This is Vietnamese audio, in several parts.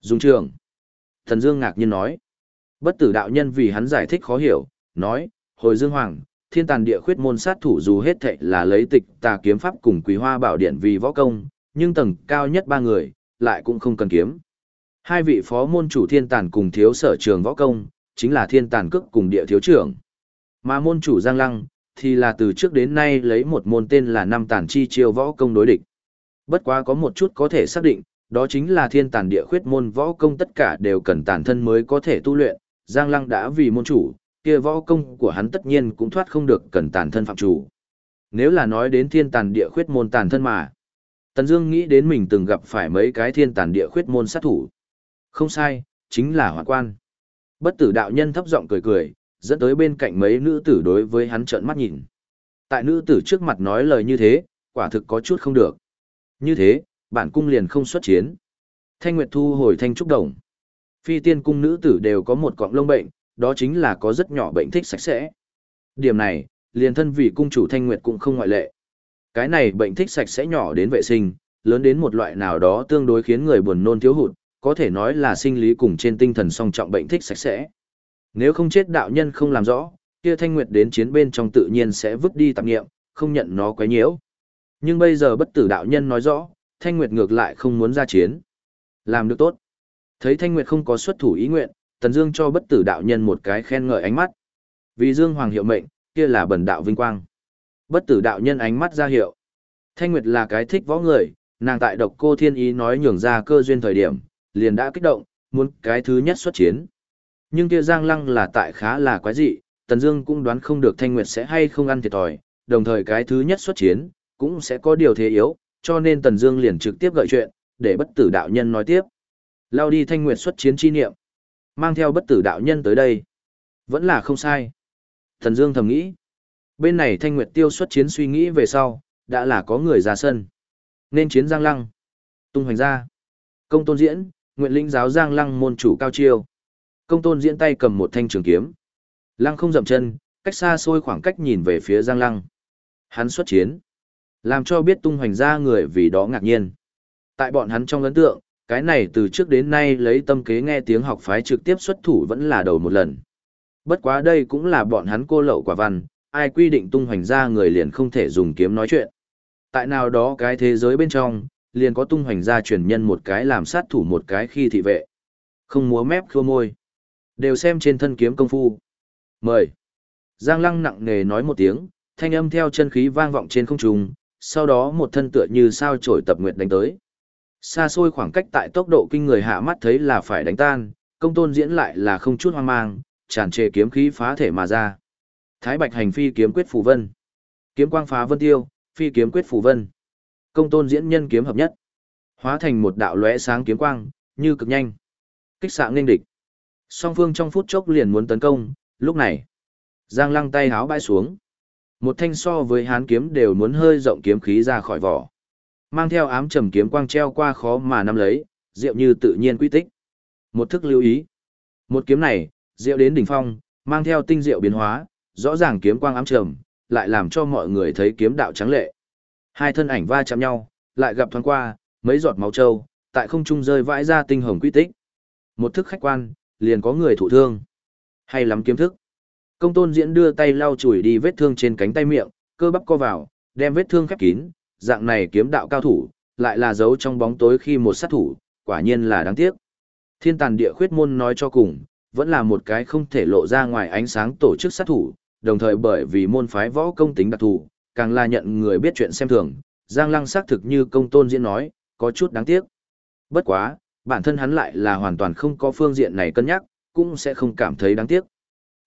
Dung trường. Thần Dương ngạc nhiên nói. Bất tử đạo nhân vì hắn giải thích khó hiểu, nói, hồi Dương Hoàng, thiên tàn địa khuyết môn sát thủ dù hết thệ là lấy tịch tà kiếm pháp cùng quý hoa bảo điện vì võ công, nhưng tầng cao nhất ba người, lại cũng không cần kiếm. Hai vị phó môn chủ thiên tàn cùng thiếu sở trường võ công, chính là thiên tàn cước cùng địa thiếu trưởng. Mà môn chủ Giang Lăng, thì là từ trước đến nay lấy một môn tên là năm tàn chi chiêu võ công đối địch. Bất quá có một chút có thể xác định, đó chính là thiên tàn địa khuyết môn võ công tất cả đều cần tàn thân mới có thể tu luyện, Giang Lăng đã vì môn chủ, kia võ công của hắn tất nhiên cũng thoát không được cần tàn thân phạm chủ. Nếu là nói đến thiên tàn địa khuyết môn tàn thân mà, Tần Dương nghĩ đến mình từng gặp phải mấy cái thiên tàn địa khuyết môn sát thủ. Không sai, chính là Hỏa Quan. Bất tử đạo nhân thấp giọng cười cười, dẫn tới bên cạnh mấy nữ tử đối với hắn trợn mắt nhìn. Tại nữ tử trước mặt nói lời như thế, quả thực có chút không được. Như thế, bản cung liền không xuất chiến. Thanh Nguyệt thu hồi thanh trúc đồng. Phi tiên cung nữ tử đều có một cọng lông bệnh, đó chính là có rất nhỏ bệnh thích sạch sẽ. Điểm này, liền thân vị cung chủ Thanh Nguyệt cũng không ngoại lệ. Cái này bệnh thích sạch sẽ nhỏ đến vệ sinh, lớn đến một loại nào đó tương đối khiến người buồn nôn thiếu hụt, có thể nói là sinh lý cùng trên tinh thần song trọng bệnh thích sạch sẽ. Nếu không chết đạo nhân không làm rõ, kia Thanh Nguyệt đến chiến bên trong tự nhiên sẽ vứt đi tạp nghiệm, không nhận nó quấy nhiễu. Nhưng bây giờ bất tử đạo nhân nói rõ, Thanh Nguyệt ngược lại không muốn ra chiến. Làm được tốt. Thấy Thanh Nguyệt không có xuất thủ ý nguyện, Tần Dương cho bất tử đạo nhân một cái khen ngợi ánh mắt. Vì Dương Hoàng hiệu mệnh, kia là bần đạo vinh quang. Bất tử đạo nhân ánh mắt ra hiệu. Thanh Nguyệt là cái thích võ người, nàng tại độc cô thiên ý nói nhường ra cơ duyên thời điểm, liền đã kích động, muốn cái thứ nhất xuất chiến. Nhưng kia Giang Lăng là tại khá là quái dị, Tần Dương cũng đoán không được Thanh Nguyệt sẽ hay không ăn thiệt thòi, đồng thời cái thứ nhất xuất chiến, cũng sẽ có điều thế yếu, cho nên Tần Dương liền trực tiếp gợi chuyện, để bất tử đạo nhân nói tiếp. Lao đi Thanh Nguyệt xuất chiến chi niệm, mang theo bất tử đạo nhân tới đây. Vẫn là không sai. Tần Dương thầm nghĩ. Bên này Thanh Nguyệt tiêu xuất chiến suy nghĩ về sau, đã là có người ra sân. Nên chiến Giang Lăng. Tung hoành ra. Công tôn diễn, nguyện lĩnh giáo Giang Lăng môn chủ cao chiêu. Công tôn diễn tay cầm một thanh trường kiếm. Lăng không dậm chân, cách xa xôi khoảng cách nhìn về phía Giang Lăng. Hắn xuất chiến. Làm cho biết tung hoành ra người vì đó ngạc nhiên. Tại bọn hắn trong ấn tượng, cái này từ trước đến nay lấy tâm kế nghe tiếng học phái trực tiếp xuất thủ vẫn là đầu một lần. Bất quá đây cũng là bọn hắn cô lậu quả văn, ai quy định tung hoành ra người liền không thể dùng kiếm nói chuyện. Tại nào đó cái thế giới bên trong, liền có tung hoành ra truyền nhân một cái làm sát thủ một cái khi thị vệ. Không múa mép khô môi. Đều xem trên thân kiếm công phu. Mời. Giang lăng nặng nề nói một tiếng, thanh âm theo chân khí vang vọng trên không trung, sau đó một thân tựa như sao trổi tập nguyệt đánh tới. Xa xôi khoảng cách tại tốc độ kinh người hạ mắt thấy là phải đánh tan, công tôn diễn lại là không chút hoang mang, tràn trề kiếm khí phá thể mà ra. Thái Bạch hành phi kiếm quyết phù vân. Kiếm quang phá vân tiêu, phi kiếm quyết phù vân. Công tôn diễn nhân kiếm hợp nhất. Hóa thành một đạo lóe sáng kiếm quang, như cực nhanh. Kích xạ nghênh địch. Song phương trong phút chốc liền muốn tấn công, lúc này. Giang lăng tay háo bãi xuống. Một thanh so với hán kiếm đều muốn hơi rộng kiếm khí ra khỏi vỏ. Mang theo ám trầm kiếm quang treo qua khó mà nắm lấy, diệu như tự nhiên quy tích. Một thức lưu ý. Một kiếm này, diệu đến đỉnh phong, mang theo tinh diệu biến hóa, rõ ràng kiếm quang ám trầm, lại làm cho mọi người thấy kiếm đạo trắng lệ. Hai thân ảnh va chạm nhau, lại gặp thoáng qua, mấy giọt máu trâu, tại không trung rơi vãi ra tinh hồng quy tích. Một thức khách quan, liền có người thụ thương. Hay lắm kiếm thức. Công tôn diễn đưa tay lau chùi đi vết thương trên cánh tay miệng, cơ bắp co vào, đem vết thương khép kín, dạng này kiếm đạo cao thủ, lại là giấu trong bóng tối khi một sát thủ, quả nhiên là đáng tiếc. Thiên tàn địa khuyết môn nói cho cùng, vẫn là một cái không thể lộ ra ngoài ánh sáng tổ chức sát thủ, đồng thời bởi vì môn phái võ công tính đặc thù, càng là nhận người biết chuyện xem thường, Giang Lăng xác thực như công tôn diễn nói, có chút đáng tiếc. Bất quá, bản thân hắn lại là hoàn toàn không có phương diện này cân nhắc, cũng sẽ không cảm thấy đáng tiếc.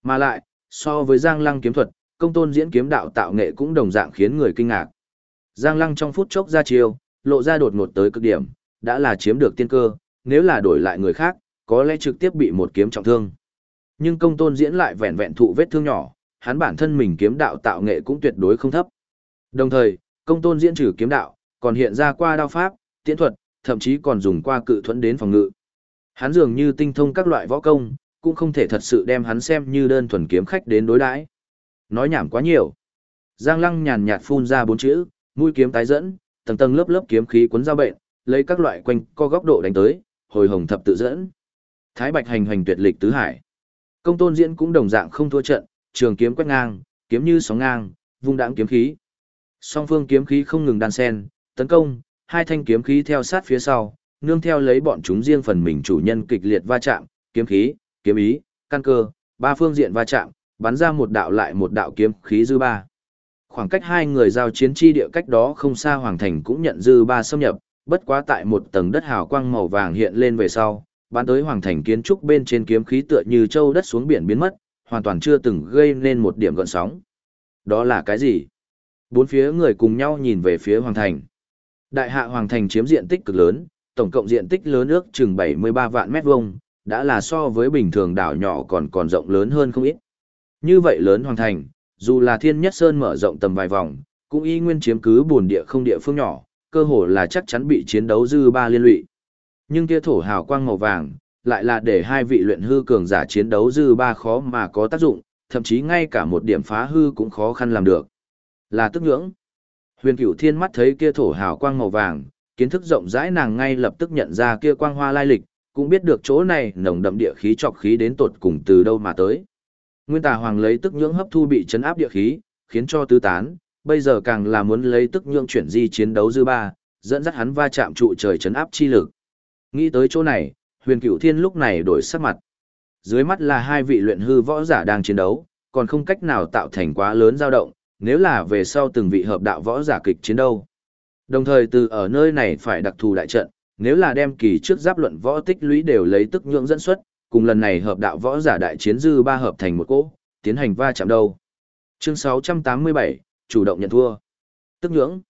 Mà lại, so với Giang Lăng kiếm thuật, công tôn diễn kiếm đạo tạo nghệ cũng đồng dạng khiến người kinh ngạc. Giang Lăng trong phút chốc ra chiêu, lộ ra đột ngột tới cực điểm, đã là chiếm được tiên cơ, nếu là đổi lại người khác, có lẽ trực tiếp bị một kiếm trọng thương. Nhưng công tôn diễn lại vẹn vẹn thụ vết thương nhỏ, hắn bản thân mình kiếm đạo tạo nghệ cũng tuyệt đối không thấp. Đồng thời, công tôn diễn trừ kiếm đạo, còn hiện ra qua đao pháp, tiễn thuật, thậm chí còn dùng qua cự thuẫn đến phòng ngự. Hắn dường như tinh thông các loại võ công, cũng không thể thật sự đem hắn xem như đơn thuần kiếm khách đến đối đãi. Nói nhảm quá nhiều. Giang Lăng nhàn nhạt phun ra bốn chữ, mũi kiếm tái dẫn, tầng tầng lớp lớp kiếm khí cuốn ra bệnh, lấy các loại quanh co góc độ đánh tới, hồi hồng thập tự dẫn. Thái Bạch hành hành tuyệt lịch tứ hải. Công tôn diễn cũng đồng dạng không thua trận, trường kiếm quét ngang, kiếm như sóng ngang, vung đãng kiếm khí. Song phương kiếm khí không ngừng đan xen, tấn công, hai thanh kiếm khí theo sát phía sau, nương theo lấy bọn chúng riêng phần mình chủ nhân kịch liệt va chạm, kiếm khí, kiếm ý, căn cơ, ba phương diện va chạm, bắn ra một đạo lại một đạo kiếm khí dư ba. Khoảng cách hai người giao chiến chi địa cách đó không xa hoàng thành cũng nhận dư ba xâm nhập, bất quá tại một tầng đất hào quang màu vàng hiện lên về sau, bắn tới hoàng thành kiến trúc bên trên kiếm khí tựa như châu đất xuống biển biến mất, hoàn toàn chưa từng gây nên một điểm gợn sóng. Đó là cái gì? Bốn phía người cùng nhau nhìn về phía hoàng thành. Đại hạ hoàng thành chiếm diện tích cực lớn, tổng cộng diện tích lớn ước chừng 73 vạn mét vuông, đã là so với bình thường đảo nhỏ còn còn rộng lớn hơn không ít. Như vậy lớn hoàn thành, dù là thiên nhất sơn mở rộng tầm vài vòng, cũng y nguyên chiếm cứ buồn địa không địa phương nhỏ, cơ hồ là chắc chắn bị chiến đấu dư ba liên lụy. Nhưng kia thổ hào quang màu vàng, lại là để hai vị luyện hư cường giả chiến đấu dư ba khó mà có tác dụng, thậm chí ngay cả một điểm phá hư cũng khó khăn làm được. Là tức ngưỡng. Huyền Cửu Thiên mắt thấy kia thổ hào quang màu vàng, kiến thức rộng rãi nàng ngay lập tức nhận ra kia quang hoa lai lịch, cũng biết được chỗ này nồng đậm địa khí trọc khí đến tột cùng từ đâu mà tới. Nguyên Tà Hoàng lấy tức nhưỡng hấp thu bị chấn áp địa khí, khiến cho tứ tán, bây giờ càng là muốn lấy tức nhưỡng chuyển di chiến đấu dư ba, dẫn dắt hắn va chạm trụ trời chấn áp chi lực. Nghĩ tới chỗ này, Huyền Cửu Thiên lúc này đổi sắc mặt. Dưới mắt là hai vị luyện hư võ giả đang chiến đấu, còn không cách nào tạo thành quá lớn dao động, nếu là về sau từng vị hợp đạo võ giả kịch chiến đâu. Đồng thời từ ở nơi này phải đặc thù đại trận, nếu là đem kỳ trước giáp luận võ tích lũy đều lấy tức nhưỡng dẫn xuất, cùng lần này hợp đạo võ giả đại chiến dư ba hợp thành một cỗ, tiến hành va chạm đâu. Chương 687, chủ động nhận thua. Tức nhưỡng.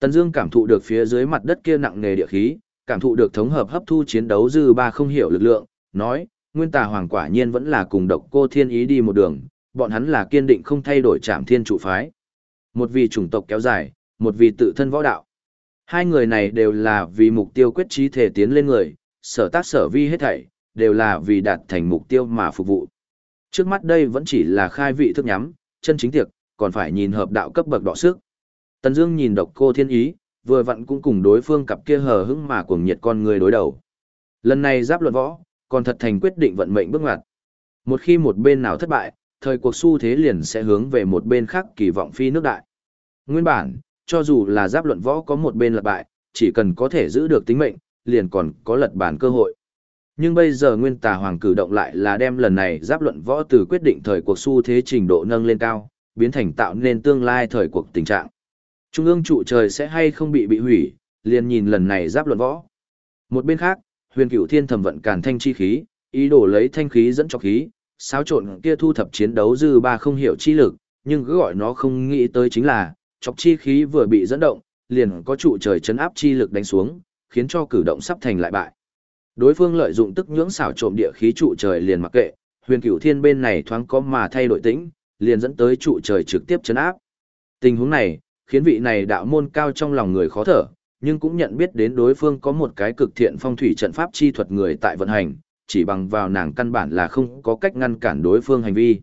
Tần Dương cảm thụ được phía dưới mặt đất kia nặng nề địa khí, cảm thụ được thống hợp hấp thu chiến đấu dư ba không hiểu lực lượng, nói, Nguyên Tà Hoàng quả nhiên vẫn là cùng độc cô thiên ý đi một đường, bọn hắn là kiên định không thay đổi Trảm thiên trụ phái. Một vì chủng tộc kéo dài, một vì tự thân võ đạo. Hai người này đều là vì mục tiêu quyết trí thể tiến lên người, sở tác sở vi hết thảy, đều là vì đạt thành mục tiêu mà phục vụ. Trước mắt đây vẫn chỉ là khai vị thức nhắm, chân chính tiệc, còn phải nhìn hợp đạo cấp bậc đọ sức. Tần Dương nhìn độc cô thiên ý, vừa vặn cũng cùng đối phương cặp kia hờ hững mà cuồng nhiệt con người đối đầu. Lần này giáp luận võ, còn thật thành quyết định vận mệnh bước ngoặt. Một khi một bên nào thất bại, thời cuộc xu thế liền sẽ hướng về một bên khác kỳ vọng phi nước đại. Nguyên bản, cho dù là giáp luận võ có một bên lật bại, chỉ cần có thể giữ được tính mệnh, liền còn có lật bản cơ hội. Nhưng bây giờ nguyên tà hoàng cử động lại là đem lần này giáp luận võ từ quyết định thời cuộc xu thế trình độ nâng lên cao, biến thành tạo nên tương lai thời cuộc tình trạng. Trung ương trụ trời sẽ hay không bị bị hủy, liền nhìn lần này giáp luận võ. Một bên khác, huyền cửu thiên thẩm vận càn thanh chi khí, ý đồ lấy thanh khí dẫn cho khí, xáo trộn kia thu thập chiến đấu dư ba không hiểu chi lực, nhưng cứ gọi nó không nghĩ tới chính là, chọc chi khí vừa bị dẫn động, liền có trụ trời chấn áp chi lực đánh xuống, khiến cho cử động sắp thành lại bại. Đối phương lợi dụng tức nhưỡng xảo trộm địa khí trụ trời liền mặc kệ, huyền cửu thiên bên này thoáng có mà thay đổi tĩnh, liền dẫn tới trụ trời trực tiếp chấn áp. Tình huống này, khiến vị này đạo môn cao trong lòng người khó thở, nhưng cũng nhận biết đến đối phương có một cái cực thiện phong thủy trận pháp chi thuật người tại vận hành, chỉ bằng vào nàng căn bản là không có cách ngăn cản đối phương hành vi.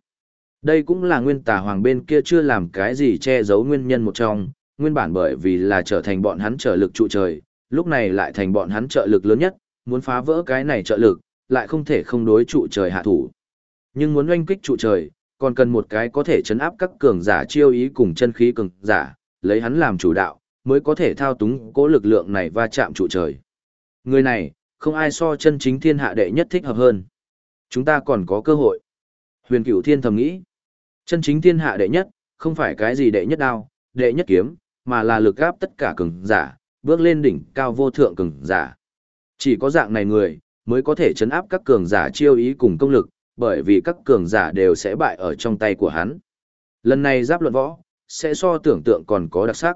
Đây cũng là nguyên tà hoàng bên kia chưa làm cái gì che giấu nguyên nhân một trong, nguyên bản bởi vì là trở thành bọn hắn trợ lực trụ trời, lúc này lại thành bọn hắn trợ lực lớn nhất, muốn phá vỡ cái này trợ lực, lại không thể không đối trụ trời hạ thủ. Nhưng muốn oanh kích trụ trời, còn cần một cái có thể chấn áp các cường giả chiêu ý cùng chân khí cường giả, lấy hắn làm chủ đạo, mới có thể thao túng cố lực lượng này va chạm trụ trời. Người này, không ai so chân chính thiên hạ đệ nhất thích hợp hơn. Chúng ta còn có cơ hội. Huyền cửu thiên thầm nghĩ. Chân chính thiên hạ đệ nhất, không phải cái gì đệ nhất đao, đệ nhất kiếm, mà là lực gáp tất cả cường giả, bước lên đỉnh cao vô thượng cường giả. Chỉ có dạng này người, mới có thể chấn áp các cường giả chiêu ý cùng công lực, bởi vì các cường giả đều sẽ bại ở trong tay của hắn. Lần này giáp luận võ, sẽ so tưởng tượng còn có đặc sắc.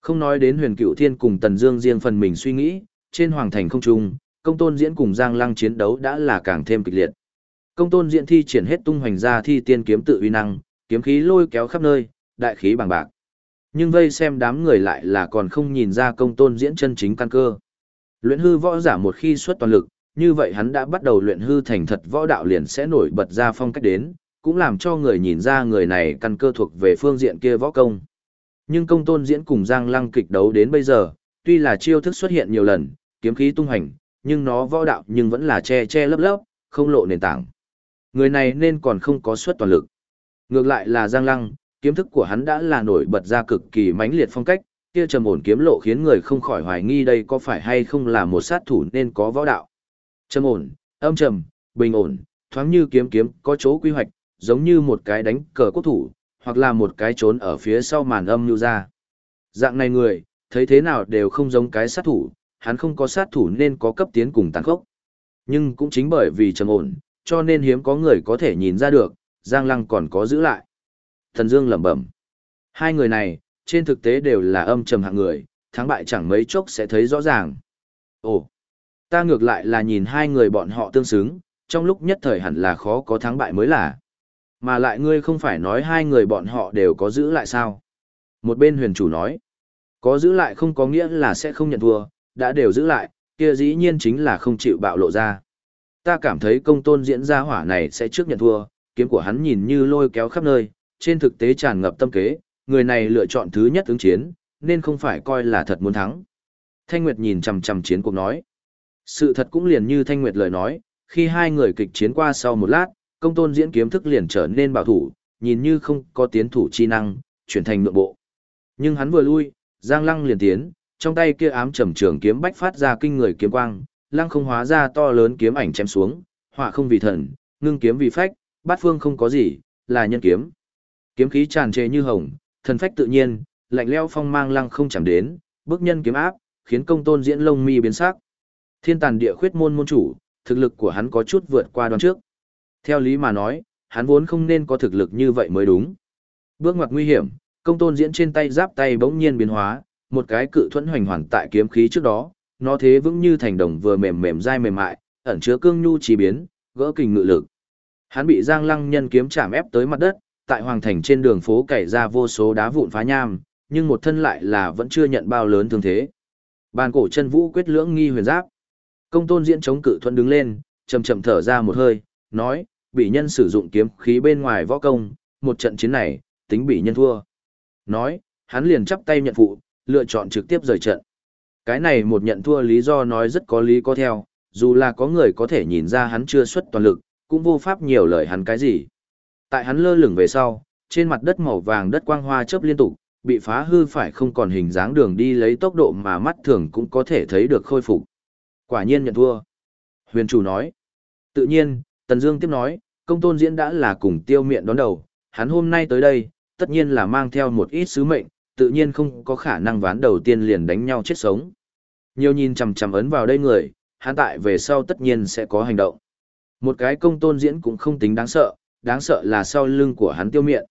Không nói đến huyền cựu thiên cùng Tần Dương riêng phần mình suy nghĩ, trên hoàng thành không trung, công tôn diễn cùng Giang Lăng chiến đấu đã là càng thêm kịch liệt. Công tôn diễn thi triển hết tung hoành ra thi tiên kiếm tự uy năng, kiếm khí lôi kéo khắp nơi, đại khí bằng bạc. Nhưng vây xem đám người lại là còn không nhìn ra công tôn diễn chân chính căn cơ. Luyện hư võ giả một khi xuất toàn lực, như vậy hắn đã bắt đầu luyện hư thành thật võ đạo liền sẽ nổi bật ra phong cách đến, cũng làm cho người nhìn ra người này căn cơ thuộc về phương diện kia võ công. Nhưng công tôn diễn cùng Giang Lăng kịch đấu đến bây giờ, tuy là chiêu thức xuất hiện nhiều lần, kiếm khí tung hành, nhưng nó võ đạo nhưng vẫn là che che lấp lấp, không lộ nền tảng. Người này nên còn không có suất toàn lực. Ngược lại là Giang Lăng, kiếm thức của hắn đã là nổi bật ra cực kỳ mãnh liệt phong cách, kia trầm ổn kiếm lộ khiến người không khỏi hoài nghi đây có phải hay không là một sát thủ nên có võ đạo. Trầm ổn, âm trầm, bình ổn, thoáng như kiếm kiếm có chỗ quy hoạch, giống như một cái đánh cờ quốc thủ, hoặc là một cái trốn ở phía sau màn âm như ra. Dạng này người, thấy thế nào đều không giống cái sát thủ, hắn không có sát thủ nên có cấp tiến cùng tàn khốc. Nhưng cũng chính bởi vì trầm ổn, cho nên hiếm có người có thể nhìn ra được, Giang Lăng còn có giữ lại. Thần Dương lẩm bẩm. Hai người này, trên thực tế đều là âm trầm hạng người, thắng bại chẳng mấy chốc sẽ thấy rõ ràng. Ồ, ta ngược lại là nhìn hai người bọn họ tương xứng, trong lúc nhất thời hẳn là khó có thắng bại mới là. Mà lại ngươi không phải nói hai người bọn họ đều có giữ lại sao? Một bên huyền chủ nói, có giữ lại không có nghĩa là sẽ không nhận thua, đã đều giữ lại, kia dĩ nhiên chính là không chịu bạo lộ ra. Ta cảm thấy công tôn diễn ra hỏa này sẽ trước nhận thua, kiếm của hắn nhìn như lôi kéo khắp nơi, trên thực tế tràn ngập tâm kế, người này lựa chọn thứ nhất ứng chiến, nên không phải coi là thật muốn thắng. Thanh Nguyệt nhìn chằm chằm chiến cuộc nói. Sự thật cũng liền như Thanh Nguyệt lời nói, khi hai người kịch chiến qua sau một lát, công tôn diễn kiếm thức liền trở nên bảo thủ, nhìn như không có tiến thủ chi năng, chuyển thành nội bộ. Nhưng hắn vừa lui, Giang Lăng liền tiến, trong tay kia ám trầm trường kiếm bách phát ra kinh người kiếm quang, lăng không hóa ra to lớn kiếm ảnh chém xuống, họa không vì thần, ngưng kiếm vì phách, bát phương không có gì, là nhân kiếm. Kiếm khí tràn trề như hồng, thần phách tự nhiên, lạnh lẽo phong mang lăng không chạm đến, bước nhân kiếm áp, khiến công tôn diễn lông mi biến sắc. Thiên tàn địa khuyết môn môn chủ, thực lực của hắn có chút vượt qua đoán trước. Theo lý mà nói, hắn vốn không nên có thực lực như vậy mới đúng. Bước ngoặt nguy hiểm, công tôn diễn trên tay giáp tay bỗng nhiên biến hóa, một cái cự thuẫn hoành hoàn tại kiếm khí trước đó, nó thế vững như thành đồng vừa mềm mềm dai mềm mại, ẩn chứa cương nhu chỉ biến, gỡ kình ngự lực. Hắn bị Giang Lăng nhân kiếm chạm ép tới mặt đất, tại hoàng thành trên đường phố cày ra vô số đá vụn phá nham, nhưng một thân lại là vẫn chưa nhận bao lớn thương thế. Bàn cổ chân vũ quyết lưỡng nghi huyền giáp. Công tôn diễn chống cự thuận đứng lên, chậm chậm thở ra một hơi, nói, bị nhân sử dụng kiếm khí bên ngoài võ công, một trận chiến này, tính bị nhân thua. Nói, hắn liền chắp tay nhận phụ, lựa chọn trực tiếp rời trận. Cái này một nhận thua lý do nói rất có lý có theo, dù là có người có thể nhìn ra hắn chưa xuất toàn lực, cũng vô pháp nhiều lời hắn cái gì. Tại hắn lơ lửng về sau, trên mặt đất màu vàng đất quang hoa chớp liên tục, bị phá hư phải không còn hình dáng đường đi lấy tốc độ mà mắt thường cũng có thể thấy được khôi phục. Quả nhiên nhận thua. Huyền chủ nói. Tự nhiên, Tần Dương tiếp nói, công tôn diễn đã là cùng tiêu miện đón đầu, hắn hôm nay tới đây, tất nhiên là mang theo một ít sứ mệnh, tự nhiên không có khả năng ván đầu tiên liền đánh nhau chết sống. Nhiều nhìn chằm chằm ấn vào đây người, hắn tại về sau tất nhiên sẽ có hành động. Một cái công tôn diễn cũng không tính đáng sợ, đáng sợ là sau lưng của hắn tiêu miện.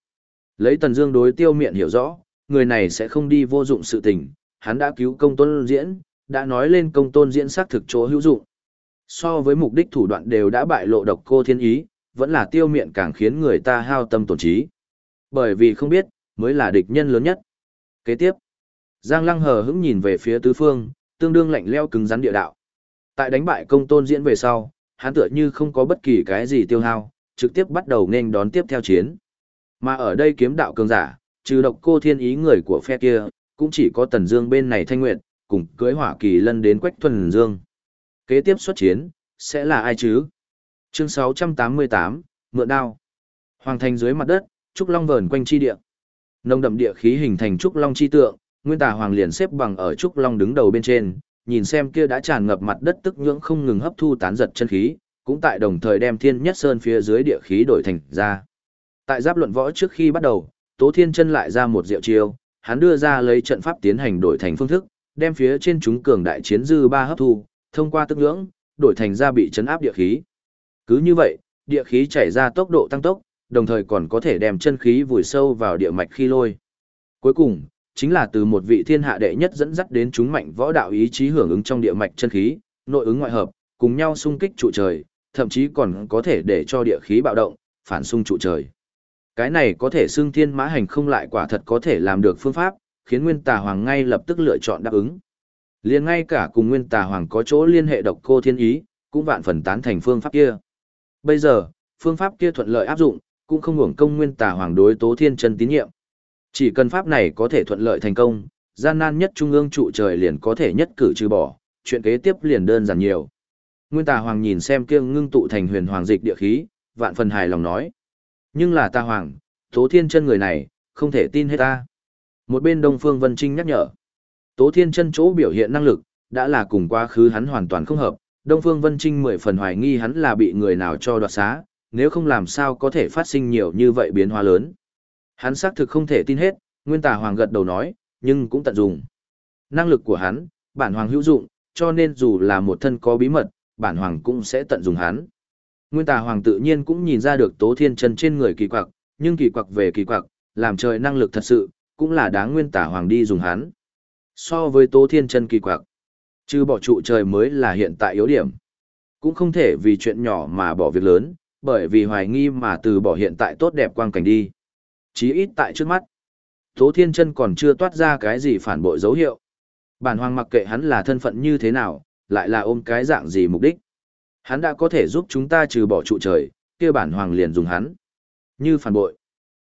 Lấy Tần Dương đối tiêu miện hiểu rõ, người này sẽ không đi vô dụng sự tình, hắn đã cứu công tôn diễn, đã nói lên công tôn diễn xác thực chỗ hữu dụng. So với mục đích thủ đoạn đều đã bại lộ độc cô thiên ý, vẫn là tiêu miện càng khiến người ta hao tâm tổn trí. Bởi vì không biết, mới là địch nhân lớn nhất. Kế tiếp, Giang Lăng hờ hững nhìn về phía tứ phương, tương đương lạnh leo cứng rắn địa đạo. Tại đánh bại công tôn diễn về sau, hắn tựa như không có bất kỳ cái gì tiêu hao, trực tiếp bắt đầu nên đón tiếp theo chiến. Mà ở đây kiếm đạo cường giả, trừ độc cô thiên ý người của phe kia, cũng chỉ có Tần Dương bên này thanh nguyện, cùng cưới hỏa kỳ lân đến Quách Thuần Dương. Kế tiếp xuất chiến, sẽ là ai chứ? Chương 688, Mượn đao. Hoàng thành dưới mặt đất, trúc long vờn quanh chi địa. Nông đậm địa khí hình thành trúc long chi tượng, Nguyên Tà Hoàng liền xếp bằng ở trúc long đứng đầu bên trên, nhìn xem kia đã tràn ngập mặt đất tức nhưỡng không ngừng hấp thu tán giật chân khí, cũng tại đồng thời đem Thiên Nhất Sơn phía dưới địa khí đổi thành ra. Tại giáp luận võ trước khi bắt đầu, Tố Thiên Chân lại ra một diệu chiêu, hắn đưa ra lấy trận pháp tiến hành đổi thành phương thức, đem phía trên chúng cường đại chiến dư ba hấp thu, thông qua tức nhưỡng, đổi thành ra bị chấn áp địa khí. Cứ như vậy, địa khí chảy ra tốc độ tăng tốc, đồng thời còn có thể đem chân khí vùi sâu vào địa mạch khi lôi. Cuối cùng, chính là từ một vị thiên hạ đệ nhất dẫn dắt đến chúng mạnh võ đạo ý chí hưởng ứng trong địa mạch chân khí, nội ứng ngoại hợp, cùng nhau xung kích trụ trời, thậm chí còn có thể để cho địa khí bạo động, phản xung trụ trời. Cái này có thể xưng thiên mã hành không lại quả thật có thể làm được phương pháp, khiến Nguyên Tà Hoàng ngay lập tức lựa chọn đáp ứng. Liền ngay cả cùng Nguyên Tà Hoàng có chỗ liên hệ độc cô thiên ý, cũng vạn phần tán thành phương pháp kia. Bây giờ, phương pháp kia thuận lợi áp dụng, cũng không hưởng công Nguyên Tà Hoàng đối Tố Thiên Chân tín nhiệm. Chỉ cần pháp này có thể thuận lợi thành công, gian nan nhất trung ương trụ trời liền có thể nhất cử trừ bỏ, chuyện kế tiếp liền đơn giản nhiều. Nguyên Tà Hoàng nhìn xem kia ngưng tụ thành huyền hoàng dịch địa khí, vạn phần hài lòng nói. Nhưng là Ta Hoàng, Tố Thiên chân người này, không thể tin hết ta. Một bên Đông Phương Vân Trinh nhắc nhở. Tố Thiên chân chỗ biểu hiện năng lực, đã là cùng quá khứ hắn hoàn toàn không hợp. Đông Phương Vân Trinh mười phần hoài nghi hắn là bị người nào cho đoạt xá, nếu không làm sao có thể phát sinh nhiều như vậy biến hóa lớn. Hắn xác thực không thể tin hết, Nguyên Tà Hoàng gật đầu nói, nhưng cũng tận dụng. Năng lực của hắn, bản hoàng hữu dụng, cho nên dù là một thân có bí mật, bản hoàng cũng sẽ tận dụng hắn. Nguyên Tà Hoàng tự nhiên cũng nhìn ra được Tố Thiên Chân trên người kỳ quặc, nhưng kỳ quặc về kỳ quặc, làm trời năng lực thật sự, cũng là đáng Nguyên Tà Hoàng đi dùng hắn. So với Tố Thiên Chân kỳ quặc, trừ bỏ trụ trời mới là hiện tại yếu điểm. Cũng không thể vì chuyện nhỏ mà bỏ việc lớn, bởi vì hoài nghi mà từ bỏ hiện tại tốt đẹp quang cảnh đi. Chí ít tại trước mắt, Tố Thiên Chân còn chưa toát ra cái gì phản bội dấu hiệu. Bản hoàng mặc kệ hắn là thân phận như thế nào, lại là ôm cái dạng gì mục đích. Hắn đã có thể giúp chúng ta trừ bỏ trụ trời, kia bản hoàng liền dùng hắn. Như phản bội.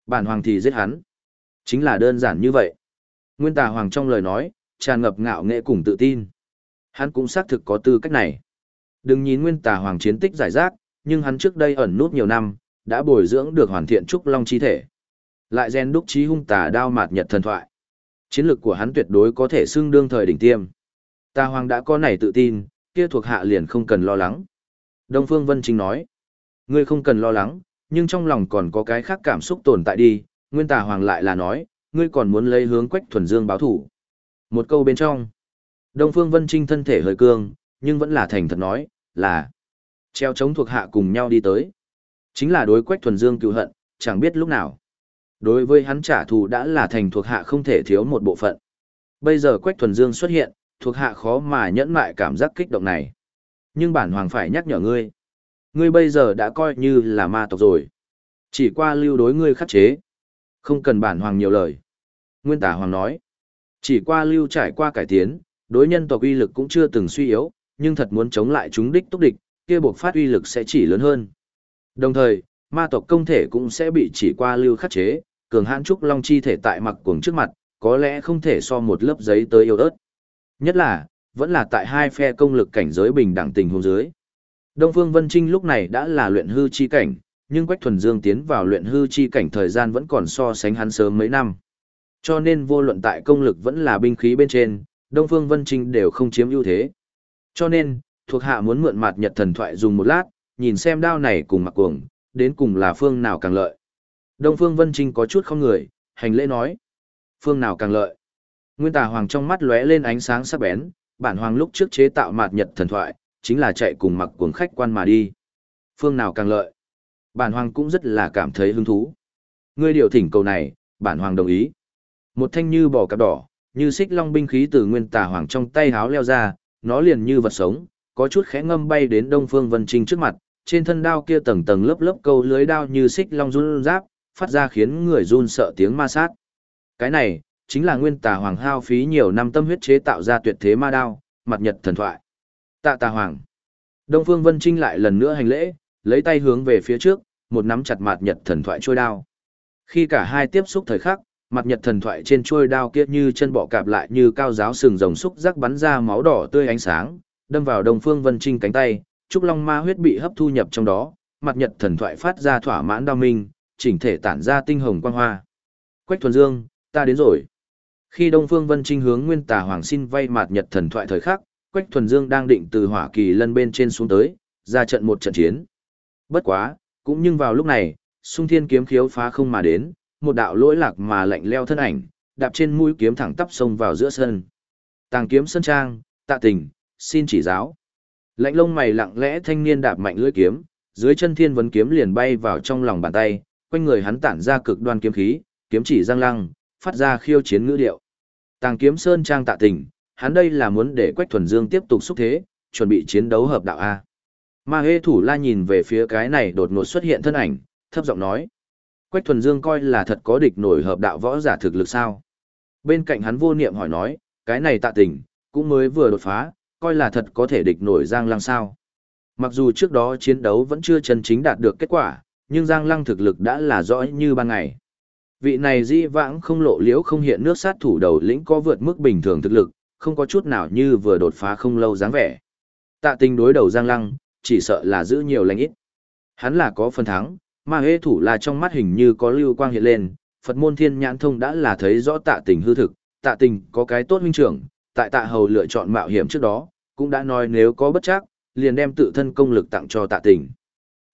Bản hoàng thì giết hắn. Chính là đơn giản như vậy. Nguyên tà hoàng trong lời nói, tràn ngập ngạo nghệ cùng tự tin. Hắn cũng xác thực có tư cách này. Đừng nhìn nguyên tà hoàng chiến tích giải rác, nhưng hắn trước đây ẩn nút nhiều năm, đã bồi dưỡng được hoàn thiện trúc long chi thể. Lại gen đúc trí hung tà đao mạt nhật thần thoại. Chiến lược của hắn tuyệt đối có thể xưng đương thời đỉnh tiêm. Ta hoàng đã có này tự tin, kia thuộc hạ liền không cần lo lắng. Đông Phương Vân Trinh nói, ngươi không cần lo lắng, nhưng trong lòng còn có cái khác cảm xúc tồn tại đi, Nguyên Tà Hoàng lại là nói, ngươi còn muốn lấy hướng Quách Thuần Dương báo thủ. Một câu bên trong, Đông Phương Vân Trinh thân thể hơi cương, nhưng vẫn là thành thật nói, là treo chống thuộc hạ cùng nhau đi tới. Chính là đối Quách Thuần Dương cựu hận, chẳng biết lúc nào. Đối với hắn trả thù đã là thành thuộc hạ không thể thiếu một bộ phận. Bây giờ Quách Thuần Dương xuất hiện, thuộc hạ khó mà nhẫn mại cảm giác kích động này. Nhưng bản hoàng phải nhắc nhở ngươi. Ngươi bây giờ đã coi như là ma tộc rồi. Chỉ qua lưu đối ngươi khắc chế. Không cần bản hoàng nhiều lời. Nguyên tả hoàng nói. Chỉ qua lưu trải qua cải tiến, đối nhân tộc uy lực cũng chưa từng suy yếu, nhưng thật muốn chống lại chúng đích túc địch, kia buộc phát uy lực sẽ chỉ lớn hơn. Đồng thời, ma tộc công thể cũng sẽ bị chỉ qua lưu khắc chế, cường hãn trúc long chi thể tại mặc cuồng trước mặt, có lẽ không thể so một lớp giấy tới yêu ớt. Nhất là, vẫn là tại hai phe công lực cảnh giới bình đẳng tình huống dưới. Đông Phương Vân Trinh lúc này đã là luyện hư chi cảnh, nhưng Quách Thuần Dương tiến vào luyện hư chi cảnh thời gian vẫn còn so sánh hắn sớm mấy năm. Cho nên vô luận tại công lực vẫn là binh khí bên trên, Đông Phương Vân Trinh đều không chiếm ưu thế. Cho nên, thuộc hạ muốn mượn mặt nhật thần thoại dùng một lát, nhìn xem đao này cùng mặc cuồng, đến cùng là phương nào càng lợi. Đông Phương Vân Trinh có chút không người, hành lễ nói. Phương nào càng lợi. Nguyên tà hoàng trong mắt lóe lên ánh sáng sắc bén, bản hoàng lúc trước chế tạo mạt nhật thần thoại, chính là chạy cùng mặc cuồng khách quan mà đi. Phương nào càng lợi. Bản hoàng cũng rất là cảm thấy hứng thú. Ngươi điều thỉnh cầu này, bản hoàng đồng ý. Một thanh như bò cạp đỏ, như xích long binh khí từ nguyên tà hoàng trong tay háo leo ra, nó liền như vật sống, có chút khẽ ngâm bay đến Đông Phương Vân Trinh trước mặt, trên thân đao kia tầng tầng lớp lớp câu lưới đao như xích long run giáp, phát ra khiến người run sợ tiếng ma sát. Cái này, chính là nguyên tà hoàng hao phí nhiều năm tâm huyết chế tạo ra tuyệt thế ma đao, mặt nhật thần thoại. Tạ tà hoàng. Đông Phương Vân Trinh lại lần nữa hành lễ, lấy tay hướng về phía trước, một nắm chặt mặt nhật thần thoại trôi đao. Khi cả hai tiếp xúc thời khắc, mặt nhật thần thoại trên trôi đao kia như chân bọ cạp lại như cao giáo sừng rồng xúc rắc bắn ra máu đỏ tươi ánh sáng, đâm vào Đông Phương Vân Trinh cánh tay, trúc long ma huyết bị hấp thu nhập trong đó, mặt nhật thần thoại phát ra thỏa mãn đao minh, chỉnh thể tản ra tinh hồng quang hoa. Quách Thuần Dương, ta đến rồi. Khi Đông Phương Vân Trinh hướng Nguyên Tà Hoàng xin vay mặt nhật thần thoại thời khắc, Quách Thuần Dương đang định từ Hỏa Kỳ lân bên trên xuống tới, ra trận một trận chiến. Bất quá, cũng nhưng vào lúc này, Sung Thiên kiếm khiếu phá không mà đến, một đạo lỗi lạc mà lạnh leo thân ảnh, đạp trên mũi kiếm thẳng tắp xông vào giữa sân. Tàng kiếm sân trang, tạ tình, xin chỉ giáo. Lạnh lông mày lặng lẽ thanh niên đạp mạnh lưỡi kiếm, dưới chân thiên vấn kiếm liền bay vào trong lòng bàn tay, quanh người hắn tản ra cực đoan kiếm khí, kiếm chỉ giang lăng, phát ra khiêu chiến ngữ điệu. Tàng kiếm sơn trang tạ tình, hắn đây là muốn để Quách Thuần Dương tiếp tục xúc thế, chuẩn bị chiến đấu hợp đạo A. Ma hê thủ la nhìn về phía cái này đột ngột xuất hiện thân ảnh, thấp giọng nói. Quách Thuần Dương coi là thật có địch nổi hợp đạo võ giả thực lực sao. Bên cạnh hắn vô niệm hỏi nói, cái này tạ tình, cũng mới vừa đột phá, coi là thật có thể địch nổi Giang Lăng sao. Mặc dù trước đó chiến đấu vẫn chưa chân chính đạt được kết quả, nhưng Giang Lăng thực lực đã là rõ như ban ngày vị này di vãng không lộ liễu không hiện nước sát thủ đầu lĩnh có vượt mức bình thường thực lực, không có chút nào như vừa đột phá không lâu dáng vẻ. Tạ tình đối đầu Giang Lăng, chỉ sợ là giữ nhiều lành ít. Hắn là có phần thắng, mà hê thủ là trong mắt hình như có lưu quang hiện lên, Phật môn thiên nhãn thông đã là thấy rõ tạ tình hư thực, tạ tình có cái tốt huynh trưởng, tại tạ hầu lựa chọn mạo hiểm trước đó, cũng đã nói nếu có bất chắc, liền đem tự thân công lực tặng cho tạ tình.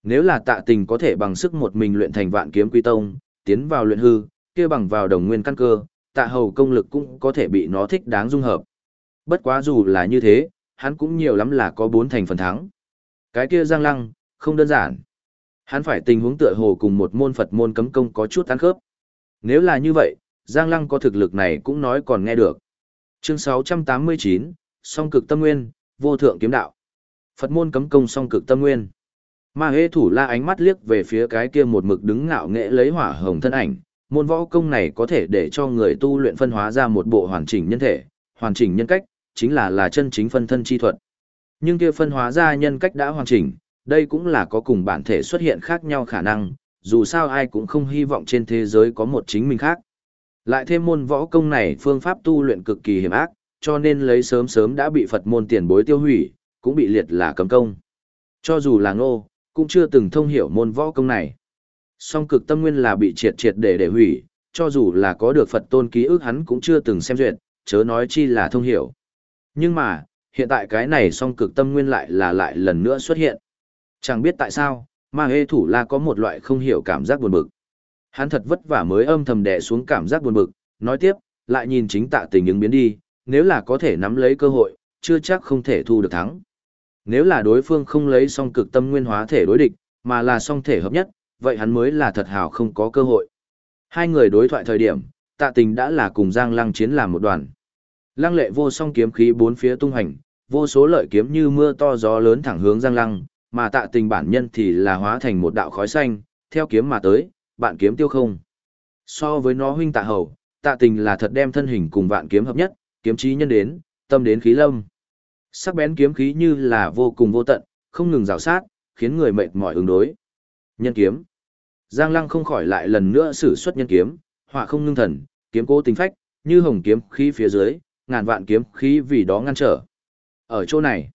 Nếu là tạ tình có thể bằng sức một mình luyện thành vạn kiếm quy tông, tiến vào luyện hư, kia bằng vào đồng nguyên căn cơ, tạ hầu công lực cũng có thể bị nó thích đáng dung hợp. Bất quá dù là như thế, hắn cũng nhiều lắm là có bốn thành phần thắng. Cái kia giang lăng, không đơn giản. Hắn phải tình huống tựa hồ cùng một môn Phật môn cấm công có chút tán khớp. Nếu là như vậy, Giang Lăng có thực lực này cũng nói còn nghe được. Chương 689, song cực tâm nguyên, vô thượng kiếm đạo. Phật môn cấm công song cực tâm nguyên. Ma hê thủ la ánh mắt liếc về phía cái kia một mực đứng ngạo nghệ lấy hỏa hồng thân ảnh. Môn võ công này có thể để cho người tu luyện phân hóa ra một bộ hoàn chỉnh nhân thể, hoàn chỉnh nhân cách, chính là là chân chính phân thân chi thuật. Nhưng kia phân hóa ra nhân cách đã hoàn chỉnh, đây cũng là có cùng bản thể xuất hiện khác nhau khả năng, dù sao ai cũng không hy vọng trên thế giới có một chính mình khác. Lại thêm môn võ công này phương pháp tu luyện cực kỳ hiểm ác, cho nên lấy sớm sớm đã bị Phật môn tiền bối tiêu hủy, cũng bị liệt là cấm công. Cho dù là ngô, cũng chưa từng thông hiểu môn võ công này. Song cực tâm nguyên là bị triệt triệt để để hủy, cho dù là có được Phật tôn ký ức hắn cũng chưa từng xem duyệt, chớ nói chi là thông hiểu. Nhưng mà, hiện tại cái này song cực tâm nguyên lại là lại lần nữa xuất hiện. Chẳng biết tại sao, mà hê thủ la có một loại không hiểu cảm giác buồn bực. Hắn thật vất vả mới âm thầm đè xuống cảm giác buồn bực, nói tiếp, lại nhìn chính tạ tình ứng biến đi, nếu là có thể nắm lấy cơ hội, chưa chắc không thể thu được thắng. Nếu là đối phương không lấy song cực tâm nguyên hóa thể đối địch, mà là song thể hợp nhất, vậy hắn mới là thật hào không có cơ hội. Hai người đối thoại thời điểm, tạ tình đã là cùng Giang Lăng chiến làm một đoàn. Lăng lệ vô song kiếm khí bốn phía tung hành, vô số lợi kiếm như mưa to gió lớn thẳng hướng Giang Lăng, mà tạ tình bản nhân thì là hóa thành một đạo khói xanh, theo kiếm mà tới, bạn kiếm tiêu không. So với nó huynh tạ hầu, tạ tình là thật đem thân hình cùng vạn kiếm hợp nhất, kiếm trí nhân đến, tâm đến khí lâm. Sắc bén kiếm khí như là vô cùng vô tận, không ngừng rào sát, khiến người mệt mỏi ứng đối. Nhân kiếm. Giang Lăng không khỏi lại lần nữa sử xuất nhân kiếm, họa không ngưng thần, kiếm cố tính phách, như hồng kiếm khí phía dưới, ngàn vạn kiếm khí vì đó ngăn trở. Ở chỗ này,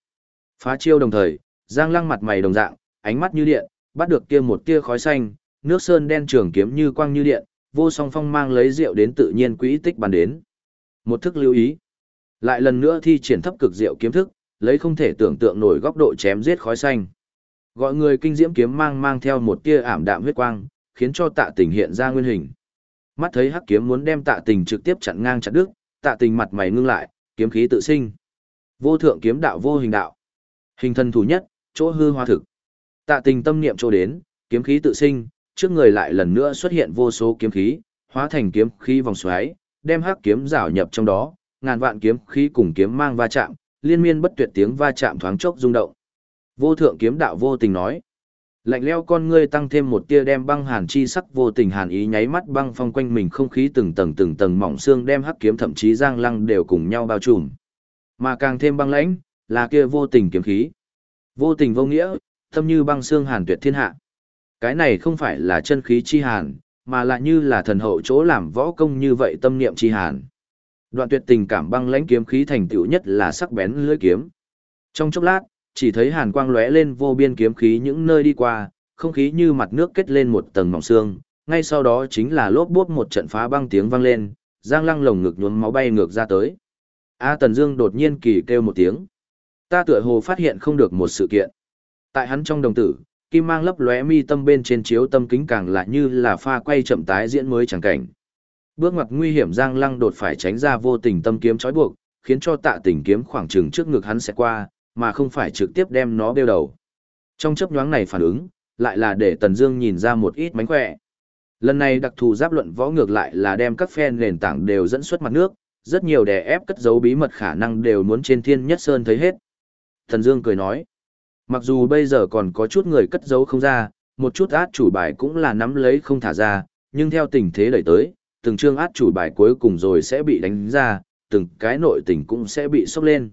phá chiêu đồng thời, Giang Lăng mặt mày đồng dạng, ánh mắt như điện, bắt được kia một tia khói xanh, nước sơn đen trường kiếm như quang như điện, vô song phong mang lấy rượu đến tự nhiên quỹ tích bàn đến. Một thức lưu ý. Lại lần nữa thi triển thấp cực diệu kiếm thức, lấy không thể tưởng tượng nổi góc độ chém giết khói xanh. Gọi người kinh diễm kiếm mang mang theo một tia ảm đạm huyết quang, khiến cho tạ tình hiện ra nguyên hình. Mắt thấy hắc kiếm muốn đem tạ tình trực tiếp chặn ngang chặt đứt, tạ tình mặt mày ngưng lại, kiếm khí tự sinh. Vô thượng kiếm đạo vô hình đạo. Hình thân thủ nhất, chỗ hư hoa thực. Tạ tình tâm niệm chỗ đến, kiếm khí tự sinh, trước người lại lần nữa xuất hiện vô số kiếm khí, hóa thành kiếm khí vòng xoáy, đem hắc kiếm rảo nhập trong đó, ngàn vạn kiếm khí cùng kiếm mang va chạm, liên miên bất tuyệt tiếng va chạm thoáng chốc rung động. Vô thượng kiếm đạo vô tình nói, lạnh leo con ngươi tăng thêm một tia đem băng hàn chi sắc vô tình hàn ý nháy mắt băng phong quanh mình không khí từng tầng từng tầng mỏng xương đem hắc kiếm thậm chí giang lăng đều cùng nhau bao trùm. Mà càng thêm băng lãnh, là kia vô tình kiếm khí. Vô tình vô nghĩa, thâm như băng xương hàn tuyệt thiên hạ. Cái này không phải là chân khí chi hàn, mà là như là thần hậu chỗ làm võ công như vậy tâm niệm chi hàn. Đoạn tuyệt tình cảm băng lãnh kiếm khí thành tựu nhất là sắc bén lưỡi kiếm. Trong chốc lát, chỉ thấy hàn quang lóe lên vô biên kiếm khí những nơi đi qua, không khí như mặt nước kết lên một tầng mỏng xương, ngay sau đó chính là lốp bốp một trận phá băng tiếng vang lên, Giang Lăng lồng ngực nhuốm máu bay ngược ra tới. A Tần Dương đột nhiên kỳ kêu một tiếng. Ta tựa hồ phát hiện không được một sự kiện. Tại hắn trong đồng tử, kim mang lấp lóe mi tâm bên trên chiếu tâm kính càng lại như là pha quay chậm tái diễn mới chẳng cảnh. Bước ngoặt nguy hiểm Giang Lăng đột phải tránh ra vô tình tâm kiếm trói buộc, khiến cho tạ tình kiếm khoảng trừng trước ngực hắn sẽ qua, mà không phải trực tiếp đem nó đeo đầu. Trong chấp nhoáng này phản ứng, lại là để Tần Dương nhìn ra một ít mánh khỏe. Lần này đặc thù giáp luận võ ngược lại là đem các phe nền tảng đều dẫn xuất mặt nước, rất nhiều đè ép cất giấu bí mật khả năng đều muốn trên thiên nhất sơn thấy hết. Tần Dương cười nói, mặc dù bây giờ còn có chút người cất giấu không ra, một chút át chủ bài cũng là nắm lấy không thả ra, nhưng theo tình thế đẩy tới, từng chương át chủ bài cuối cùng rồi sẽ bị đánh ra, từng cái nội tình cũng sẽ bị sốc lên.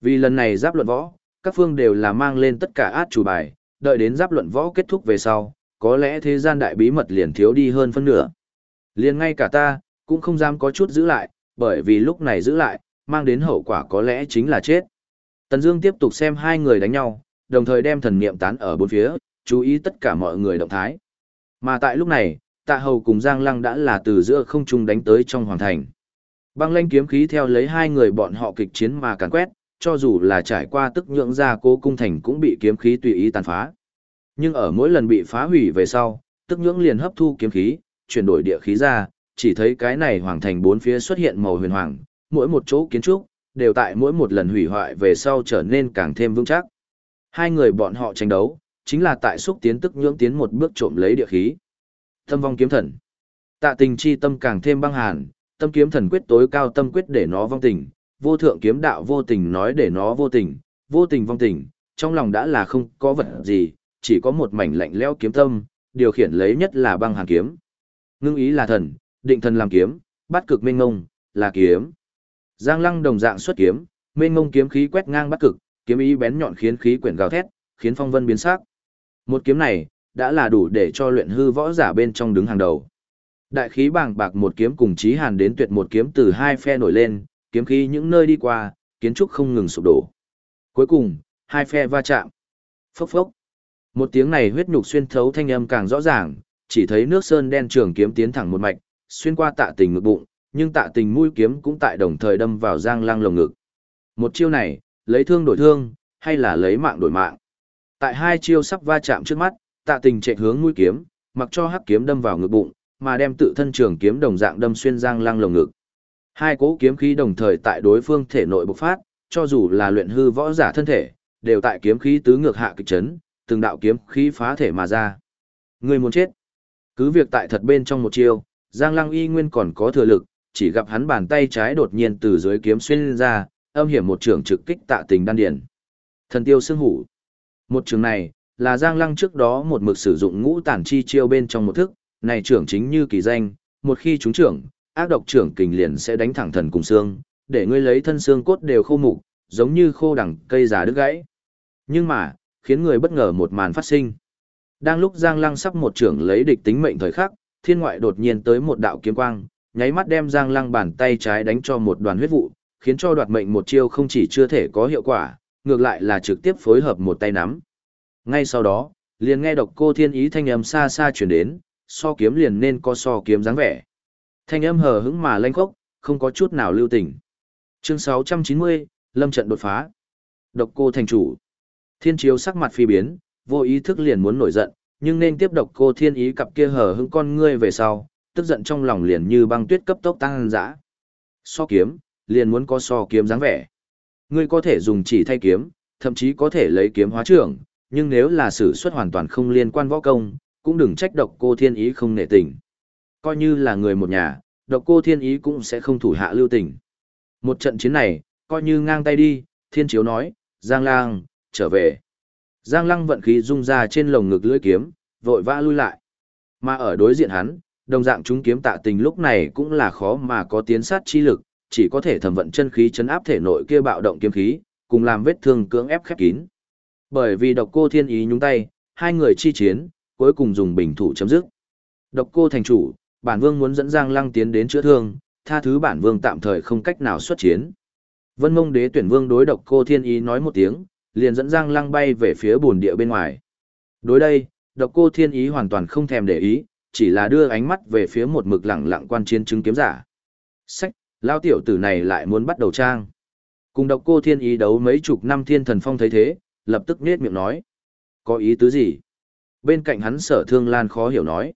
Vì lần này giáp luận võ, các phương đều là mang lên tất cả át chủ bài, đợi đến giáp luận võ kết thúc về sau, có lẽ thế gian đại bí mật liền thiếu đi hơn phân nửa. Liền ngay cả ta, cũng không dám có chút giữ lại, bởi vì lúc này giữ lại, mang đến hậu quả có lẽ chính là chết. Tần Dương tiếp tục xem hai người đánh nhau, đồng thời đem thần niệm tán ở bốn phía, chú ý tất cả mọi người động thái. Mà tại lúc này, Tạ Hầu cùng Giang Lăng đã là từ giữa không trung đánh tới trong hoàng thành. Băng lanh kiếm khí theo lấy hai người bọn họ kịch chiến mà càn quét, cho dù là trải qua tức nhượng ra cố cung thành cũng bị kiếm khí tùy ý tàn phá. Nhưng ở mỗi lần bị phá hủy về sau, tức nhưỡng liền hấp thu kiếm khí, chuyển đổi địa khí ra, chỉ thấy cái này hoàng thành bốn phía xuất hiện màu huyền hoàng, mỗi một chỗ kiến trúc, đều tại mỗi một lần hủy hoại về sau trở nên càng thêm vững chắc. Hai người bọn họ tranh đấu, chính là tại xúc tiến tức nhưỡng tiến một bước trộm lấy địa khí. Tâm vong kiếm thần. Tạ tình chi tâm càng thêm băng hàn, tâm kiếm thần quyết tối cao tâm quyết để nó vong tình, vô thượng kiếm đạo vô tình nói để nó vô tình, vô tình vong tình, trong lòng đã là không có vật gì, chỉ có một mảnh lạnh lẽo kiếm tâm, điều khiển lấy nhất là băng hàn kiếm. Ngưng ý là thần, định thần làm kiếm, bắt cực mênh ngông, là kiếm. Giang lăng đồng dạng xuất kiếm, mênh ngông kiếm khí quét ngang bắt cực, kiếm ý bén nhọn khiến khí quyển gào thét, khiến phong vân biến sắc. Một kiếm này, đã là đủ để cho luyện hư võ giả bên trong đứng hàng đầu. Đại khí bàng bạc một kiếm cùng chí hàn đến tuyệt một kiếm từ hai phe nổi lên, kiếm khí những nơi đi qua, kiến trúc không ngừng sụp đổ. Cuối cùng, hai phe va chạm. Phốc phốc. Một tiếng này huyết nhục xuyên thấu thanh âm càng rõ ràng, chỉ thấy nước sơn đen trường kiếm tiến thẳng một mạch, xuyên qua tạ tình ngực bụng, nhưng tạ tình mũi kiếm cũng tại đồng thời đâm vào giang lang lồng ngực. Một chiêu này, lấy thương đổi thương, hay là lấy mạng đổi mạng. Tại hai chiêu sắp va chạm trước mắt, tạ tình chạy hướng mũi kiếm, mặc cho hắc kiếm đâm vào ngực bụng, mà đem tự thân trường kiếm đồng dạng đâm xuyên giang lăng lồng ngực. Hai cỗ kiếm khí đồng thời tại đối phương thể nội bộc phát, cho dù là luyện hư võ giả thân thể, đều tại kiếm khí tứ ngược hạ kịch chấn, từng đạo kiếm khí phá thể mà ra. Người muốn chết. Cứ việc tại thật bên trong một chiêu, Giang Lăng y nguyên còn có thừa lực, chỉ gặp hắn bàn tay trái đột nhiên từ dưới kiếm xuyên ra, âm hiểm một trường trực kích tạ tình đan điền, Thần tiêu xương hủ. Một trường này, là Giang Lăng trước đó một mực sử dụng ngũ tản chi chiêu bên trong một thức, này trưởng chính như kỳ danh, một khi chúng trưởng, ác độc trưởng kình liền sẽ đánh thẳng thần cùng xương, để ngươi lấy thân xương cốt đều khô mục, giống như khô đằng cây già đứt gãy. Nhưng mà, khiến người bất ngờ một màn phát sinh. Đang lúc Giang Lăng sắp một trưởng lấy địch tính mệnh thời khắc, thiên ngoại đột nhiên tới một đạo kiếm quang, nháy mắt đem Giang Lăng bàn tay trái đánh cho một đoàn huyết vụ, khiến cho đoạt mệnh một chiêu không chỉ chưa thể có hiệu quả, ngược lại là trực tiếp phối hợp một tay nắm. Ngay sau đó, liền nghe độc cô thiên ý thanh âm xa xa chuyển đến, so kiếm liền nên có so kiếm dáng vẻ. Thanh âm hờ hững mà lanh khốc, không có chút nào lưu tình. Chương 690, Lâm trận đột phá. Độc cô thành chủ. Thiên chiếu sắc mặt phi biến, vô ý thức liền muốn nổi giận, nhưng nên tiếp độc cô thiên ý cặp kia hờ hững con ngươi về sau, tức giận trong lòng liền như băng tuyết cấp tốc tăng dã. So kiếm, liền muốn có so kiếm dáng vẻ. Ngươi có thể dùng chỉ thay kiếm, thậm chí có thể lấy kiếm hóa trưởng, nhưng nếu là sử xuất hoàn toàn không liên quan võ công, cũng đừng trách độc cô thiên ý không nể tình. Coi như là người một nhà, độc cô thiên ý cũng sẽ không thủ hạ lưu tình. Một trận chiến này, coi như ngang tay đi, thiên chiếu nói, Giang lang, trở về. Giang lăng vận khí rung ra trên lồng ngực lưỡi kiếm, vội vã lui lại. Mà ở đối diện hắn, đồng dạng chúng kiếm tạ tình lúc này cũng là khó mà có tiến sát chi lực, chỉ có thể thẩm vận chân khí chấn áp thể nội kia bạo động kiếm khí, cùng làm vết thương cưỡng ép khép kín. Bởi vì độc cô thiên ý nhúng tay, hai người chi chiến, cuối cùng dùng bình thủ chấm dứt. Độc cô thành chủ, bản vương muốn dẫn Giang Lăng tiến đến chữa thương, tha thứ bản vương tạm thời không cách nào xuất chiến. Vân Mông Đế tuyển vương đối độc cô thiên ý nói một tiếng, liền dẫn Giang Lăng bay về phía bồn địa bên ngoài. Đối đây, độc cô thiên ý hoàn toàn không thèm để ý, chỉ là đưa ánh mắt về phía một mực lẳng lặng quan chiến chứng kiếm giả. Sách, lao tiểu tử này lại muốn bắt đầu trang. Cùng độc cô thiên ý đấu mấy chục năm thiên thần phong thấy thế, lập tức nết miệng nói. Có ý tứ gì? Bên cạnh hắn sở thương lan khó hiểu nói.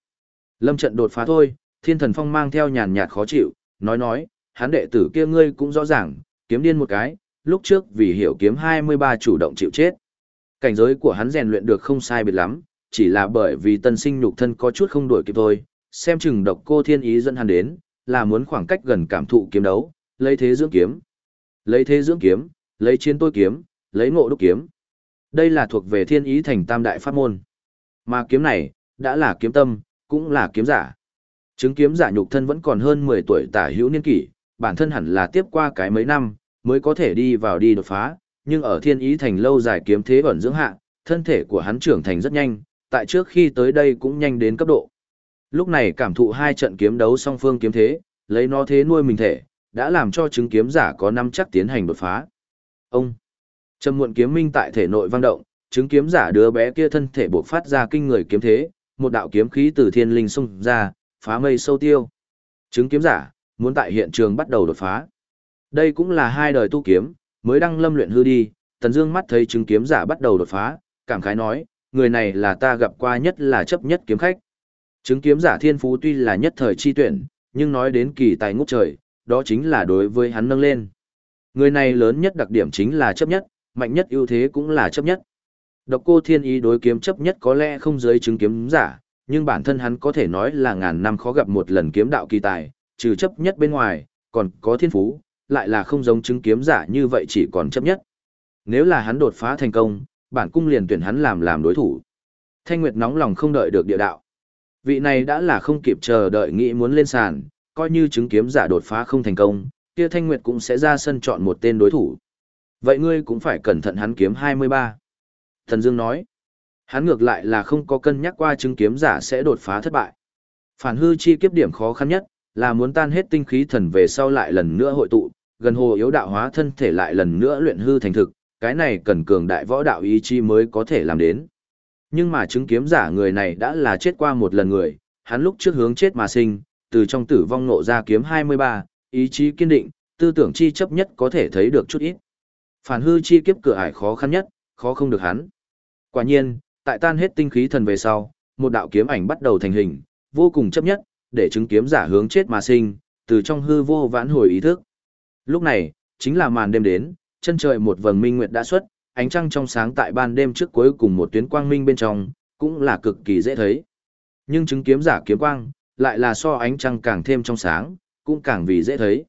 Lâm trận đột phá thôi, thiên thần phong mang theo nhàn nhạt khó chịu, nói nói, hắn đệ tử kia ngươi cũng rõ ràng, kiếm điên một cái, lúc trước vì hiểu kiếm 23 chủ động chịu chết. Cảnh giới của hắn rèn luyện được không sai biệt lắm, chỉ là bởi vì tân sinh nhục thân có chút không đuổi kịp thôi, xem chừng độc cô thiên ý dẫn hắn đến, là muốn khoảng cách gần cảm thụ kiếm đấu, lấy thế dưỡng kiếm. Lấy thế dưỡng kiếm, lấy chiến tôi kiếm, lấy ngộ đúc kiếm. Đây là thuộc về thiên ý thành tam đại pháp môn. Mà kiếm này, đã là kiếm tâm, cũng là kiếm giả. Chứng kiếm giả nhục thân vẫn còn hơn 10 tuổi tả hữu niên kỷ, bản thân hẳn là tiếp qua cái mấy năm, mới có thể đi vào đi đột phá, nhưng ở thiên ý thành lâu dài kiếm thế ẩn dưỡng hạ, thân thể của hắn trưởng thành rất nhanh, tại trước khi tới đây cũng nhanh đến cấp độ. Lúc này cảm thụ hai trận kiếm đấu song phương kiếm thế, lấy nó thế nuôi mình thể, đã làm cho chứng kiếm giả có năm chắc tiến hành đột phá. Ông! Trầm muộn kiếm minh tại thể nội vang động, chứng kiếm giả đứa bé kia thân thể bộc phát ra kinh người kiếm thế, một đạo kiếm khí từ thiên linh xung ra, phá mây sâu tiêu. Chứng kiếm giả, muốn tại hiện trường bắt đầu đột phá. Đây cũng là hai đời tu kiếm, mới đăng lâm luyện hư đi, Tần Dương mắt thấy chứng kiếm giả bắt đầu đột phá, cảm khái nói, người này là ta gặp qua nhất là chấp nhất kiếm khách. Chứng kiếm giả thiên phú tuy là nhất thời chi tuyển, nhưng nói đến kỳ tài ngút trời, đó chính là đối với hắn nâng lên. Người này lớn nhất đặc điểm chính là chấp nhất, mạnh nhất ưu thế cũng là chấp nhất. Độc cô thiên ý đối kiếm chấp nhất có lẽ không giới chứng kiếm giả, nhưng bản thân hắn có thể nói là ngàn năm khó gặp một lần kiếm đạo kỳ tài, trừ chấp nhất bên ngoài, còn có thiên phú, lại là không giống chứng kiếm giả như vậy chỉ còn chấp nhất. Nếu là hắn đột phá thành công, bản cung liền tuyển hắn làm làm đối thủ. Thanh Nguyệt nóng lòng không đợi được địa đạo. Vị này đã là không kịp chờ đợi nghĩ muốn lên sàn, coi như chứng kiếm giả đột phá không thành công, kia Thanh Nguyệt cũng sẽ ra sân chọn một tên đối thủ. Vậy ngươi cũng phải cẩn thận hắn kiếm 23. Thần Dương nói, hắn ngược lại là không có cân nhắc qua chứng kiếm giả sẽ đột phá thất bại. Phản hư chi kiếp điểm khó khăn nhất, là muốn tan hết tinh khí thần về sau lại lần nữa hội tụ, gần hồ yếu đạo hóa thân thể lại lần nữa luyện hư thành thực, cái này cần cường đại võ đạo ý chí mới có thể làm đến. Nhưng mà chứng kiếm giả người này đã là chết qua một lần người, hắn lúc trước hướng chết mà sinh, từ trong tử vong nộ ra kiếm 23, ý chí kiên định, tư tưởng chi chấp nhất có thể thấy được chút ít. Phản hư chi kiếp cửa ải khó khăn nhất, khó không được hắn. Quả nhiên, tại tan hết tinh khí thần về sau, một đạo kiếm ảnh bắt đầu thành hình, vô cùng chấp nhất, để chứng kiếm giả hướng chết mà sinh, từ trong hư vô vãn hồi ý thức. Lúc này, chính là màn đêm đến, chân trời một vầng minh nguyệt đã xuất, ánh trăng trong sáng tại ban đêm trước cuối cùng một tuyến quang minh bên trong, cũng là cực kỳ dễ thấy. Nhưng chứng kiếm giả kiếm quang, lại là so ánh trăng càng thêm trong sáng, cũng càng vì dễ thấy.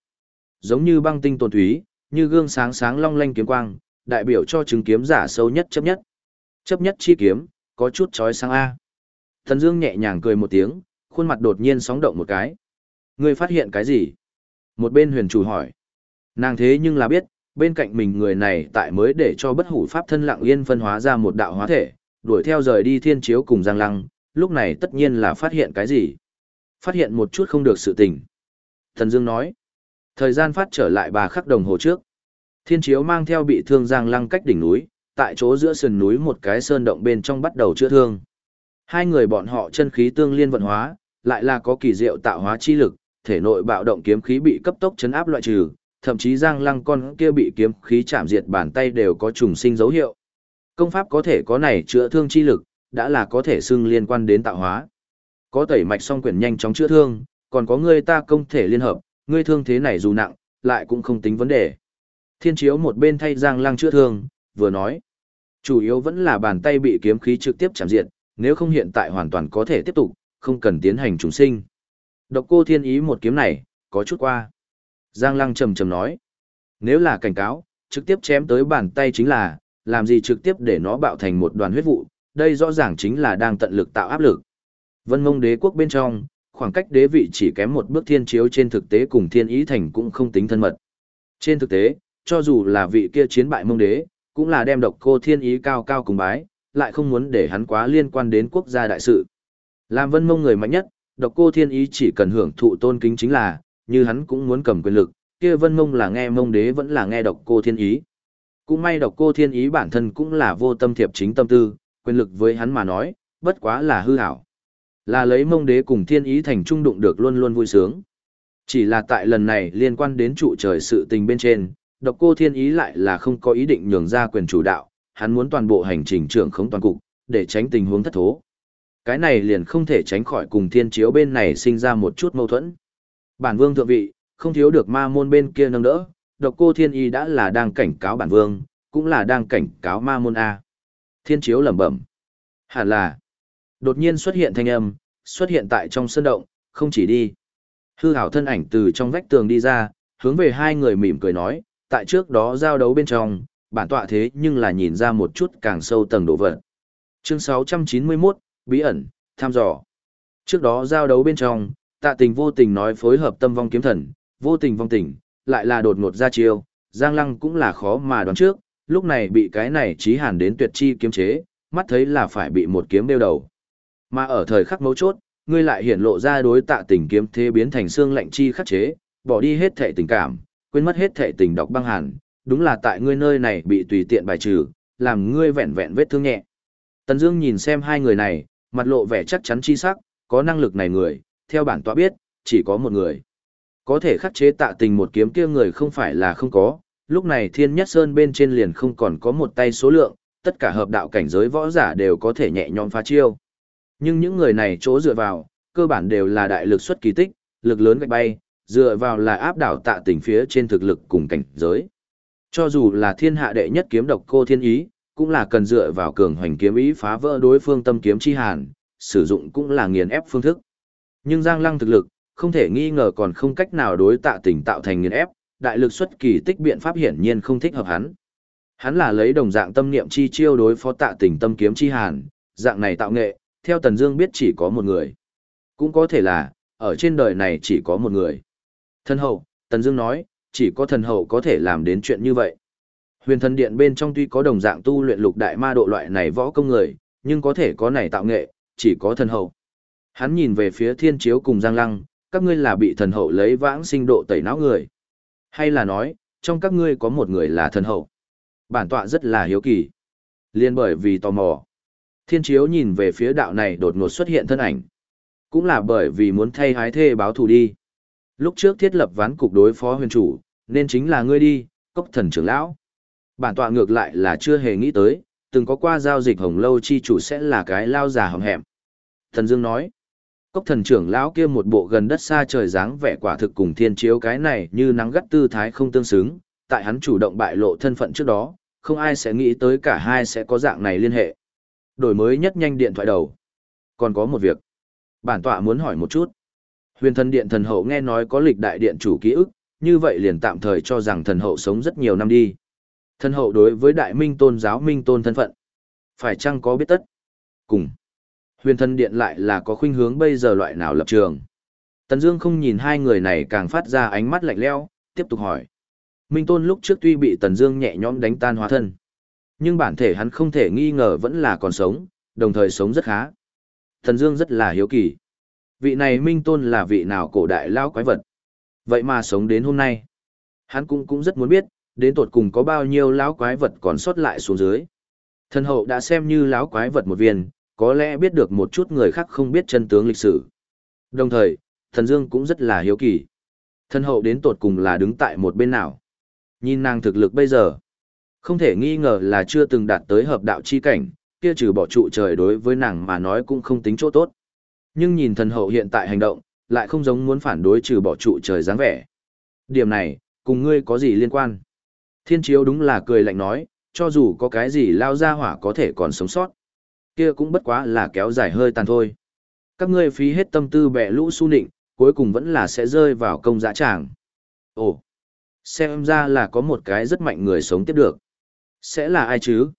Giống như băng tinh tồn thúy, như gương sáng sáng long lanh kiếm quang, đại biểu cho chứng kiếm giả sâu nhất chấp nhất. Chấp nhất chi kiếm, có chút chói sáng A. Thần Dương nhẹ nhàng cười một tiếng, khuôn mặt đột nhiên sóng động một cái. Ngươi phát hiện cái gì? Một bên huyền chủ hỏi. Nàng thế nhưng là biết, bên cạnh mình người này tại mới để cho bất hủ pháp thân lặng yên phân hóa ra một đạo hóa thể, đuổi theo rời đi thiên chiếu cùng Giang Lăng, lúc này tất nhiên là phát hiện cái gì? Phát hiện một chút không được sự tình. Thần Dương nói. Thời gian phát trở lại bà khắc đồng hồ trước. Thiên chiếu mang theo bị thương Giang Lăng cách đỉnh núi, tại chỗ giữa sườn núi một cái sơn động bên trong bắt đầu chữa thương. Hai người bọn họ chân khí tương liên vận hóa, lại là có kỳ diệu tạo hóa chi lực, thể nội bạo động kiếm khí bị cấp tốc chấn áp loại trừ, thậm chí Giang Lăng con kia bị kiếm khí chạm diệt bàn tay đều có trùng sinh dấu hiệu. Công pháp có thể có này chữa thương chi lực, đã là có thể xưng liên quan đến tạo hóa. Có tẩy mạch song quyển nhanh chóng chữa thương, còn có người ta công thể liên hợp, ngươi thương thế này dù nặng, lại cũng không tính vấn đề. Thiên chiếu một bên thay Giang Lăng chữa thương, vừa nói. Chủ yếu vẫn là bàn tay bị kiếm khí trực tiếp chạm diệt, nếu không hiện tại hoàn toàn có thể tiếp tục, không cần tiến hành trùng sinh. Độc cô thiên ý một kiếm này, có chút qua. Giang Lăng trầm trầm nói. Nếu là cảnh cáo, trực tiếp chém tới bàn tay chính là, làm gì trực tiếp để nó bạo thành một đoàn huyết vụ, đây rõ ràng chính là đang tận lực tạo áp lực. Vân mông đế quốc bên trong, khoảng cách đế vị chỉ kém một bước thiên chiếu trên thực tế cùng thiên ý thành cũng không tính thân mật. Trên thực tế, cho dù là vị kia chiến bại mông đế, cũng là đem độc cô thiên ý cao cao cùng bái, lại không muốn để hắn quá liên quan đến quốc gia đại sự. Làm vân mông người mạnh nhất, độc cô thiên ý chỉ cần hưởng thụ tôn kính chính là, như hắn cũng muốn cầm quyền lực, kia vân mông là nghe mông đế vẫn là nghe độc cô thiên ý. Cũng may độc cô thiên ý bản thân cũng là vô tâm thiệp chính tâm tư, quyền lực với hắn mà nói, bất quá là hư hảo. Là lấy mông đế cùng thiên ý thành trung đụng được luôn luôn vui sướng. Chỉ là tại lần này liên quan đến trụ trời sự tình bên trên, độc cô thiên ý lại là không có ý định nhường ra quyền chủ đạo, hắn muốn toàn bộ hành trình trưởng khống toàn cục, để tránh tình huống thất thố. Cái này liền không thể tránh khỏi cùng thiên chiếu bên này sinh ra một chút mâu thuẫn. Bản vương thượng vị, không thiếu được ma môn bên kia nâng đỡ, độc cô thiên y đã là đang cảnh cáo bản vương, cũng là đang cảnh cáo ma môn A. Thiên chiếu lẩm bẩm. Hẳn là, đột nhiên xuất hiện thanh âm, xuất hiện tại trong sân động, không chỉ đi. Hư hảo thân ảnh từ trong vách tường đi ra, hướng về hai người mỉm cười nói, tại trước đó giao đấu bên trong, bản tọa thế nhưng là nhìn ra một chút càng sâu tầng độ vật. Chương 691, Bí ẩn, tham dò. Trước đó giao đấu bên trong, tạ tình vô tình nói phối hợp tâm vong kiếm thần, vô tình vong tình, lại là đột ngột ra chiêu, Giang Lăng cũng là khó mà đoán trước, lúc này bị cái này trí hàn đến tuyệt chi kiếm chế, mắt thấy là phải bị một kiếm đeo đầu. Mà ở thời khắc mấu chốt, ngươi lại hiển lộ ra đối tạ tình kiếm thế biến thành xương lạnh chi khắc chế, bỏ đi hết thể tình cảm, quên mất hết thể tình độc băng hàn, đúng là tại ngươi nơi này bị tùy tiện bài trừ, làm ngươi vẹn vẹn vết thương nhẹ. Tần Dương nhìn xem hai người này, mặt lộ vẻ chắc chắn chi sắc, có năng lực này người, theo bản tọa biết, chỉ có một người. Có thể khắc chế tạ tình một kiếm kia người không phải là không có, lúc này Thiên Nhất Sơn bên trên liền không còn có một tay số lượng, tất cả hợp đạo cảnh giới võ giả đều có thể nhẹ nhõm phá chiêu. Nhưng những người này chỗ dựa vào, cơ bản đều là đại lực xuất kỳ tích, lực lớn gạch bay, dựa vào là áp đảo tạ tình phía trên thực lực cùng cảnh giới. Cho dù là thiên hạ đệ nhất kiếm độc cô thiên ý, cũng là cần dựa vào cường hoành kiếm ý phá vỡ đối phương tâm kiếm chi hàn, sử dụng cũng là nghiền ép phương thức. Nhưng Giang Lăng thực lực, không thể nghi ngờ còn không cách nào đối tạ tình tạo thành nghiền ép, đại lực xuất kỳ tích biện pháp hiển nhiên không thích hợp hắn. Hắn là lấy đồng dạng tâm niệm chi chiêu đối phó tạ tình tâm kiếm chi hàn, dạng này tạo nghệ, theo Tần Dương biết chỉ có một người. Cũng có thể là, ở trên đời này chỉ có một người. Thần hậu, Tần Dương nói, chỉ có thần hậu có thể làm đến chuyện như vậy. Huyền thần điện bên trong tuy có đồng dạng tu luyện lục đại ma độ loại này võ công người, nhưng có thể có này tạo nghệ, chỉ có thần hậu. Hắn nhìn về phía thiên chiếu cùng Giang Lăng, các ngươi là bị thần hậu lấy vãng sinh độ tẩy não người. Hay là nói, trong các ngươi có một người là thần hậu. Bản tọa rất là hiếu kỳ. Liên bởi vì tò mò. Thiên chiếu nhìn về phía đạo này đột ngột xuất hiện thân ảnh. Cũng là bởi vì muốn thay hái thê báo thù đi. Lúc trước thiết lập ván cục đối phó huyền chủ, nên chính là ngươi đi, cốc thần trưởng lão. Bản tọa ngược lại là chưa hề nghĩ tới, từng có qua giao dịch hồng lâu chi chủ sẽ là cái lao già hầm hẹm. Thần Dương nói, cốc thần trưởng lão kia một bộ gần đất xa trời dáng vẻ quả thực cùng thiên chiếu cái này như nắng gắt tư thái không tương xứng, tại hắn chủ động bại lộ thân phận trước đó, không ai sẽ nghĩ tới cả hai sẽ có dạng này liên hệ. Đổi mới nhất nhanh điện thoại đầu. Còn có một việc. Bản tọa muốn hỏi một chút. Huyền thần điện thần hậu nghe nói có lịch đại điện chủ ký ức, như vậy liền tạm thời cho rằng thần hậu sống rất nhiều năm đi. Thần hậu đối với đại minh tôn giáo minh tôn thân phận. Phải chăng có biết tất? Cùng. Huyền thần điện lại là có khuynh hướng bây giờ loại nào lập trường. Tần Dương không nhìn hai người này càng phát ra ánh mắt lạnh lẽo, tiếp tục hỏi. Minh Tôn lúc trước tuy bị Tần Dương nhẹ nhõm đánh tan hóa thân, nhưng bản thể hắn không thể nghi ngờ vẫn là còn sống, đồng thời sống rất khá. Tần Dương rất là hiếu kỳ. Vị này Minh Tôn là vị nào cổ đại lão quái vật? Vậy mà sống đến hôm nay. Hắn cũng cũng rất muốn biết, đến tột cùng có bao nhiêu lão quái vật còn sót lại xuống dưới. Thần hậu đã xem như lão quái vật một viên, có lẽ biết được một chút người khác không biết chân tướng lịch sử. Đồng thời, thần dương cũng rất là hiếu kỳ. Thần hậu đến tột cùng là đứng tại một bên nào. Nhìn nàng thực lực bây giờ, không thể nghi ngờ là chưa từng đạt tới hợp đạo chi cảnh, kia trừ bỏ trụ trời đối với nàng mà nói cũng không tính chỗ tốt. Nhưng nhìn thần hậu hiện tại hành động, lại không giống muốn phản đối trừ bỏ trụ trời dáng vẻ. Điểm này, cùng ngươi có gì liên quan? Thiên chiếu đúng là cười lạnh nói, cho dù có cái gì lao ra hỏa có thể còn sống sót. Kia cũng bất quá là kéo dài hơi tàn thôi. Các ngươi phí hết tâm tư bẻ lũ su nịnh, cuối cùng vẫn là sẽ rơi vào công dã tràng. Ồ, xem ra là có một cái rất mạnh người sống tiếp được. Sẽ là ai chứ?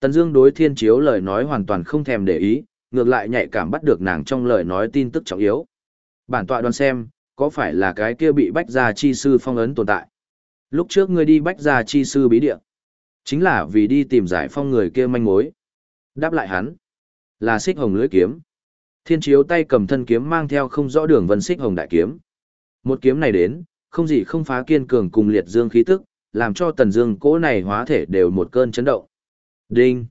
Tần Dương đối thiên chiếu lời nói hoàn toàn không thèm để ý, ngược lại nhạy cảm bắt được nàng trong lời nói tin tức trọng yếu. Bản tọa đoán xem, có phải là cái kia bị bách gia chi sư phong ấn tồn tại? Lúc trước ngươi đi bách gia chi sư bí địa, chính là vì đi tìm giải phong người kia manh mối. Đáp lại hắn, là xích hồng lưỡi kiếm. Thiên chiếu tay cầm thân kiếm mang theo không rõ đường vân xích hồng đại kiếm. Một kiếm này đến, không gì không phá kiên cường cùng liệt dương khí tức, làm cho tần dương cỗ này hóa thể đều một cơn chấn động. Đinh!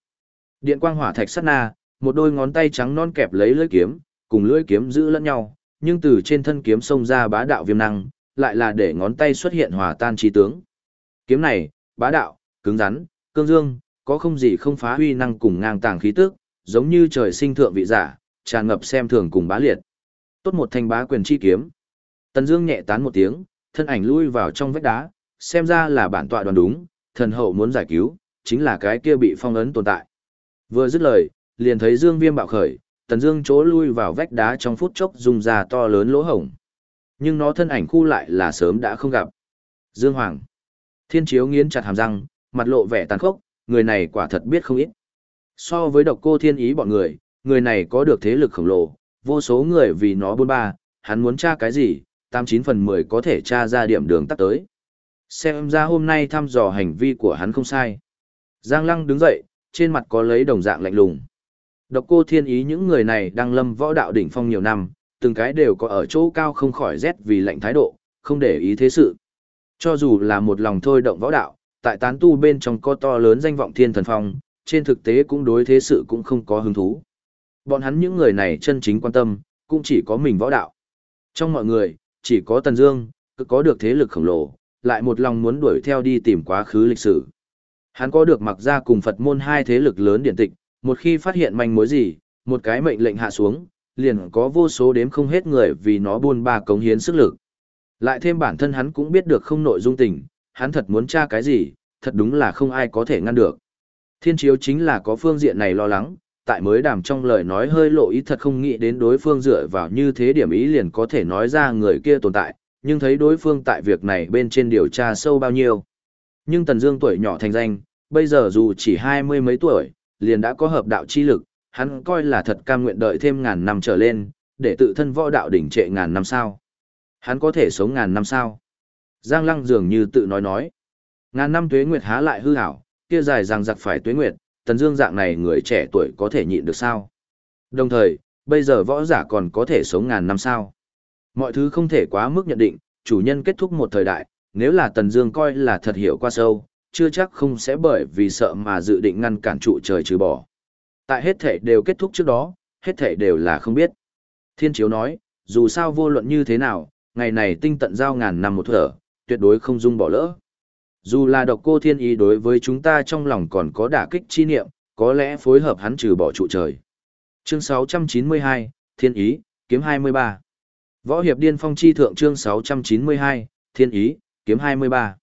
Điện quang hỏa thạch sát na, một đôi ngón tay trắng non kẹp lấy lưỡi kiếm, cùng lưỡi kiếm giữ lẫn nhau, nhưng từ trên thân kiếm xông ra bá đạo viêm năng, lại là để ngón tay xuất hiện hòa tan trí tướng. Kiếm này, bá đạo, cứng rắn, cương dương, có không gì không phá huy năng cùng ngang tàng khí tức, giống như trời sinh thượng vị giả, tràn ngập xem thường cùng bá liệt. Tốt một thanh bá quyền chi kiếm. Tần Dương nhẹ tán một tiếng, thân ảnh lui vào trong vách đá, xem ra là bản tọa đoán đúng, thần hậu muốn giải cứu, chính là cái kia bị phong ấn tồn tại. Vừa dứt lời, liền thấy Dương Viêm bạo khởi, Tần Dương chỗ lui vào vách đá trong phút chốc dùng ra to lớn lỗ hổng. Nhưng nó thân ảnh khu lại là sớm đã không gặp. Dương Hoàng. Thiên Chiếu nghiến chặt hàm răng, mặt lộ vẻ tàn khốc, người này quả thật biết không ít. So với độc cô thiên ý bọn người, người này có được thế lực khổng lồ, vô số người vì nó buôn ba, hắn muốn tra cái gì, tám chín phần mười có thể tra ra điểm đường tắt tới. Xem ra hôm nay thăm dò hành vi của hắn không sai. Giang Lăng đứng dậy, trên mặt có lấy đồng dạng lạnh lùng. Độc cô thiên ý những người này đang lâm võ đạo đỉnh phong nhiều năm, từng cái đều có ở chỗ cao không khỏi rét vì lạnh thái độ, không để ý thế sự. Cho dù là một lòng thôi động võ đạo, tại tán tu bên trong có to lớn danh vọng thiên thần phong, trên thực tế cũng đối thế sự cũng không có hứng thú. Bọn hắn những người này chân chính quan tâm, cũng chỉ có mình võ đạo. Trong mọi người, chỉ có Tần Dương, cứ có được thế lực khổng lồ, lại một lòng muốn đuổi theo đi tìm quá khứ lịch sử. Hắn có được mặc ra cùng Phật môn hai thế lực lớn điện tịch, một khi phát hiện manh mối gì, một cái mệnh lệnh hạ xuống, liền có vô số đếm không hết người vì nó buôn ba cống hiến sức lực. Lại thêm bản thân hắn cũng biết được không nội dung tình, hắn thật muốn tra cái gì, thật đúng là không ai có thể ngăn được. Thiên chiếu chính là có phương diện này lo lắng, tại mới đàm trong lời nói hơi lộ ý thật không nghĩ đến đối phương dựa vào như thế điểm ý liền có thể nói ra người kia tồn tại, nhưng thấy đối phương tại việc này bên trên điều tra sâu bao nhiêu. Nhưng Tần Dương tuổi nhỏ thành danh, bây giờ dù chỉ hai mươi mấy tuổi, liền đã có hợp đạo chi lực, hắn coi là thật cam nguyện đợi thêm ngàn năm trở lên, để tự thân võ đạo đỉnh trệ ngàn năm sao. Hắn có thể sống ngàn năm sao. Giang Lăng dường như tự nói nói. Ngàn năm tuế nguyệt há lại hư hảo, kia dài rằng giặc phải tuế nguyệt, tần dương dạng này người trẻ tuổi có thể nhịn được sao. Đồng thời, bây giờ võ giả còn có thể sống ngàn năm sao. Mọi thứ không thể quá mức nhận định, chủ nhân kết thúc một thời đại, nếu là tần dương coi là thật hiểu qua sâu, chưa chắc không sẽ bởi vì sợ mà dự định ngăn cản trụ trời trừ bỏ. Tại hết thể đều kết thúc trước đó, hết thể đều là không biết. Thiên Chiếu nói, dù sao vô luận như thế nào, ngày này tinh tận giao ngàn năm một thở, tuyệt đối không dung bỏ lỡ. Dù là độc cô thiên ý đối với chúng ta trong lòng còn có đả kích chi niệm, có lẽ phối hợp hắn trừ bỏ trụ trời. Chương 692, Thiên ý, kiếm 23. Võ hiệp điên phong chi thượng chương 692, Thiên ý, kiếm 23.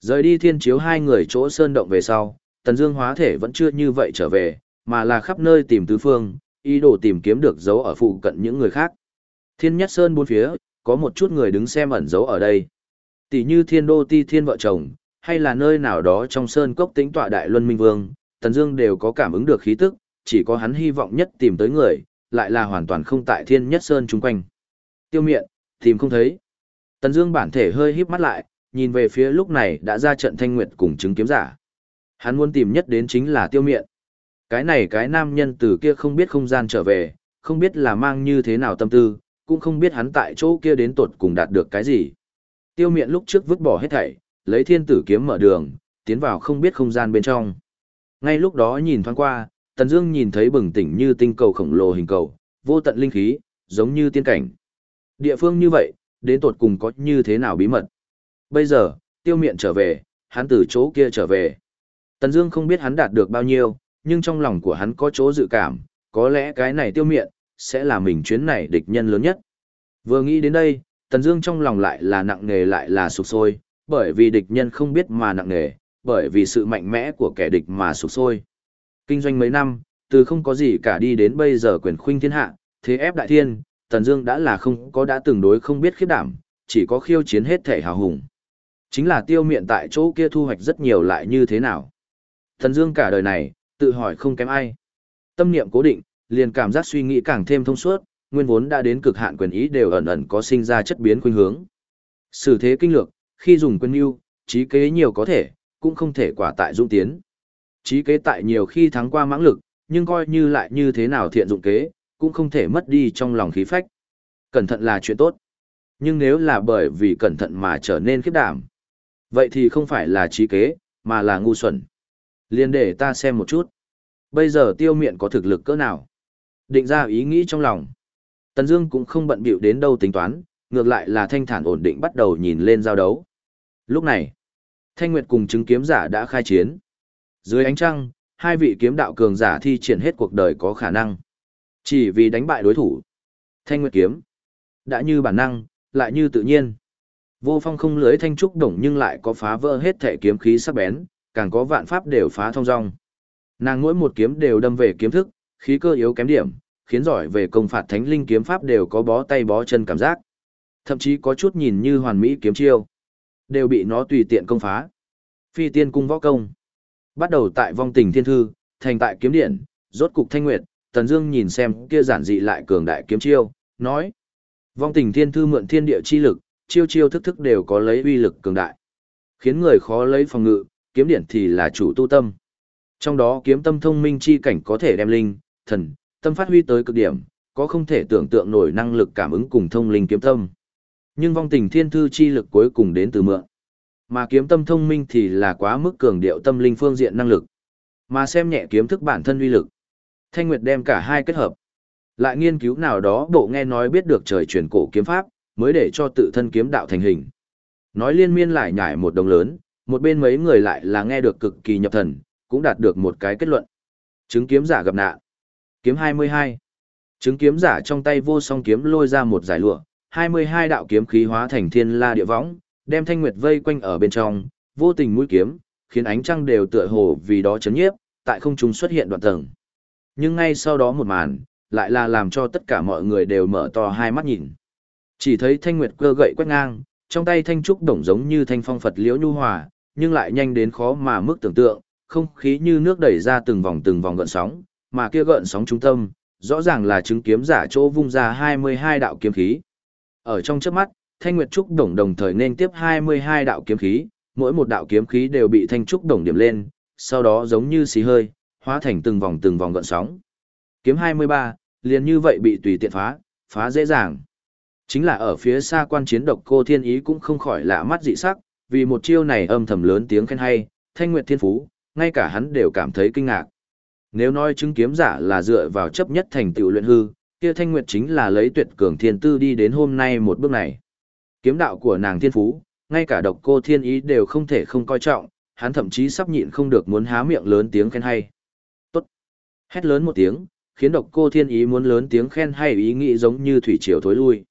Rời đi thiên chiếu hai người chỗ sơn động về sau, Tần Dương hóa thể vẫn chưa như vậy trở về, mà là khắp nơi tìm tứ phương, ý đồ tìm kiếm được dấu ở phụ cận những người khác. Thiên Nhất Sơn bốn phía, có một chút người đứng xem ẩn dấu ở đây. Tỷ như Thiên Đô Ti Thiên vợ chồng, hay là nơi nào đó trong sơn cốc tĩnh tọa Đại Luân Minh Vương, Tần Dương đều có cảm ứng được khí tức, chỉ có hắn hy vọng nhất tìm tới người, lại là hoàn toàn không tại Thiên Nhất Sơn chung quanh. Tiêu Miện, tìm không thấy. Tần Dương bản thể hơi híp mắt lại, nhìn về phía lúc này đã ra trận Thanh Nguyệt cùng chứng kiếm giả. Hắn muốn tìm nhất đến chính là Tiêu Miện. Cái này cái nam nhân từ kia không biết không gian trở về, không biết là mang như thế nào tâm tư, cũng không biết hắn tại chỗ kia đến tột cùng đạt được cái gì. Tiêu miện lúc trước vứt bỏ hết thảy, lấy thiên tử kiếm mở đường, tiến vào không biết không gian bên trong. Ngay lúc đó nhìn thoáng qua, Tần Dương nhìn thấy bừng tỉnh như tinh cầu khổng lồ hình cầu, vô tận linh khí, giống như tiên cảnh. Địa phương như vậy, đến tột cùng có như thế nào bí mật. Bây giờ, tiêu miện trở về, hắn từ chỗ kia trở về. Tần Dương không biết hắn đạt được bao nhiêu, nhưng trong lòng của hắn có chỗ dự cảm, có lẽ cái này tiêu miện, sẽ là mình chuyến này địch nhân lớn nhất. Vừa nghĩ đến đây, Tần Dương trong lòng lại là nặng nề lại là sụp sôi, bởi vì địch nhân không biết mà nặng nề, bởi vì sự mạnh mẽ của kẻ địch mà sụp sôi. Kinh doanh mấy năm, từ không có gì cả đi đến bây giờ quyền khuynh thiên hạ, thế ép đại thiên, Tần Dương đã là không có đã từng đối không biết khiếp đảm, chỉ có khiêu chiến hết thể hào hùng. Chính là tiêu miện tại chỗ kia thu hoạch rất nhiều lại như thế nào. Tần Dương cả đời này, tự hỏi không kém ai. Tâm niệm cố định, liền cảm giác suy nghĩ càng thêm thông suốt, nguyên vốn đã đến cực hạn quyền ý đều ẩn ẩn có sinh ra chất biến khuynh hướng. Sử thế kinh lược, khi dùng quyền ưu, trí kế nhiều có thể, cũng không thể quả tại dụng tiến. Trí kế tại nhiều khi thắng qua mãng lực, nhưng coi như lại như thế nào thiện dụng kế, cũng không thể mất đi trong lòng khí phách. Cẩn thận là chuyện tốt. Nhưng nếu là bởi vì cẩn thận mà trở nên khiếp đảm, vậy thì không phải là trí kế, mà là ngu xuẩn. Liên để ta xem một chút. Bây giờ tiêu miện có thực lực cỡ nào? Định ra ý nghĩ trong lòng. Tần Dương cũng không bận bịu đến đâu tính toán, ngược lại là thanh thản ổn định bắt đầu nhìn lên giao đấu. Lúc này, Thanh Nguyệt cùng chứng kiếm giả đã khai chiến. Dưới ánh trăng, hai vị kiếm đạo cường giả thi triển hết cuộc đời có khả năng. Chỉ vì đánh bại đối thủ. Thanh Nguyệt kiếm, đã như bản năng, lại như tự nhiên. Vô Phong không lưới thanh trúc đồng nhưng lại có phá vỡ hết thể kiếm khí sắc bén, càng có vạn pháp đều phá thông dong. Nàng mỗi một kiếm đều đâm về kiếm thức, khí cơ yếu kém điểm, khiến giỏi về công phạt thánh linh kiếm pháp đều có bó tay bó chân cảm giác. Thậm chí có chút nhìn như hoàn mỹ kiếm chiêu, đều bị nó tùy tiện công phá. Phi tiên cung võ công. Bắt đầu tại vong tình thiên thư, thành tại kiếm điện, rốt cục thanh nguyệt, Tần Dương nhìn xem kia giản dị lại cường đại kiếm chiêu, nói: Vong tình thiên thư mượn thiên địa chi lực, chiêu chiêu thức thức đều có lấy uy lực cường đại, khiến người khó lấy phòng ngự, kiếm điện thì là chủ tu tâm. Trong đó kiếm tâm thông minh chi cảnh có thể đem linh, thần, tâm phát huy tới cực điểm, có không thể tưởng tượng nổi năng lực cảm ứng cùng thông linh kiếm tâm. Nhưng vong tình thiên thư chi lực cuối cùng đến từ mượn. Mà kiếm tâm thông minh thì là quá mức cường điệu tâm linh phương diện năng lực. Mà xem nhẹ kiếm thức bản thân uy lực. Thanh Nguyệt đem cả hai kết hợp. Lại nghiên cứu nào đó bộ nghe nói biết được trời truyền cổ kiếm pháp, mới để cho tự thân kiếm đạo thành hình. Nói liên miên lại nhải một đồng lớn, một bên mấy người lại là nghe được cực kỳ nhập thần, cũng đạt được một cái kết luận. Chứng kiếm giả gặp nạn. Kiếm 22. Chứng kiếm giả trong tay vô song kiếm lôi ra một giải lụa, 22 đạo kiếm khí hóa thành thiên la địa võng, đem thanh nguyệt vây quanh ở bên trong, vô tình mũi kiếm, khiến ánh trăng đều tựa hồ vì đó chấn nhiếp, tại không trung xuất hiện đoạn tầng. Nhưng ngay sau đó một màn, lại là làm cho tất cả mọi người đều mở to hai mắt nhìn. Chỉ thấy thanh nguyệt cơ gậy quét ngang, trong tay thanh trúc đồng giống như thanh phong Phật liễu nhu hòa, nhưng lại nhanh đến khó mà mức tưởng tượng, không khí như nước đẩy ra từng vòng từng vòng gợn sóng, mà kia gợn sóng trung tâm, rõ ràng là chứng kiếm giả chỗ vung ra 22 đạo kiếm khí. Ở trong chớp mắt, Thanh Nguyệt Trúc Đồng đồng thời nên tiếp 22 đạo kiếm khí, mỗi một đạo kiếm khí đều bị Thanh Trúc Đồng điểm lên, sau đó giống như xì hơi, hóa thành từng vòng từng vòng gợn sóng. Kiếm 23, liền như vậy bị tùy tiện phá, phá dễ dàng. Chính là ở phía xa quan chiến độc cô thiên ý cũng không khỏi lạ mắt dị sắc, vì một chiêu này âm thầm lớn tiếng khen hay, Thanh Nguyệt Thiên Phú, ngay cả hắn đều cảm thấy kinh ngạc. Nếu nói chứng kiếm giả là dựa vào chấp nhất thành tựu luyện hư, kia Thanh Nguyệt chính là lấy tuyệt cường thiên tư đi đến hôm nay một bước này. Kiếm đạo của nàng thiên phú, ngay cả độc cô thiên ý đều không thể không coi trọng, hắn thậm chí sắp nhịn không được muốn há miệng lớn tiếng khen hay. Tốt! Hét lớn một tiếng, khiến độc cô thiên ý muốn lớn tiếng khen hay ý nghĩ giống như thủy triều thối lui.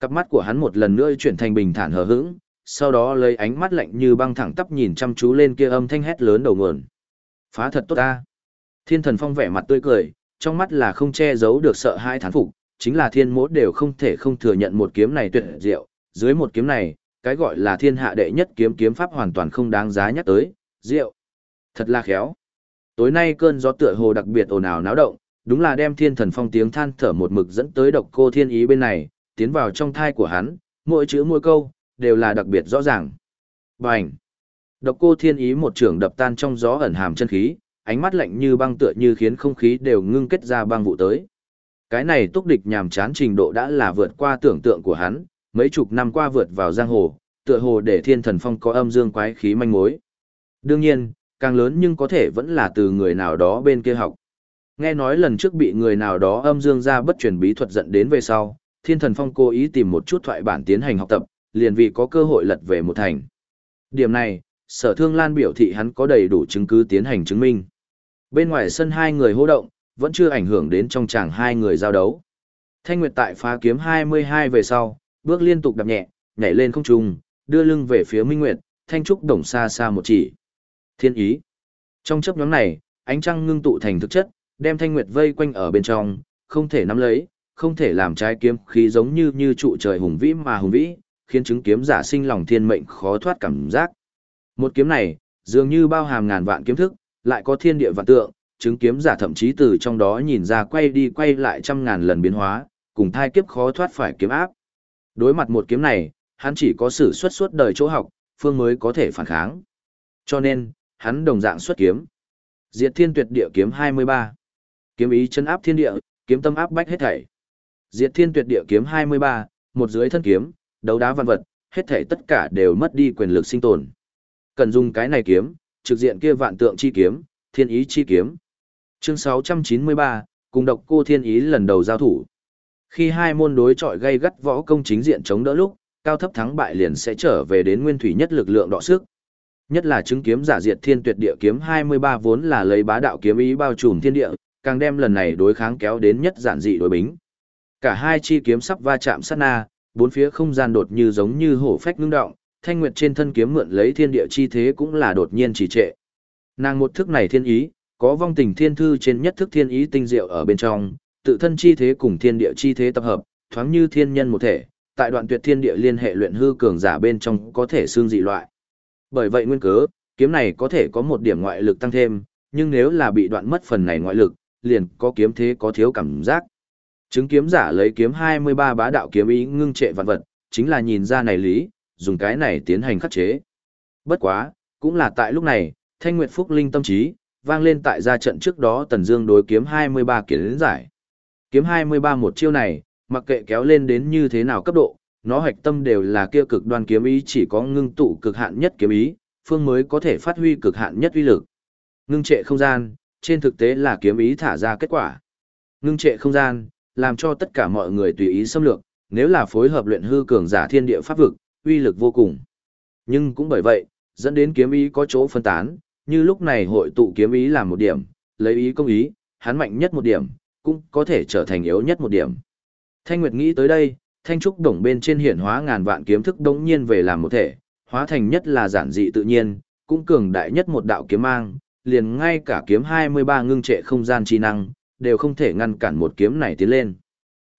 Cặp mắt của hắn một lần nữa chuyển thành bình thản hờ hững, sau đó lấy ánh mắt lạnh như băng thẳng tắp nhìn chăm chú lên kia âm thanh hét lớn đầu nguồn. Phá thật tốt ta! Thiên thần phong vẻ mặt tươi cười, trong mắt là không che giấu được sợ hai thán phục, chính là thiên mốt đều không thể không thừa nhận một kiếm này tuyệt diệu, dưới một kiếm này, cái gọi là thiên hạ đệ nhất kiếm kiếm pháp hoàn toàn không đáng giá nhắc tới, diệu. Thật là khéo. Tối nay cơn gió tựa hồ đặc biệt ồn ào náo động, đúng là đem thiên thần phong tiếng than thở một mực dẫn tới độc cô thiên ý bên này, tiến vào trong thai của hắn, mỗi chữ mỗi câu, đều là đặc biệt rõ ràng. Bành! Độc cô thiên ý một trường đập tan trong gió ẩn hàm chân khí, ánh mắt lạnh như băng tựa như khiến không khí đều ngưng kết ra băng vụ tới. Cái này túc địch nhàm chán trình độ đã là vượt qua tưởng tượng của hắn, mấy chục năm qua vượt vào giang hồ, tựa hồ để thiên thần phong có âm dương quái khí manh mối. Đương nhiên, càng lớn nhưng có thể vẫn là từ người nào đó bên kia học. Nghe nói lần trước bị người nào đó âm dương ra bất truyền bí thuật dẫn đến về sau, thiên thần phong cố ý tìm một chút thoại bản tiến hành học tập, liền vì có cơ hội lật về một thành. Điểm này, sở thương lan biểu thị hắn có đầy đủ chứng cứ tiến hành chứng minh. Bên ngoài sân hai người hô động, vẫn chưa ảnh hưởng đến trong chàng hai người giao đấu. Thanh Nguyệt tại phá kiếm 22 về sau, bước liên tục đạp nhẹ, nhảy lên không trung, đưa lưng về phía Minh Nguyệt, thanh trúc đồng xa xa một chỉ. Thiên ý. Trong chấp nhóm này, ánh trăng ngưng tụ thành thực chất, đem Thanh Nguyệt vây quanh ở bên trong, không thể nắm lấy, không thể làm trái kiếm khí giống như như trụ trời hùng vĩ mà hùng vĩ, khiến chứng kiếm giả sinh lòng thiên mệnh khó thoát cảm giác. Một kiếm này, dường như bao hàm ngàn vạn kiếm thức, lại có thiên địa vạn tượng, chứng kiếm giả thậm chí từ trong đó nhìn ra quay đi quay lại trăm ngàn lần biến hóa, cùng thai kiếp khó thoát phải kiếm áp. Đối mặt một kiếm này, hắn chỉ có sử xuất suốt đời chỗ học, phương mới có thể phản kháng. Cho nên, hắn đồng dạng xuất kiếm. Diệt Thiên Tuyệt Địa kiếm 23. Kiếm ý chân áp thiên địa, kiếm tâm áp bách hết thảy. Diệt Thiên Tuyệt Địa kiếm 23, một dưới thân kiếm, đấu đá văn vật, hết thảy tất cả đều mất đi quyền lực sinh tồn. Cần dùng cái này kiếm, trực diện kia vạn tượng chi kiếm, thiên ý chi kiếm. Chương 693, cùng độc cô thiên ý lần đầu giao thủ. Khi hai môn đối chọi gây gắt võ công chính diện chống đỡ lúc, cao thấp thắng bại liền sẽ trở về đến nguyên thủy nhất lực lượng đọ sức. Nhất là chứng kiếm giả diệt thiên tuyệt địa kiếm 23 vốn là lấy bá đạo kiếm ý bao trùm thiên địa, càng đem lần này đối kháng kéo đến nhất giản dị đối bính. Cả hai chi kiếm sắp va chạm sát na, bốn phía không gian đột như giống như hổ phách ngưng động, thanh nguyệt trên thân kiếm mượn lấy thiên địa chi thế cũng là đột nhiên trì trệ. Nàng một thức này thiên ý, có vong tình thiên thư trên nhất thức thiên ý tinh diệu ở bên trong, tự thân chi thế cùng thiên địa chi thế tập hợp, thoáng như thiên nhân một thể, tại đoạn tuyệt thiên địa liên hệ luyện hư cường giả bên trong có thể xương dị loại. Bởi vậy nguyên cớ, kiếm này có thể có một điểm ngoại lực tăng thêm, nhưng nếu là bị đoạn mất phần này ngoại lực, liền có kiếm thế có thiếu cảm giác. Chứng kiếm giả lấy kiếm 23 bá đạo kiếm ý ngưng trệ vạn vật, chính là nhìn ra này lý, dùng cái này tiến hành khắc chế. Bất quá, cũng là tại lúc này, Thanh Nguyệt Phúc Linh tâm trí, vang lên tại gia trận trước đó Tần Dương đối kiếm 23 kiến giải. Kiếm 23 một chiêu này, mặc kệ kéo lên đến như thế nào cấp độ, Nó hoạch tâm đều là kia cực đoan kiếm ý chỉ có ngưng tụ cực hạn nhất kiếm ý, phương mới có thể phát huy cực hạn nhất uy lực. Ngưng trệ không gian, trên thực tế là kiếm ý thả ra kết quả. Ngưng trệ không gian, làm cho tất cả mọi người tùy ý xâm lược, nếu là phối hợp luyện hư cường giả thiên địa pháp vực, uy lực vô cùng. Nhưng cũng bởi vậy, dẫn đến kiếm ý có chỗ phân tán, như lúc này hội tụ kiếm ý làm một điểm, lấy ý công ý, hắn mạnh nhất một điểm, cũng có thể trở thành yếu nhất một điểm. Thanh Nguyệt nghĩ tới đây, thanh trúc đồng bên trên hiển hóa ngàn vạn kiếm thức đống nhiên về làm một thể, hóa thành nhất là giản dị tự nhiên, cũng cường đại nhất một đạo kiếm mang, liền ngay cả kiếm 23 ngưng trệ không gian chi năng, đều không thể ngăn cản một kiếm này tiến lên.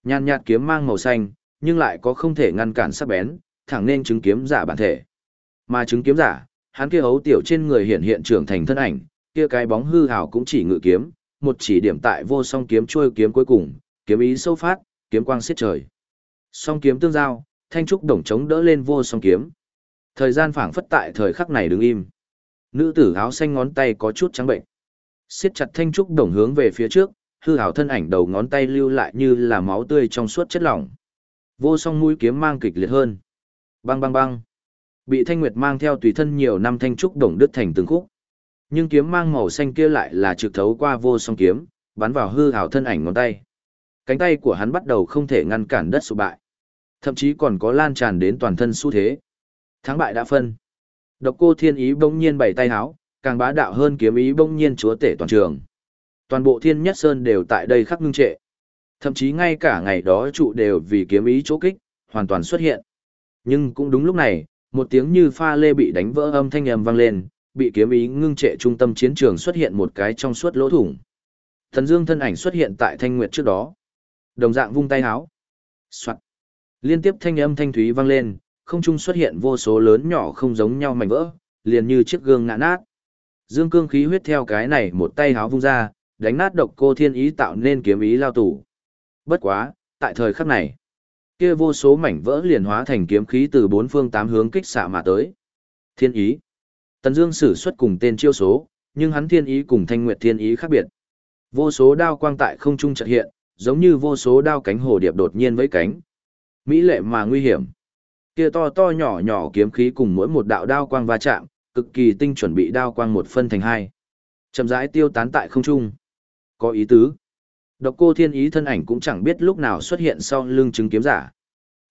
Nhan nhạt kiếm mang màu xanh, nhưng lại có không thể ngăn cản sắc bén, thẳng nên chứng kiếm giả bản thể. Mà chứng kiếm giả, hắn kia hấu tiểu trên người hiện hiện trưởng thành thân ảnh, kia cái bóng hư hào cũng chỉ ngự kiếm, một chỉ điểm tại vô song kiếm trôi kiếm cuối cùng, kiếm ý sâu phát, kiếm quang xiết trời. Song kiếm tương giao, thanh trúc đồng chống đỡ lên vô song kiếm. Thời gian phảng phất tại thời khắc này đứng im. Nữ tử áo xanh ngón tay có chút trắng bệnh. Siết chặt thanh trúc đồng hướng về phía trước, hư hào thân ảnh đầu ngón tay lưu lại như là máu tươi trong suốt chất lỏng. Vô song mũi kiếm mang kịch liệt hơn. Bang bang bang. Bị Thanh Nguyệt mang theo tùy thân nhiều năm thanh trúc đồng đứt thành từng khúc. Nhưng kiếm mang màu xanh kia lại là trực thấu qua vô song kiếm, bắn vào hư hào thân ảnh ngón tay. Cánh tay của hắn bắt đầu không thể ngăn cản đất sụp bại. Thậm chí còn có lan tràn đến toàn thân xu thế. Thắng bại đã phân. Độc cô thiên ý bỗng nhiên bày tay háo, càng bá đạo hơn kiếm ý bỗng nhiên chúa tể toàn trường. Toàn bộ thiên nhất sơn đều tại đây khắc ngưng trệ. Thậm chí ngay cả ngày đó trụ đều vì kiếm ý chỗ kích, hoàn toàn xuất hiện. Nhưng cũng đúng lúc này, một tiếng như pha lê bị đánh vỡ âm thanh ầm vang lên, bị kiếm ý ngưng trệ trung tâm chiến trường xuất hiện một cái trong suốt lỗ thủng. Thần Dương thân ảnh xuất hiện tại Thanh Nguyệt trước đó. Đồng dạng vung tay háo. Soạt. Liên tiếp thanh âm thanh thúy vang lên, không trung xuất hiện vô số lớn nhỏ không giống nhau mảnh vỡ, liền như chiếc gương ngã nát. Dương cương khí huyết theo cái này một tay háo vung ra, đánh nát độc cô thiên ý tạo nên kiếm ý lao tủ. Bất quá, tại thời khắc này, kia vô số mảnh vỡ liền hóa thành kiếm khí từ bốn phương tám hướng kích xạ mà tới. Thiên ý. Tần Dương sử xuất cùng tên chiêu số, nhưng hắn thiên ý cùng Thanh Nguyệt thiên ý khác biệt. Vô số đao quang tại không trung chợt hiện, giống như vô số đao cánh hồ điệp đột nhiên vẫy cánh. Mỹ lệ mà nguy hiểm. Kia to to nhỏ nhỏ kiếm khí cùng mỗi một đạo đao quang va chạm, cực kỳ tinh chuẩn bị đao quang một phân thành hai. Chậm rãi tiêu tán tại không trung. Có ý tứ. Độc cô thiên ý thân ảnh cũng chẳng biết lúc nào xuất hiện sau lưng chứng kiếm giả.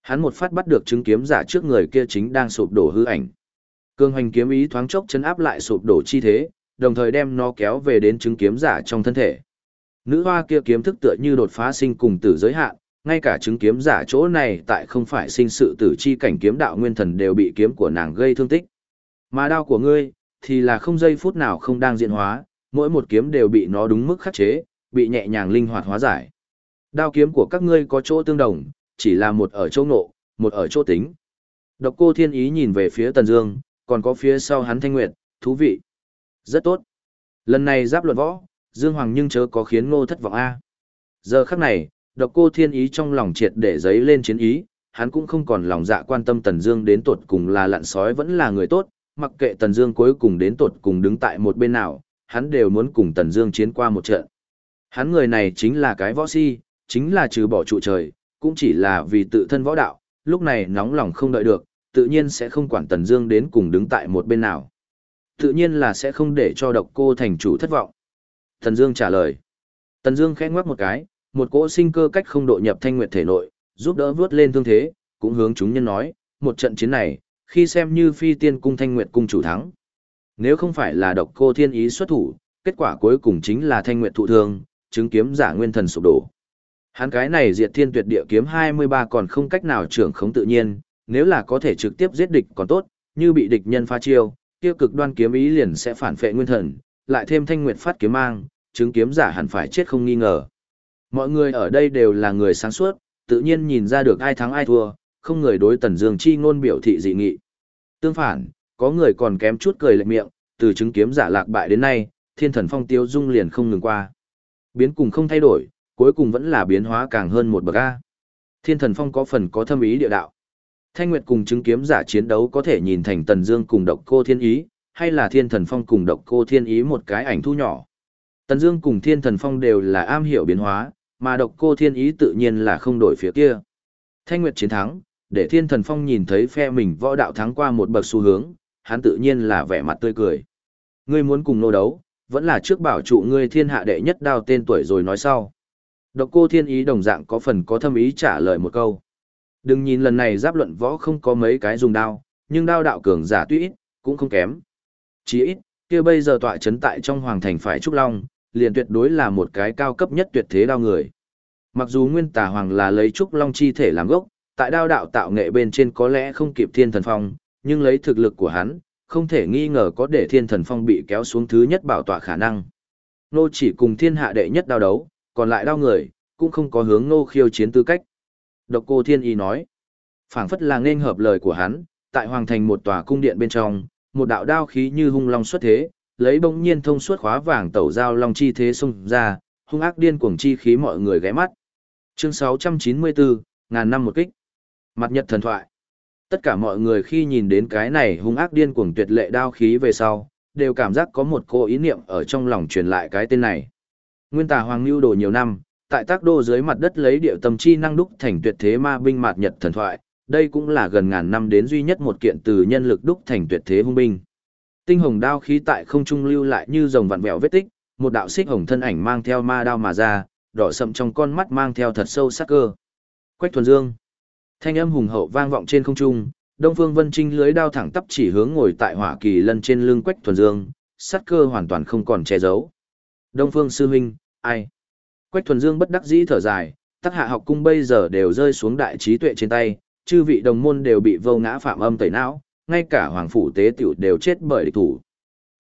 Hắn một phát bắt được chứng kiếm giả trước người kia chính đang sụp đổ hư ảnh. Cương hoành kiếm ý thoáng chốc chấn áp lại sụp đổ chi thế, đồng thời đem nó kéo về đến chứng kiếm giả trong thân thể. Nữ hoa kia kiếm thức tựa như đột phá sinh cùng tử giới hạn, ngay cả chứng kiếm giả chỗ này tại không phải sinh sự tử chi cảnh kiếm đạo nguyên thần đều bị kiếm của nàng gây thương tích. Mà đao của ngươi, thì là không giây phút nào không đang diễn hóa, mỗi một kiếm đều bị nó đúng mức khắc chế, bị nhẹ nhàng linh hoạt hóa giải. Đao kiếm của các ngươi có chỗ tương đồng, chỉ là một ở chỗ nộ, một ở chỗ tính. Độc cô thiên ý nhìn về phía Tần Dương, còn có phía sau hắn Thanh Nguyệt, thú vị. Rất tốt. Lần này giáp luận võ, Dương Hoàng nhưng chớ có khiến ngô thất vọng A. Giờ khắc này, độc cô thiên ý trong lòng triệt để giấy lên chiến ý, hắn cũng không còn lòng dạ quan tâm Tần Dương đến tột cùng là lặn sói vẫn là người tốt, mặc kệ Tần Dương cuối cùng đến tột cùng đứng tại một bên nào, hắn đều muốn cùng Tần Dương chiến qua một trận. Hắn người này chính là cái võ si, chính là trừ bỏ trụ trời, cũng chỉ là vì tự thân võ đạo, lúc này nóng lòng không đợi được, tự nhiên sẽ không quản Tần Dương đến cùng đứng tại một bên nào. Tự nhiên là sẽ không để cho độc cô thành chủ thất vọng. Tần Dương trả lời. Tần Dương khẽ ngoắc một cái, một cỗ sinh cơ cách không độ nhập thanh nguyệt thể nội, giúp đỡ vớt lên thương thế, cũng hướng chúng nhân nói, một trận chiến này, khi xem như phi tiên cung thanh nguyệt cung chủ thắng. Nếu không phải là độc cô thiên ý xuất thủ, kết quả cuối cùng chính là thanh nguyệt thụ thương, chứng kiếm giả nguyên thần sụp đổ. Hắn cái này diệt thiên tuyệt địa kiếm 23 còn không cách nào trưởng khống tự nhiên, nếu là có thể trực tiếp giết địch còn tốt, như bị địch nhân pha chiêu, kia cực đoan kiếm ý liền sẽ phản phệ nguyên thần, lại thêm thanh nguyệt phát kiếm mang, chứng kiếm giả hẳn phải chết không nghi ngờ. Mọi người ở đây đều là người sáng suốt, tự nhiên nhìn ra được ai thắng ai thua, không người đối Tần Dương chi ngôn biểu thị dị nghị. Tương phản, có người còn kém chút cười lệch miệng, từ chứng kiếm giả lạc bại đến nay, Thiên Thần Phong tiêu dung liền không ngừng qua. Biến cùng không thay đổi, cuối cùng vẫn là biến hóa càng hơn một bậc a. Thiên Thần Phong có phần có thâm ý địa đạo. Thanh Nguyệt cùng chứng kiếm giả chiến đấu có thể nhìn thành Tần Dương cùng Độc Cô Thiên Ý, hay là Thiên Thần Phong cùng Độc Cô Thiên Ý một cái ảnh thu nhỏ. Tần Dương cùng Thiên Thần Phong đều là am hiểu biến hóa, mà Độc Cô Thiên Ý tự nhiên là không đổi phía kia. Thanh Nguyệt chiến thắng, để thiên thần phong nhìn thấy phe mình võ đạo thắng qua một bậc xu hướng, hắn tự nhiên là vẻ mặt tươi cười. Ngươi muốn cùng nô đấu, vẫn là trước bảo trụ ngươi thiên hạ đệ nhất đao tên tuổi rồi nói sau. Độc cô thiên ý đồng dạng có phần có thâm ý trả lời một câu. Đừng nhìn lần này giáp luận võ không có mấy cái dùng đao, nhưng đao đạo cường giả tuy ít, cũng không kém. Chỉ ít, kia bây giờ tọa chấn tại trong hoàng thành phải trúc long, liền tuyệt đối là một cái cao cấp nhất tuyệt thế đao người. Mặc dù nguyên tà hoàng là lấy trúc long chi thể làm gốc, tại đao đạo tạo nghệ bên trên có lẽ không kịp thiên thần phong, nhưng lấy thực lực của hắn, không thể nghi ngờ có để thiên thần phong bị kéo xuống thứ nhất bảo tọa khả năng. Nô chỉ cùng thiên hạ đệ nhất đao đấu, còn lại đao người, cũng không có hướng nô khiêu chiến tư cách. Độc cô thiên y nói, phảng phất là nên hợp lời của hắn, tại hoàng thành một tòa cung điện bên trong, một đạo đao khí như hung long xuất thế, lấy bỗng nhiên thông suốt khóa vàng tẩu giao long chi thế xung ra, hung ác điên cuồng chi khí mọi người ghé mắt. Chương 694, ngàn năm một kích. Mặt nhật thần thoại. Tất cả mọi người khi nhìn đến cái này hung ác điên cuồng tuyệt lệ đao khí về sau, đều cảm giác có một cô ý niệm ở trong lòng truyền lại cái tên này. Nguyên tà hoàng lưu đồ nhiều năm, tại tác đô dưới mặt đất lấy điệu tâm chi năng đúc thành tuyệt thế ma binh mạt nhật thần thoại, đây cũng là gần ngàn năm đến duy nhất một kiện từ nhân lực đúc thành tuyệt thế hung binh. Tinh hồng đao khí tại không trung lưu lại như rồng vặn vẹo vết tích, một đạo xích hồng thân ảnh mang theo ma đao mà ra, đỏ sậm trong con mắt mang theo thật sâu sắc cơ. Quách thuần dương. Thanh âm hùng hậu vang vọng trên không trung, Đông Phương Vân Trinh lưới đao thẳng tắp chỉ hướng ngồi tại hỏa kỳ lân trên lưng Quách thuần dương, sát cơ hoàn toàn không còn che giấu. Đông Phương sư huynh, ai? Quách thuần dương bất đắc dĩ thở dài, tất hạ học cung bây giờ đều rơi xuống đại trí tuệ trên tay, chư vị đồng môn đều bị vô ngã phạm âm tẩy não, ngay cả hoàng phủ tế tiểu đều chết bởi địch thủ.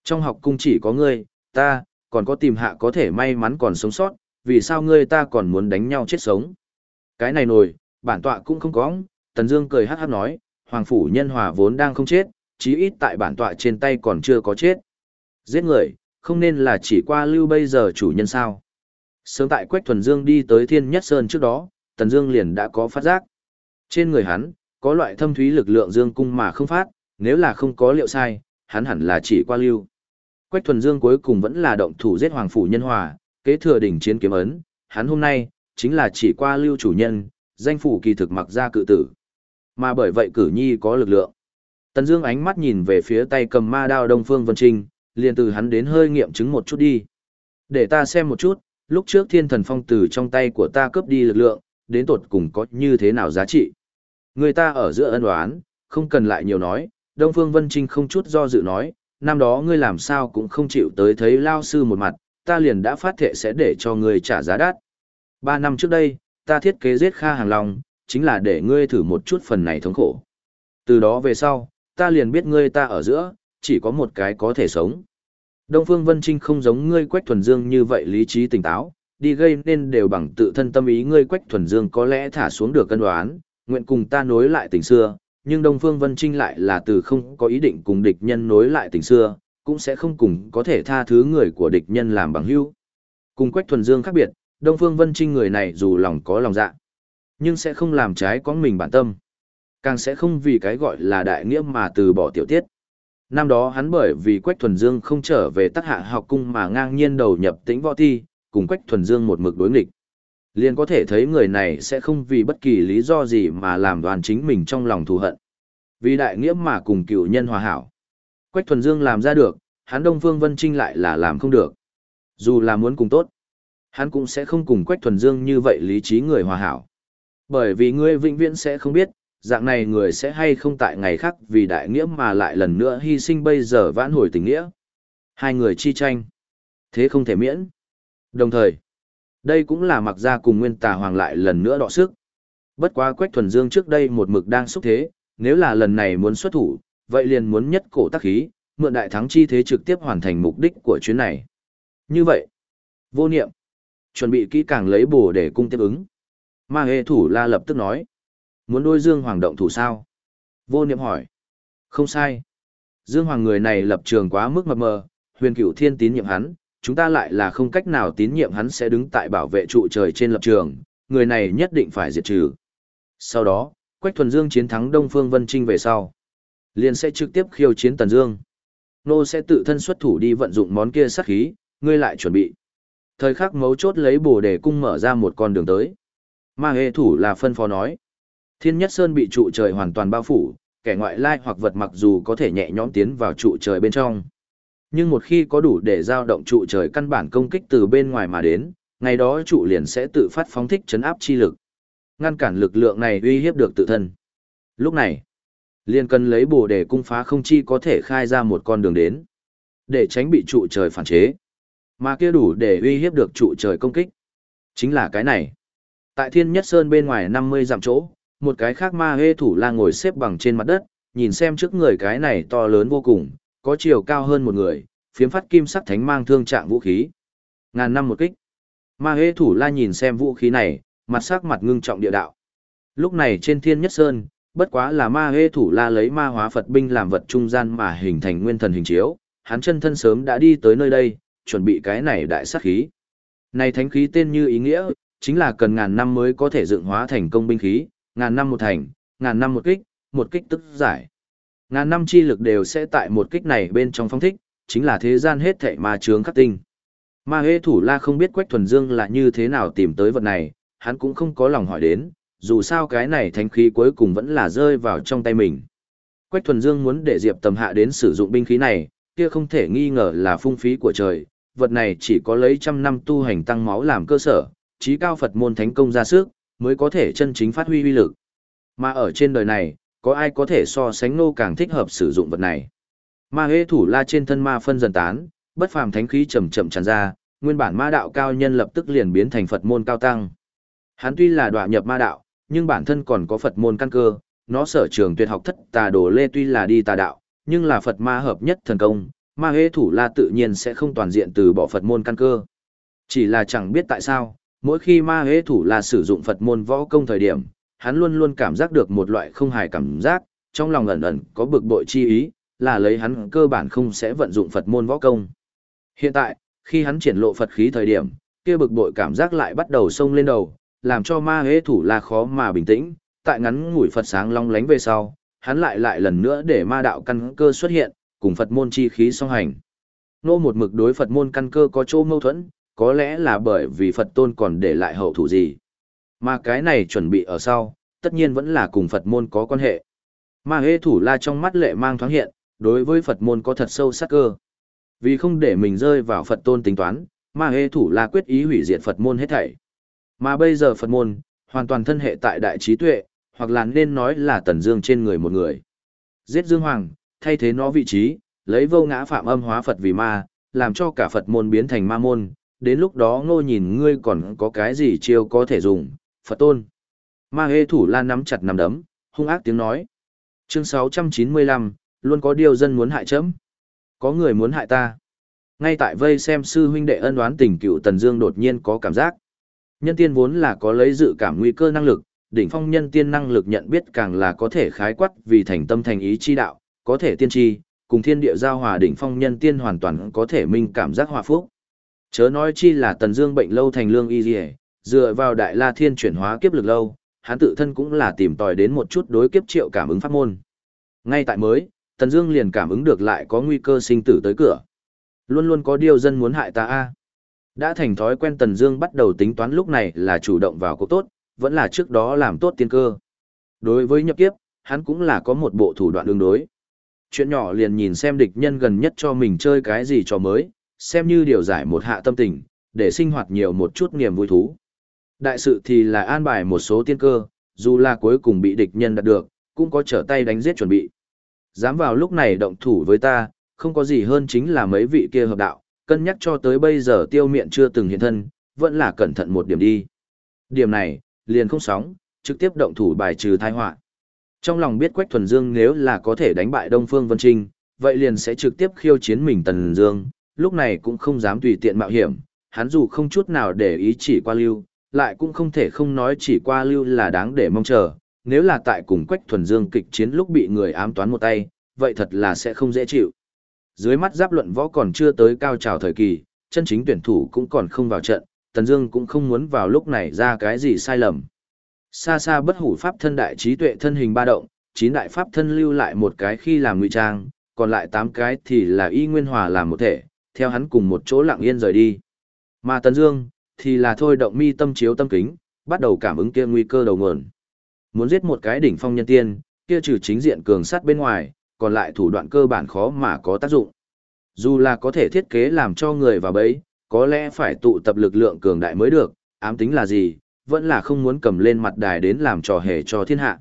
Trong học cung chỉ có ngươi, ta, còn có tìm hạ có thể may mắn còn sống sót, vì sao ngươi ta còn muốn đánh nhau chết sống. Cái này nổi, bản tọa cũng không có, Tần Dương cười hắc hắc nói, hoàng phủ nhân hòa vốn đang không chết, chí ít tại bản tọa trên tay còn chưa có chết. Giết người, không nên là chỉ qua lưu bây giờ chủ nhân sao. Sớm tại Quách Thuần Dương đi tới Thiên Nhất Sơn trước đó, Tần Dương liền đã có phát giác. Trên người hắn, có loại thâm thúy lực lượng dương cung mà không phát, nếu là không có liệu sai, hắn hẳn là chỉ qua lưu. Quách thuần dương cuối cùng vẫn là động thủ giết hoàng phủ nhân hòa, kế thừa đỉnh chiến kiếm ấn, hắn hôm nay, chính là chỉ qua lưu chủ nhân, danh phủ kỳ thực mặc ra cự tử. Mà bởi vậy cử nhi có lực lượng. Tần Dương ánh mắt nhìn về phía tay cầm ma đao Đông Phương Vân Trinh, liền từ hắn đến hơi nghiệm chứng một chút đi. Để ta xem một chút, lúc trước Thiên Thần Phong từ trong tay của ta cướp đi lực lượng, đến tột cùng có như thế nào giá trị. Người ta ở giữa ân oán, không cần lại nhiều nói, Đông Phương Vân Trinh không chút do dự nói, năm đó ngươi làm sao cũng không chịu tới thấy lao sư một mặt, ta liền đã phát thệ sẽ để cho ngươi trả giá đắt. Ba năm trước đây, ta thiết kế giết Kha Hàng Long, chính là để ngươi thử một chút phần này thống khổ. Từ đó về sau, ta liền biết ngươi ta ở giữa, chỉ có một cái có thể sống. Đông Phương Vân Trinh không giống ngươi Quách Thuần Dương như vậy lý trí tỉnh táo, đi gây nên đều bằng tự thân tâm ý ngươi Quách Thuần Dương có lẽ thả xuống được cân đoán, nguyện cùng ta nối lại tình xưa, nhưng Đông Phương Vân Trinh lại là từ không có ý định cùng địch nhân nối lại tình xưa, cũng sẽ không cùng có thể tha thứ người của địch nhân làm bằng hữu. Cùng Quách Thuần Dương khác biệt, Đông Phương Vân Trinh người này dù lòng có lòng dạ, nhưng sẽ không làm trái có mình bản tâm. Càng sẽ không vì cái gọi là đại nghĩa mà từ bỏ tiểu tiết. Năm đó hắn bởi vì Quách Thuần Dương không trở về Tắc hạ học cung mà ngang nhiên đầu nhập tĩnh võ thi, cùng Quách Thuần Dương một mực đối nghịch liền có thể thấy người này sẽ không vì bất kỳ lý do gì mà làm đoàn chính mình trong lòng thù hận. Vì đại nghĩa mà cùng cựu nhân hòa hảo. Quách Thuần Dương làm ra được, hắn Đông Phương Vân Trinh lại là làm không được. Dù là muốn cùng tốt, hắn cũng sẽ không cùng Quách Thuần Dương như vậy lý trí người hòa hảo. Bởi vì ngươi vĩnh viễn sẽ không biết, dạng này người sẽ hay không tại ngày khác vì đại nghĩa mà lại lần nữa hy sinh bây giờ vãn hồi tình nghĩa. Hai người chi tranh. Thế không thể miễn. Đồng thời, đây cũng là mặc ra cùng nguyên tà hoàng lại lần nữa đọ sức. Bất quá Quách Thuần Dương trước đây một mực đang xúc thế, nếu là lần này muốn xuất thủ, vậy liền muốn nhất cổ tác khí, mượn đại thắng chi thế trực tiếp hoàn thành mục đích của chuyến này. Như vậy, vô niệm, chuẩn bị kỹ càng lấy bổ để cung tiếp ứng. Ma hệ thủ la lập tức nói, muốn đôi Dương Hoàng động thủ sao? Vô niệm hỏi, không sai. Dương Hoàng người này lập trường quá mức mập mờ, huyền cửu thiên tín nhiệm hắn, chúng ta lại là không cách nào tín nhiệm hắn sẽ đứng tại bảo vệ trụ trời trên lập trường, người này nhất định phải diệt trừ. Sau đó, Quách Thuần Dương chiến thắng Đông Phương Vân Trinh về sau, liền sẽ trực tiếp khiêu chiến Tần Dương. Nô sẽ tự thân xuất thủ đi vận dụng món kia sát khí, ngươi lại chuẩn bị. Thời khắc mấu chốt lấy bổ để cung mở ra một con đường tới. Ma hệ thủ là phân phó nói. Thiên Nhất Sơn bị trụ trời hoàn toàn bao phủ, kẻ ngoại lai hoặc vật mặc dù có thể nhẹ nhõm tiến vào trụ trời bên trong. Nhưng một khi có đủ để giao động trụ trời căn bản công kích từ bên ngoài mà đến, ngày đó trụ liền sẽ tự phát phóng thích chấn áp chi lực. Ngăn cản lực lượng này uy hiếp được tự thân. Lúc này, liền cần lấy bổ để cung phá không chi có thể khai ra một con đường đến, để tránh bị trụ trời phản chế. Mà kia đủ để uy hiếp được trụ trời công kích. Chính là cái này. Tại Thiên Nhất Sơn bên ngoài 50 dặm chỗ, một cái khác ma hê thủ la ngồi xếp bằng trên mặt đất, nhìn xem trước người cái này to lớn vô cùng, có chiều cao hơn một người, phiếm phát kim sắc thánh mang thương trạng vũ khí. Ngàn năm một kích. Ma hê thủ la nhìn xem vũ khí này, mặt sắc mặt ngưng trọng địa đạo. Lúc này trên thiên nhất sơn, bất quá là ma hê thủ la lấy ma hóa Phật binh làm vật trung gian mà hình thành nguyên thần hình chiếu, hắn chân thân sớm đã đi tới nơi đây, chuẩn bị cái này đại sát khí. Này thánh khí tên như ý nghĩa, chính là cần ngàn năm mới có thể dựng hóa thành công binh khí, ngàn năm một thành, ngàn năm một kích, một kích tức giải. Ngàn năm chi lực đều sẽ tại một kích này bên trong phong thích, chính là thế gian hết thảy ma chướng khắc tinh. Ma hê thủ la không biết Quách Thuần Dương là như thế nào tìm tới vật này, hắn cũng không có lòng hỏi đến, dù sao cái này thánh khí cuối cùng vẫn là rơi vào trong tay mình. Quách Thuần Dương muốn để Diệp Tầm Hạ đến sử dụng binh khí này, kia không thể nghi ngờ là phung phí của trời, vật này chỉ có lấy trăm năm tu hành tăng máu làm cơ sở, trí cao Phật môn thánh công ra sức, mới có thể chân chính phát huy uy lực. Mà ở trên đời này, có ai có thể so sánh nô càng thích hợp sử dụng vật này. Ma hê thủ la trên thân ma phân dần tán, bất phàm thánh khí chậm chậm tràn ra, nguyên bản ma đạo cao nhân lập tức liền biến thành Phật môn cao tăng. Hắn tuy là đọa nhập ma đạo, nhưng bản thân còn có Phật môn căn cơ, nó sở trường tuyệt học thất tà đồ lê tuy là đi tà đạo, nhưng là Phật ma hợp nhất thần công, ma hê thủ la tự nhiên sẽ không toàn diện từ bỏ Phật môn căn cơ. Chỉ là chẳng biết tại sao, mỗi khi ma hế thủ là sử dụng Phật môn võ công thời điểm, hắn luôn luôn cảm giác được một loại không hài cảm giác, trong lòng ẩn ẩn có bực bội chi ý, là lấy hắn cơ bản không sẽ vận dụng Phật môn võ công. Hiện tại, khi hắn triển lộ Phật khí thời điểm, kia bực bội cảm giác lại bắt đầu xông lên đầu, làm cho ma hế thủ là khó mà bình tĩnh, tại ngắn ngủi Phật sáng long lánh về sau, hắn lại lại lần nữa để ma đạo căn cơ xuất hiện, cùng Phật môn chi khí song hành. Nô một mực đối Phật môn căn cơ có chỗ mâu thuẫn, có lẽ là bởi vì Phật tôn còn để lại hậu thủ gì. Mà cái này chuẩn bị ở sau, tất nhiên vẫn là cùng Phật môn có quan hệ. Mà hê thủ la trong mắt lệ mang thoáng hiện, đối với Phật môn có thật sâu sắc cơ. Vì không để mình rơi vào Phật tôn tính toán, mà hê thủ la quyết ý hủy diệt Phật môn hết thảy. Mà bây giờ Phật môn, hoàn toàn thân hệ tại đại trí tuệ, hoặc là nên nói là tần dương trên người một người. Giết Dương Hoàng, thay thế nó vị trí, lấy vô ngã phạm âm hóa Phật vì ma, làm cho cả Phật môn biến thành ma môn, đến lúc đó ngô nhìn ngươi còn có cái gì chiêu có thể dùng, Phật tôn. Ma hê thủ lan nắm chặt nắm đấm, hung ác tiếng nói. Chương 695, luôn có điều dân muốn hại chấm. Có người muốn hại ta. Ngay tại vây xem sư huynh đệ ân đoán tình cựu Tần Dương đột nhiên có cảm giác. Nhân tiên vốn là có lấy dự cảm nguy cơ năng lực, đỉnh phong nhân tiên năng lực nhận biết càng là có thể khái quát vì thành tâm thành ý chi đạo, có thể tiên tri, cùng thiên địa giao hòa đỉnh phong nhân tiên hoàn toàn có thể minh cảm giác hòa phúc. Chớ nói chi là Tần Dương bệnh lâu thành lương y liễu, dựa vào Đại La Thiên chuyển hóa kiếp lực lâu, hắn tự thân cũng là tìm tòi đến một chút đối kiếp triệu cảm ứng pháp môn. Ngay tại mới, Tần Dương liền cảm ứng được lại có nguy cơ sinh tử tới cửa. Luôn luôn có điều dân muốn hại ta a. Đã thành thói quen Tần Dương bắt đầu tính toán lúc này là chủ động vào cuộc tốt, vẫn là trước đó làm tốt tiên cơ. Đối với nhập kiếp, hắn cũng là có một bộ thủ đoạn ứng đối. Chuyện nhỏ liền nhìn xem địch nhân gần nhất cho mình chơi cái gì trò mới, xem như điều giải một hạ tâm tình, để sinh hoạt nhiều một chút niềm vui thú. Đại sự thì là an bài một số tiên cơ, dù là cuối cùng bị địch nhân đạt được, cũng có trở tay đánh giết chuẩn bị. Dám vào lúc này động thủ với ta, không có gì hơn chính là mấy vị kia hợp đạo, cân nhắc cho tới bây giờ tiêu miện chưa từng hiện thân, vẫn là cẩn thận một điểm đi. Điểm này, liền không sóng, trực tiếp động thủ bài trừ tai họa. Trong lòng biết Quách Thuần Dương nếu là có thể đánh bại Đông Phương Vân Trinh, vậy liền sẽ trực tiếp khiêu chiến mình Tần Dương, lúc này cũng không dám tùy tiện mạo hiểm, hắn dù không chút nào để ý chỉ qua lưu, lại cũng không thể không nói chỉ qua lưu là đáng để mong chờ, nếu là tại cùng Quách Thuần Dương kịch chiến lúc bị người ám toán một tay, vậy thật là sẽ không dễ chịu. Dưới mắt giáp luận võ còn chưa tới cao trào thời kỳ, chân chính tuyển thủ cũng còn không vào trận, Tần Dương cũng không muốn vào lúc này ra cái gì sai lầm. Xa xa bất hủ pháp thân đại trí tuệ thân hình ba động, chín đại pháp thân lưu lại một cái khi làm ngụy trang, còn lại tám cái thì là y nguyên hòa làm một thể, theo hắn cùng một chỗ lặng yên rời đi. Mà Tần Dương thì là thôi động mi tâm chiếu tâm kính, bắt đầu cảm ứng kia nguy cơ đầu nguồn. Muốn giết một cái đỉnh phong nhân tiên, kia trừ chính diện cường sát bên ngoài, còn lại thủ đoạn cơ bản khó mà có tác dụng. Dù là có thể thiết kế làm cho người vào bẫy, có lẽ phải tụ tập lực lượng cường đại mới được, ám tính là gì, vẫn là không muốn cầm lên mặt đài đến làm trò hề cho thiên hạ.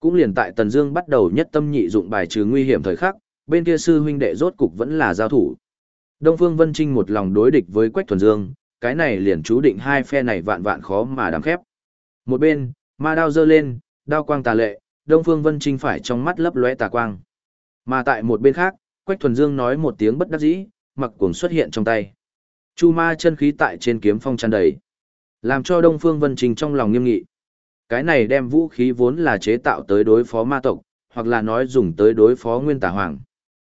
Cũng liền tại Tần Dương bắt đầu nhất tâm nhị dụng bài trừ nguy hiểm thời khắc, bên kia sư huynh đệ rốt cục vẫn là giao thủ. Đông Phương Vân Trinh một lòng đối địch với Quách Thuần Dương, cái này liền chú định hai phe này vạn vạn khó mà đắm khép. Một bên, ma đao giơ lên, đao quang tà lệ, Đông Phương Vân Trinh phải trong mắt lấp lóe tà quang. Mà tại một bên khác, Quách Thuần Dương nói một tiếng bất đắc dĩ, mặc cuồng xuất hiện trong tay. Chu ma chân khí tại trên kiếm phong tràn đầy, làm cho Đông Phương Vân trình trong lòng nghiêm nghị. Cái này đem vũ khí vốn là chế tạo tới đối phó ma tộc, hoặc là nói dùng tới đối phó Nguyên Tà Hoàng.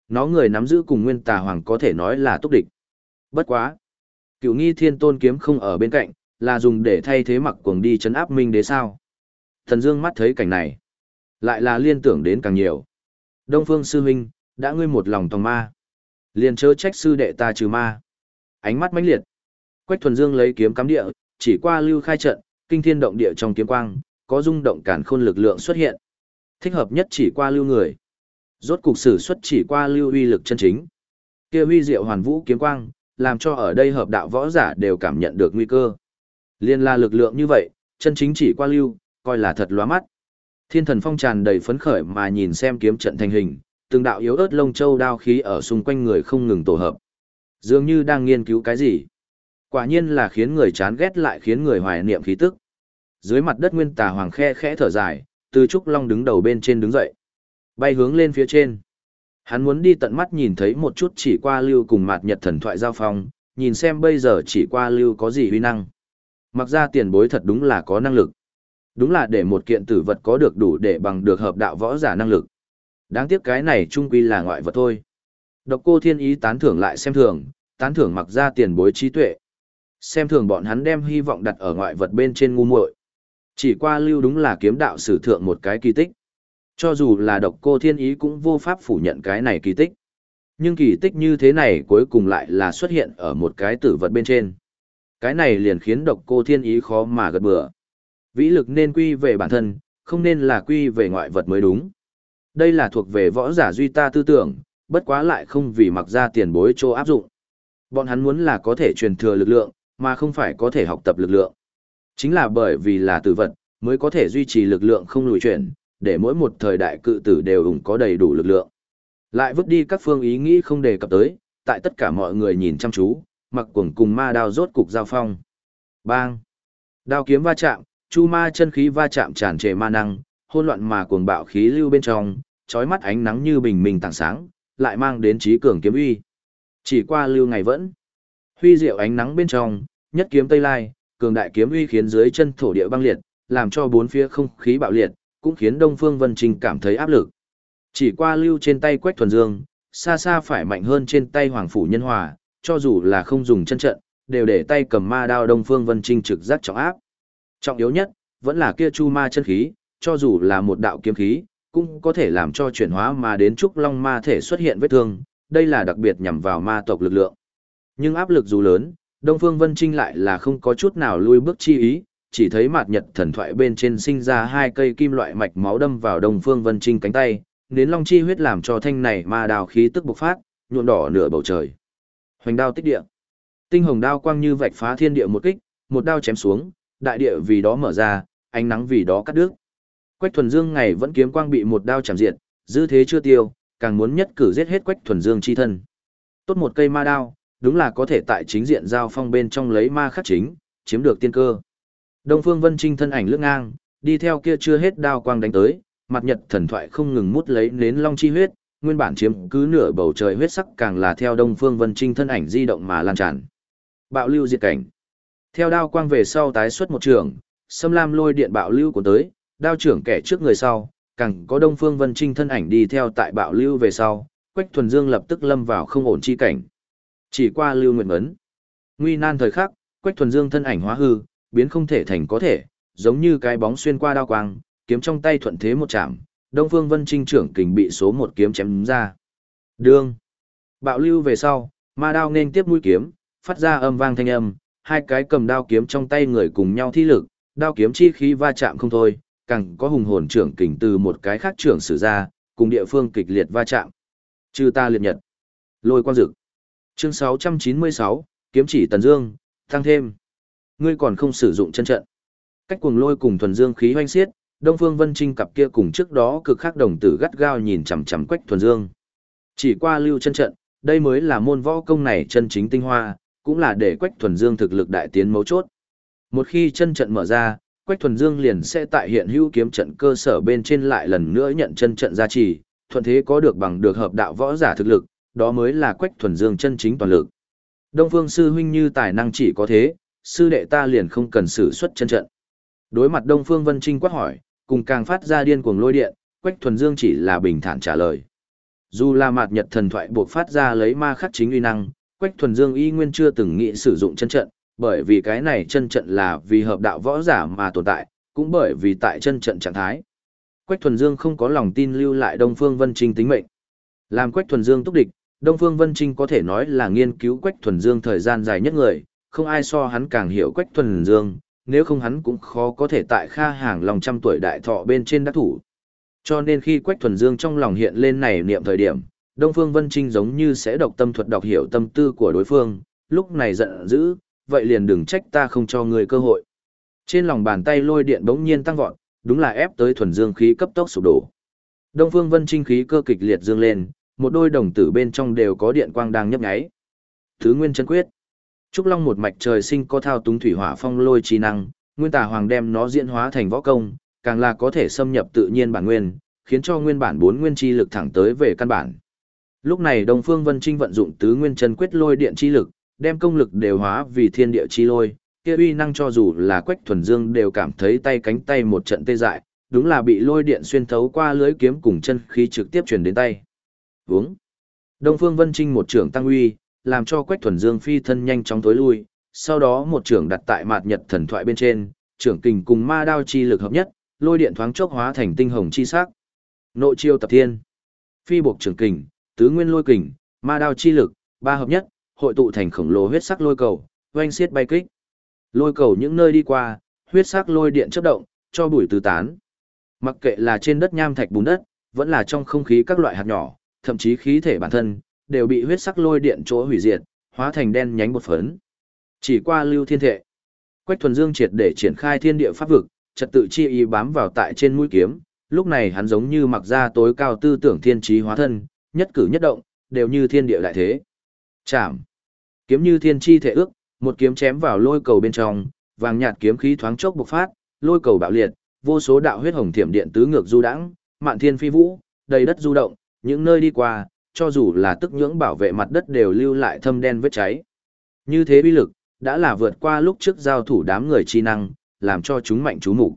Nó người nắm giữ cùng Nguyên Tà Hoàng có thể nói là túc địch. Bất quá, Cựu Nghi Thiên Tôn kiếm không ở bên cạnh, là dùng để thay thế mặc cuồng đi chấn áp Minh Đế sao? Thần Dương mắt thấy cảnh này, lại là liên tưởng đến càng nhiều. Đông Phương sư huynh, đã ngươi một lòng tòng ma, liền chớ trách sư đệ ta trừ ma. Ánh mắt mãnh liệt. Quách Thuần Dương lấy kiếm cắm địa, chỉ qua lưu khai trận, kinh thiên động địa trong kiếm quang, có rung động cản khôn lực lượng xuất hiện. Thích hợp nhất chỉ qua lưu người. Rốt cục sử xuất chỉ qua lưu uy lực chân chính. Kia uy diệu hoàn vũ kiếm quang, làm cho ở đây hợp đạo võ giả đều cảm nhận được nguy cơ. Liên la lực lượng như vậy, chân chính chỉ qua lưu, coi là thật lóa mắt. Thiên thần phong tràn đầy phấn khởi mà nhìn xem kiếm trận thành hình, từng đạo yếu ớt lông châu đao khí ở xung quanh người không ngừng tổ hợp. Dường như đang nghiên cứu cái gì. Quả nhiên là khiến người chán ghét lại khiến người hoài niệm khí tức. Dưới mặt đất nguyên tà hoàng khe khẽ thở dài, từ trúc long đứng đầu bên trên đứng dậy. Bay hướng lên phía trên. Hắn muốn đi tận mắt nhìn thấy một chút chỉ qua lưu cùng mạt nhật thần thoại giao phong, nhìn xem bây giờ chỉ qua lưu có gì huy năng. Mặc ra tiền bối thật đúng là có năng lực. Đúng là để một kiện tử vật có được đủ để bằng được hợp đạo võ giả năng lực. Đáng tiếc cái này trung quy là ngoại vật thôi. Độc cô thiên ý tán thưởng lại xem thường, tán thưởng mặc ra tiền bối trí tuệ. Xem thường bọn hắn đem hy vọng đặt ở ngoại vật bên trên ngu muội. Chỉ qua lưu đúng là kiếm đạo sử thượng một cái kỳ tích. Cho dù là độc cô thiên ý cũng vô pháp phủ nhận cái này kỳ tích. Nhưng kỳ tích như thế này cuối cùng lại là xuất hiện ở một cái tử vật bên trên. Cái này liền khiến độc cô thiên ý khó mà gật bừa. Vĩ lực nên quy về bản thân, không nên là quy về ngoại vật mới đúng. Đây là thuộc về võ giả duy ta tư tưởng, bất quá lại không vì mặc ra tiền bối chỗ áp dụng. Bọn hắn muốn là có thể truyền thừa lực lượng, mà không phải có thể học tập lực lượng. Chính là bởi vì là tử vật, mới có thể duy trì lực lượng không lùi chuyển, để mỗi một thời đại cự tử đều ủng có đầy đủ lực lượng. Lại vứt đi các phương ý nghĩ không đề cập tới, tại tất cả mọi người nhìn chăm chú, mặc cuồng cùng ma đao rốt cục giao phong. Bang! Đao kiếm va chạm, chu ma chân khí va chạm tràn trề ma năng, hôn loạn mà cuồng bạo khí lưu bên trong, chói mắt ánh nắng như bình minh tảng sáng, lại mang đến trí cường kiếm uy. Chỉ qua lưu ngày vẫn, huy diệu ánh nắng bên trong, nhất kiếm tây lai, cường đại kiếm uy khiến dưới chân thổ địa băng liệt, làm cho bốn phía không khí bạo liệt, cũng khiến Đông Phương Vân Trình cảm thấy áp lực. Chỉ qua lưu trên tay Quách Thuần Dương, xa xa phải mạnh hơn trên tay Hoàng phủ Nhân Hòa, cho dù là không dùng chân trận, đều để tay cầm ma đao Đông Phương Vân Trinh trực giác trọng áp. Trọng yếu nhất, vẫn là kia chu ma chân khí, cho dù là một đạo kiếm khí, cũng có thể làm cho chuyển hóa mà đến trúc long ma thể xuất hiện vết thương, đây là đặc biệt nhằm vào ma tộc lực lượng. Nhưng áp lực dù lớn, Đông Phương Vân Trinh lại là không có chút nào lui bước chi ý, chỉ thấy mạt nhật thần thoại bên trên sinh ra hai cây kim loại mạch máu đâm vào Đông Phương Vân Trinh cánh tay, đến long chi huyết làm cho thanh này ma đào khí tức bộc phát, nhuộm đỏ nửa bầu trời. Hoành đao tích địa. Tinh hồng đao quang như vạch phá thiên địa một kích, một đao chém xuống, đại địa vì đó mở ra, ánh nắng vì đó cắt đứt. Quách Thuần Dương ngày vẫn kiếm quang bị một đao chạm diệt, dư thế chưa tiêu, càng muốn nhất cử giết hết Quách Thuần Dương chi thân. Tốt một cây ma đao, đúng là có thể tại chính diện giao phong bên trong lấy ma khắc chính, chiếm được tiên cơ. Đông Phương Vân Trinh thân ảnh lướt ngang, đi theo kia chưa hết đao quang đánh tới, mặt nhật thần thoại không ngừng mút lấy nến long chi huyết, nguyên bản chiếm cứ nửa bầu trời huyết sắc càng là theo Đông Phương Vân Trinh thân ảnh di động mà lan tràn. Bạo lưu diệt cảnh. Theo đao quang về sau tái xuất một trường, xâm Lam lôi điện bạo lưu của tới, đao trưởng kẻ trước người sau, càng có Đông Phương Vân Trinh thân ảnh đi theo tại bạo lưu về sau, Quách Thuần Dương lập tức lâm vào không ổn chi cảnh. Chỉ qua lưu nguyện ấn. Nguy nan thời khắc, Quách Thuần Dương thân ảnh hóa hư, biến không thể thành có thể, giống như cái bóng xuyên qua đao quang, kiếm trong tay thuận thế một chạm, Đông Phương Vân Trinh trưởng kình bị số một kiếm chém ra. Đương. Bạo lưu về sau, ma đao nên tiếp mũi kiếm, phát ra âm vang thanh âm, hai cái cầm đao kiếm trong tay người cùng nhau thi lực, đao kiếm chi khí va chạm không thôi, càng có hùng hồn trưởng kình từ một cái khác trưởng sử ra, cùng địa phương kịch liệt va chạm. Trừ ta liệt nhật. Lôi quang dực. Chương 696, kiếm chỉ tần dương, tăng thêm. Ngươi còn không sử dụng chân trận. Cách cuồng lôi cùng thuần dương khí hoanh xiết, Đông Phương Vân Trinh cặp kia cùng trước đó cực khắc đồng tử gắt gao nhìn chằm chằm Quách Thuần Dương. Chỉ qua lưu chân trận, đây mới là môn võ công này chân chính tinh hoa, cũng là để Quách Thuần Dương thực lực đại tiến mấu chốt. Một khi chân trận mở ra, Quách Thuần Dương liền sẽ tại hiện hữu kiếm trận cơ sở bên trên lại lần nữa nhận chân trận gia trì, thuận thế có được bằng được hợp đạo võ giả thực lực, đó mới là Quách Thuần Dương chân chính toàn lực. Đông Phương sư huynh như tài năng chỉ có thế, sư đệ ta liền không cần sử xuất chân trận. Đối mặt Đông Phương Vân Trinh quát hỏi, cùng càng phát ra điên cuồng lôi điện, Quách Thuần Dương chỉ là bình thản trả lời. Dù là mạt nhật thần thoại buộc phát ra lấy ma khắc chính uy năng, Quách Thuần Dương y nguyên chưa từng nghĩ sử dụng chân trận, bởi vì cái này chân trận là vì hợp đạo võ giả mà tồn tại, cũng bởi vì tại chân trận trạng thái. Quách Thuần Dương không có lòng tin lưu lại Đông Phương Vân Trinh tính mệnh. Làm Quách Thuần Dương túc địch, Đông Phương Vân Trinh có thể nói là nghiên cứu Quách Thuần Dương thời gian dài nhất người, không ai so hắn càng hiểu Quách Thuần Dương, nếu không hắn cũng khó có thể tại kha hàng lòng trăm tuổi đại thọ bên trên đắc thủ. Cho nên khi Quách Thuần Dương trong lòng hiện lên này niệm thời điểm, Đông Phương Vân Trinh giống như sẽ độc tâm thuật đọc hiểu tâm tư của đối phương, lúc này giận dữ, vậy liền đừng trách ta không cho người cơ hội. Trên lòng bàn tay lôi điện bỗng nhiên tăng vọt, đúng là ép tới thuần dương khí cấp tốc sụp đổ. Đông Phương Vân Trinh khí cơ kịch liệt dương lên, một đôi đồng tử bên trong đều có điện quang đang nhấp nháy. Thứ Nguyên chân quyết. Trúc Long một mạch trời sinh có thao túng thủy hỏa phong lôi chi năng, Nguyên Tà Hoàng đem nó diễn hóa thành võ công, càng là có thể xâm nhập tự nhiên bản nguyên, khiến cho nguyên bản bốn nguyên chi lực thẳng tới về căn bản. Lúc này Đông Phương Vân Trinh vận dụng tứ nguyên chân quyết lôi điện chi lực, đem công lực đều hóa vì thiên địa chi lôi, kia uy năng cho dù là Quách Thuần Dương đều cảm thấy tay cánh tay một trận tê dại, đúng là bị lôi điện xuyên thấu qua lưới kiếm cùng chân khí trực tiếp truyền đến tay. Vướng. Đông Phương Vân Trinh một trưởng tăng uy, làm cho Quách Thuần Dương phi thân nhanh chóng tối lui, sau đó một trưởng đặt tại mạt nhật thần thoại bên trên, trưởng kình cùng ma đao chi lực hợp nhất, lôi điện thoáng chốc hóa thành tinh hồng chi sắc. Nội chiêu tập thiên. Phi buộc trưởng kình, tứ nguyên lôi kình, ma đao chi lực, ba hợp nhất, hội tụ thành khổng lồ huyết sắc lôi cầu, oanh xiết bay kích. Lôi cầu những nơi đi qua, huyết sắc lôi điện chớp động, cho bụi tứ tán. Mặc kệ là trên đất nham thạch bùn đất, vẫn là trong không khí các loại hạt nhỏ, thậm chí khí thể bản thân, đều bị huyết sắc lôi điện chỗ hủy diệt, hóa thành đen nhánh bột phấn. Chỉ qua lưu thiên thệ, Quách Thuần Dương triệt để triển khai thiên địa pháp vực, trật tự chi ý bám vào tại trên mũi kiếm, lúc này hắn giống như mặc ra tối cao tư tưởng thiên trí hóa thân, nhất cử nhất động, đều như thiên địa đại thế. Chạm. Kiếm như thiên chi thể ước, một kiếm chém vào lôi cầu bên trong, vàng nhạt kiếm khí thoáng chốc bộc phát, lôi cầu bạo liệt, vô số đạo huyết hồng thiểm điện tứ ngược du đãng, mạn thiên phi vũ, đầy đất du động, những nơi đi qua, cho dù là tức nhưỡng bảo vệ mặt đất đều lưu lại thâm đen vết cháy. Như thế uy lực, đã là vượt qua lúc trước giao thủ đám người chi năng, làm cho chúng mạnh chú mục.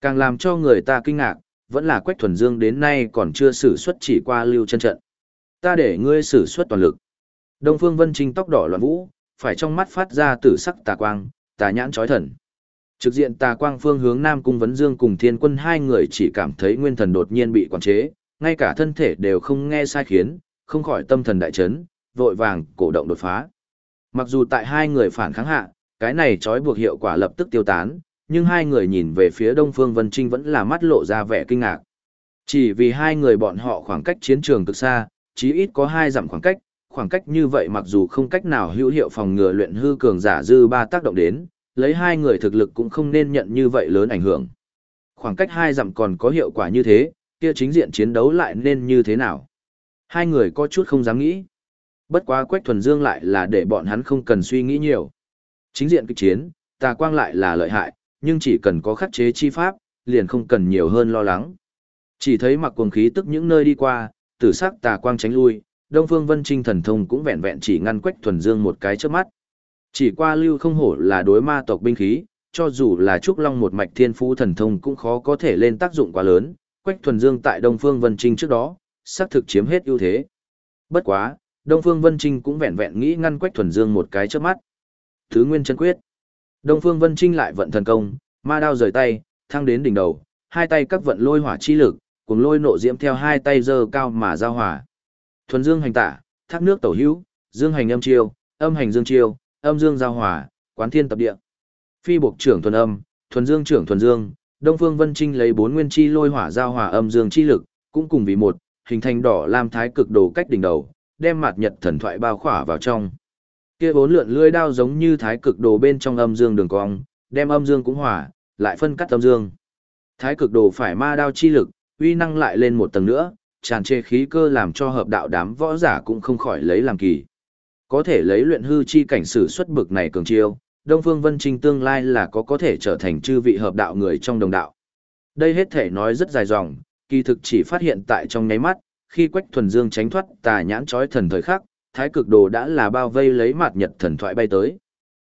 Càng làm cho người ta kinh ngạc, vẫn là Quách Thuần Dương đến nay còn chưa sử xuất chỉ qua lưu chân trận. Ta để ngươi sử xuất toàn lực. Đông Phương Vân Trinh tóc đỏ loạn vũ, phải trong mắt phát ra tử sắc tà quang, tà nhãn chói thần. Trực diện tà quang phương hướng Nam Cung Vấn Dương cùng Thiên Quân hai người chỉ cảm thấy nguyên thần đột nhiên bị quản chế, ngay cả thân thể đều không nghe sai khiến, không khỏi tâm thần đại chấn, vội vàng cổ động đột phá. Mặc dù tại hai người phản kháng hạ, cái này trói buộc hiệu quả lập tức tiêu tán, nhưng hai người nhìn về phía Đông Phương Vân Trinh vẫn là mắt lộ ra vẻ kinh ngạc. Chỉ vì hai người bọn họ khoảng cách chiến trường cực xa, chí ít có hai dặm khoảng cách, khoảng cách như vậy mặc dù không cách nào hữu hiệu phòng ngừa luyện hư cường giả dư ba tác động đến, lấy hai người thực lực cũng không nên nhận như vậy lớn ảnh hưởng. Khoảng cách hai dặm còn có hiệu quả như thế, kia chính diện chiến đấu lại nên như thế nào? Hai người có chút không dám nghĩ. Bất quá Quách Thuần Dương lại là để bọn hắn không cần suy nghĩ nhiều. Chính diện kịch chiến, tà quang lại là lợi hại, nhưng chỉ cần có khắc chế chi pháp, liền không cần nhiều hơn lo lắng. Chỉ thấy mặc cuồng khí tức những nơi đi qua, tử sắc tà quang tránh lui, Đông Phương Vân Trinh thần thông cũng vẹn vẹn chỉ ngăn Quách Thuần Dương một cái chớp mắt. Chỉ qua lưu không hổ là đối ma tộc binh khí, cho dù là trúc long một mạch thiên phú thần thông cũng khó có thể lên tác dụng quá lớn, Quách Thuần Dương tại Đông Phương Vân Trinh trước đó, xác thực chiếm hết ưu thế. Bất quá, Đông Phương Vân Trinh cũng vẹn vẹn nghĩ ngăn Quách Thuần Dương một cái chớp mắt. Thứ nguyên chân quyết. Đông Phương Vân Trinh lại vận thần công, ma đao rời tay, thăng đến đỉnh đầu, hai tay các vận lôi hỏa chi lực, cùng lôi nộ diễm theo hai tay giơ cao mà giao hỏa. Thuần dương hành tả, thác nước tẩu hữu, dương hành âm chiêu, âm hành dương chiêu, âm dương giao hòa, quán thiên tập địa. Phi buộc trưởng thuần âm, thuần dương trưởng thuần dương, Đông Phương Vân Trinh lấy bốn nguyên chi lôi hỏa giao hòa âm dương chi lực, cũng cùng vì một, hình thành đỏ lam thái cực đồ cách đỉnh đầu, đem mặt nhật thần thoại bao khỏa vào trong. Kia bốn lượn lưỡi đao giống như thái cực đồ bên trong âm dương đường cong, đem âm dương cũng hỏa, lại phân cắt âm dương. Thái cực đồ phải ma đao chi lực, uy năng lại lên một tầng nữa, tràn trề khí cơ làm cho hợp đạo đám võ giả cũng không khỏi lấy làm kỳ. Có thể lấy luyện hư chi cảnh sử xuất bực này cường chiêu, Đông Phương Vân Trinh tương lai là có có thể trở thành chư vị hợp đạo người trong đồng đạo. Đây hết thể nói rất dài dòng, kỳ thực chỉ phát hiện tại trong nháy mắt, khi Quách Thuần Dương tránh thoát tà nhãn chói thần thời khắc, thái cực đồ đã là bao vây lấy mặt nhật thần thoại bay tới.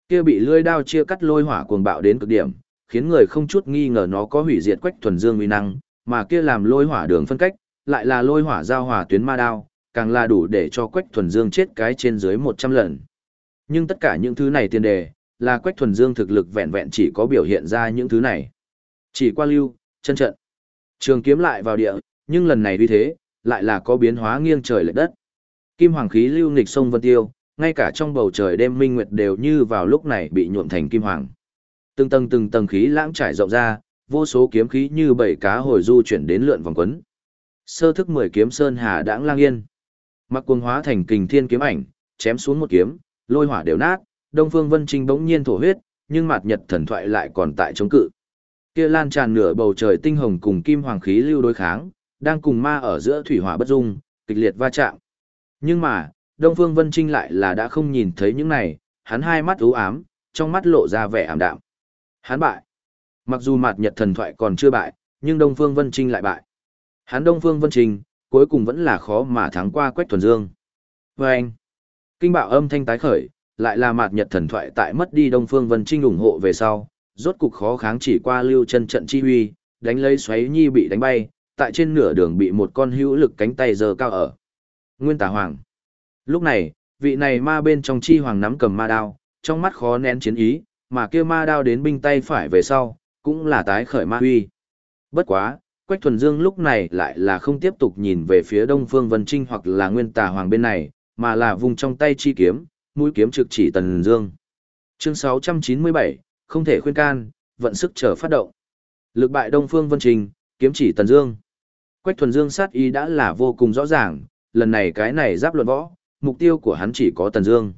Kia bị lưỡi đao chia cắt lôi hỏa cuồng bạo đến cực điểm, khiến người không chút nghi ngờ nó có hủy diệt Quách Thuần Dương uy năng, mà kia làm lôi hỏa đường phân cách, lại là lôi hỏa giao hỏa tuyến ma đao, càng là đủ để cho Quách Thuần Dương chết cái trên dưới 100 lần. Nhưng tất cả những thứ này tiền đề, là Quách Thuần Dương thực lực vẹn vẹn chỉ có biểu hiện ra những thứ này. Chỉ qua lưu, chân trận. Trường kiếm lại vào địa, nhưng lần này vì thế, lại là có biến hóa nghiêng trời lệch đất. Kim hoàng khí lưu nghịch sông Vân Tiêu, ngay cả trong bầu trời đêm minh nguyệt đều như vào lúc này bị nhuộm thành kim hoàng. Từng tầng từng tầng khí lãng trải rộng ra, vô số kiếm khí như bảy cá hồi du chuyển đến lượn vòng quấn. Sơ thức mười kiếm sơn hà đãng lang yên. Mặc cuồng hóa thành kình thiên kiếm ảnh, chém xuống một kiếm, lôi hỏa đều nát, Đông Phương Vân Trinh bỗng nhiên thổ huyết, nhưng mạt nhật thần thoại lại còn tại chống cự. Kia lan tràn nửa bầu trời tinh hồng cùng kim hoàng khí lưu đối kháng, đang cùng ma ở giữa thủy hỏa bất dung, kịch liệt va chạm. Nhưng mà, Đông Phương Vân Trinh lại là đã không nhìn thấy những này, hắn hai mắt u ám, trong mắt lộ ra vẻ ảm đạm. Hắn bại. Mặc dù mạt nhật thần thoại còn chưa bại, nhưng Đông Phương Vân Trinh lại bại. Hắn Đông Phương Vân Trinh, cuối cùng vẫn là khó mà thắng qua Quách Thuần Dương. Và anh, kinh bạo âm thanh tái khởi, lại là mạt nhật thần thoại tại mất đi Đông Phương Vân Trinh ủng hộ về sau, rốt cục khó kháng chỉ qua lưu chân trận chi huy, đánh lấy xoáy nhi bị đánh bay, tại trên nửa đường bị một con hữu lực cánh tay giơ cao ở. Nguyên Tà Hoàng. Lúc này, vị này ma bên trong chi hoàng nắm cầm ma đao, trong mắt khó nén chiến ý, mà kia ma đao đến binh tay phải về sau, cũng là tái khởi ma huy. Bất quá, Quách Thuần Dương lúc này lại là không tiếp tục nhìn về phía Đông Phương Vân Trinh hoặc là Nguyên Tà Hoàng bên này, mà là vùng trong tay chi kiếm, mũi kiếm trực chỉ Tần Dương. Chương 697, không thể khuyên can, vận sức chờ phát động. Lực bại Đông Phương Vân Trình, kiếm chỉ Tần Dương. Quách Thuần Dương sát ý đã là vô cùng rõ ràng, lần này cái này giáp luận võ, mục tiêu của hắn chỉ có Tần Dương.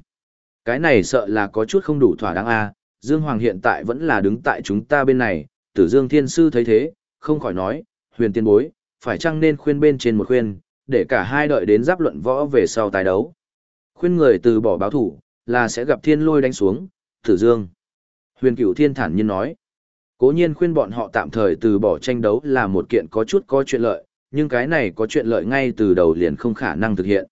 Cái này sợ là có chút không đủ thỏa đáng a, Dương Hoàng hiện tại vẫn là đứng tại chúng ta bên này, Tử Dương Thiên Sư thấy thế, không khỏi nói, huyền tiên bối, phải chăng nên khuyên bên trên một khuyên, để cả hai đợi đến giáp luận võ về sau tái đấu. Khuyên người từ bỏ báo thủ, là sẽ gặp thiên lôi đánh xuống, thử Dương. Huyền Cửu Thiên thản nhiên nói, cố nhiên khuyên bọn họ tạm thời từ bỏ tranh đấu là một kiện có chút có chuyện lợi, nhưng cái này có chuyện lợi ngay từ đầu liền không khả năng thực hiện.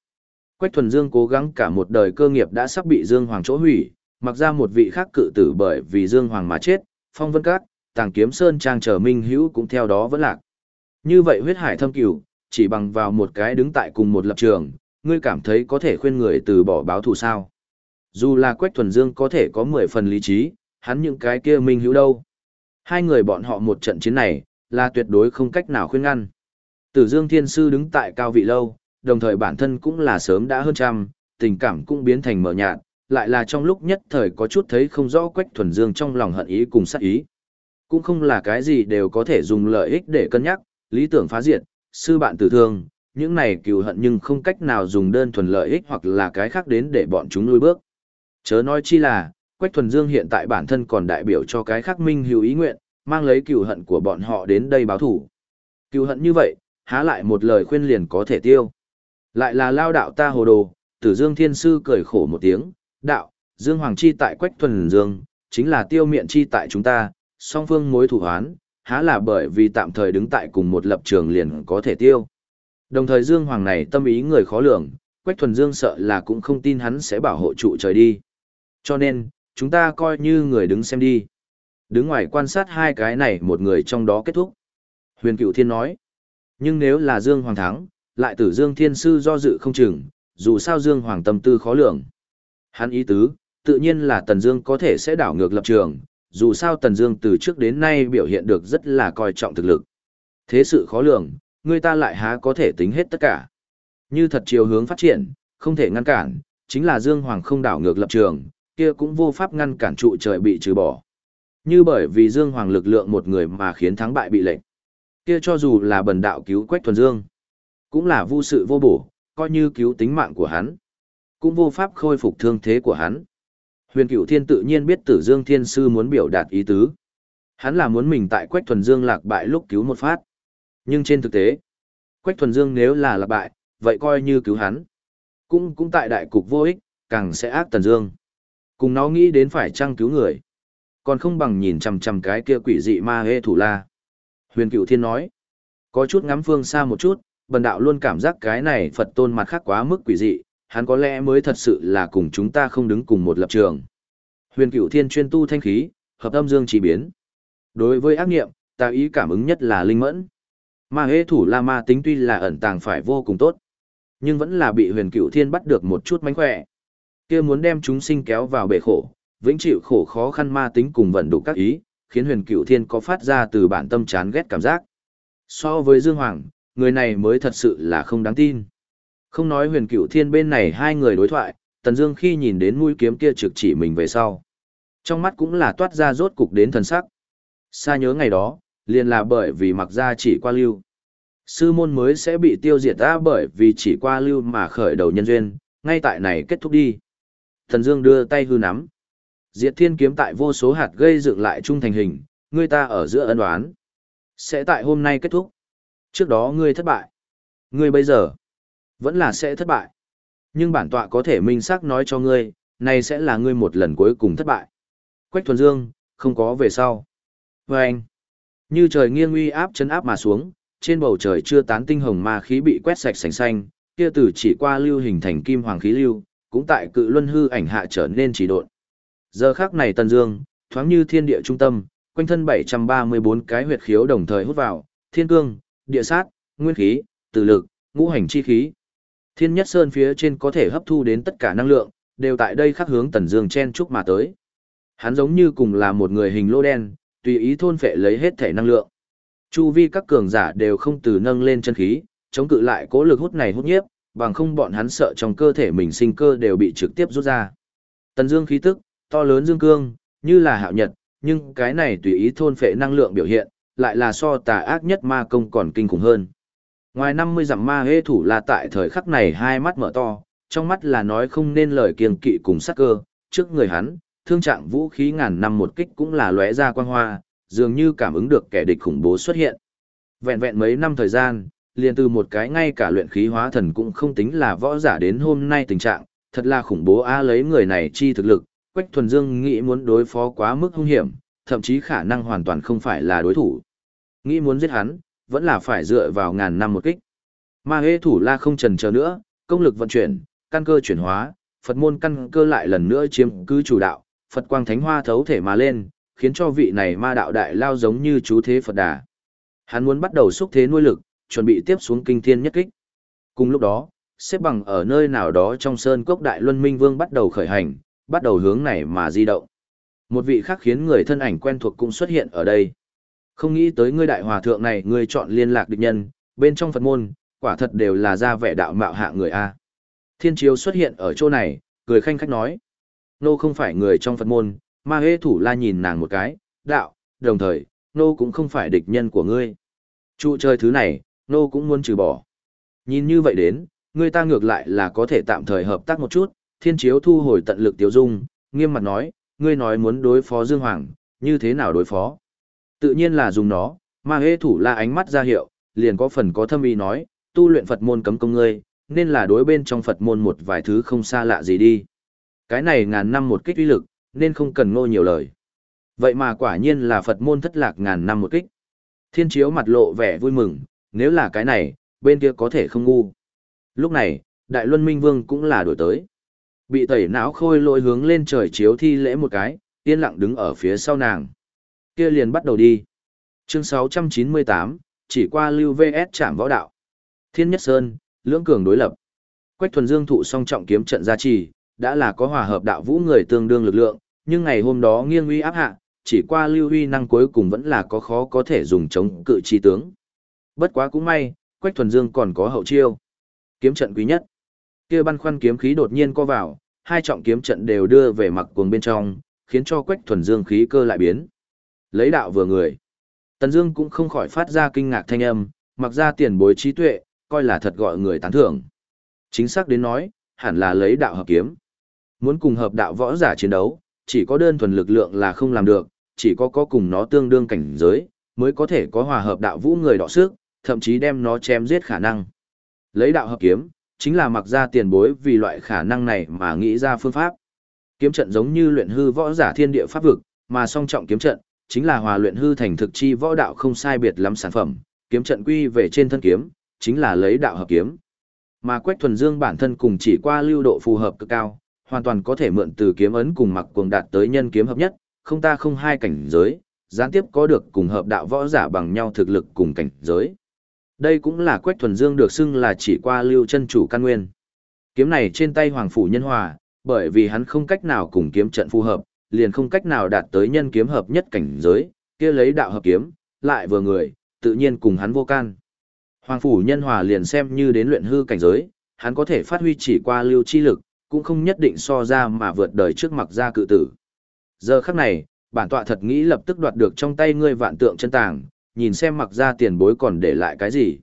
Quách Thuần Dương cố gắng cả một đời cơ nghiệp đã sắp bị Dương Hoàng chỗ hủy, mặc ra một vị khác cự tử bởi vì Dương Hoàng mà chết, Phong Vân Các, Tàng Kiếm Sơn Trang trở Minh Hữu cũng theo đó vẫn lạc. Như vậy huyết hải thâm cửu, chỉ bằng vào một cái đứng tại cùng một lập trường, ngươi cảm thấy có thể khuyên người từ bỏ báo thù sao? Dù là Quách Thuần Dương có thể có 10 phần lý trí, hắn những cái kia Minh Hữu đâu? Hai người bọn họ một trận chiến này, là tuyệt đối không cách nào khuyên ngăn. Tử Dương Thiên Sư đứng tại cao vị lâu, đồng thời bản thân cũng là sớm đã hơn trăm, tình cảm cũng biến thành mờ nhạt, lại là trong lúc nhất thời có chút thấy không rõ Quách Thuần Dương trong lòng hận ý cùng sát ý. Cũng không là cái gì đều có thể dùng lợi ích để cân nhắc, lý tưởng phá diệt, sư bạn tử thương, những này cừu hận nhưng không cách nào dùng đơn thuần lợi ích hoặc là cái khác đến để bọn chúng lui bước. Chớ nói chi là, Quách Thuần Dương hiện tại bản thân còn đại biểu cho cái khác minh hữu ý nguyện, mang lấy cừu hận của bọn họ đến đây báo thù. Cừu hận như vậy, há lại một lời khuyên liền có thể tiêu. Lại là lao đạo ta hồ đồ, tử dương thiên sư cười khổ một tiếng, đạo, dương hoàng chi tại quách thuần dương, chính là tiêu miệng chi tại chúng ta, song phương mối thủ hoán, há là bởi vì tạm thời đứng tại cùng một lập trường liền có thể tiêu. Đồng thời dương hoàng này tâm ý người khó lường, quách thuần dương sợ là cũng không tin hắn sẽ bảo hộ trụ trời đi. Cho nên, chúng ta coi như người đứng xem đi. Đứng ngoài quan sát hai cái này một người trong đó kết thúc. Huyền cựu thiên nói, nhưng nếu là Dương Hoàng thắng, lại tử Dương Thiên Sư do dự không chừng, dù sao Dương Hoàng tâm tư khó lường. Hắn ý tứ, tự nhiên là Tần Dương có thể sẽ đảo ngược lập trường, dù sao Tần Dương từ trước đến nay biểu hiện được rất là coi trọng thực lực. Thế sự khó lường, người ta lại há có thể tính hết tất cả. Như thật chiều hướng phát triển, không thể ngăn cản, chính là Dương Hoàng không đảo ngược lập trường, kia cũng vô pháp ngăn cản trụ trời bị trừ bỏ. Như bởi vì Dương Hoàng lực lượng một người mà khiến thắng bại bị lệnh. Kia cho dù là bần đạo cứu Quách Thuần Dương, cũng là vô sự vô bổ, coi như cứu tính mạng của hắn, cũng vô pháp khôi phục thương thế của hắn. Huyền Cửu Thiên tự nhiên biết Tử Dương Thiên Sư muốn biểu đạt ý tứ. Hắn là muốn mình tại Quách Thuần Dương lạc bại lúc cứu một phát. Nhưng trên thực tế, Quách Thuần Dương nếu là lạc bại, vậy coi như cứu hắn. Cũng cũng tại đại cục vô ích, càng sẽ ác Tần Dương. Cùng nó nghĩ đến phải chăng cứu người. Còn không bằng nhìn chằm chằm cái kia quỷ dị ma hê thủ la. Huyền Cửu Thiên nói, có chút ngắm phương xa một chút, bần đạo luôn cảm giác cái này Phật tôn mặt khác quá mức quỷ dị, hắn có lẽ mới thật sự là cùng chúng ta không đứng cùng một lập trường. Huyền Cửu Thiên chuyên tu thanh khí, hợp âm dương chỉ biến. Đối với ác niệm, ta ý cảm ứng nhất là linh mẫn. Ma hế thủ la ma tính tuy là ẩn tàng phải vô cùng tốt, nhưng vẫn là bị huyền cửu thiên bắt được một chút mánh khỏe. kia muốn đem chúng sinh kéo vào bể khổ, vĩnh chịu khổ khó khăn ma tính cùng vận đủ các ý, khiến huyền cửu thiên có phát ra từ bản tâm chán ghét cảm giác. So với Dương Hoàng, người này mới thật sự là không đáng tin. Không nói huyền cửu thiên bên này hai người đối thoại, Tần Dương khi nhìn đến mũi kiếm kia trực chỉ mình về sau. Trong mắt cũng là toát ra rốt cục đến thần sắc. Xa nhớ ngày đó, liền là bởi vì mặc ra chỉ qua lưu. Sư môn mới sẽ bị tiêu diệt ra bởi vì chỉ qua lưu mà khởi đầu nhân duyên, ngay tại này kết thúc đi. Thần Dương đưa tay hư nắm. Diệt thiên kiếm tại vô số hạt gây dựng lại trung thành hình, ngươi ta ở giữa ân đoán. Sẽ tại hôm nay kết thúc. Trước đó ngươi thất bại. Ngươi bây giờ, vẫn là sẽ thất bại. Nhưng bản tọa có thể minh xác nói cho ngươi, này sẽ là ngươi một lần cuối cùng thất bại. Quách thuần dương, không có về sau. Vâng anh, như trời nghiêng uy áp chân áp mà xuống, trên bầu trời chưa tán tinh hồng ma khí bị quét sạch sành xanh, kia từ chỉ qua lưu hình thành kim hoàng khí lưu, cũng tại cự luân hư ảnh hạ trở nên chỉ độn. Giờ khắc này Tần Dương, thoáng như thiên địa trung tâm, quanh thân 734 cái huyệt khiếu đồng thời hút vào, thiên cương, địa sát, nguyên khí, tử lực, ngũ hành chi khí. Thiên nhất sơn phía trên có thể hấp thu đến tất cả năng lượng, đều tại đây khắc hướng Tần Dương chen chúc mà tới. Hắn giống như cùng là một người hình lô đen, tùy ý thôn phệ lấy hết thể năng lượng. Chu vi các cường giả đều không từ nâng lên chân khí, chống cự lại cố lực hút này hút nhiếp, bằng không bọn hắn sợ trong cơ thể mình sinh cơ đều bị trực tiếp rút ra. Tần Dương khí tức, to lớn dương cương, như là hạo nhật, nhưng cái này tùy ý thôn phệ năng lượng biểu hiện, lại là so tà ác nhất ma công còn kinh khủng hơn. Ngoài 50 dặm ma hê thủ là tại thời khắc này hai mắt mở to, trong mắt là nói không nên lời kiêng kỵ cùng sắc cơ, trước người hắn, thương trạng vũ khí ngàn năm một kích cũng là lóe ra quang hoa, dường như cảm ứng được kẻ địch khủng bố xuất hiện. Vẹn vẹn mấy năm thời gian, liền từ một cái ngay cả luyện khí hóa thần cũng không tính là võ giả đến hôm nay tình trạng, thật là khủng bố a lấy người này chi thực lực, Quách Thuần Dương nghĩ muốn đối phó quá mức hung hiểm, thậm chí khả năng hoàn toàn không phải là đối thủ. Nghĩ muốn giết hắn, vẫn là phải dựa vào ngàn năm một kích. Ma hế thủ la không trần chờ nữa, công lực vận chuyển, căn cơ chuyển hóa, Phật môn căn cơ lại lần nữa chiếm cứ chủ đạo, Phật quang thánh hoa thấu thể mà lên, khiến cho vị này ma đạo đại lao giống như chú thế Phật đà. Hắn muốn bắt đầu xúc thế nuôi lực, chuẩn bị tiếp xuống kinh thiên nhất kích. Cùng lúc đó, xếp bằng ở nơi nào đó trong sơn cốc đại luân minh vương bắt đầu khởi hành, bắt đầu hướng này mà di động. Một vị khác khiến người thân ảnh quen thuộc cũng xuất hiện ở đây. Không nghĩ tới ngươi đại hòa thượng này ngươi chọn liên lạc địch nhân, bên trong Phật môn, quả thật đều là ra vẻ đạo mạo hạ người A. Thiên chiếu xuất hiện ở chỗ này, cười khanh khách nói. Nô không phải người trong Phật môn, ma hê thủ la nhìn nàng một cái, đạo, đồng thời, nô cũng không phải địch nhân của ngươi. Trụ chơi thứ này, nô cũng muốn trừ bỏ. Nhìn như vậy đến, ngươi ta ngược lại là có thể tạm thời hợp tác một chút, thiên chiếu thu hồi tận lực tiêu dung, nghiêm mặt nói, ngươi nói muốn đối phó Dương Hoàng, như thế nào đối phó? Tự nhiên là dùng nó, ma hê thủ la ánh mắt ra hiệu, liền có phần có thâm ý nói, tu luyện Phật môn cấm công ngươi, nên là đối bên trong Phật môn một vài thứ không xa lạ gì đi. Cái này ngàn năm một kích uy lực, nên không cần ngô nhiều lời. Vậy mà quả nhiên là Phật môn thất lạc ngàn năm một kích. Thiên chiếu mặt lộ vẻ vui mừng, nếu là cái này, bên kia có thể không ngu. Lúc này, Đại Luân Minh Vương cũng là đổi tới. Bị tẩy não khôi lỗi hướng lên trời chiếu thi lễ một cái, yên lặng đứng ở phía sau nàng. Kia liền bắt đầu đi. Chương 698, chỉ qua lưu VS chạm võ đạo. Thiên Nhất Sơn, lưỡng cường đối lập. Quách thuần dương thụ song trọng kiếm trận gia trì, đã là có hòa hợp đạo vũ người tương đương lực lượng, nhưng ngày hôm đó nghiêng uy áp hạ, chỉ qua lưu uy năng cuối cùng vẫn là có khó có thể dùng chống cự chi tướng. Bất quá cũng may, Quách thuần dương còn có hậu chiêu. Kiếm trận quý nhất. Kia băn khoăn kiếm khí đột nhiên co vào, hai trọng kiếm trận đều đưa về mặc cuồng bên trong, khiến cho Quách thuần dương khí cơ lại biến. Lấy đạo vừa người. Tần Dương cũng không khỏi phát ra kinh ngạc thanh âm, mặc ra tiền bối trí tuệ, coi là thật gọi người tán thưởng. Chính xác đến nói, hẳn là lấy đạo hợp kiếm. Muốn cùng hợp đạo võ giả chiến đấu, chỉ có đơn thuần lực lượng là không làm được, chỉ có có cùng nó tương đương cảnh giới, mới có thể có hòa hợp đạo vũ người đọ sức, thậm chí đem nó chém giết khả năng. Lấy đạo hợp kiếm, chính là mặc ra tiền bối vì loại khả năng này mà nghĩ ra phương pháp. Kiếm trận giống như luyện hư võ giả thiên địa pháp vực, mà song trọng kiếm trận, chính là hòa luyện hư thành thực chi võ đạo không sai biệt lắm sản phẩm, kiếm trận quy về trên thân kiếm, chính là lấy đạo hợp kiếm. Mà Quách Thuần Dương bản thân cùng chỉ qua lưu độ phù hợp cực cao, hoàn toàn có thể mượn từ kiếm ấn cùng mặc cuồng đạt tới nhân kiếm hợp nhất, không ta không hai cảnh giới, gián tiếp có được cùng hợp đạo võ giả bằng nhau thực lực cùng cảnh giới. Đây cũng là Quách Thuần Dương được xưng là chỉ qua lưu chân chủ căn nguyên. Kiếm này trên tay Hoàng phủ Nhân Hòa, bởi vì hắn không cách nào cùng kiếm trận phù hợp, liền không cách nào đạt tới nhân kiếm hợp nhất cảnh giới, kia lấy đạo hợp kiếm, lại vừa người, tự nhiên cùng hắn vô can. Hoàng phủ Nhân Hòa liền xem như đến luyện hư cảnh giới, hắn có thể phát huy chỉ qua lưu chi lực, cũng không nhất định so ra mà vượt đời trước mặc ra cự tử. Giờ khắc này, bản tọa thật nghĩ lập tức đoạt được trong tay ngươi vạn tượng chân tàng, nhìn xem mặc ra tiền bối còn để lại cái gì.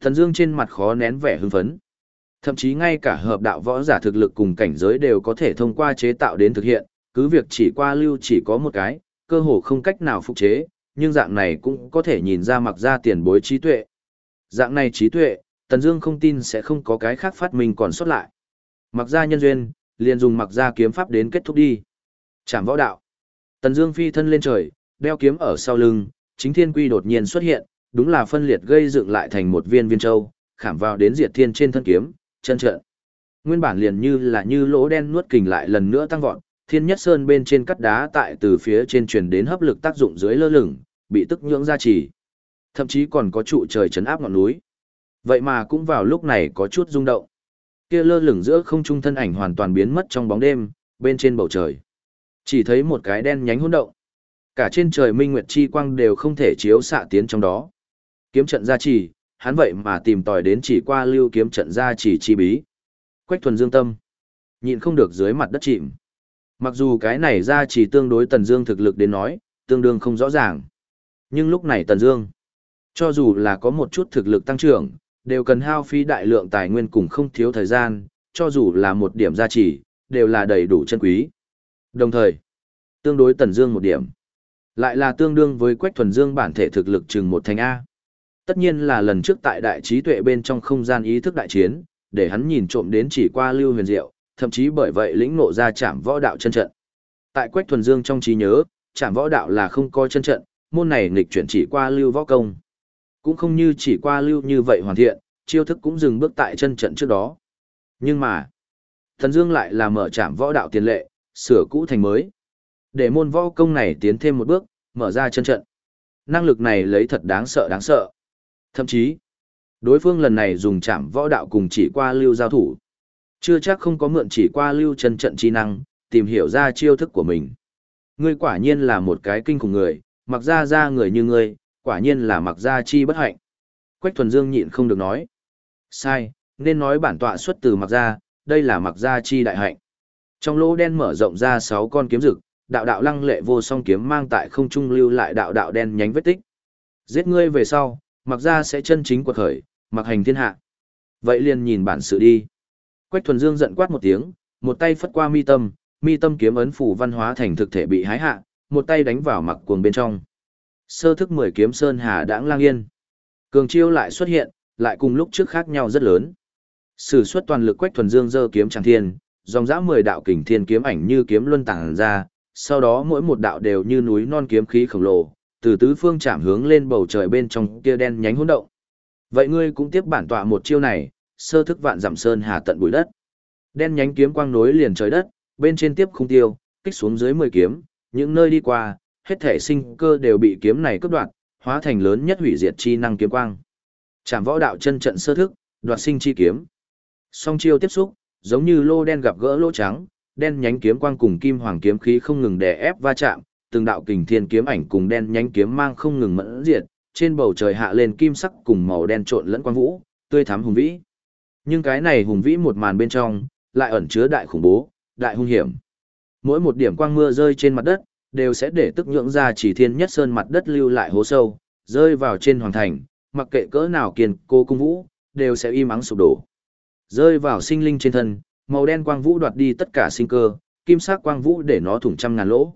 Thần Dương trên mặt khó nén vẻ hưng phấn. Thậm chí ngay cả hợp đạo võ giả thực lực cùng cảnh giới đều có thể thông qua chế tạo đến thực hiện, cứ việc chỉ qua lưu chỉ có một cái, cơ hồ không cách nào phục chế, nhưng dạng này cũng có thể nhìn ra mặc ra tiền bối trí tuệ. Dạng này trí tuệ, Tần Dương không tin sẽ không có cái khác phát minh còn sót lại. Mặc ra nhân duyên, liền dùng mặc ra kiếm pháp đến kết thúc đi. Trảm võ đạo. Tần Dương phi thân lên trời, đeo kiếm ở sau lưng, chính thiên quy đột nhiên xuất hiện, đúng là phân liệt gây dựng lại thành một viên viên châu, khảm vào đến diệt thiên trên thân kiếm, chân trợn. Nguyên bản liền như là như lỗ đen nuốt kình lại lần nữa tăng vọt, thiên nhất sơn bên trên cắt đá tại từ phía trên truyền đến hấp lực tác dụng dưới lơ lửng, bị tức nhưỡng ra trì. Thậm chí còn có trụ trời chấn áp ngọn núi. Vậy mà cũng vào lúc này có chút rung động. Kia lơ lửng giữa không trung thân ảnh hoàn toàn biến mất trong bóng đêm, bên trên bầu trời. Chỉ thấy một cái đen nhánh hỗn động. Cả trên trời minh nguyệt chi quang đều không thể chiếu xạ tiến trong đó. Kiếm trận gia trì, hắn vậy mà tìm tòi đến chỉ qua lưu kiếm trận gia trì chi bí. Quách thuần dương tâm. Nhịn không được dưới mặt đất chìm. Mặc dù cái này gia trì tương đối tần dương thực lực đến nói, tương đương không rõ ràng. Nhưng lúc này tần dương, cho dù là có một chút thực lực tăng trưởng, đều cần hao phí đại lượng tài nguyên cùng không thiếu thời gian, cho dù là một điểm gia trì, đều là đầy đủ chân quý. Đồng thời, tương đối tần dương một điểm, lại là tương đương với quách thuần dương bản thể thực lực chừng một thành A. Tất nhiên là lần trước tại đại trí tuệ bên trong không gian ý thức đại chiến, để hắn nhìn trộm đến chỉ qua lưu huyền diệu, thậm chí bởi vậy lĩnh ngộ ra chạm võ đạo chân trận. Tại quách thuần dương trong trí nhớ, chạm võ đạo là không có chân trận, môn này nghịch chuyển chỉ qua lưu võ công. Cũng không như chỉ qua lưu như vậy hoàn thiện, chiêu thức cũng dừng bước tại chân trận trước đó. Nhưng mà, thần dương lại là mở chạm võ đạo tiền lệ, sửa cũ thành mới. Để môn võ công này tiến thêm một bước, mở ra chân trận. Năng lực này lấy thật đáng sợ đáng sợ. Thậm chí, đối phương lần này dùng chạm võ đạo cùng chỉ qua lưu giao thủ. Chưa chắc không có mượn chỉ qua lưu chân trận chi năng, tìm hiểu ra chiêu thức của mình. Ngươi quả nhiên là một cái kinh khủng người, mặc ra ra người như ngươi, quả nhiên là mặc gia chi bất hạnh. Quách thuần dương nhịn không được nói. Sai, nên nói bản tọa xuất từ mặc gia, đây là mặc gia chi đại hạnh. Trong lỗ đen mở rộng ra sáu con kiếm rực, đạo đạo lăng lệ vô song kiếm mang tại không trung lưu lại đạo đạo đen nhánh vết tích. Giết ngươi về sau, mặc gia sẽ chân chính quật khởi, mặc hành thiên hạ. Vậy liền nhìn bản sự đi. Quách thuần dương giận quát một tiếng, một tay phất qua mi tâm, mi tâm kiếm ấn phủ văn hóa thành thực thể bị hái hạ, một tay đánh vào mặc cuồng bên trong. Sơ thức mười kiếm sơn hà đãng lang yên. Cường chiêu lại xuất hiện, lại cùng lúc trước khác nhau rất lớn. Sử xuất toàn lực quách thuần dương dơ kiếm chẳng thiên, dòng dã mười đạo kình thiên kiếm ảnh như kiếm luân tàng ra, sau đó mỗi một đạo đều như núi non kiếm khí khổng lồ, từ tứ phương chạm hướng lên bầu trời bên trong kia đen nhánh hỗn động. Vậy ngươi cũng tiếp bản tọa một chiêu này, sơ thức vạn giảm sơn hà tận bụi đất. Đen nhánh kiếm quang nối liền trời đất, bên trên tiếp không tiêu, kích xuống dưới mười kiếm, những nơi đi qua, hết thể sinh cơ đều bị kiếm này cướp đoạt, hóa thành lớn nhất hủy diệt chi năng kiếm quang. Trảm võ đạo chân trận sơ thức, đoạt sinh chi kiếm. Song chiêu tiếp xúc, giống như lô đen gặp gỡ lỗ trắng, đen nhánh kiếm quang cùng kim hoàng kiếm khí không ngừng đè ép va chạm, từng đạo kình thiên kiếm ảnh cùng đen nhánh kiếm mang không ngừng mẫn diệt, trên bầu trời hạ lên kim sắc cùng màu đen trộn lẫn quang vũ, tươi thắm hùng vĩ. Nhưng cái này hùng vĩ một màn bên trong, lại ẩn chứa đại khủng bố, đại hung hiểm. Mỗi một điểm quang mưa rơi trên mặt đất, đều sẽ để tức nhượng ra chỉ thiên nhất sơn mặt đất lưu lại hố sâu, rơi vào trên hoàng thành, mặc kệ cỡ nào kiên cô cung vũ, đều sẽ im ắng sụp đổ. Rơi vào sinh linh trên thân, màu đen quang vũ đoạt đi tất cả sinh cơ, kim sắc quang vũ để nó thủng trăm ngàn lỗ.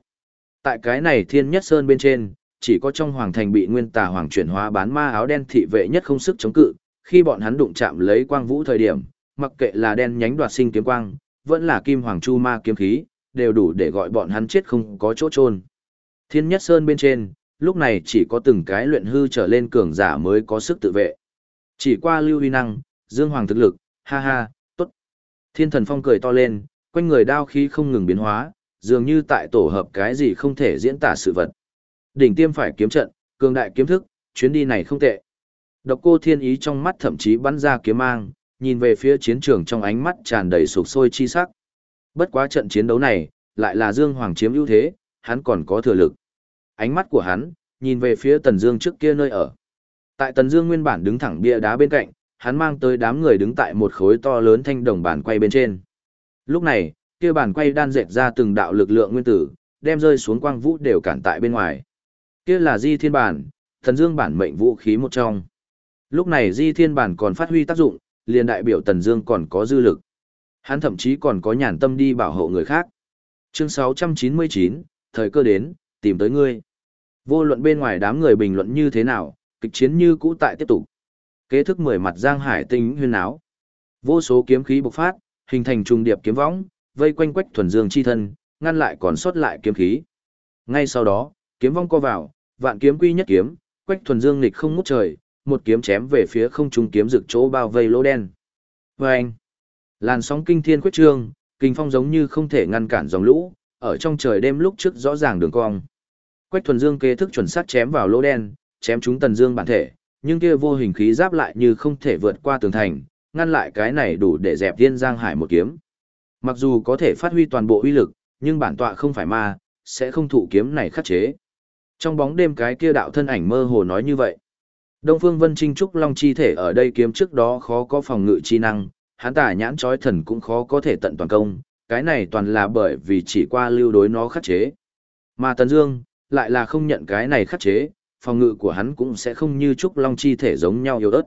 Tại cái này thiên nhất sơn bên trên, chỉ có trong hoàng thành bị nguyên tà hoàng chuyển hóa bán ma áo đen thị vệ nhất không sức chống cự, khi bọn hắn đụng chạm lấy quang vũ thời điểm, mặc kệ là đen nhánh đoạt sinh kiếm quang, vẫn là kim hoàng chu ma kiếm khí, đều đủ để gọi bọn hắn chết không có chỗ trôn. Thiên nhất sơn bên trên, lúc này chỉ có từng cái luyện hư trở lên cường giả mới có sức tự vệ. Chỉ qua lưu huy năng, dương hoàng thực lực, ha ha, tốt. Thiên thần phong cười to lên, quanh người đao khí không ngừng biến hóa, dường như tại tổ hợp cái gì không thể diễn tả sự vật. Đỉnh tiêm phải kiếm trận, cường đại kiếm thức, chuyến đi này không tệ. Độc cô thiên ý trong mắt thậm chí bắn ra kiếm mang, nhìn về phía chiến trường trong ánh mắt tràn đầy sục sôi chi sắc. Bất quá trận chiến đấu này, lại là Dương Hoàng chiếm ưu thế, hắn còn có thừa lực. Ánh mắt của hắn, nhìn về phía Tần Dương trước kia nơi ở. Tại Tần Dương nguyên bản đứng thẳng bia đá bên cạnh, hắn mang tới đám người đứng tại một khối to lớn thanh đồng bàn quay bên trên. Lúc này, kia bàn quay đan dệt ra từng đạo lực lượng nguyên tử, đem rơi xuống quang vũ đều cản tại bên ngoài. Kia là Di Thiên bản, Tần Dương bản mệnh vũ khí một trong. Lúc này Di Thiên bản còn phát huy tác dụng, liền đại biểu Tần Dương còn có dư lực. Hắn thậm chí còn có nhàn tâm đi bảo hộ người khác. Chương 699, thời cơ đến, tìm tới ngươi. Vô luận bên ngoài đám người bình luận như thế nào, kịch chiến như cũ tại tiếp tục. Kế thức mười mặt Giang Hải tinh huyên áo. Vô số kiếm khí bộc phát, hình thành trùng điệp kiếm võng, vây quanh quách thuần dương chi thân, ngăn lại còn sót lại kiếm khí. Ngay sau đó, kiếm vong co vào, vạn kiếm quy nhất kiếm, quách thuần dương nghịch không ngút trời, một kiếm chém về phía không trung kiếm rực chỗ bao vây lỗ đen. Vâng! anh, làn sóng kinh thiên quyết trương, kinh phong giống như không thể ngăn cản dòng lũ, ở trong trời đêm lúc trước rõ ràng đường cong. Quách thuần dương kế thức chuẩn sát chém vào lỗ đen, chém chúng tần dương bản thể, nhưng kia vô hình khí giáp lại như không thể vượt qua tường thành, ngăn lại cái này đủ để dẹp thiên giang hải một kiếm. Mặc dù có thể phát huy toàn bộ uy lực, nhưng bản tọa không phải ma, sẽ không thụ kiếm này khắc chế. Trong bóng đêm cái kia đạo thân ảnh mơ hồ nói như vậy. Đông Phương Vân Trinh Trúc Long chi thể ở đây kiếm trước đó khó có phòng ngự chi năng, hắn tả nhãn chói thần cũng khó có thể tận toàn công, cái này toàn là bởi vì chỉ qua lưu đối nó khắc chế. Mà Tần Dương lại là không nhận cái này khắc chế, phòng ngự của hắn cũng sẽ không như Trúc Long chi thể giống nhau yếu ớt.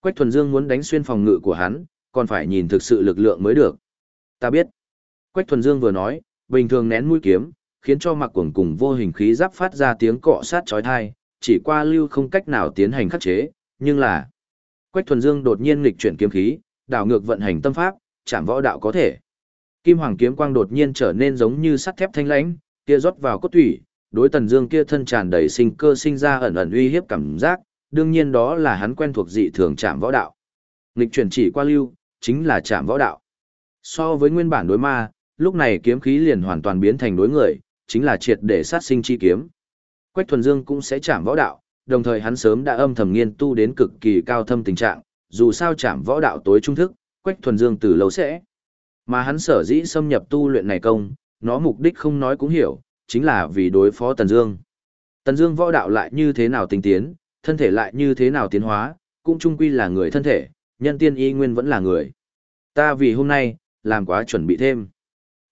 Quách Thuần Dương muốn đánh xuyên phòng ngự của hắn, còn phải nhìn thực sự lực lượng mới được. Ta biết. Quách Thuần Dương vừa nói, bình thường nén mũi kiếm, khiến cho mặc cuồng cùng vô hình khí giáp phát ra tiếng cọ sát chói tai, chỉ qua lưu không cách nào tiến hành khắc chế, nhưng là Quách Thuần Dương đột nhiên nghịch chuyển kiếm khí, đảo ngược vận hành tâm pháp, chạm võ đạo có thể. Kim hoàng kiếm quang đột nhiên trở nên giống như sắt thép thanh lãnh, kia rót vào cốt thủy, đối Tần Dương kia thân tràn đầy sinh cơ sinh ra ẩn ẩn uy hiếp cảm giác, đương nhiên đó là hắn quen thuộc dị thường chạm võ đạo. Nghịch chuyển chỉ qua lưu, chính là chạm võ đạo. So với nguyên bản đối ma, lúc này kiếm khí liền hoàn toàn biến thành đối người, chính là triệt để sát sinh chi kiếm. Quách Thuần Dương cũng sẽ chạm võ đạo, đồng thời hắn sớm đã âm thầm nghiên tu đến cực kỳ cao thâm tình trạng, dù sao chạm võ đạo tối trung thức, Quách Thuần Dương từ lâu sẽ. Mà hắn sở dĩ xâm nhập tu luyện này công, nó mục đích không nói cũng hiểu, chính là vì đối phó Tần Dương. Tần Dương võ đạo lại như thế nào tinh tiến, thân thể lại như thế nào tiến hóa, cũng chung quy là người thân thể, nhân tiên y nguyên vẫn là người. Ta vì hôm nay, làm quá chuẩn bị thêm.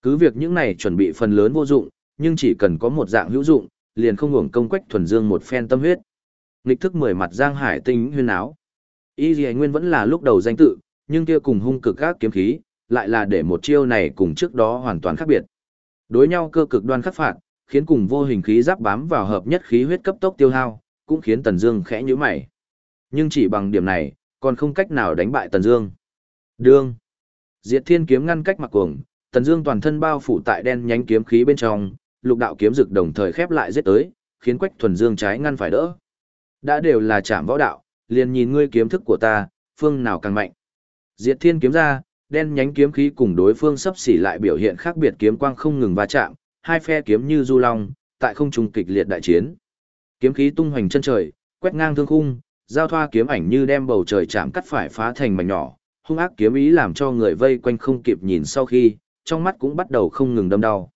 Cứ việc những này chuẩn bị phần lớn vô dụng, nhưng chỉ cần có một dạng hữu dụng, liền không hưởng công quách thuần dương một phen tâm huyết. Lịch thức mười mặt giang hải tinh huyên áo. Y Dì Nguyên vẫn là lúc đầu danh tự, nhưng kia cùng hung cực các kiếm khí, lại là để một chiêu này cùng trước đó hoàn toàn khác biệt. Đối nhau cơ cực đoan khắc phạt, khiến cùng vô hình khí giáp bám vào hợp nhất khí huyết cấp tốc tiêu hao, cũng khiến Tần Dương khẽ nhíu mày. Nhưng chỉ bằng điểm này, còn không cách nào đánh bại Tần Dương. Đương. Diệt Thiên kiếm ngăn cách mặc cuồng, Tần Dương toàn thân bao phủ tại đen nhánh kiếm khí bên trong, lục đạo kiếm rực đồng thời khép lại giết tới, khiến Quách Thuần Dương trái ngăn phải đỡ. Đã đều là chạm võ đạo, liền nhìn ngươi kiếm thức của ta, phương nào càng mạnh. Diệt Thiên kiếm ra, đen nhánh kiếm khí cùng đối phương sắp xỉ lại biểu hiện khác biệt kiếm quang không ngừng va chạm, hai phe kiếm như du long, tại không trung kịch liệt đại chiến. Kiếm khí tung hoành chân trời, quét ngang thương khung, giao thoa kiếm ảnh như đem bầu trời chạm cắt phải phá thành mảnh nhỏ, hung ác kiếm ý làm cho người vây quanh không kịp nhìn sau khi, trong mắt cũng bắt đầu không ngừng đâm đau.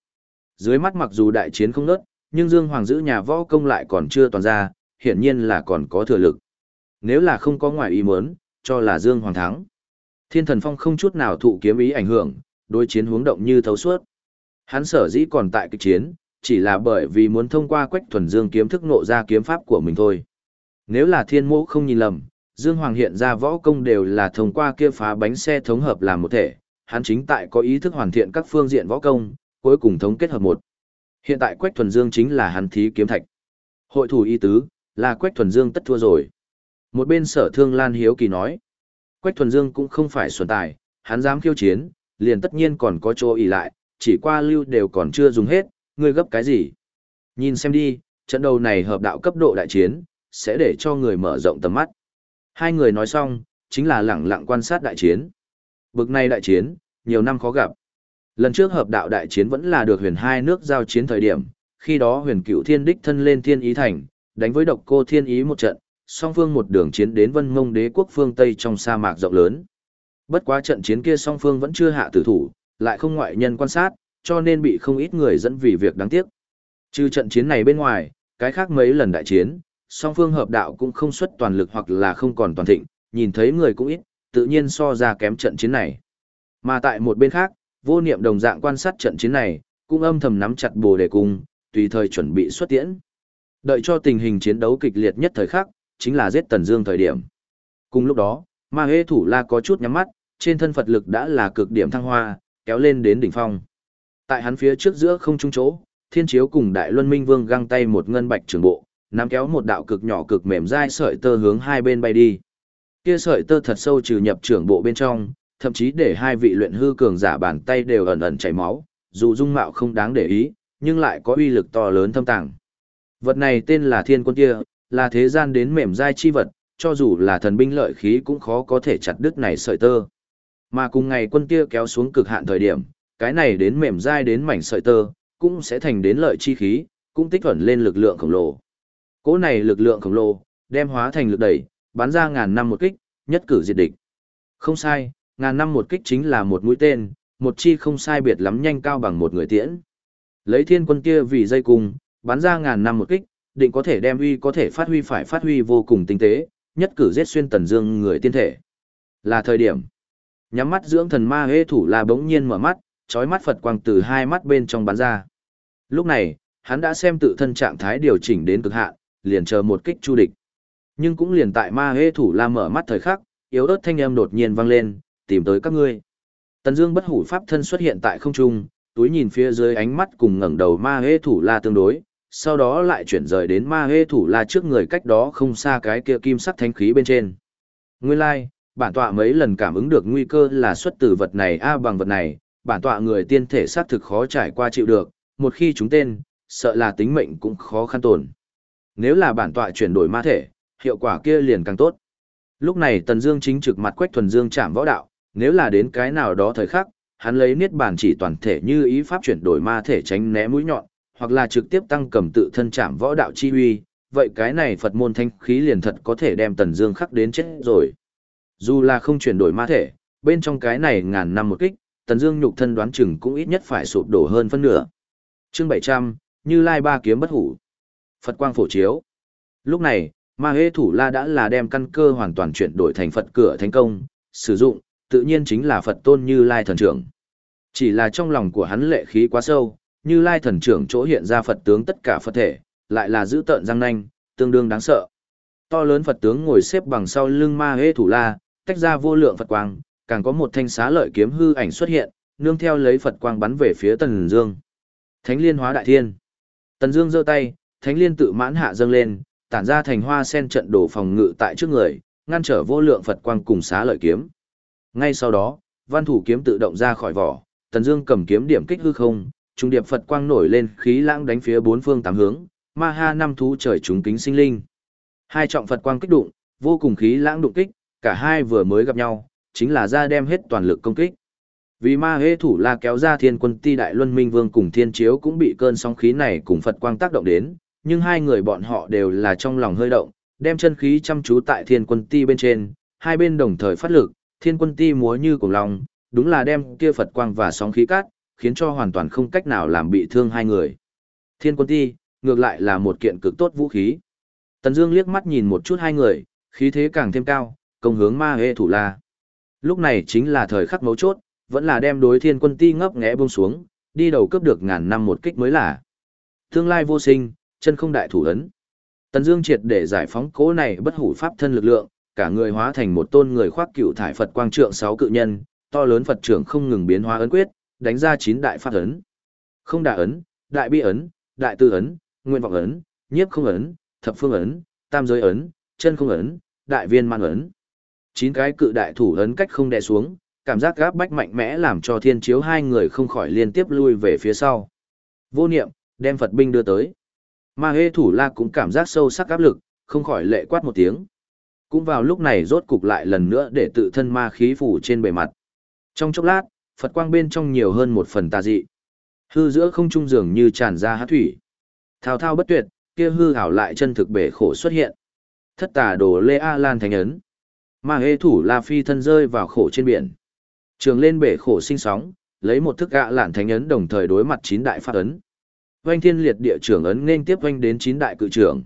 Dưới mắt mặc dù đại chiến không nớt, nhưng Dương Hoàng giữ nhà võ công lại còn chưa toàn ra, hiển nhiên là còn có thừa lực. Nếu là không có ngoài ý muốn, cho là Dương Hoàng thắng. Thiên Thần Phong không chút nào thụ kiếm ý ảnh hưởng, đối chiến hướng động như thấu suốt. Hắn sở dĩ còn tại kịch chiến, chỉ là bởi vì muốn thông qua Quách Thuần Dương kiếm thức ngộ ra kiếm pháp của mình thôi. Nếu là thiên mộ không nhìn lầm, Dương Hoàng hiện ra võ công đều là thông qua kia phá bánh xe thống hợp làm một thể, hắn chính tại có ý thức hoàn thiện các phương diện võ công, cuối cùng thống kết hợp một. Hiện tại Quách Thuần Dương chính là hắn thí kiếm thạch. Hội thủ y tứ, là Quách Thuần Dương tất thua rồi. Một bên sở thương Lan Hiếu Kỳ nói, Quách Thuần Dương cũng không phải xuân tài, hắn dám khiêu chiến, liền tất nhiên còn có chỗ ỉ lại, chỉ qua lưu đều còn chưa dùng hết, ngươi gấp cái gì? Nhìn xem đi, trận đầu này hợp đạo cấp độ đại chiến, sẽ để cho người mở rộng tầm mắt. Hai người nói xong, chính là lẳng lặng quan sát đại chiến. Bực này đại chiến, nhiều năm khó gặp. Lần trước hợp đạo đại chiến vẫn là được huyền hai nước giao chiến thời điểm, khi đó huyền cựu thiên đích thân lên thiên ý thành, đánh với độc cô thiên ý một trận, song phương một đường chiến đến vân mông đế quốc phương Tây trong sa mạc rộng lớn. Bất quá trận chiến kia song phương vẫn chưa hạ tử thủ, lại không ngoại nhân quan sát, cho nên bị không ít người dẫn vì việc đáng tiếc. Trừ trận chiến này bên ngoài, cái khác mấy lần đại chiến, song phương hợp đạo cũng không xuất toàn lực hoặc là không còn toàn thịnh, nhìn thấy người cũng ít, tự nhiên so ra kém trận chiến này. Mà tại một bên khác, vô niệm đồng dạng quan sát trận chiến này, cũng âm thầm nắm chặt bồ đề cung, tùy thời chuẩn bị xuất tiễn. Đợi cho tình hình chiến đấu kịch liệt nhất thời khắc, chính là giết Tần Dương thời điểm. Cùng lúc đó, Ma Hế Thủ La có chút nhắm mắt, trên thân Phật lực đã là cực điểm thăng hoa, kéo lên đến đỉnh phong. Tại hắn phía trước giữa không trung chỗ, Thiên Chiếu cùng Đại Luân Minh Vương găng tay một ngân bạch trường bộ, nắm kéo một đạo cực nhỏ cực mềm dai sợi tơ hướng hai bên bay đi. Kia sợi tơ thật sâu trừ nhập trưởng bộ bên trong, thậm chí để hai vị luyện hư cường giả bàn tay đều ẩn ẩn chảy máu, dù dung mạo không đáng để ý, nhưng lại có uy lực to lớn thâm tàng. Vật này tên là Thiên Quân kia, là thế gian đến mềm dai chi vật, cho dù là thần binh lợi khí cũng khó có thể chặt đứt này sợi tơ. Mà cùng ngày quân kia kéo xuống cực hạn thời điểm, cái này đến mềm dai đến mảnh sợi tơ, cũng sẽ thành đến lợi chi khí, cũng tích ẩn lên lực lượng khổng lồ. Cỗ này lực lượng khổng lồ, đem hóa thành lực đẩy, bắn ra ngàn năm một kích, nhất cử diệt địch. Không sai, ngàn năm một kích chính là một mũi tên, một chi không sai biệt lắm nhanh cao bằng một người tiễn. Lấy thiên quân kia vì dây cung, bắn ra ngàn năm một kích, định có thể đem uy có thể phát huy phải phát huy vô cùng tinh tế, nhất cử giết xuyên tần dương người tiên thể. Là thời điểm. Nhắm mắt dưỡng thần ma hê thủ là bỗng nhiên mở mắt, chói mắt Phật quang từ hai mắt bên trong bắn ra. Lúc này, hắn đã xem tự thân trạng thái điều chỉnh đến cực hạn, liền chờ một kích chu địch. Nhưng cũng liền tại ma hê thủ la mở mắt thời khắc, yếu ớt thanh âm đột nhiên vang lên, tìm tới các ngươi. Tần Dương bất hủ pháp thân xuất hiện tại không trung, túi nhìn phía dưới ánh mắt cùng ngẩng đầu ma hê thủ la tương đối, sau đó lại chuyển rời đến ma hê thủ la trước người cách đó không xa cái kia kim sắc thanh khí bên trên. Nguyên lai, like, bản tọa mấy lần cảm ứng được nguy cơ là xuất từ vật này a bằng vật này, bản tọa người tiên thể xác thực khó trải qua chịu được, một khi chúng tên, sợ là tính mệnh cũng khó khăn tồn. Nếu là bản tọa chuyển đổi ma thể, hiệu quả kia liền càng tốt. Lúc này Tần Dương chính trực mặt Quách Thuần Dương chạm võ đạo, nếu là đến cái nào đó thời khắc, hắn lấy niết bàn chỉ toàn thể như ý pháp chuyển đổi ma thể tránh né mũi nhọn, hoặc là trực tiếp tăng cầm tự thân chạm võ đạo chi uy, vậy cái này Phật môn thanh khí liền thật có thể đem Tần Dương khắc đến chết rồi. Dù là không chuyển đổi ma thể, bên trong cái này ngàn năm một kích, Tần Dương nhục thân đoán chừng cũng ít nhất phải sụp đổ hơn phân nửa. Chương 700, Như Lai ba kiếm bất hủ. Phật quang phổ chiếu. Lúc này, Ma Hế Thủ La đã là đem căn cơ hoàn toàn chuyển đổi thành Phật cửa thành công, sử dụng, tự nhiên chính là Phật tôn Như Lai thần trưởng. Chỉ là trong lòng của hắn lệ khí quá sâu, như Lai thần trưởng chỗ hiện ra Phật tướng tất cả Phật thể, lại là giữ tợn răng nanh, tương đương đáng sợ. To lớn Phật tướng ngồi xếp bằng sau lưng Ma Hê Thủ La, tách ra vô lượng Phật quang, càng có một thanh xá lợi kiếm hư ảnh xuất hiện, nương theo lấy Phật quang bắn về phía Tần Dương. Thánh Liên hóa đại thiên. Tần Dương giơ tay, Thánh Liên tự mãn hạ dâng lên, tản ra thành hoa sen trận đổ phòng ngự tại trước người, ngăn trở vô lượng Phật quang cùng xá lợi kiếm. Ngay sau đó, văn thủ kiếm tự động ra khỏi vỏ, Tần Dương cầm kiếm điểm kích hư không, trung điệp Phật quang nổi lên, khí lãng đánh phía bốn phương tám hướng, ma ha năm thú trời chúng kính sinh linh. Hai trọng Phật quang kích đụng, vô cùng khí lãng đụng kích, cả hai vừa mới gặp nhau, chính là ra đem hết toàn lực công kích. Vì ma hế thủ la kéo ra thiên quân ti đại luân minh vương cùng thiên chiếu cũng bị cơn sóng khí này cùng Phật quang tác động đến, nhưng hai người bọn họ đều là trong lòng hơi động, đem chân khí chăm chú tại thiên quân ti bên trên, hai bên đồng thời phát lực, thiên quân ti múa như cùng lòng, đúng là đem kia Phật quang và sóng khí cắt, khiến cho hoàn toàn không cách nào làm bị thương hai người. Thiên quân ti, ngược lại là một kiện cực tốt vũ khí. Tần Dương liếc mắt nhìn một chút hai người, khí thế càng thêm cao, công hướng ma hệ thủ la. Lúc này chính là thời khắc mấu chốt, vẫn là đem đối thiên quân ti ngấp nghẽ buông xuống, đi đầu cướp được ngàn năm một kích mới là. Tương lai vô sinh, chân không đại thủ ấn. Tần Dương triệt để giải phóng cố này bất hủ pháp thân lực lượng, cả người hóa thành một tôn người khoác cựu thải Phật quang trượng sáu cự nhân, to lớn Phật trưởng không ngừng biến hóa ấn quyết, đánh ra chín đại pháp ấn. Không đả ấn, đại bi ấn, đại tư ấn, nguyên vọng ấn, nhiếp không ấn, thập phương ấn, tam giới ấn, chân không ấn, đại viên man ấn. Chín cái cự đại thủ ấn cách không đè xuống, cảm giác gáp bách mạnh mẽ làm cho thiên chiếu hai người không khỏi liên tiếp lui về phía sau. Vô niệm, đem Phật binh đưa tới. Ma hê thủ la cũng cảm giác sâu sắc áp lực, không khỏi lệ quát một tiếng. Cũng vào lúc này rốt cục lại lần nữa để tự thân ma khí phủ trên bề mặt. Trong chốc lát, Phật quang bên trong nhiều hơn một phần tà dị. Hư giữa không trung dường như tràn ra hát thủy. Thao thao bất tuyệt, kia hư hảo lại chân thực bể khổ xuất hiện. Thất tà đồ Lê A Lan thành ấn. Ma hê thủ La Phi thân rơi vào khổ trên biển. Trường lên bể khổ sinh sóng, lấy một thức gạ lạn thánh ấn đồng thời đối mặt chín đại pháp ấn. Oanh thiên liệt địa trưởng ấn nên tiếp oanh đến chín đại cự trưởng.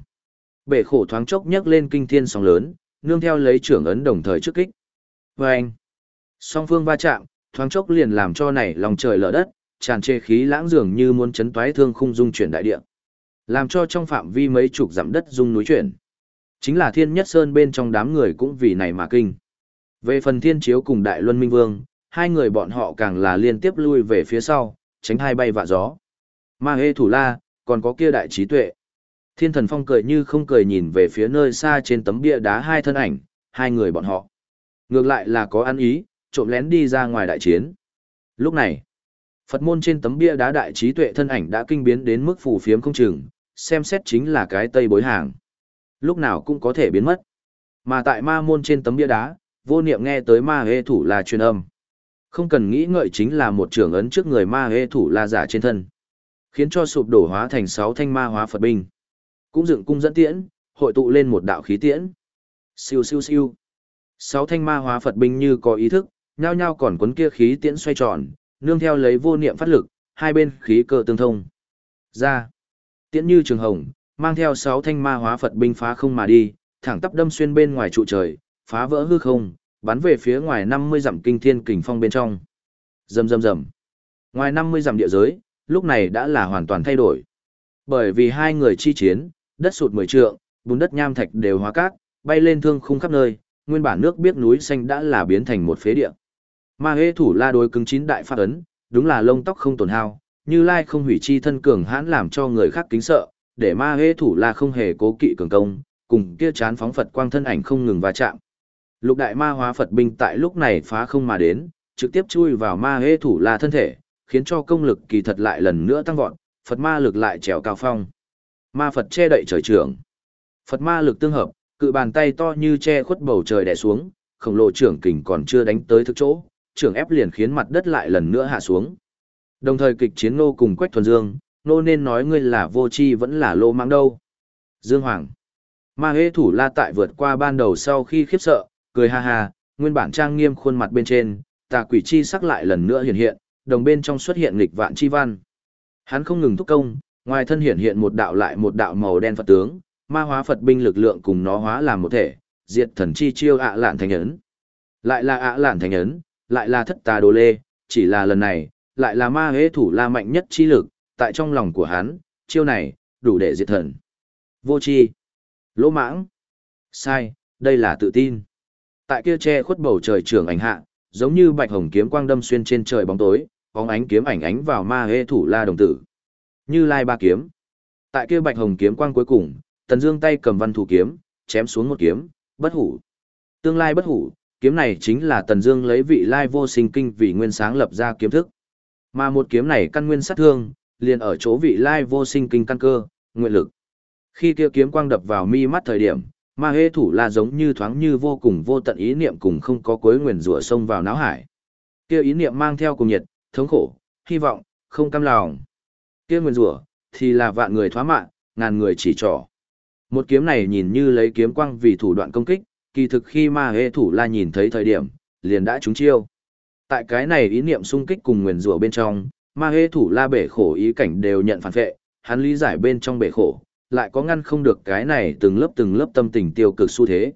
Bể khổ thoáng chốc nhấc lên kinh thiên sóng lớn, nương theo lấy trưởng ấn đồng thời trước kích. Oanh! Song phương va chạm, thoáng chốc liền làm cho này lòng trời lở đất, tràn trề khí lãng dường như muốn chấn toái thương khung dung chuyển đại địa. Làm cho trong phạm vi mấy chục dặm đất dung núi chuyển. Chính là thiên nhất sơn bên trong đám người cũng vì này mà kinh. Về phần thiên chiếu cùng đại luân minh vương, hai người bọn họ càng là liên tiếp lui về phía sau, tránh hai bay vạ gió. Ma hê thủ la, còn có kia đại trí tuệ. Thiên thần phong cười như không cười nhìn về phía nơi xa trên tấm bia đá hai thân ảnh, hai người bọn họ. Ngược lại là có ăn ý, trộm lén đi ra ngoài đại chiến. Lúc này, Phật môn trên tấm bia đá đại trí tuệ thân ảnh đã kinh biến đến mức phù phiếm không chừng, xem xét chính là cái tây bối hàng. Lúc nào cũng có thể biến mất. Mà tại ma môn trên tấm bia đá, vô niệm nghe tới ma hê thủ là truyền âm. Không cần nghĩ ngợi chính là một trưởng ấn trước người ma hê thủ la giả trên thân. Khiến cho sụp đổ hóa thành sáu thanh ma hóa Phật binh. Cũng dựng cung dẫn tiễn, hội tụ lên một đạo khí tiễn. Siêu siêu siêu. Sáu thanh ma hóa Phật binh như có ý thức, nhao nhao còn cuốn kia khí tiễn xoay tròn, nương theo lấy vô niệm phát lực, hai bên khí cơ tương thông. Ra. Tiễn như trường hồng, mang theo sáu thanh ma hóa Phật binh phá không mà đi, thẳng tắp đâm xuyên bên ngoài trụ trời, phá vỡ hư không, bắn về phía ngoài 50 dặm kinh thiên kình phong bên trong. Rầm rầm rầm. Ngoài 50 dặm địa giới, lúc này đã là hoàn toàn thay đổi. Bởi vì hai người chi chiến, đất sụt mười trượng, bùn đất nham thạch đều hóa cát, bay lên thương khung khắp nơi, nguyên bản nước biết núi xanh đã là biến thành một phế địa. Ma hê thủ la đối cứng chín đại pháp ấn, đúng là lông tóc không tổn hao, như lai không hủy chi thân cường hãn làm cho người khác kính sợ, để ma hê thủ la không hề cố kỵ cường công, cùng kia chán phóng Phật quang thân ảnh không ngừng va chạm. Lục đại ma hóa Phật binh tại lúc này phá không mà đến, trực tiếp chui vào ma hê thủ la thân thể, khiến cho công lực kỳ thật lại lần nữa tăng vọt, Phật ma lực lại trèo cao phong. Ma Phật che đậy trời trưởng. Phật ma lực tương hợp, cự bàn tay to như che khuất bầu trời đè xuống, khổng lồ trưởng kình còn chưa đánh tới thực chỗ, trưởng ép liền khiến mặt đất lại lần nữa hạ xuống. Đồng thời kịch chiến nô cùng Quách Thuần Dương, nô nên nói ngươi là vô chi vẫn là lô mang đâu. Dương Hoàng. Ma hế thủ la tại vượt qua ban đầu sau khi khiếp sợ, cười ha ha, nguyên bản trang nghiêm khuôn mặt bên trên, tà quỷ chi sắc lại lần nữa hiện hiện, đồng bên trong xuất hiện nghịch vạn chi văn. Hắn không ngừng thúc công, ngoài thân hiện hiện một đạo lại một đạo màu đen Phật tướng, ma hóa Phật binh lực lượng cùng nó hóa làm một thể, diệt thần chi chiêu ạ lạn thành ấn. Lại là ạ lạn thành ấn, lại là thất tà đồ lê, chỉ là lần này, lại là ma hế thủ la mạnh nhất chi lực, tại trong lòng của hắn, chiêu này, đủ để diệt thần. Vô chi, lỗ mãng, sai, đây là tự tin. Tại kia che khuất bầu trời trường ảnh hạ, giống như bạch hồng kiếm quang đâm xuyên trên trời bóng tối, bóng ánh kiếm ảnh ánh vào ma hế thủ la đồng tử. Như lai ba kiếm. Tại kia bạch hồng kiếm quang cuối cùng, Tần Dương tay cầm văn thủ kiếm, chém xuống một kiếm, bất hủ. Tương lai bất hủ, kiếm này chính là Tần Dương lấy vị lai vô sinh kinh vì nguyên sáng lập ra kiếm thức. Mà một kiếm này căn nguyên sát thương, liền ở chỗ vị lai vô sinh kinh căn cơ, nguyện lực. Khi kia kiếm quang đập vào mi mắt thời điểm, ma hê thủ la giống như thoáng như vô cùng vô tận ý niệm cùng không có cuối nguyền rủa sông vào não hải. Kia ý niệm mang theo cùng nhiệt, thống khổ, hy vọng, không cam lòng. Kia nguyền rủa thì là vạn người thoá mạng, ngàn người chỉ trỏ. Một kiếm này nhìn như lấy kiếm quang vì thủ đoạn công kích, kỳ thực khi ma hê thủ la nhìn thấy thời điểm, liền đã trúng chiêu. Tại cái này ý niệm xung kích cùng nguyền rủa bên trong, ma hê thủ la bể khổ ý cảnh đều nhận phản vệ, hắn lý giải bên trong bể khổ, lại có ngăn không được cái này từng lớp từng lớp tâm tình tiêu cực xu thế.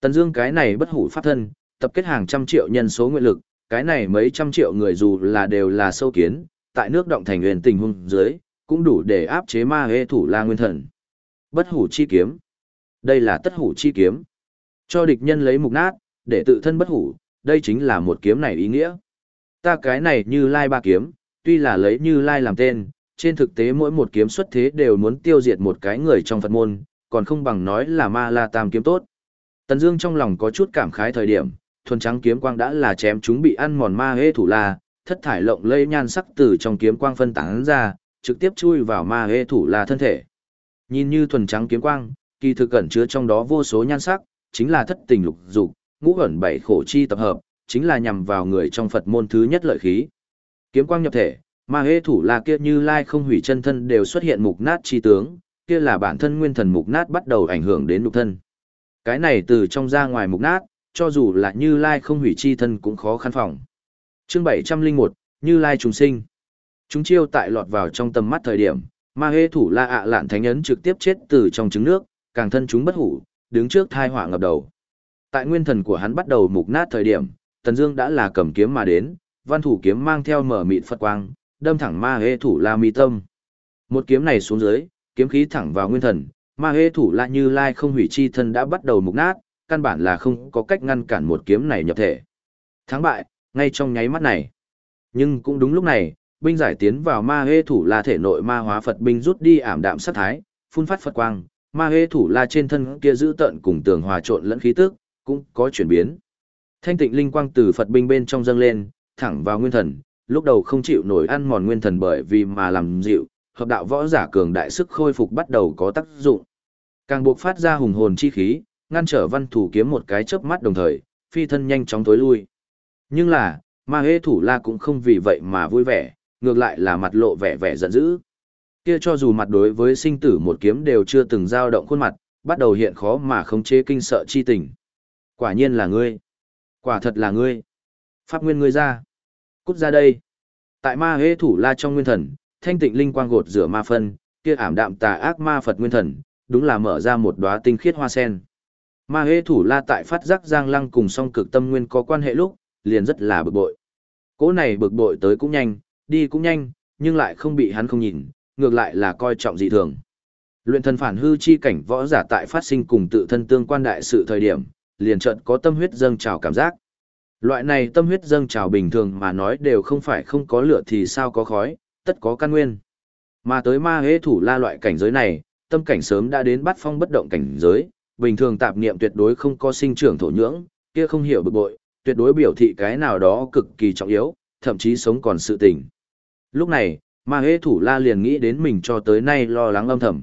Tần Dương cái này bất hủ pháp thân, tập kết hàng trăm triệu nhân số nguyện lực, cái này mấy trăm triệu người dù là đều là sâu kiến, tại nước động thành nguyên tình hung dưới, cũng đủ để áp chế ma hê thủ la nguyên thần. Bất hủ chi kiếm. Đây là tất hủ chi kiếm. Cho địch nhân lấy mục nát, để tự thân bất hủ, đây chính là một kiếm này ý nghĩa. Ta cái này như lai ba kiếm, tuy là lấy như lai làm tên, trên thực tế mỗi một kiếm xuất thế đều muốn tiêu diệt một cái người trong Phật môn, còn không bằng nói là ma la tam kiếm tốt. Tần Dương trong lòng có chút cảm khái thời điểm, thuần trắng kiếm quang đã là chém chúng bị ăn mòn ma hê thủ la, thất thải lộng lây nhan sắc từ trong kiếm quang phân tán ra, trực tiếp chui vào ma hê thủ la thân thể. Nhìn như thuần trắng kiếm quang, kỳ thực cẩn chứa trong đó vô số nhan sắc, chính là thất tình lục dục, ngũ ẩn bảy khổ chi tập hợp, chính là nhằm vào người trong Phật môn thứ nhất lợi khí. Kiếm quang nhập thể, ma hê thủ la kia như lai không hủy chân thân đều xuất hiện mục nát chi tướng, kia là bản thân nguyên thần mục nát bắt đầu ảnh hưởng đến lục thân. Cái này từ trong ra ngoài mục nát, cho dù là Như Lai không hủy chi thân cũng khó khăn phòng. Chương 701, Như Lai trùng sinh. Chúng chiêu tại lọt vào trong tầm mắt thời điểm, ma hê thủ la ạ lạn thánh ấn trực tiếp chết từ trong trứng nước, càng thân chúng bất hủ, đứng trước thai họa ngập đầu. Tại nguyên thần của hắn bắt đầu mục nát thời điểm, Tần Dương đã là cầm kiếm mà đến, văn thủ kiếm mang theo mở mịt Phật quang, đâm thẳng ma hê thủ la mi tâm. Một kiếm này xuống dưới, kiếm khí thẳng vào nguyên thần, ma hê thủ la như lai không hủy chi thân đã bắt đầu mục nát, căn bản là không có cách ngăn cản một kiếm này nhập thể. Thắng bại, ngay trong nháy mắt này. Nhưng cũng đúng lúc này, binh giải tiến vào ma hê thủ la thể nội ma hóa Phật binh rút đi ảm đạm sát thái, phun phát Phật quang, ma hê thủ la trên thân kia giữ tận cùng tường hòa trộn lẫn khí tức, cũng có chuyển biến. Thanh tịnh linh quang từ Phật binh bên trong dâng lên, thẳng vào nguyên thần, lúc đầu không chịu nổi ăn mòn nguyên thần bởi vì mà làm dịu, hợp đạo võ giả cường đại sức khôi phục bắt đầu có tác dụng. Càng buộc phát ra hùng hồn chi khí, ngăn trở văn thủ kiếm một cái chớp mắt đồng thời, phi thân nhanh chóng tối lui. Nhưng là, ma hê thủ la cũng không vì vậy mà vui vẻ, ngược lại là mặt lộ vẻ vẻ giận dữ. Kia cho dù mặt đối với sinh tử một kiếm đều chưa từng dao động khuôn mặt, bắt đầu hiện khó mà không chế kinh sợ chi tình. Quả nhiên là ngươi. Quả thật là ngươi. Pháp nguyên ngươi ra. Cút ra đây. Tại ma hế thủ la trong nguyên thần, thanh tịnh linh quang gột rửa ma phân, kia ảm đạm tà ác ma Phật nguyên thần, đúng là mở ra một đóa tinh khiết hoa sen. Ma hế thủ la tại phát giác giang lăng cùng song cực tâm nguyên có quan hệ lúc, liền rất là bực bội. cố này bực bội tới cũng nhanh, đi cũng nhanh, nhưng lại không bị hắn không nhìn, ngược lại là coi trọng dị thường. Luyện thần phản hư chi cảnh võ giả tại phát sinh cùng tự thân tương quan đại sự thời điểm, liền chợt có tâm huyết dâng trào cảm giác. Loại này tâm huyết dâng trào bình thường mà nói đều không phải không có lửa thì sao có khói, tất có căn nguyên. Mà tới ma hế thủ la loại cảnh giới này, tâm cảnh sớm đã đến bắt phong bất động cảnh giới, bình thường tạp niệm tuyệt đối không có sinh trưởng thổ nhưỡng, kia không hiểu bực bội, tuyệt đối biểu thị cái nào đó cực kỳ trọng yếu, thậm chí sống còn sự tình. Lúc này, ma hế thủ la liền nghĩ đến mình cho tới nay lo lắng âm thầm.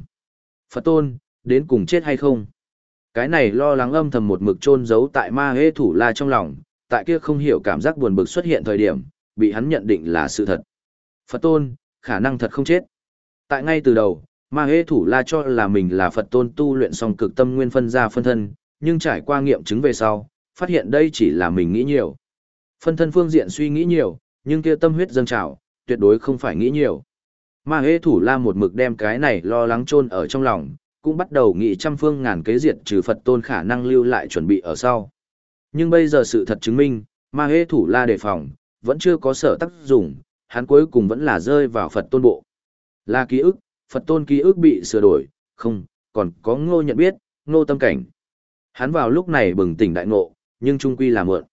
Phật tôn, đến cùng chết hay không? Cái này lo lắng âm thầm một mực chôn giấu tại ma hế thủ la trong lòng, tại kia không hiểu cảm giác buồn bực xuất hiện thời điểm, bị hắn nhận định là sự thật. Phật tôn, khả năng thật không chết. Tại ngay từ đầu, Ma hế thủ la cho là mình là Phật tôn tu luyện xong cực tâm nguyên phân ra phân thân, nhưng trải qua nghiệm chứng về sau, phát hiện đây chỉ là mình nghĩ nhiều. Phân thân phương diện suy nghĩ nhiều, nhưng kia tâm huyết dâng trào, tuyệt đối không phải nghĩ nhiều. Ma hế thủ la một mực đem cái này lo lắng chôn ở trong lòng, cũng bắt đầu nghĩ trăm phương ngàn kế diệt trừ Phật tôn khả năng lưu lại chuẩn bị ở sau. Nhưng bây giờ sự thật chứng minh, ma hế thủ la đề phòng, vẫn chưa có sở tác dụng, hắn cuối cùng vẫn là rơi vào Phật tôn bộ. Là ký ức, Phật tôn ký ức bị sửa đổi, không, còn có ngô nhận biết, ngô tâm cảnh. Hắn vào lúc này bừng tỉnh đại ngộ, nhưng trung quy là mượn.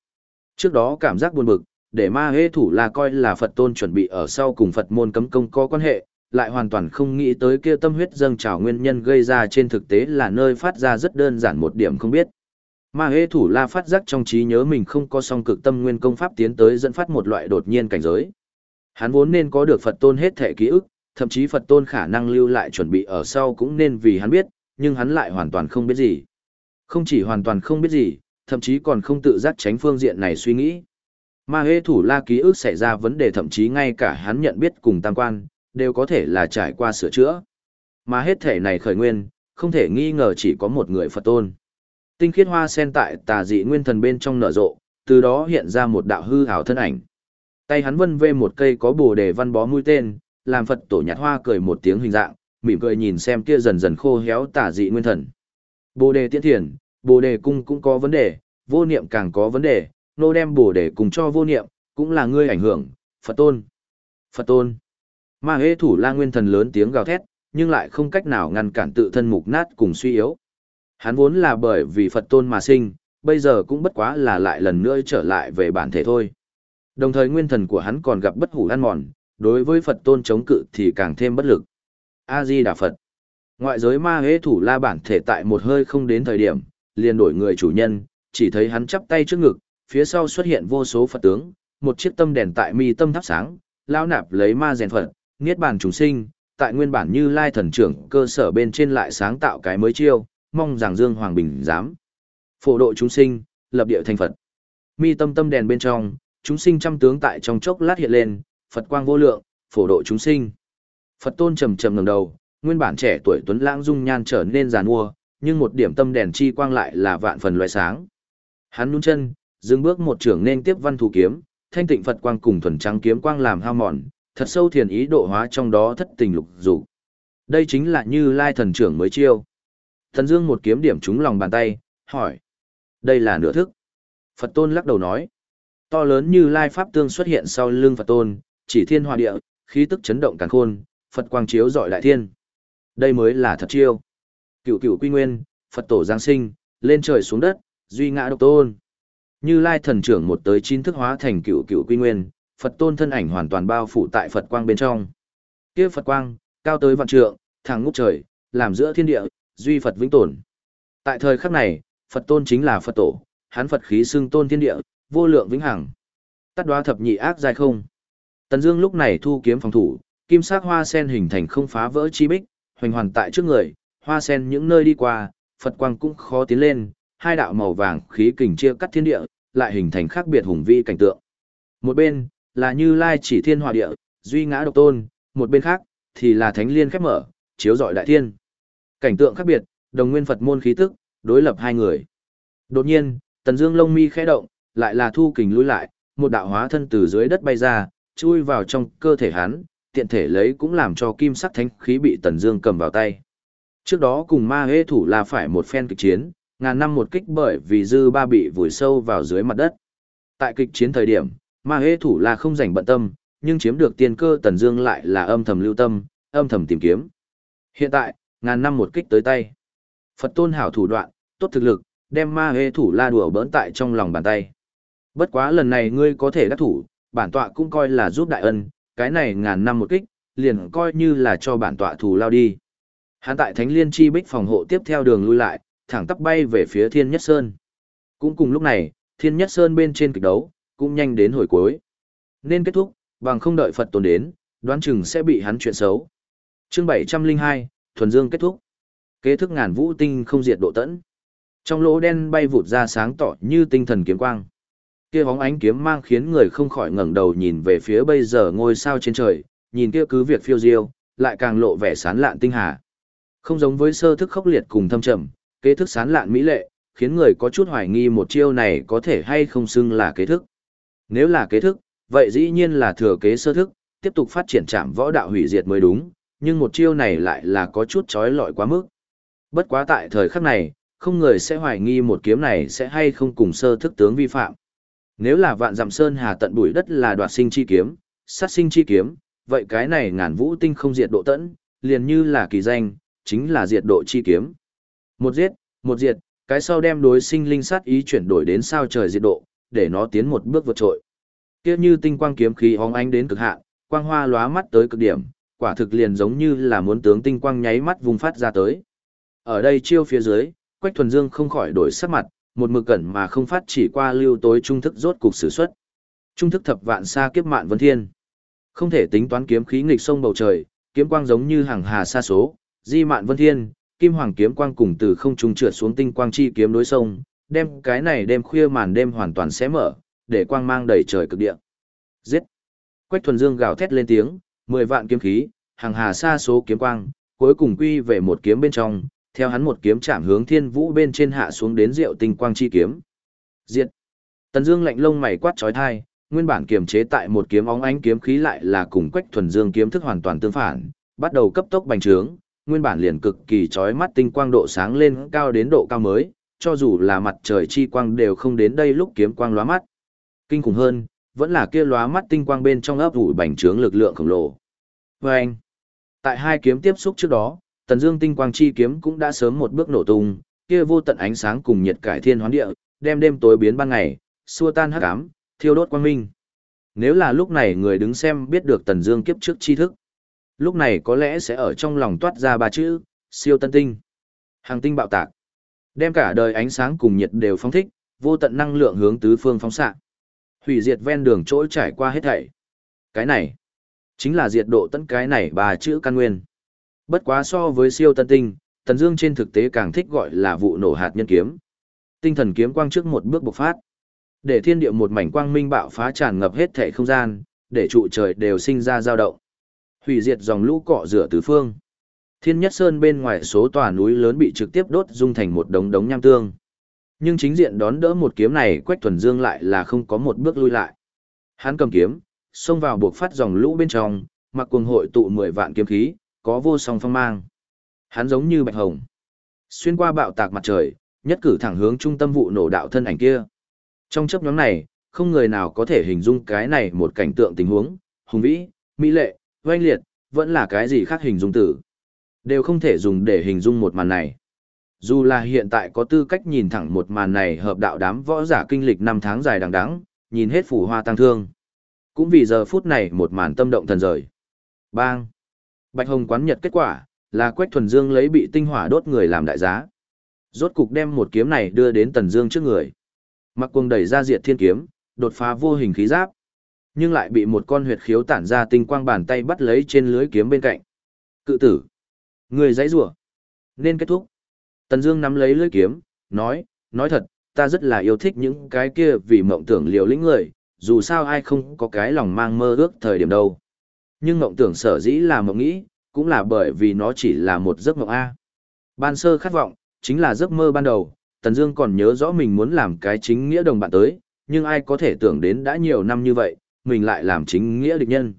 Trước đó cảm giác buồn bực, để ma hê thủ là coi là Phật tôn chuẩn bị ở sau cùng Phật môn cấm công có quan hệ, lại hoàn toàn không nghĩ tới kia tâm huyết dâng trào nguyên nhân gây ra trên thực tế là nơi phát ra rất đơn giản một điểm không biết. Ma hê thủ la phát giác trong trí nhớ mình không có song cực tâm nguyên công pháp tiến tới dẫn phát một loại đột nhiên cảnh giới. Hắn vốn nên có được Phật tôn hết thể ký ức, thậm chí Phật tôn khả năng lưu lại chuẩn bị ở sau cũng nên vì hắn biết, nhưng hắn lại hoàn toàn không biết gì. Không chỉ hoàn toàn không biết gì, thậm chí còn không tự giác tránh phương diện này suy nghĩ. Ma hê thủ la ký ức xảy ra vấn đề thậm chí ngay cả hắn nhận biết cùng tam quan, đều có thể là trải qua sửa chữa. Mà hết thể này khởi nguyên, không thể nghi ngờ chỉ có một người Phật tôn. Tinh khiết hoa sen tại tà dị nguyên thần bên trong nở rộ, từ đó hiện ra một đạo hư ảo thân ảnh. Tay hắn vân vê một cây có bồ đề văn bó mũi tên, làm Phật tổ nhạt hoa cười một tiếng hình dạng, mỉm cười nhìn xem kia dần dần khô héo tả dị nguyên thần. Bồ đề tiễn thiền, bồ đề cung cũng có vấn đề, vô niệm càng có vấn đề, nô đem bổ để cùng cho vô niệm, cũng là ngươi ảnh hưởng, Phật tôn. Phật tôn. Ma hế thủ la nguyên thần lớn tiếng gào thét, nhưng lại không cách nào ngăn cản tự thân mục nát cùng suy yếu. Hắn vốn là bởi vì Phật tôn mà sinh, bây giờ cũng bất quá là lại lần nữa trở lại về bản thể thôi. Đồng thời nguyên thần của hắn còn gặp bất hủ ăn mòn, đối với Phật tôn chống cự thì càng thêm bất lực. A-di Đà Phật Ngoại giới ma hế thủ la bản thể tại một hơi không đến thời điểm, liền đổi người chủ nhân, chỉ thấy hắn chắp tay trước ngực, phía sau xuất hiện vô số Phật tướng, một chiếc tâm đèn tại mi tâm thắp sáng, lão nạp lấy ma rèn Phật, niết bàn chúng sinh, tại nguyên bản như lai thần trưởng cơ sở bên trên lại sáng tạo cái mới chiêu, mong rằng Dương Hoàng Bình dám. Phổ độ chúng sinh, lập địa thành Phật. Mi tâm tâm đèn bên trong, chúng sinh trăm tướng tại trong chốc lát hiện lên, Phật quang vô lượng, phổ độ chúng sinh. Phật tôn trầm trầm ngẩng đầu, nguyên bản trẻ tuổi tuấn lãng dung nhan trở nên giàn mua, nhưng một điểm tâm đèn chi quang lại là vạn phần loại sáng. Hắn nhún chân, dừng bước một trưởng nên tiếp văn thủ kiếm, thanh tịnh Phật quang cùng thuần trắng kiếm quang làm hao mòn, thật sâu thiền ý độ hóa trong đó thất tình lục dục. Đây chính là như lai thần trưởng mới chiêu. Thần Dương một kiếm điểm trúng lòng bàn tay, hỏi. Đây là nửa thức. Phật tôn lắc đầu nói. To lớn như lai pháp tương xuất hiện sau lưng Phật tôn, chỉ thiên hòa địa, khí tức chấn động càn khôn, Phật quang chiếu dọi đại thiên. Đây mới là thật chiêu. Cựu cựu quy nguyên, Phật tổ giáng sinh, lên trời xuống đất, duy ngã độc tôn. Như lai thần trưởng một tới chín thức hóa thành cựu cựu quy nguyên, Phật tôn thân ảnh hoàn toàn bao phủ tại Phật quang bên trong. Kia Phật quang, cao tới vạn trượng, thẳng ngút trời, làm giữa thiên địa, duy Phật vĩnh tồn. Tại thời khắc này, Phật tôn chính là Phật tổ, hắn Phật khí xưng tôn thiên địa, vô lượng vĩnh hằng. Tắt đoá thập nhị ác dài không. Tần Dương lúc này thu kiếm phòng thủ, kim sắc hoa sen hình thành không phá vỡ chi bích, hoành hoàn tại trước người, hoa sen những nơi đi qua, Phật quang cũng khó tiến lên, hai đạo màu vàng khí kình chia cắt thiên địa, lại hình thành khác biệt hùng vĩ cảnh tượng. Một bên là Như Lai chỉ thiên hòa địa, duy ngã độc tôn, một bên khác thì là Thánh Liên khép mở, chiếu rọi đại thiên. Cảnh tượng khác biệt, đồng nguyên Phật môn khí tức, đối lập hai người. Đột nhiên, Tần Dương lông mi khẽ động, lại là thu kình lùi lại, một đạo hóa thân từ dưới đất bay ra, chui vào trong cơ thể hắn, tiện thể lấy cũng làm cho kim sắc thánh khí bị Tần Dương cầm vào tay. Trước đó cùng ma Hế thủ là phải một phen kịch chiến, ngàn năm một kích bởi vì dư ba bị vùi sâu vào dưới mặt đất. Tại kịch chiến thời điểm, ma hế thủ là không rảnh bận tâm, nhưng chiếm được tiên cơ Tần Dương lại là âm thầm lưu tâm, âm thầm tìm kiếm. Hiện tại, ngàn năm một kích tới tay. Phật tôn hảo thủ đoạn, tốt thực lực, đem ma hế thủ la đùa bỡn tại trong lòng bàn tay. Bất quá lần này ngươi có thể đắc thủ, bản tọa cũng coi là giúp đại ân, cái này ngàn năm một kích, liền coi như là cho bản tọa thù lao đi. Hắn tại Thánh Liên chi bích phòng hộ tiếp theo đường lui lại, thẳng tắp bay về phía Thiên Nhất Sơn. Cũng cùng lúc này, Thiên Nhất Sơn bên trên kịch đấu, cũng nhanh đến hồi cuối. Nên kết thúc, bằng không đợi Phật tồn đến, đoán chừng sẽ bị hắn chuyện xấu. Chương 702, Thuần Dương kết thúc. Kế thức ngàn vũ tinh không diệt độ tẫn. Trong lỗ đen bay vụt ra sáng tỏ như tinh thần kiếm quang. Kia bóng ánh kiếm mang khiến người không khỏi ngẩng đầu nhìn về phía bây giờ ngôi sao trên trời, nhìn kia cứ việc phiêu diêu, lại càng lộ vẻ sán lạn tinh hà. Không giống với sơ thức khốc liệt cùng thâm trầm, kế thức sán lạn mỹ lệ, khiến người có chút hoài nghi một chiêu này có thể hay không xưng là kế thức. Nếu là kế thức, vậy dĩ nhiên là thừa kế sơ thức, tiếp tục phát triển trạm võ đạo hủy diệt mới đúng, nhưng một chiêu này lại là có chút trói lọi quá mức. Bất quá tại thời khắc này, không người sẽ hoài nghi một kiếm này sẽ hay không cùng sơ thức tướng vi phạm. Nếu là vạn dặm sơn hà tận bụi đất là đoạt sinh chi kiếm, sát sinh chi kiếm, vậy cái này ngàn vũ tinh không diệt độ tẫn, liền như là kỳ danh, chính là diệt độ chi kiếm. Một giết, một diệt, cái sau đem đối sinh linh sát ý chuyển đổi đến sao trời diệt độ, để nó tiến một bước vượt trội. Kia như tinh quang kiếm khí hóng ánh đến cực hạn, quang hoa lóa mắt tới cực điểm, quả thực liền giống như là muốn tướng tinh quang nháy mắt vùng phát ra tới. Ở đây chiêu phía dưới, Quách Thuần Dương không khỏi đổi sắc mặt, một mực cẩn mà không phát chỉ qua lưu tối trung thức rốt cục sử xuất. Trung thức thập vạn xa kiếp mạn vân thiên. Không thể tính toán kiếm khí nghịch sông bầu trời, kiếm quang giống như hàng hà xa số, di mạn vân thiên, kim hoàng kiếm quang cùng từ không trung trượt xuống tinh quang chi kiếm đối sông, đem cái này đêm khuya màn đêm hoàn toàn xé mở, để quang mang đầy trời cực địa. Giết! Quách thuần dương gào thét lên tiếng, mười vạn kiếm khí, hàng hà xa số kiếm quang, cuối cùng quy về một kiếm bên trong, theo hắn một kiếm chạm hướng thiên vũ bên trên hạ xuống đến rượu tinh quang chi kiếm. Diệt! Tần dương lạnh lông mày quát trói thai, nguyên bản kiềm chế tại một kiếm óng ánh kiếm khí lại là cùng quách thuần dương kiếm thức hoàn toàn tương phản, bắt đầu cấp tốc bành trướng, nguyên bản liền cực kỳ chói mắt tinh quang độ sáng lên cao đến độ cao mới, cho dù là mặt trời chi quang đều không đến đây lúc kiếm quang lóa mắt. Kinh khủng hơn, vẫn là kia lóa mắt tinh quang bên trong ấp ủ bành trướng lực lượng khổng lồ. Vâng! anh, tại hai kiếm tiếp xúc trước đó, Tần Dương tinh quang chi kiếm cũng đã sớm một bước nổ tung, kia vô tận ánh sáng cùng nhiệt cải thiên hoán địa, đem đêm tối biến ban ngày, xua tan hắc ám, thiêu đốt quang minh. Nếu là lúc này người đứng xem biết được Tần Dương kiếp trước chi thức, lúc này có lẽ sẽ ở trong lòng toát ra ba chữ, siêu tân tinh. Hàng tinh bạo tạc. Đem cả đời ánh sáng cùng nhiệt đều phóng thích, vô tận năng lượng hướng tứ phương phóng xạ. Hủy diệt ven đường trỗi trải qua hết thảy. Cái này, chính là diệt độ tận cái này ba chữ căn nguyên. Bất quá so với siêu tân tinh, Tần Dương trên thực tế càng thích gọi là vụ nổ hạt nhân kiếm. Tinh thần kiếm quang trước một bước bộc phát, để thiên địa một mảnh quang minh bạo phá tràn ngập hết thảy không gian, để trụ trời đều sinh ra dao động. Hủy diệt dòng lũ cọ rửa tứ phương. Thiên Nhất Sơn bên ngoài số tòa núi lớn bị trực tiếp đốt dung thành một đống đống nham tương. Nhưng chính diện đón đỡ một kiếm này Quách Thuần Dương lại là không có một bước lui lại. Hắn cầm kiếm, xông vào buộc phát dòng lũ bên trong, mặc cuồng hội tụ mười vạn kiếm khí, có vô song phong mang. Hắn giống như bạch hồng. Xuyên qua bạo tạc mặt trời, nhất cử thẳng hướng trung tâm vụ nổ đạo thân ảnh kia. Trong chớp nhoáng này, không người nào có thể hình dung cái này một cảnh tượng tình huống, hùng vĩ, mỹ lệ, oanh liệt, vẫn là cái gì khác hình dung tử. Đều không thể dùng để hình dung một màn này. Dù là hiện tại có tư cách nhìn thẳng một màn này hợp đạo đám võ giả kinh lịch năm tháng dài đằng đẵng, nhìn hết phủ hoa tăng thương. Cũng vì giờ phút này một màn tâm động thần rời. Bang! Bạch Hồng quán nhật kết quả, là Quách Thuần Dương lấy bị tinh hỏa đốt người làm đại giá. Rốt cục đem một kiếm này đưa đến Tần Dương trước người. Mặc cuồng đẩy ra diệt thiên kiếm, đột phá vô hình khí giáp, nhưng lại bị một con huyệt khiếu tản ra tinh quang bàn tay bắt lấy trên lưới kiếm bên cạnh. Cự tử, người dãy rủa, nên kết thúc. Tần Dương nắm lấy lưới kiếm, nói, nói thật, ta rất là yêu thích những cái kia vì mộng tưởng liều lĩnh người, dù sao ai không có cái lòng mang mơ ước thời điểm đâu. Nhưng mộng tưởng sở dĩ là mộng nghĩ, cũng là bởi vì nó chỉ là một giấc mộng A. Ban sơ khát vọng, chính là giấc mơ ban đầu, Tần Dương còn nhớ rõ mình muốn làm cái chính nghĩa đồng bạn tới, nhưng ai có thể tưởng đến đã nhiều năm như vậy, mình lại làm chính nghĩa địch nhân.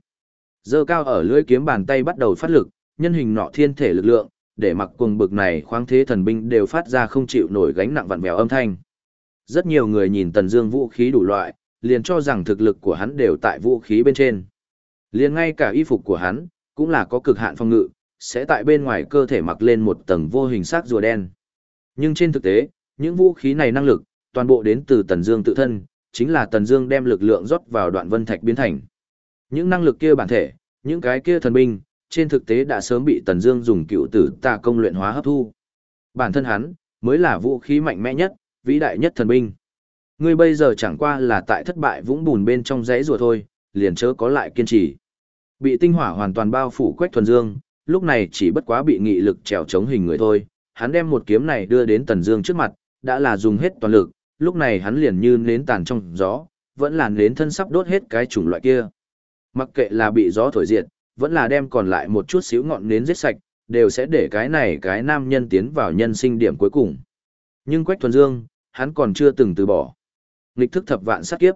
Dơ cao ở lưỡi kiếm bàn tay bắt đầu phát lực, nhân hình nọ thiên thể lực lượng, để mặc cuồng bực này khoáng thế thần binh đều phát ra không chịu nổi gánh nặng vặn vẹo âm thanh. Rất nhiều người nhìn Tần Dương vũ khí đủ loại, liền cho rằng thực lực của hắn đều tại vũ khí bên trên. Liền ngay cả y phục của hắn, cũng là có cực hạn phòng ngự, sẽ tại bên ngoài cơ thể mặc lên một tầng vô hình sắc rùa đen. Nhưng trên thực tế, những vũ khí này năng lực, toàn bộ đến từ Tần Dương tự thân, chính là Tần Dương đem lực lượng rót vào đoạn vân thạch biến thành. Những năng lực kia bản thể, những cái kia thần binh, trên thực tế đã sớm bị Tần Dương dùng cựu tử tà công luyện hóa hấp thu. Bản thân hắn mới là vũ khí mạnh mẽ nhất, vĩ đại nhất thần binh. Ngươi bây giờ chẳng qua là tại thất bại vũng bùn bên trong rẫy rùa thôi, liền chớ có lại kiên trì. Bị tinh hỏa hoàn toàn bao phủ Quách Thuần Dương, lúc này chỉ bất quá bị nghị lực trèo chống hình người thôi, hắn đem một kiếm này đưa đến Tần Dương trước mặt, đã là dùng hết toàn lực, lúc này hắn liền như nến tàn trong gió, vẫn là nến thân sắp đốt hết cái chủng loại kia. Mặc kệ là bị gió thổi diệt, vẫn là đem còn lại một chút xíu ngọn nến giết sạch, đều sẽ để cái này cái nam nhân tiến vào nhân sinh điểm cuối cùng. Nhưng Quách Thuần Dương, hắn còn chưa từng từ bỏ. Nghịch thức thập vạn sát kiếp.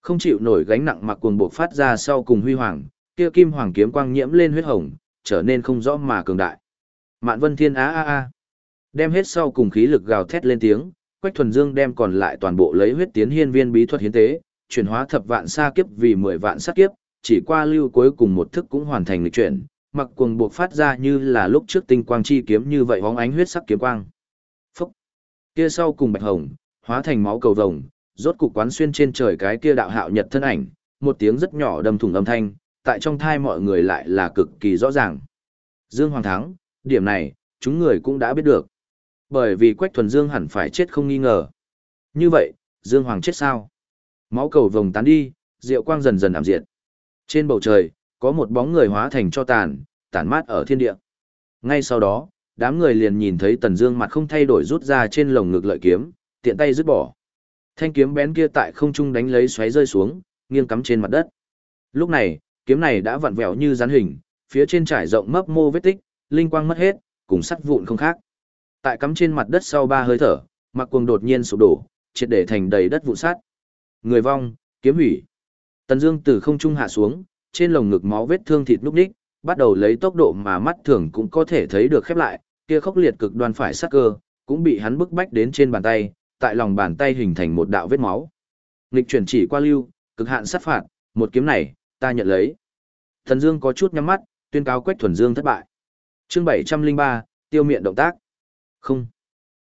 Không chịu nổi gánh nặng mặc cuồng bộc phát ra sau cùng huy hoàng, kia kim hoàng kiếm quang nhiễm lên huyết hồng, trở nên không rõ mà cường đại. Mạn Vân Thiên á a a. Đem hết sau cùng khí lực gào thét lên tiếng, Quách Thuần Dương đem còn lại toàn bộ lấy huyết tiến hiên viên bí thuật hiến tế, chuyển hóa thập vạn sa kiếp vì mười vạn sát kiếp, chỉ qua lưu cuối cùng một thức cũng hoàn thành lịch chuyển, mặc cuồng buộc phát ra như là lúc trước tinh quang chi kiếm như vậy bóng ánh huyết sắc kiếm quang. Phốc. Kia sau cùng bạch hồng, hóa thành máu cầu vồng, rốt cục quán xuyên trên trời cái kia đạo hạo nhật thân ảnh, một tiếng rất nhỏ đâm thủng âm thanh, tại trong thai mọi người lại là cực kỳ rõ ràng. Dương Hoàng thắng, điểm này, chúng người cũng đã biết được. Bởi vì Quách Thuần Dương hẳn phải chết không nghi ngờ. Như vậy, Dương Hoàng chết sao? Máu cầu vồng tán đi, diệu quang dần dần ảm diệt. Trên bầu trời, có một bóng người hóa thành cho tàn, tản mát ở thiên địa. Ngay sau đó, đám người liền nhìn thấy Tần Dương mặt không thay đổi rút ra trên lồng ngực lợi kiếm, tiện tay rút bỏ. Thanh kiếm bén kia tại không trung đánh lấy xoáy rơi xuống, nghiêng cắm trên mặt đất. Lúc này, kiếm này đã vặn vẹo như rắn hình, phía trên trải rộng mấp mô vết tích, linh quang mất hết, cùng sắt vụn không khác. Tại cắm trên mặt đất sau ba hơi thở, mặc cuồng đột nhiên sụp đổ, triệt để thành đầy đất vụn sắt. Người vong, kiếm hủy. Tần Dương từ không trung hạ xuống, trên lồng ngực máu vết thương thịt núc ních, bắt đầu lấy tốc độ mà mắt thường cũng có thể thấy được khép lại, kia khốc liệt cực đoan phải sát cơ, cũng bị hắn bức bách đến trên bàn tay, tại lòng bàn tay hình thành một đạo vết máu. Nghịch chuyển chỉ qua lưu, cực hạn sát phạt, một kiếm này, ta nhận lấy. Thần Dương có chút nhắm mắt, tuyên cáo Quách Thuần Dương thất bại. Chương 703, tiêu miện động tác. Không.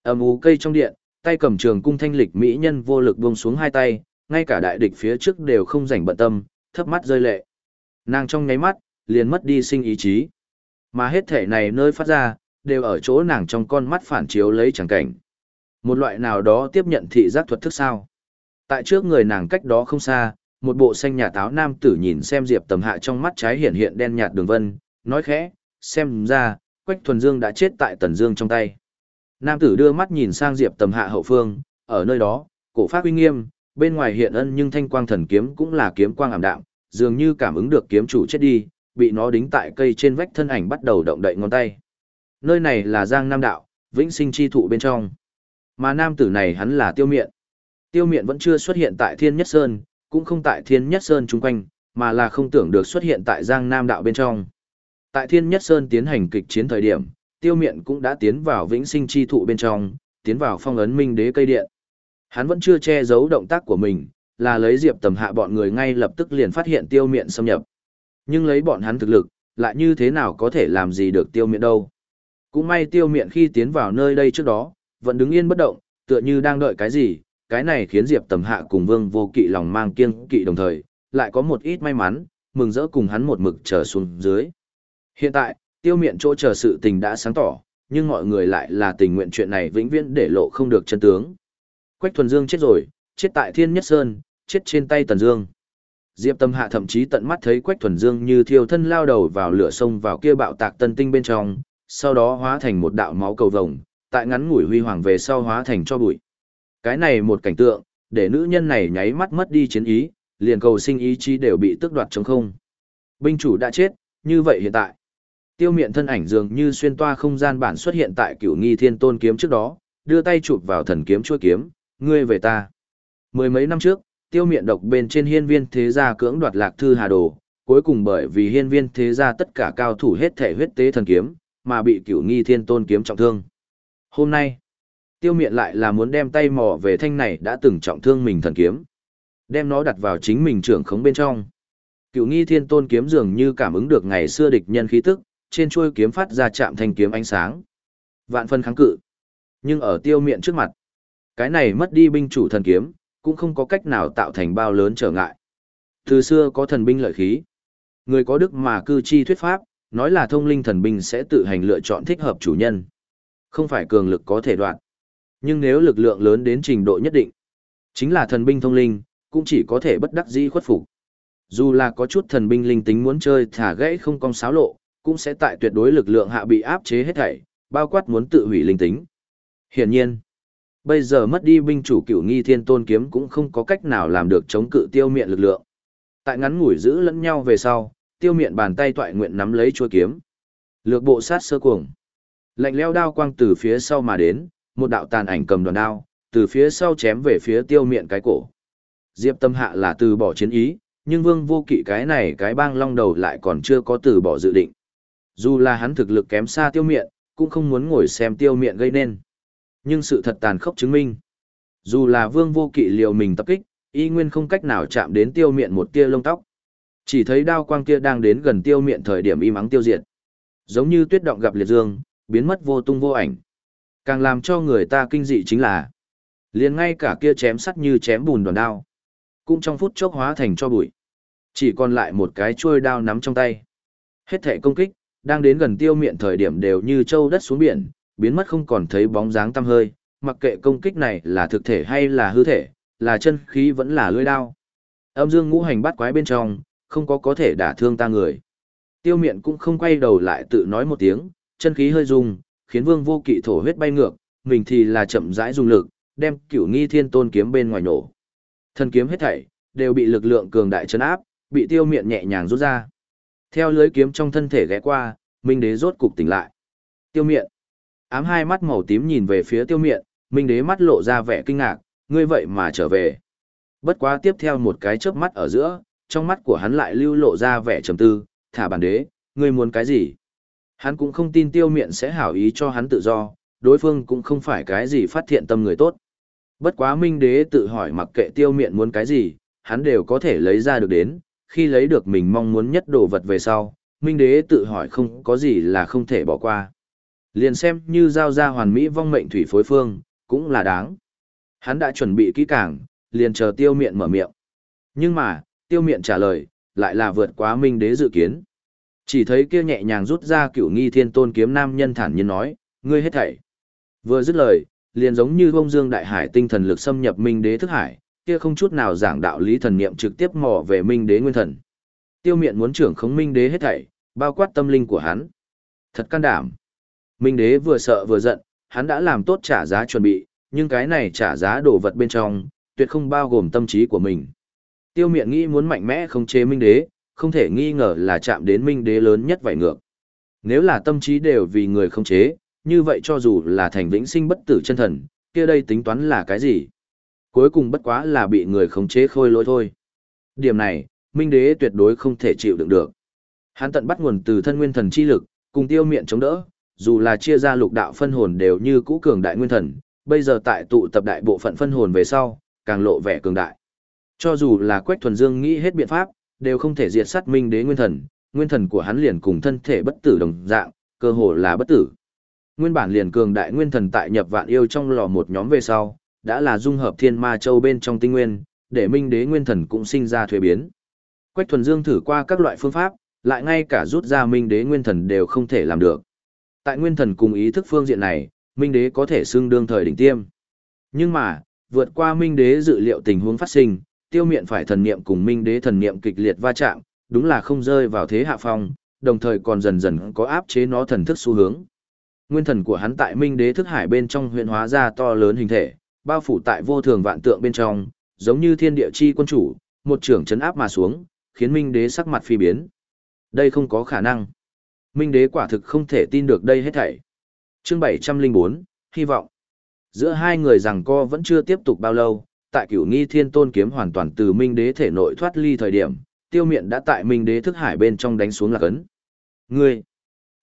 Âm ú cây trong điện, tay cầm trường cung thanh lịch mỹ nhân vô lực buông xuống hai tay, ngay cả đại địch phía trước đều không rảnh bận tâm, thấp mắt rơi lệ. Nàng trong nháy mắt, liền mất đi sinh ý chí. Mà hết thể này nơi phát ra, đều ở chỗ nàng trong con mắt phản chiếu lấy chẳng cảnh. Một loại nào đó tiếp nhận thị giác thuật thức sao. Tại trước người nàng cách đó không xa, một bộ xanh nhà táo nam tử nhìn xem Diệp Tầm Hạ trong mắt trái hiện hiện đen nhạt đường vân, nói khẽ, xem ra, Quách Thuần Dương đã chết tại Tần Dương trong tay. Nam tử đưa mắt nhìn sang Diệp Tầm Hạ hậu phương, ở nơi đó, cổ pháp uy nghiêm, bên ngoài hiện ân nhưng thanh quang thần kiếm cũng là kiếm quang ảm đạm, dường như cảm ứng được kiếm chủ chết đi, bị nó đính tại cây trên vách thân ảnh bắt đầu động đậy ngón tay. Nơi này là Giang Nam đạo, vĩnh sinh chi thụ bên trong. Mà nam tử này hắn là Tiêu Miện. Tiêu Miện vẫn chưa xuất hiện tại Thiên Nhất Sơn, cũng không tại Thiên Nhất Sơn chung quanh, mà là không tưởng được xuất hiện tại Giang Nam đạo bên trong. Tại Thiên Nhất Sơn tiến hành kịch chiến thời điểm, Tiêu Miện cũng đã tiến vào vĩnh sinh chi thụ bên trong, tiến vào phong ấn minh đế cây điện. Hắn vẫn chưa che giấu động tác của mình, là lấy Diệp Tầm Hạ bọn người ngay lập tức liền phát hiện Tiêu Miện xâm nhập. Nhưng lấy bọn hắn thực lực, lại như thế nào có thể làm gì được Tiêu Miện đâu. Cũng may Tiêu Miện khi tiến vào nơi đây trước đó, vẫn đứng yên bất động, tựa như đang đợi cái gì, cái này khiến Diệp Tầm Hạ cùng Vương Vô Kỵ lòng mang kiên kỵ đồng thời, lại có một ít may mắn, mừng rỡ cùng hắn một mực chờ xuống dưới. Hiện tại, tiêu miện chỗ chờ sự tình đã sáng tỏ, nhưng mọi người lại là tình nguyện chuyện này vĩnh viễn để lộ không được chân tướng. Quách Thuần Dương chết rồi, chết tại Thiên Nhất Sơn, chết trên tay Tần Dương. Diệp Tâm Hạ thậm chí tận mắt thấy Quách Thuần Dương như thiêu thân lao đầu vào lửa sông vào kia bạo tạc tân tinh bên trong, sau đó hóa thành một đạo máu cầu vồng, tại ngắn ngủi huy hoàng về sau hóa thành cho bụi. Cái này một cảnh tượng, để nữ nhân này nháy mắt mất đi chiến ý, liền cầu sinh ý chí đều bị tước đoạt trống không. Binh chủ đã chết, như vậy hiện tại, tiêu miện thân ảnh dường như xuyên toa không gian bản xuất hiện tại cửu nghi thiên tôn kiếm trước đó, đưa tay chụp vào thần kiếm chuôi kiếm, ngươi về ta. Mười mấy năm trước, tiêu miện độc bên trên hiên viên thế gia cưỡng đoạt lạc thư hà đồ, cuối cùng bởi vì hiên viên thế gia tất cả cao thủ hết thể huyết tế thần kiếm, mà bị cửu nghi thiên tôn kiếm trọng thương. Hôm nay, tiêu miện lại là muốn đem tay mò về thanh này đã từng trọng thương mình thần kiếm. Đem nó đặt vào chính mình trưởng khống bên trong. Cựu nghi thiên tôn kiếm dường như cảm ứng được ngày xưa địch nhân khí tức, trên chuôi kiếm phát ra chạm thanh kiếm ánh sáng. Vạn phân kháng cự. Nhưng ở tiêu miện trước mặt, cái này mất đi binh chủ thần kiếm, cũng không có cách nào tạo thành bao lớn trở ngại. Từ xưa có thần binh lợi khí. Người có đức mà cư chi thuyết pháp, nói là thông linh thần binh sẽ tự hành lựa chọn thích hợp chủ nhân. Không phải cường lực có thể đoạn. Nhưng nếu lực lượng lớn đến trình độ nhất định, chính là thần binh thông linh, cũng chỉ có thể bất đắc dĩ khuất phục. Dù là có chút thần binh linh tính muốn chơi thả gãy không cong sáo lộ, cũng sẽ tại tuyệt đối lực lượng hạ bị áp chế hết thảy, bao quát muốn tự hủy linh tính. Hiển nhiên, bây giờ mất đi binh chủ cửu nghi thiên tôn kiếm cũng không có cách nào làm được chống cự tiêu miện lực lượng. Tại ngắn ngủi giữ lẫn nhau về sau, tiêu miện bàn tay toại nguyện nắm lấy chuôi kiếm. Lược bộ sát sơ cuồng. Lạnh leo đao quang từ phía sau mà đến, một đạo tàn ảnh cầm đoàn đao, từ phía sau chém về phía tiêu miện cái cổ. Diệp Tâm Hạ là từ bỏ chiến ý, nhưng Vương Vô Kỵ cái này cái bang long đầu lại còn chưa có từ bỏ dự định. Dù là hắn thực lực kém xa tiêu miện, cũng không muốn ngồi xem tiêu miện gây nên. Nhưng sự thật tàn khốc chứng minh. Dù là Vương Vô Kỵ liều mình tập kích, y nguyên không cách nào chạm đến tiêu miện một tia lông tóc. Chỉ thấy đao quang kia đang đến gần tiêu miện thời điểm im ắng tiêu diệt. Giống như tuyết động gặp liệt dương, biến mất vô tung vô ảnh. Càng làm cho người ta kinh dị chính là, liền ngay cả kia chém sắt như chém bùn đòn đao cũng trong phút chốc hóa thành cho bụi. Chỉ còn lại một cái chuôi đao nắm trong tay. Hết thể công kích, đang đến gần tiêu miệng thời điểm đều như châu đất xuống biển, biến mất không còn thấy bóng dáng tăm hơi, mặc kệ công kích này là thực thể hay là hư thể, là chân khí vẫn là lưỡi đao. Âm dương ngũ hành bắt quái bên trong, không có có thể đả thương ta người. Tiêu miệng cũng không quay đầu lại tự nói một tiếng, chân khí hơi rung, khiến vương vô kỵ thổ huyết bay ngược, mình thì là chậm rãi dùng lực, đem cửu nghi thiên tôn kiếm bên ngoài nổ. Thần kiếm hết thảy, đều bị lực lượng cường đại chấn áp, bị tiêu miện nhẹ nhàng rút ra. Theo lưới kiếm trong thân thể ghé qua, Minh Đế rốt cục tỉnh lại. Tiêu miện. Ám hai mắt màu tím nhìn về phía tiêu miện, Minh Đế mắt lộ ra vẻ kinh ngạc, ngươi vậy mà trở về. Bất quá tiếp theo một cái chớp mắt ở giữa, trong mắt của hắn lại lưu lộ ra vẻ trầm tư, thả bản đế, ngươi muốn cái gì? Hắn cũng không tin tiêu miện sẽ hảo ý cho hắn tự do, đối phương cũng không phải cái gì phát thiện tâm người tốt. Bất quá minh đế tự hỏi mặc kệ tiêu miện muốn cái gì, hắn đều có thể lấy ra được đến, khi lấy được mình mong muốn nhất đồ vật về sau, Minh Đế tự hỏi không có gì là không thể bỏ qua. Liền xem như giao ra hoàn mỹ vong mệnh thủy phối phương, cũng là đáng. Hắn đã chuẩn bị kỹ càng, liền chờ tiêu miện mở miệng. Nhưng mà, tiêu miện trả lời, lại là vượt quá Minh Đế dự kiến. Chỉ thấy kia nhẹ nhàng rút ra cửu nghi thiên tôn kiếm nam nhân thản nhiên nói, ngươi hết thảy. Vừa dứt lời, liền giống như bông dương đại hải tinh thần lực xâm nhập minh đế thức hải, kia không chút nào giảng đạo lý thần niệm trực tiếp mò về minh đế nguyên thần. Tiêu miện muốn trưởng khống minh đế hết thảy, bao quát tâm linh của hắn. Thật can đảm. Minh đế vừa sợ vừa giận, hắn đã làm tốt trả giá chuẩn bị, nhưng cái này trả giá đồ vật bên trong, tuyệt không bao gồm tâm trí của mình. Tiêu miện nghĩ muốn mạnh mẽ không chế minh đế, không thể nghi ngờ là chạm đến minh đế lớn nhất vảy ngược. Nếu là tâm trí đều vì người không chế, như vậy cho dù là thành vĩnh sinh bất tử chân thần, kia đây tính toán là cái gì? Cuối cùng bất quá là bị người khống chế khôi lỗi thôi. Điểm này, Minh Đế tuyệt đối không thể chịu đựng được. Hắn tận bắt nguồn từ thân nguyên thần chi lực, cùng tiêu miệng chống đỡ, dù là chia ra lục đạo phân hồn đều như cũ cường đại nguyên thần, bây giờ tại tụ tập đại bộ phận phân hồn về sau, càng lộ vẻ cường đại. Cho dù là Quách Thuần Dương nghĩ hết biện pháp, đều không thể diệt sát Minh Đế nguyên thần, nguyên thần của hắn liền cùng thân thể bất tử đồng dạng, cơ hồ là bất tử. Nguyên bản liền cường đại nguyên thần tại nhập vạn yêu trong lò một nhóm về sau, đã là dung hợp thiên ma châu bên trong tinh nguyên, để minh đế nguyên thần cũng sinh ra thuế biến. Quách thuần dương thử qua các loại phương pháp, lại ngay cả rút ra minh đế nguyên thần đều không thể làm được. Tại nguyên thần cùng ý thức phương diện này, minh đế có thể xưng đương thời đỉnh tiêm. Nhưng mà, vượt qua minh đế dự liệu tình huống phát sinh, tiêu miện phải thần niệm cùng minh đế thần niệm kịch liệt va chạm, đúng là không rơi vào thế hạ phong, đồng thời còn dần dần có áp chế nó thần thức xu hướng. Nguyên thần của hắn tại Minh Đế thức hải bên trong huyện hóa ra to lớn hình thể, bao phủ tại vô thường vạn tượng bên trong, giống như thiên địa chi quân chủ, một trưởng chấn áp mà xuống, khiến Minh Đế sắc mặt phi biến. Đây không có khả năng. Minh Đế quả thực không thể tin được đây hết thảy. Chương 704, hy vọng. Giữa hai người rằng co vẫn chưa tiếp tục bao lâu, tại Cửu Nghi Thiên Tôn kiếm hoàn toàn từ Minh Đế thể nội thoát ly thời điểm, Tiêu Miện đã tại Minh Đế thức hải bên trong đánh xuống là cấn. Ngươi!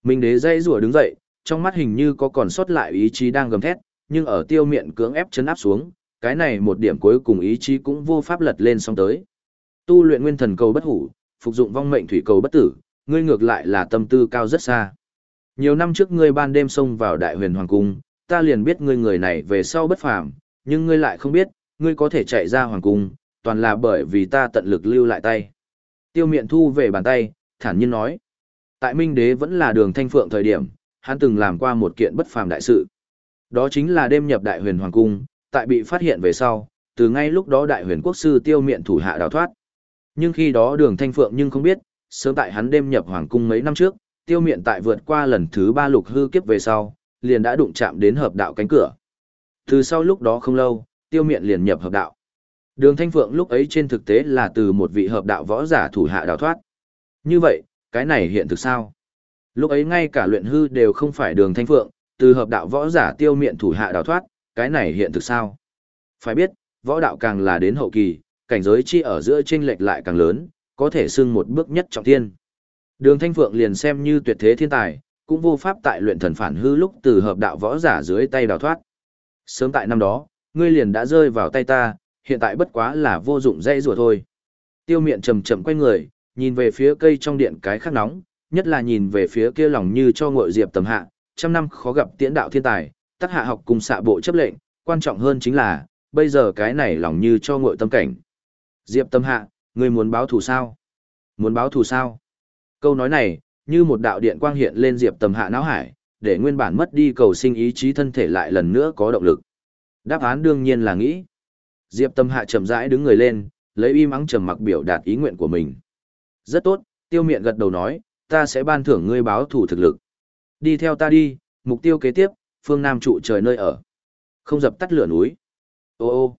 Minh Đế dây rủa đứng dậy, trong mắt hình như có còn sót lại ý chí đang gầm thét, nhưng ở tiêu miệng cưỡng ép chấn áp xuống, cái này một điểm cuối cùng ý chí cũng vô pháp lật lên xong tới. Tu luyện nguyên thần cầu bất hủ, phục dụng vong mệnh thủy cầu bất tử, ngươi ngược lại là tâm tư cao rất xa. Nhiều năm trước ngươi ban đêm xông vào đại huyền hoàng cung, ta liền biết ngươi người này về sau bất phàm, nhưng ngươi lại không biết, ngươi có thể chạy ra hoàng cung, toàn là bởi vì ta tận lực lưu lại tay. Tiêu miện thu về bàn tay, thản nhiên nói. Tại Minh Đế vẫn là đường thanh phượng thời điểm, hắn từng làm qua một kiện bất phàm đại sự. Đó chính là đêm nhập đại huyền hoàng cung, tại bị phát hiện về sau, từ ngay lúc đó đại huyền quốc sư tiêu miện thủ hạ đào thoát. Nhưng khi đó đường thanh phượng nhưng không biết, sớm tại hắn đêm nhập hoàng cung mấy năm trước, tiêu miện tại vượt qua lần thứ ba lục hư kiếp về sau, liền đã đụng chạm đến hợp đạo cánh cửa. Từ sau lúc đó không lâu, tiêu miện liền nhập hợp đạo. Đường thanh phượng lúc ấy trên thực tế là từ một vị hợp đạo võ giả thủ hạ đào thoát. Như vậy, cái này hiện thực sao? Lúc ấy ngay cả luyện hư đều không phải đường thanh phượng, từ hợp đạo võ giả tiêu miệng thủ hạ đào thoát, cái này hiện thực sao? Phải biết, võ đạo càng là đến hậu kỳ, cảnh giới chi ở giữa chênh lệch lại càng lớn, có thể xưng một bước nhất trọng thiên. Đường Thanh Phượng liền xem như tuyệt thế thiên tài, cũng vô pháp tại luyện thần phản hư lúc từ hợp đạo võ giả dưới tay đào thoát. Sớm tại năm đó, ngươi liền đã rơi vào tay ta, hiện tại bất quá là vô dụng dây rùa thôi. Tiêu miện chầm chậm quay người, nhìn về phía cây trong điện cái khắc nóng, nhất là nhìn về phía kia lòng như cho ngội diệp tầm hạ, trăm năm khó gặp tiễn đạo thiên tài, tác hạ học cùng xạ bộ chấp lệnh, quan trọng hơn chính là, bây giờ cái này lòng như cho ngội tâm cảnh. Diệp tâm hạ, người muốn báo thù sao? Muốn báo thù sao? Câu nói này, như một đạo điện quang hiện lên diệp tâm hạ não hải, để nguyên bản mất đi cầu sinh ý chí thân thể lại lần nữa có động lực. Đáp án đương nhiên là nghĩ. Diệp tâm hạ chậm rãi đứng người lên, lấy uy mắng trầm mặc biểu đạt ý nguyện của mình. Rất tốt, tiêu miện gật đầu nói, ta sẽ ban thưởng ngươi báo thủ thực lực. Đi theo ta đi, mục tiêu kế tiếp, phương Nam trụ trời nơi ở. Không dập tắt lửa núi. Ô ô.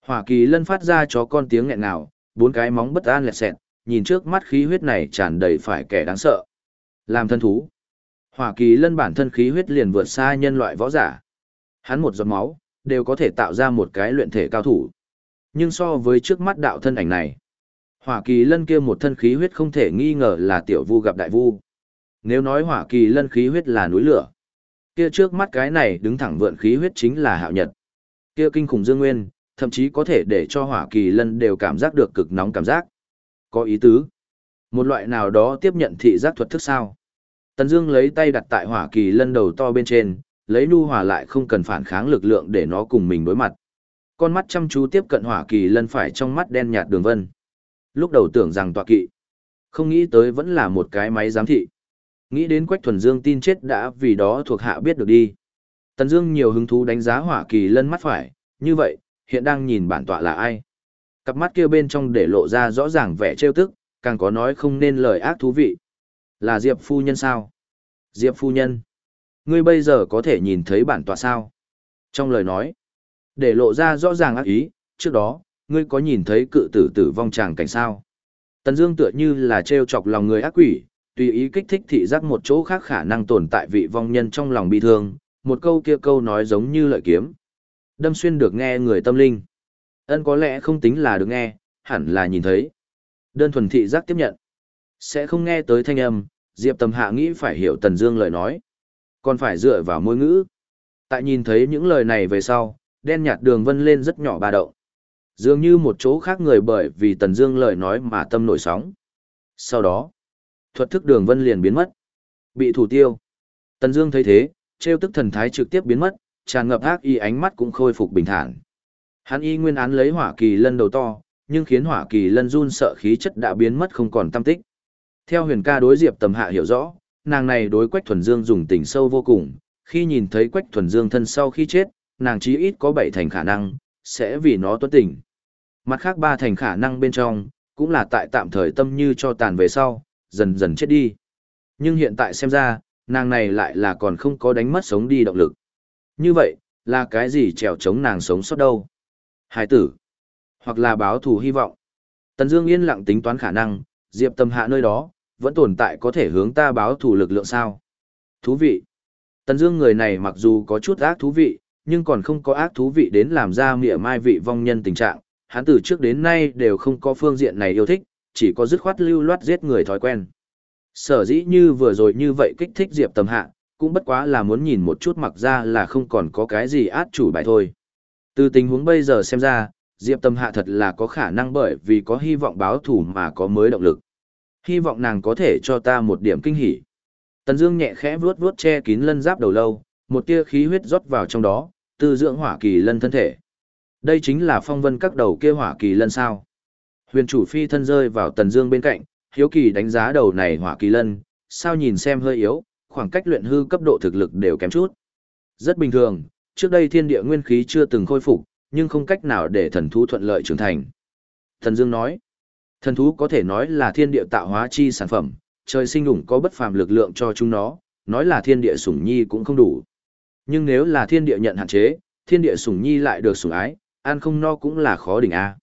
Hỏa kỳ lân phát ra chó con tiếng nghẹn nào, bốn cái móng bất an lẹt xẹt, nhìn trước mắt khí huyết này tràn đầy phải kẻ đáng sợ. Làm thân thú. Hỏa kỳ lân bản thân khí huyết liền vượt xa nhân loại võ giả. Hắn một giọt máu, đều có thể tạo ra một cái luyện thể cao thủ. Nhưng so với trước mắt đạo thân ảnh này, Hỏa kỳ lân kia một thân khí huyết không thể nghi ngờ là tiểu vu gặp đại vu. Nếu nói hỏa kỳ lân khí huyết là núi lửa, kia trước mắt cái này đứng thẳng vượn khí huyết chính là hạo nhật. Kia kinh khủng dương nguyên, thậm chí có thể để cho hỏa kỳ lân đều cảm giác được cực nóng cảm giác. Có ý tứ. Một loại nào đó tiếp nhận thị giác thuật thức sao? Tần Dương lấy tay đặt tại hỏa kỳ lân đầu to bên trên, lấy nu hòa lại không cần phản kháng lực lượng để nó cùng mình đối mặt. Con mắt chăm chú tiếp cận hỏa kỳ lân phải trong mắt đen nhạt đường vân. Lúc đầu tưởng rằng tọa kỵ, không nghĩ tới vẫn là một cái máy giám thị. Nghĩ đến Quách Thuần Dương tin chết đã vì đó thuộc hạ biết được đi. Tần Dương nhiều hứng thú đánh giá hỏa kỳ lân mắt phải, như vậy, hiện đang nhìn bản tọa là ai? Cặp mắt kia bên trong để lộ ra rõ ràng vẻ trêu tức, càng có nói không nên lời ác thú vị. Là Diệp phu nhân sao? Diệp phu nhân, ngươi bây giờ có thể nhìn thấy bản tọa sao? Trong lời nói, để lộ ra rõ ràng ác ý, trước đó, ngươi có nhìn thấy cự tử tử vong tràng cảnh sao? Tần Dương tựa như là trêu chọc lòng người ác quỷ, tùy ý kích thích thị giác một chỗ khác khả năng tồn tại vị vong nhân trong lòng bi thương, một câu kia câu nói giống như lợi kiếm. Đâm xuyên được nghe người tâm linh. Ân có lẽ không tính là được nghe, hẳn là nhìn thấy. Đơn thuần thị giác tiếp nhận. Sẽ không nghe tới thanh âm, Diệp Tầm Hạ nghĩ phải hiểu Tần Dương lời nói. Còn phải dựa vào môi ngữ. Tại nhìn thấy những lời này về sau, đen nhạt đường vân lên rất nhỏ ba động. Dường như một chỗ khác người bởi vì Tần Dương lời nói mà tâm nổi sóng. Sau đó, thuật thức đường vân liền biến mất. Bị thủ tiêu. Tần Dương thấy thế, trêu tức thần thái trực tiếp biến mất, tràn ngập ác y ánh mắt cũng khôi phục bình thản. Hắn y nguyên án lấy hỏa kỳ lân đầu to, nhưng khiến hỏa kỳ lân run sợ khí chất đã biến mất không còn tâm tích. Theo huyền ca đối diệp tầm hạ hiểu rõ, nàng này đối quách thuần dương dùng tình sâu vô cùng, khi nhìn thấy quách thuần dương thân sau khi chết, nàng chí ít có bảy thành khả năng, sẽ vì nó tuấn tình. Mặt khác ba thành khả năng bên trong, cũng là tại tạm thời tâm như cho tàn về sau, dần dần chết đi. Nhưng hiện tại xem ra, nàng này lại là còn không có đánh mất sống đi động lực. Như vậy, là cái gì trèo chống nàng sống sót đâu? Hải tử, hoặc là báo thù hy vọng. Tần Dương yên lặng tính toán khả năng, Diệp Tâm Hạ nơi đó, vẫn tồn tại có thể hướng ta báo thù lực lượng sao? Thú vị. Tần Dương người này mặc dù có chút ác thú vị, nhưng còn không có ác thú vị đến làm ra mỉa mai vị vong nhân tình trạng, hắn từ trước đến nay đều không có phương diện này yêu thích, chỉ có dứt khoát lưu loát giết người thói quen. Sở dĩ như vừa rồi như vậy kích thích Diệp Tâm Hạ, cũng bất quá là muốn nhìn một chút mặc ra là không còn có cái gì át chủ bài thôi. Từ tình huống bây giờ xem ra, Diệp Tâm Hạ thật là có khả năng bởi vì có hy vọng báo thủ mà có mới động lực. Hy vọng nàng có thể cho ta một điểm kinh hỉ. Tần Dương nhẹ khẽ vuốt vuốt che kín lân giáp đầu lâu, một tia khí huyết rót vào trong đó, tư dưỡng hỏa kỳ lân thân thể. Đây chính là phong vân các đầu kia hỏa kỳ lân sao? Huyền chủ phi thân rơi vào Tần Dương bên cạnh, hiếu kỳ đánh giá đầu này hỏa kỳ lân, sao nhìn xem hơi yếu, khoảng cách luyện hư cấp độ thực lực đều kém chút. Rất bình thường, trước đây thiên địa nguyên khí chưa từng khôi phục, nhưng không cách nào để thần thú thuận lợi trưởng thành. Thần Dương nói, thần thú có thể nói là thiên địa tạo hóa chi sản phẩm, trời sinh ủng có bất phàm lực lượng cho chúng nó, nói là thiên địa sủng nhi cũng không đủ. Nhưng nếu là thiên địa nhận hạn chế, thiên địa sủng nhi lại được sủng ái, ăn không no cũng là khó đỉnh a.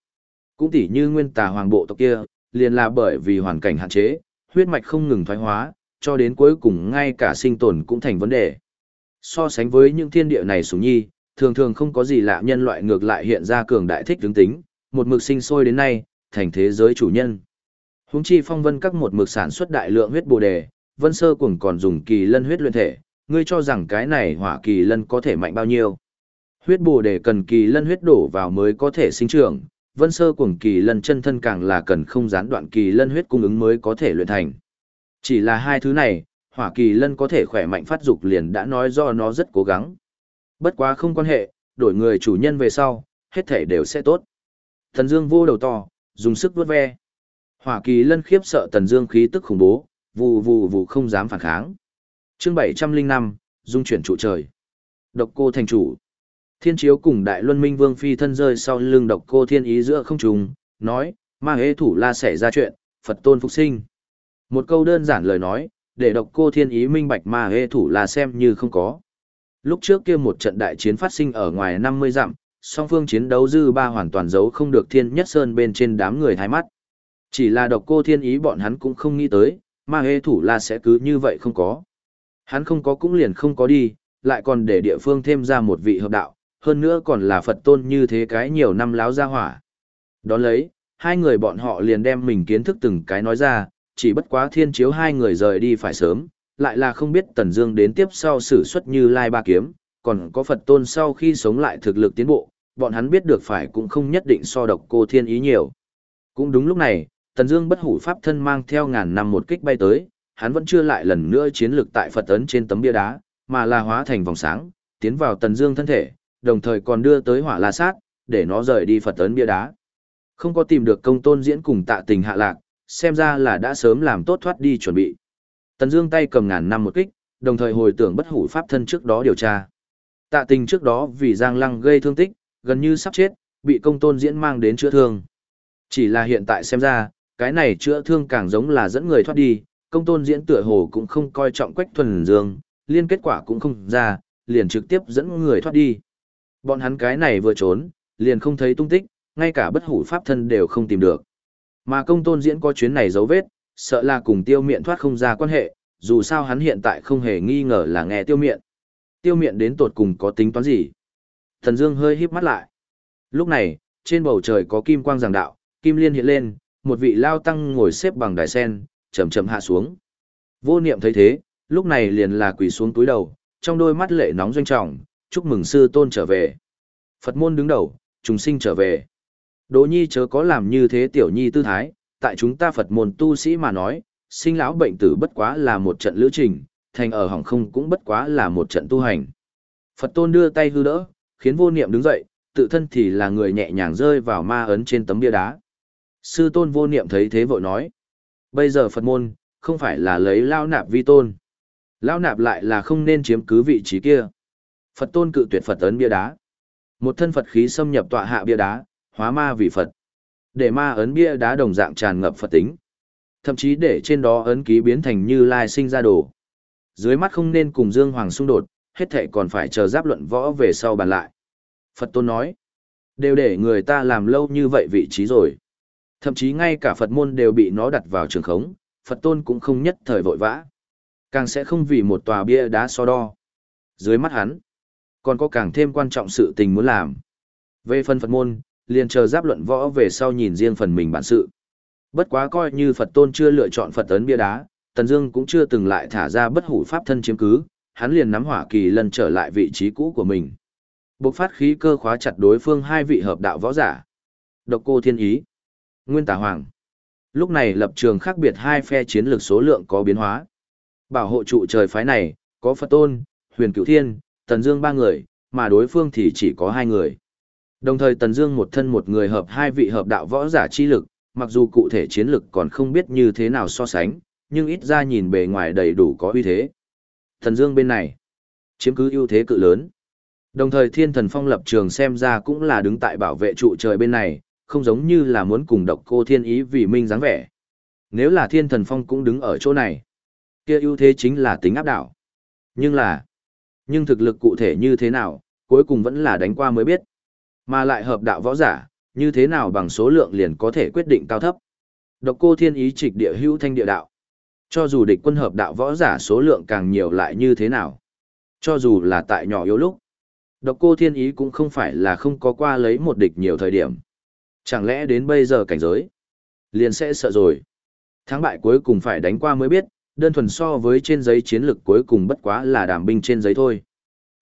Cũng tỉ như nguyên tà hoàng bộ tộc kia, liền là bởi vì hoàn cảnh hạn chế, huyết mạch không ngừng thoái hóa, cho đến cuối cùng ngay cả sinh tồn cũng thành vấn đề. So sánh với những thiên địa này sủng nhi, thường thường không có gì lạ nhân loại ngược lại hiện ra cường đại thích tướng tính, một mực sinh sôi đến nay, thành thế giới chủ nhân. Húng chi phong vân các một mực sản xuất đại lượng huyết bồ đề, vân sơ cùng còn dùng kỳ lân huyết luyện thể, ngươi cho rằng cái này hỏa kỳ lân có thể mạnh bao nhiêu. Huyết bồ đề cần kỳ lân huyết đổ vào mới có thể sinh trưởng, vân sơ cuồng kỳ lân chân thân càng là cần không gián đoạn kỳ lân huyết cung ứng mới có thể luyện thành. Chỉ là hai thứ này, hỏa kỳ lân có thể khỏe mạnh phát dục liền đã nói do nó rất cố gắng. Bất quá không quan hệ, đổi người chủ nhân về sau, hết thể đều sẽ tốt. Thần Dương vô đầu to, dùng sức vuốt ve. Hỏa kỳ lân khiếp sợ Tần Dương khí tức khủng bố, vù vù vù không dám phản kháng. Chương bảy trăm linh năm dung chuyển trụ trời. Độc cô thành chủ. Thiên chiếu cùng Đại Luân Minh Vương phi thân rơi sau lưng độc cô thiên ý giữa không trùng, nói, ma hế thủ la xảy ra chuyện, Phật tôn phục sinh. Một câu đơn giản lời nói, để độc cô thiên ý minh bạch ma hế thủ la xem như không có. Lúc trước kia một trận đại chiến phát sinh ở ngoài 50 dặm, song phương chiến đấu dư ba hoàn toàn giấu không được thiên nhất sơn bên trên đám người thái mắt. Chỉ là độc cô thiên ý bọn hắn cũng không nghĩ tới, ma hê thủ la sẽ cứ như vậy không có. Hắn không có cũng liền không có đi, lại còn để địa phương thêm ra một vị hợp đạo, hơn nữa còn là Phật tôn như thế cái nhiều năm láo ra hỏa. Đón lấy, hai người bọn họ liền đem mình kiến thức từng cái nói ra, chỉ bất quá thiên chiếu hai người rời đi phải sớm, lại là không biết Tần Dương đến tiếp sau sử xuất như Lai Ba Kiếm, còn có Phật Tôn sau khi sống lại thực lực tiến bộ, bọn hắn biết được phải cũng không nhất định so độc cô thiên ý nhiều. Cũng đúng lúc này, Tần Dương bất hủ pháp thân mang theo ngàn năm một kích bay tới, hắn vẫn chưa lại lần nữa chiến lực tại Phật ấn trên tấm bia đá, mà là hóa thành vòng sáng, tiến vào Tần Dương thân thể, đồng thời còn đưa tới Hỏa La Sát, để nó rời đi Phật ấn bia đá. Không có tìm được công tôn diễn cùng Tạ Tình hạ lạc, xem ra là đã sớm làm tốt thoát đi chuẩn bị. Tần Dương tay cầm ngàn năm một kích, đồng thời hồi tưởng bất hủ pháp thân trước đó điều tra. Tạ Tình trước đó vì Giang Lăng gây thương tích, gần như sắp chết, bị công tôn diễn mang đến chữa thương. Chỉ là hiện tại xem ra, cái này chữa thương càng giống là dẫn người thoát đi, công tôn diễn tựa hồ cũng không coi trọng quách thuần dương, liên kết quả cũng không ra, liền trực tiếp dẫn người thoát đi. Bọn hắn cái này vừa trốn, liền không thấy tung tích, ngay cả bất hủ pháp thân đều không tìm được. Mà công tôn diễn có chuyến này dấu vết, sợ là cùng tiêu miện thoát không ra quan hệ, dù sao hắn hiện tại không hề nghi ngờ là nghe tiêu miện. Tiêu miện đến tột cùng có tính toán gì? Thần Dương hơi híp mắt lại. Lúc này, trên bầu trời có kim quang giảng đạo, kim liên hiện lên, một vị lao tăng ngồi xếp bằng đài sen, chậm chậm hạ xuống. Vô niệm thấy thế, lúc này liền là quỳ xuống túi đầu, trong đôi mắt lệ nóng doanh trọng, chúc mừng sư tôn trở về. Phật môn đứng đầu, chúng sinh trở về. Đỗ nhi chớ có làm như thế tiểu nhi tư thái, tại chúng ta Phật môn tu sĩ mà nói, sinh lão bệnh tử bất quá là một trận lữ trình, thành ở hỏng không cũng bất quá là một trận tu hành. Phật tôn đưa tay hư đỡ, khiến vô niệm đứng dậy, tự thân thì là người nhẹ nhàng rơi vào ma ấn trên tấm bia đá. Sư tôn vô niệm thấy thế vội nói. Bây giờ Phật môn, không phải là lấy lao nạp vi tôn. Lao nạp lại là không nên chiếm cứ vị trí kia. Phật tôn cự tuyệt Phật ấn bia đá. Một thân Phật khí xâm nhập tọa hạ bia đá, hóa ma vị Phật. Để ma ấn bia đá đồng dạng tràn ngập Phật tính. Thậm chí để trên đó ấn ký biến thành như lai sinh ra đồ. Dưới mắt không nên cùng Dương Hoàng xung đột, hết thệ còn phải chờ giáp luận võ về sau bàn lại. Phật tôn nói, đều để người ta làm lâu như vậy vị trí rồi. Thậm chí ngay cả Phật môn đều bị nó đặt vào trường khống, Phật tôn cũng không nhất thời vội vã. Càng sẽ không vì một tòa bia đá so đo. Dưới mắt hắn, còn có càng thêm quan trọng sự tình muốn làm. Về phần Phật môn, liền chờ giáp luận võ về sau nhìn riêng phần mình bản sự. Bất quá coi như Phật tôn chưa lựa chọn Phật tấn bia đá, Tần Dương cũng chưa từng lại thả ra bất hủ pháp thân chiếm cứ, hắn liền nắm hỏa kỳ lần trở lại vị trí cũ của mình. Bộc phát khí cơ khóa chặt đối phương hai vị hợp đạo võ giả. Độc Cô Thiên Ý, Nguyên Tà Hoàng. Lúc này lập trường khác biệt hai phe chiến lược số lượng có biến hóa. Bảo hộ trụ trời phái này, có Phật Tôn, Huyền Cửu Thiên, Tần Dương ba người, mà đối phương thì chỉ có hai người. Đồng thời Tần Dương một thân một người hợp hai vị hợp đạo võ giả chi lực, mặc dù cụ thể chiến lực còn không biết như thế nào so sánh, nhưng ít ra nhìn bề ngoài đầy đủ có uy thế. Tần Dương bên này, chiếm cứ ưu thế cự lớn. Đồng thời Thiên Thần Phong lập trường xem ra cũng là đứng tại bảo vệ trụ trời bên này, không giống như là muốn cùng độc cô thiên ý vì minh dáng vẻ. Nếu là Thiên Thần Phong cũng đứng ở chỗ này, kia ưu thế chính là tính áp đảo. Nhưng là, nhưng thực lực cụ thể như thế nào, cuối cùng vẫn là đánh qua mới biết. Mà lại hợp đạo võ giả, như thế nào bằng số lượng liền có thể quyết định cao thấp. Độc cô thiên ý trịch địa hữu thanh địa đạo. Cho dù địch quân hợp đạo võ giả số lượng càng nhiều lại như thế nào. Cho dù là tại nhỏ yếu lúc. Độc cô thiên ý cũng không phải là không có qua lấy một địch nhiều thời điểm. Chẳng lẽ đến bây giờ cảnh giới, liền sẽ sợ rồi. Thắng bại cuối cùng phải đánh qua mới biết, đơn thuần so với trên giấy chiến lực cuối cùng bất quá là đàm binh trên giấy thôi.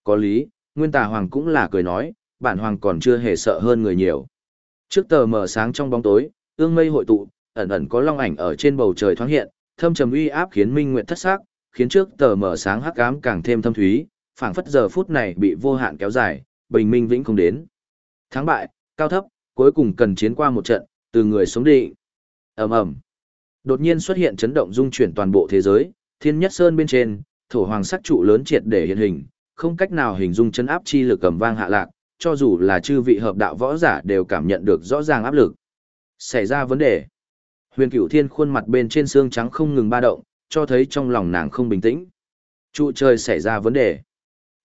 Có lý, Nguyên Tà Hoàng cũng là cười nói, bản hoàng còn chưa hề sợ hơn người nhiều. Trước tờ mở sáng trong bóng tối, ương mây hội tụ, ẩn ẩn có long ảnh ở trên bầu trời thoáng hiện, thâm trầm uy áp khiến minh nguyệt thất sắc, khiến trước tờ mở sáng hắc ám càng thêm thâm thúy, phảng phất giờ phút này bị vô hạn kéo dài, bình minh vĩnh không đến. Thắng bại, cao thấp, cuối cùng cần chiến qua một trận, từ người sống định. Ầm ầm. Đột nhiên xuất hiện chấn động dung chuyển toàn bộ thế giới, Thiên Nhất Sơn bên trên, thổ hoàng sắc trụ lớn triệt để hiện hình, không cách nào hình dung chấn áp chi lực cầm vang hạ lạc, cho dù là chư vị hợp đạo võ giả đều cảm nhận được rõ ràng áp lực. Xảy ra vấn đề. Huyền Cửu Thiên khuôn mặt bên trên xương trắng không ngừng ba động, cho thấy trong lòng nàng không bình tĩnh. Trụ trời xảy ra vấn đề.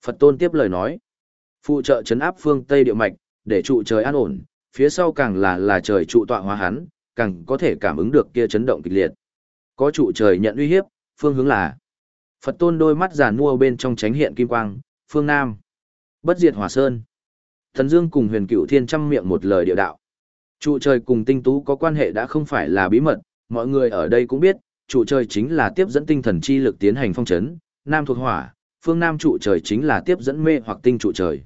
Phật Tôn tiếp lời nói. Phụ trợ chấn áp phương Tây địa mạch, để trụ trời an ổn, phía sau càng là là trời trụ tọa hóa hắn, càng có thể cảm ứng được kia chấn động kịch liệt. Có trụ trời nhận uy hiếp, phương hướng là. Phật Tôn đôi mắt giàn mua bên trong tránh hiện kim quang, phương Nam. Bất diệt hỏa sơn. Thần Dương cùng huyền cựu thiên trăm miệng một lời địa đạo. Trụ trời cùng tinh tú có quan hệ đã không phải là bí mật, mọi người ở đây cũng biết, trụ trời chính là tiếp dẫn tinh thần chi lực tiến hành phong chấn, nam thuộc hỏa, phương nam trụ trời chính là tiếp dẫn mê hoặc tinh trụ trời.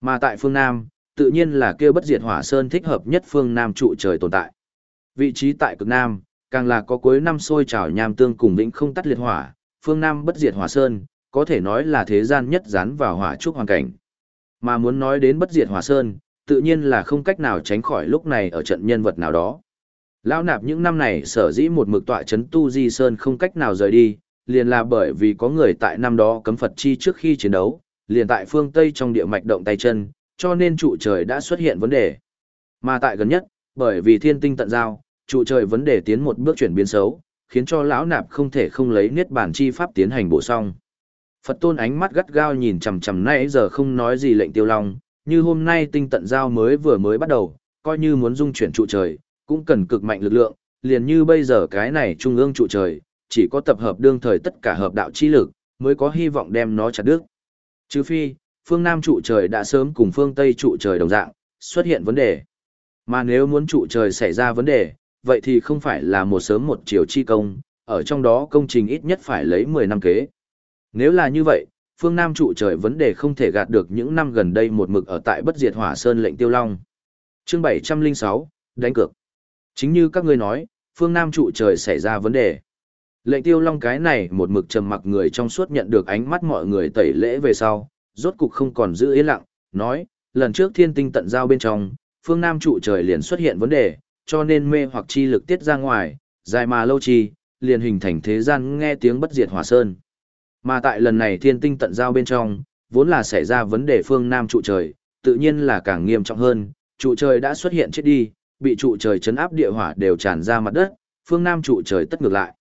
Mà tại phương nam, tự nhiên là kêu bất diệt hỏa sơn thích hợp nhất phương nam trụ trời tồn tại. Vị trí tại cực Nam, càng là có cuối năm sôi trào nham tương cùng vĩnh không tắt liệt hỏa, phương Nam bất diệt hỏa sơn, có thể nói là thế gian nhất dán vào hỏa trúc hoàn cảnh. Mà muốn nói đến bất diệt hỏa sơn, tự nhiên là không cách nào tránh khỏi lúc này ở trận nhân vật nào đó. Lão nạp những năm này sở dĩ một mực tọa chấn tu di sơn không cách nào rời đi, liền là bởi vì có người tại năm đó cấm Phật chi trước khi chiến đấu, liền tại phương Tây trong địa mạch động tay chân, cho nên trụ trời đã xuất hiện vấn đề. Mà tại gần nhất, bởi vì thiên tinh tận giao, trụ trời vấn đề tiến một bước chuyển biến xấu, khiến cho lão nạp không thể không lấy niết bàn chi pháp tiến hành bổ song. Phật tôn ánh mắt gắt gao nhìn chằm chằm nãy giờ không nói gì lệnh tiêu long, như hôm nay tinh tận giao mới vừa mới bắt đầu, coi như muốn dung chuyển trụ trời, cũng cần cực mạnh lực lượng, liền như bây giờ cái này trung ương trụ trời, chỉ có tập hợp đương thời tất cả hợp đạo chi lực, mới có hy vọng đem nó chặt đứt. Trừ phi, phương Nam trụ trời đã sớm cùng phương Tây trụ trời đồng dạng, xuất hiện vấn đề. Mà nếu muốn trụ trời xảy ra vấn đề, vậy thì không phải là một sớm một chiều chi công, ở trong đó công trình ít nhất phải lấy 10 năm kế. Nếu là như vậy, phương Nam trụ trời vấn đề không thể gạt được những năm gần đây một mực ở tại bất diệt hỏa sơn lệnh tiêu long. Chương 706, đánh cược. Chính như các ngươi nói, phương Nam trụ trời xảy ra vấn đề. Lệnh tiêu long cái này một mực trầm mặc người trong suốt nhận được ánh mắt mọi người tẩy lễ về sau, rốt cục không còn giữ yên lặng, nói, lần trước thiên tinh tận giao bên trong, phương Nam trụ trời liền xuất hiện vấn đề, cho nên mê hoặc chi lực tiết ra ngoài, dài mà lâu chi, liền hình thành thế gian nghe tiếng bất diệt hỏa sơn. Mà tại lần này thiên tinh tận giao bên trong, vốn là xảy ra vấn đề phương Nam trụ trời, tự nhiên là càng nghiêm trọng hơn, trụ trời đã xuất hiện chết đi, bị trụ trời chấn áp địa hỏa đều tràn ra mặt đất, phương Nam trụ trời tất ngược lại.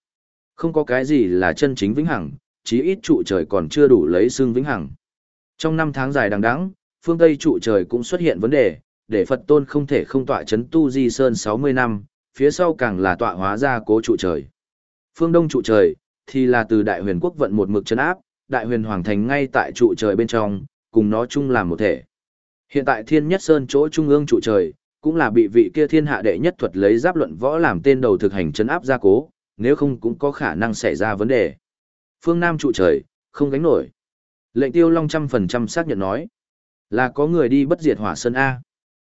Không có cái gì là chân chính vĩnh hằng, chí ít trụ trời còn chưa đủ lấy xương vĩnh hằng. Trong năm tháng dài đằng đẵng, phương Tây trụ trời cũng xuất hiện vấn đề, để Phật tôn không thể không tọa chấn tu di sơn 60 năm, phía sau càng là tọa hóa ra cố trụ trời. Phương Đông trụ trời, thì là từ đại huyền quốc vận một mực chấn áp, đại huyền hoàng thành ngay tại trụ trời bên trong, cùng nó chung làm một thể. Hiện tại thiên nhất sơn chỗ trung ương trụ trời, cũng là bị vị kia thiên hạ đệ nhất thuật lấy giáp luận võ làm tên đầu thực hành chấn áp gia cố, nếu không cũng có khả năng xảy ra vấn đề. Phương Nam trụ trời, không gánh nổi. Lệnh tiêu long trăm phần trăm xác nhận nói, là có người đi bất diệt hỏa sơn A.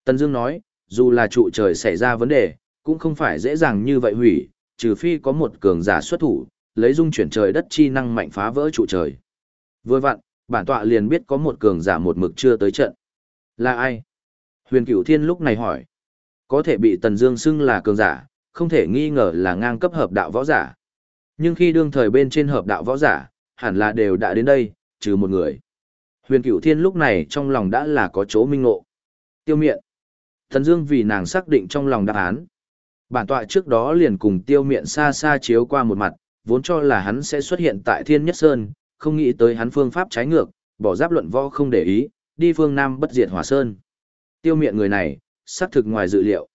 Tần Dương nói, dù là trụ trời xảy ra vấn đề, cũng không phải dễ dàng như vậy hủy, trừ phi có một cường giả xuất thủ, lấy dung chuyển trời đất chi năng mạnh phá vỡ trụ trời. Vừa vặn, bản tọa liền biết có một cường giả một mực chưa tới trận. Là ai? Huyền Cửu Thiên lúc này hỏi. Có thể bị Tần Dương xưng là cường giả, không thể nghi ngờ là ngang cấp hợp đạo võ giả. Nhưng khi đương thời bên trên hợp đạo võ giả, hẳn là đều đã đến đây, trừ một người. Huyền Cửu Thiên lúc này trong lòng đã là có chỗ minh ngộ. Tiêu Miện. Thần Dương vì nàng xác định trong lòng đáp án. Bản tọa trước đó liền cùng Tiêu Miện xa xa chiếu qua một mặt, vốn cho là hắn sẽ xuất hiện tại Thiên Nhất Sơn, không nghĩ tới hắn phương pháp trái ngược, bỏ giáp luận võ không để ý, đi phương Nam bất diệt hỏa sơn. Tiêu Miện người này, xác thực ngoài dự liệu.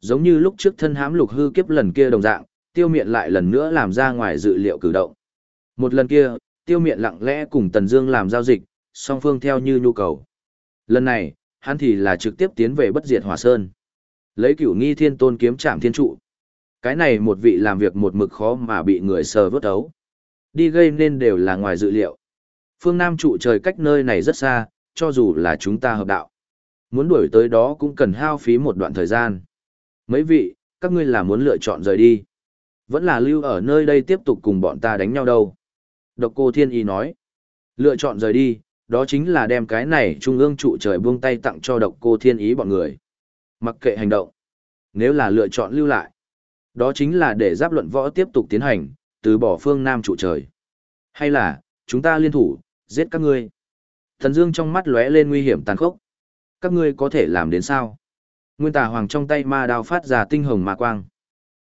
Giống như lúc trước thân hãm lục hư kiếp lần kia đồng dạng, Tiêu Miện lại lần nữa làm ra ngoài dự liệu cử động. Một lần kia, Tiêu Miện lặng lẽ cùng Tần Dương làm giao dịch, song phương theo như nhu cầu. Lần này, hắn thì là trực tiếp tiến về bất diệt hỏa sơn. Lấy cửu nghi thiên tôn kiếm chạm thiên trụ. Cái này một vị làm việc một mực khó mà bị người sờ vớt ấu. Đi gây nên đều là ngoài dự liệu. Phương Nam trụ trời cách nơi này rất xa, cho dù là chúng ta hợp đạo. Muốn đuổi tới đó cũng cần hao phí một đoạn thời gian. Mấy vị, các ngươi là muốn lựa chọn rời đi. Vẫn là lưu ở nơi đây tiếp tục cùng bọn ta đánh nhau đâu. Độc cô Thiên Y nói. Lựa chọn rời đi, đó chính là đem cái này trung ương trụ trời buông tay tặng cho độc cô thiên ý bọn người. Mặc kệ hành động. Nếu là lựa chọn lưu lại, đó chính là để giáp luận võ tiếp tục tiến hành, từ bỏ phương nam trụ trời. Hay là, chúng ta liên thủ, giết các ngươi. Thần Dương trong mắt lóe lên nguy hiểm tàn khốc. Các ngươi có thể làm đến sao? Nguyên tà hoàng trong tay ma đao phát ra tinh hồng ma quang.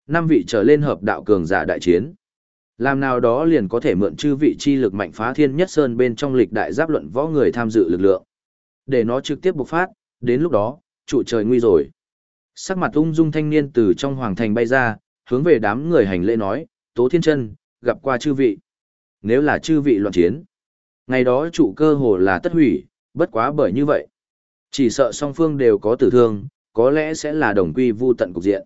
Năm vị trở lên hợp đạo cường giả đại chiến. Làm nào đó liền có thể mượn chư vị chi lực mạnh phá thiên nhất sơn bên trong lịch đại giáp luận võ người tham dự lực lượng. Để nó trực tiếp bộc phát, đến lúc đó, trụ trời nguy rồi. Sắc mặt ung dung thanh niên từ trong hoàng thành bay ra, hướng về đám người hành lễ nói, Tố Thiên Chân gặp qua chư vị. Nếu là chư vị loạn chiến, ngày đó trụ cơ hồ là tất hủy, bất quá bởi như vậy. Chỉ sợ song phương đều có tử thương, có lẽ sẽ là đồng quy vu tận cục diện.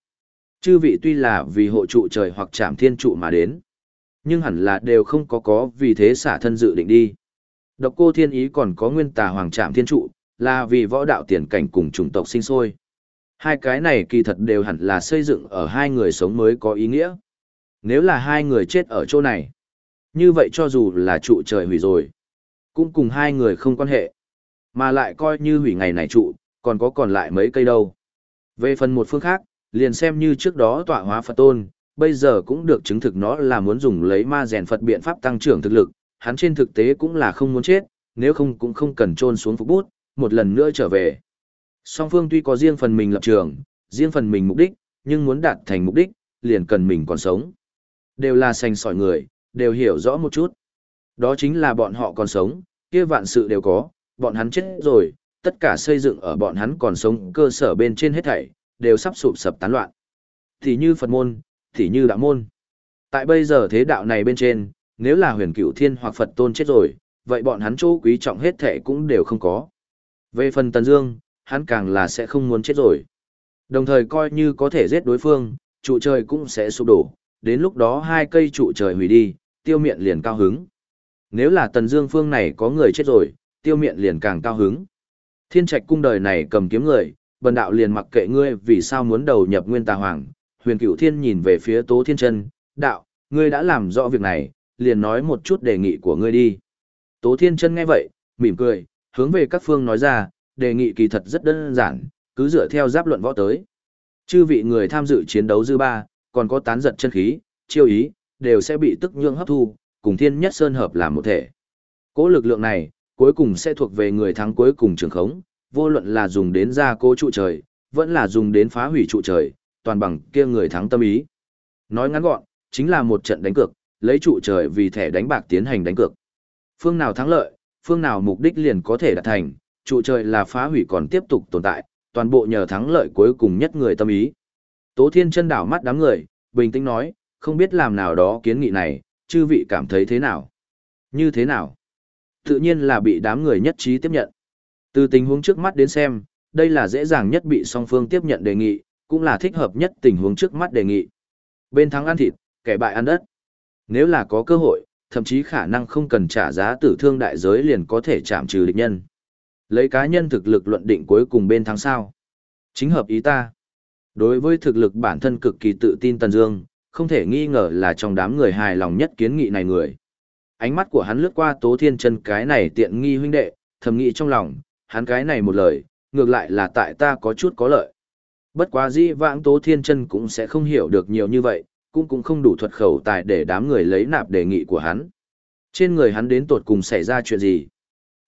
Chư vị tuy là vì hộ trụ trời hoặc chạm thiên trụ mà đến, nhưng hẳn là đều không có có vì thế xả thân dự định đi. Độc cô thiên ý còn có nguyên tà hoàng trạm thiên trụ, là vì võ đạo tiền cảnh cùng chủng tộc sinh sôi. Hai cái này kỳ thật đều hẳn là xây dựng ở hai người sống mới có ý nghĩa. Nếu là hai người chết ở chỗ này, như vậy cho dù là trụ trời hủy rồi, cũng cùng hai người không quan hệ. Mà lại coi như hủy ngày này trụ, còn có còn lại mấy cây đâu. Về phần một phương khác, liền xem như trước đó tọa hóa Phật tôn, bây giờ cũng được chứng thực nó là muốn dùng lấy ma rèn Phật biện pháp tăng trưởng thực lực, hắn trên thực tế cũng là không muốn chết, nếu không cũng không cần trôn xuống phục bút, một lần nữa trở về. Song phương tuy có riêng phần mình lập trường, riêng phần mình mục đích, nhưng muốn đạt thành mục đích, liền cần mình còn sống. Đều là sành sỏi người, đều hiểu rõ một chút. Đó chính là bọn họ còn sống, kia vạn sự đều có, bọn hắn chết rồi, tất cả xây dựng ở bọn hắn còn sống cơ sở bên trên hết thảy, đều sắp sụp sập tán loạn. Thì như Phật môn, thì như đạo môn. Tại bây giờ thế đạo này bên trên, nếu là huyền cửu thiên hoặc Phật tôn chết rồi, vậy bọn hắn chỗ quý trọng hết thảy cũng đều không có. Về phần Tần Dương, hắn càng là sẽ không muốn chết rồi. Đồng thời coi như có thể giết đối phương, trụ trời cũng sẽ sụp đổ, đến lúc đó hai cây trụ trời hủy đi, tiêu miện liền cao hứng. Nếu là Tần Dương phương này có người chết rồi, tiêu miện liền càng cao hứng. Thiên trạch cung đời này cầm kiếm người, bần đạo liền mặc kệ ngươi vì sao muốn đầu nhập nguyên tà hoàng. Huyền cửu thiên nhìn về phía Tố Thiên Chân, đạo, ngươi đã làm rõ việc này, liền nói một chút đề nghị của ngươi đi. Tố Thiên Chân nghe vậy, mỉm cười, hướng về các phương nói ra, đề nghị kỳ thật rất đơn giản, cứ dựa theo giáp luận võ tới. Chư vị người tham dự chiến đấu dư ba, còn có tán giật chân khí, chiêu ý, đều sẽ bị tức nhượng hấp thu, cùng thiên nhất sơn hợp làm một thể. Cỗ lực lượng này, cuối cùng sẽ thuộc về người thắng cuối cùng trường khống, vô luận là dùng đến gia cố trụ trời, vẫn là dùng đến phá hủy trụ trời, toàn bằng kia người thắng tâm ý. Nói ngắn gọn, chính là một trận đánh cược, lấy trụ trời vì thẻ đánh bạc tiến hành đánh cược. Phương nào thắng lợi, phương nào mục đích liền có thể đạt thành, trụ trời là phá hủy còn tiếp tục tồn tại, toàn bộ nhờ thắng lợi cuối cùng nhất người tâm ý. Tố Thiên chân đảo mắt đám người, bình tĩnh nói, không biết làm nào đó kiến nghị này, chư vị cảm thấy thế nào? Như thế nào? Tự nhiên là bị đám người nhất trí tiếp nhận. Từ tình huống trước mắt đến xem, đây là dễ dàng nhất bị song phương tiếp nhận đề nghị, cũng là thích hợp nhất tình huống trước mắt đề nghị. Bên thắng ăn thịt, kẻ bại ăn đất. Nếu là có cơ hội, thậm chí khả năng không cần trả giá tử thương đại giới liền có thể chạm trừ địch nhân. Lấy cá nhân thực lực luận định cuối cùng bên thắng sao. Chính hợp ý ta. Đối với thực lực bản thân cực kỳ tự tin Tần Dương, không thể nghi ngờ là trong đám người hài lòng nhất kiến nghị này người. Ánh mắt của hắn lướt qua Tố Thiên Chân cái này tiện nghi huynh đệ, thầm nghĩ trong lòng, hắn cái này một lời, ngược lại là tại ta có chút có lợi. Bất quá dĩ vãng Tố Thiên Chân cũng sẽ không hiểu được nhiều như vậy, cũng cũng không đủ thuật khẩu tài để đám người lấy nạp đề nghị của hắn. Trên người hắn đến tột cùng xảy ra chuyện gì?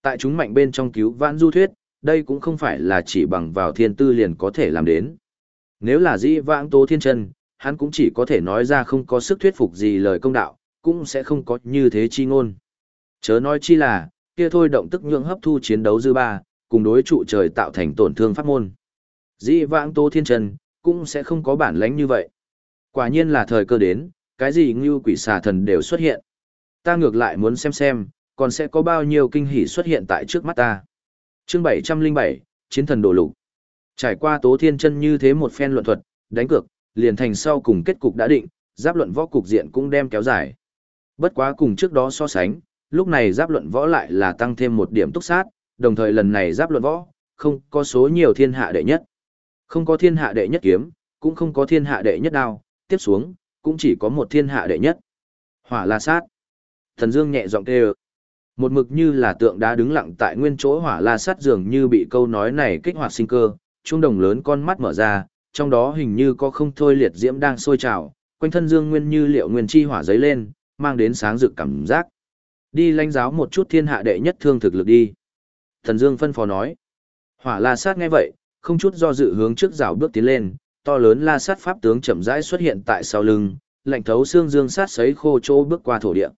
Tại chúng mạnh bên trong cứu vãn du thuyết, đây cũng không phải là chỉ bằng vào thiên tư liền có thể làm đến. Nếu là dĩ vãng Tố Thiên Chân, hắn cũng chỉ có thể nói ra không có sức thuyết phục gì lời công đạo, cũng sẽ không có như thế chi ngôn. Chớ nói chi là, kia thôi động tức nhượng hấp thu chiến đấu dư ba, cùng đối trụ trời tạo thành tổn thương pháp môn. Dĩ vãng Tô Thiên Trần, cũng sẽ không có bản lãnh như vậy. Quả nhiên là thời cơ đến, cái gì Ngưu quỷ xà thần đều xuất hiện. Ta ngược lại muốn xem xem, còn sẽ có bao nhiêu kinh hỉ xuất hiện tại trước mắt ta. Chương 707, Chiến thần đổ lục. Trải qua Tố Thiên Chân như thế một phen luận thuật, đánh cược, liền thành sau cùng kết cục đã định, giáp luận võ cục diện cũng đem kéo dài. Bất quá cùng trước đó so sánh, lúc này giáp luận võ lại là tăng thêm một điểm túc sát, đồng thời lần này giáp luận võ, không có số nhiều thiên hạ đệ nhất. Không có thiên hạ đệ nhất kiếm, cũng không có thiên hạ đệ nhất đao, tiếp xuống, cũng chỉ có một thiên hạ đệ nhất. Hỏa la sát. Thần Dương nhẹ giọng kêu. Một mực như là tượng đá đứng lặng tại nguyên chỗ hỏa la sát dường như bị câu nói này kích hoạt sinh cơ, trung đồng lớn con mắt mở ra, trong đó hình như có không thôi liệt diễm đang sôi trào, quanh thân Dương Nguyên như liệu nguyên chi hỏa giấy lên, mang đến sáng rực cảm giác. Đi lãnh giáo một chút thiên hạ đệ nhất thương thực lực đi. Thần Dương phân phó nói. Hỏa La Sát nghe vậy, không chút do dự hướng trước rào bước tiến lên, to lớn La Sát pháp tướng chậm rãi xuất hiện tại sau lưng, lạnh thấu xương dương sát sấy khô chỗ bước qua thổ địa.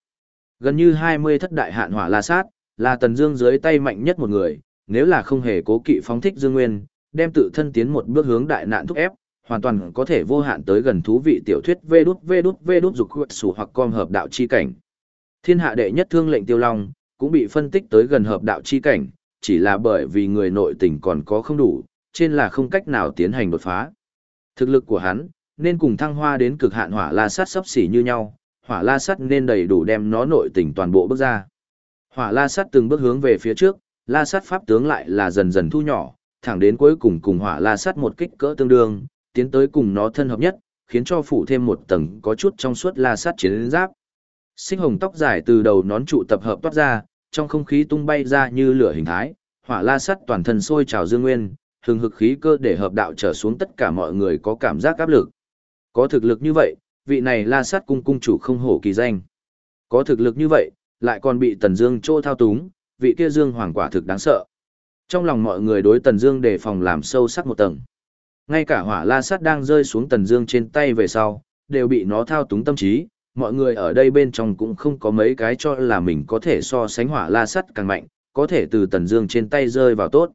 Gần như 20 thất đại hạn hỏa La Sát, là Tần Dương dưới tay mạnh nhất một người, nếu là không hề cố kỵ phóng thích Dương Nguyên, đem tự thân tiến một bước hướng đại nạn thúc ép, hoàn toàn có thể vô hạn tới gần thú vị tiểu thuyết vê đút vê đút vê đút dục sủ hoặc com hợp đạo chi cảnh. Thiên hạ đệ nhất thương lệnh tiêu long, cũng bị phân tích tới gần hợp đạo chi cảnh, chỉ là bởi vì người nội tình còn có không đủ, trên là không cách nào tiến hành đột phá. Thực lực của hắn, nên cùng thăng hoa đến cực hạn hỏa la sát sắp xỉ như nhau, hỏa la sát nên đầy đủ đem nó nội tình toàn bộ bước ra. Hỏa la sát từng bước hướng về phía trước, la sát pháp tướng lại là dần dần thu nhỏ, thẳng đến cuối cùng cùng hỏa la sát một kích cỡ tương đương, tiến tới cùng nó thân hợp nhất, khiến cho phủ thêm một tầng có chút trong suốt la sát chiến giáp. Sinh hồng tóc dài từ đầu nón trụ tập hợp toát ra, trong không khí tung bay ra như lửa hình thái, hỏa la sắt toàn thân sôi trào dương nguyên, hừng hực khí cơ để hợp đạo trở xuống tất cả mọi người có cảm giác áp lực. Có thực lực như vậy, vị này la sát cung cung chủ không hổ kỳ danh. Có thực lực như vậy, lại còn bị Tần Dương trô thao túng, vị kia Dương Hoàng quả thực đáng sợ. Trong lòng mọi người đối Tần Dương đề phòng làm sâu sắc một tầng. Ngay cả hỏa la sát đang rơi xuống Tần Dương trên tay về sau, đều bị nó thao túng tâm trí, mọi người ở đây bên trong cũng không có mấy cái cho là mình có thể so sánh hỏa la sắt càng mạnh, có thể từ Tần Dương trên tay rơi vào tốt.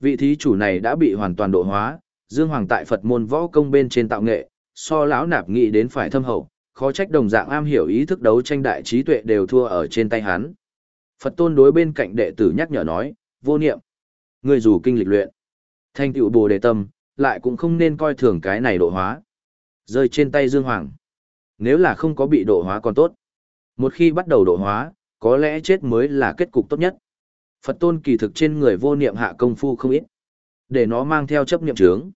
Vị thí chủ này đã bị hoàn toàn độ hóa, Dương Hoàng tại Phật môn võ công bên trên tạo nghệ, so lão nạp nghị đến phải thâm hậu, khó trách đồng dạng am hiểu ý thức đấu tranh đại trí tuệ đều thua ở trên tay hắn. Phật tôn đối bên cạnh đệ tử nhắc nhở nói, vô niệm, người dù kinh lịch luyện, thanh tựu bồ đề tâm, lại cũng không nên coi thường cái này độ hóa. Rơi trên tay Dương Hoàng. Nếu là không có bị độ hóa còn tốt. Một khi bắt đầu độ hóa, có lẽ chết mới là kết cục tốt nhất. Phật tôn kỳ thực trên người vô niệm hạ công phu không ít. Để nó mang theo chấp niệm trướng.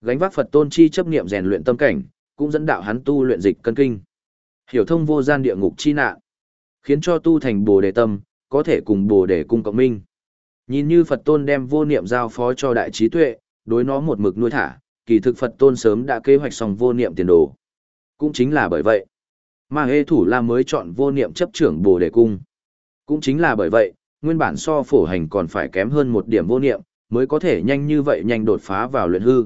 Gánh vác Phật tôn chi chấp niệm rèn luyện tâm cảnh, cũng dẫn đạo hắn tu luyện dịch cân kinh. Hiểu thông vô gian địa ngục chi nạn. Khiến cho tu thành bồ đề tâm, có thể cùng bồ đề cung cộng minh. Nhìn như Phật tôn đem vô niệm giao phó cho đại trí tuệ, đối nó một mực nuôi thả, kỳ thực Phật tôn sớm đã kế hoạch xong vô niệm tiền đồ. Cũng chính là bởi vậy, mà hê thủ la mới chọn vô niệm chấp trưởng bồ đề cung. Cũng chính là bởi vậy, nguyên bản so phổ hành còn phải kém hơn một điểm vô niệm, mới có thể nhanh như vậy nhanh đột phá vào luyện hư.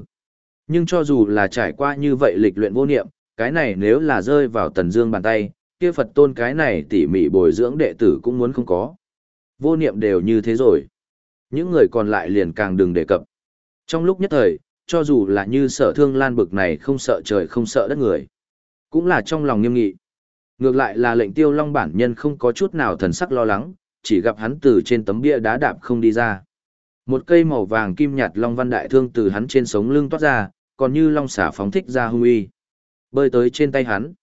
Nhưng cho dù là trải qua như vậy lịch luyện vô niệm, cái này nếu là rơi vào tần dương bàn tay, kia Phật tôn cái này tỉ mỉ bồi dưỡng đệ tử cũng muốn không có. Vô niệm đều như thế rồi. Những người còn lại liền càng đừng đề cập. Trong lúc nhất thời, cho dù là như sở thương lan bực này không sợ trời không sợ đất người. Cũng là trong lòng nghiêm nghị. Ngược lại là lệnh tiêu long bản nhân không có chút nào thần sắc lo lắng, chỉ gặp hắn từ trên tấm bia đá đạp không đi ra. Một cây màu vàng kim nhạt long văn đại thương từ hắn trên sống lưng toát ra, còn như long xả phóng thích ra hung uy. Bơi tới trên tay hắn.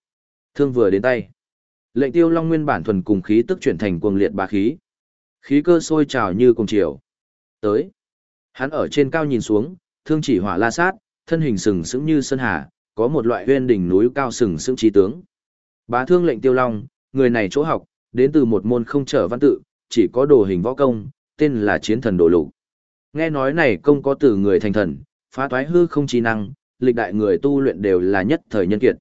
Thương vừa đến tay. Lệnh tiêu long nguyên bản thuần cùng khí tức chuyển thành cuồng liệt bá khí. Khí cơ sôi trào như cùng chiều. Tới. Hắn ở trên cao nhìn xuống, thương chỉ hỏa la sát, thân hình sừng sững như sơn hà, có một loại huyên đỉnh núi cao sừng sững trí tướng. Bá thương lệnh tiêu long, người này chỗ học, đến từ một môn không trở văn tự, chỉ có đồ hình võ công, tên là chiến thần đồ lục. Nghe nói này công có từ người thành thần, phá toái hư không trí năng, lịch đại người tu luyện đều là nhất thời nhân kiệt.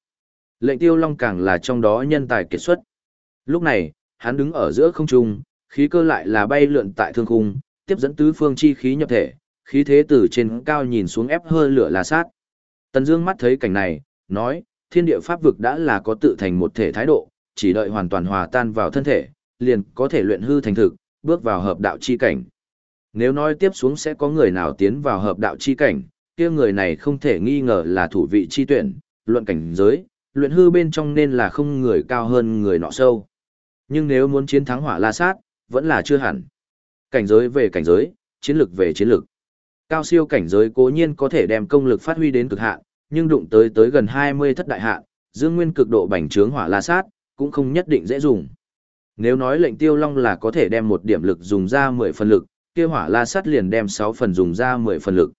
Lệnh tiêu long càng là trong đó nhân tài kiệt xuất. Lúc này, hắn đứng ở giữa không trung, khí cơ lại là bay lượn tại thương khung, tiếp dẫn tứ phương chi khí nhập thể, khí thế từ trên cao nhìn xuống ép hơi lửa là sát. Tần Dương mắt thấy cảnh này, nói, thiên địa pháp vực đã là có tự thành một thể thái độ, chỉ đợi hoàn toàn hòa tan vào thân thể, liền có thể luyện hư thành thực, bước vào hợp đạo chi cảnh. Nếu nói tiếp xuống sẽ có người nào tiến vào hợp đạo chi cảnh, kia người này không thể nghi ngờ là thủ vị chi tuyển, luận cảnh giới, luyện hư bên trong nên là không người cao hơn người nọ sâu. Nhưng nếu muốn chiến thắng hỏa la sát, vẫn là chưa hẳn. Cảnh giới về cảnh giới, chiến lược về chiến lược. Cao siêu cảnh giới cố nhiên có thể đem công lực phát huy đến cực hạn, nhưng đụng tới tới gần 20 thất đại hạn, dương nguyên cực độ bành trướng hỏa la sát, cũng không nhất định dễ dùng. Nếu nói lệnh tiêu long là có thể đem một điểm lực dùng ra 10 phần lực, kia hỏa la sát liền đem 6 phần dùng ra 10 phần lực.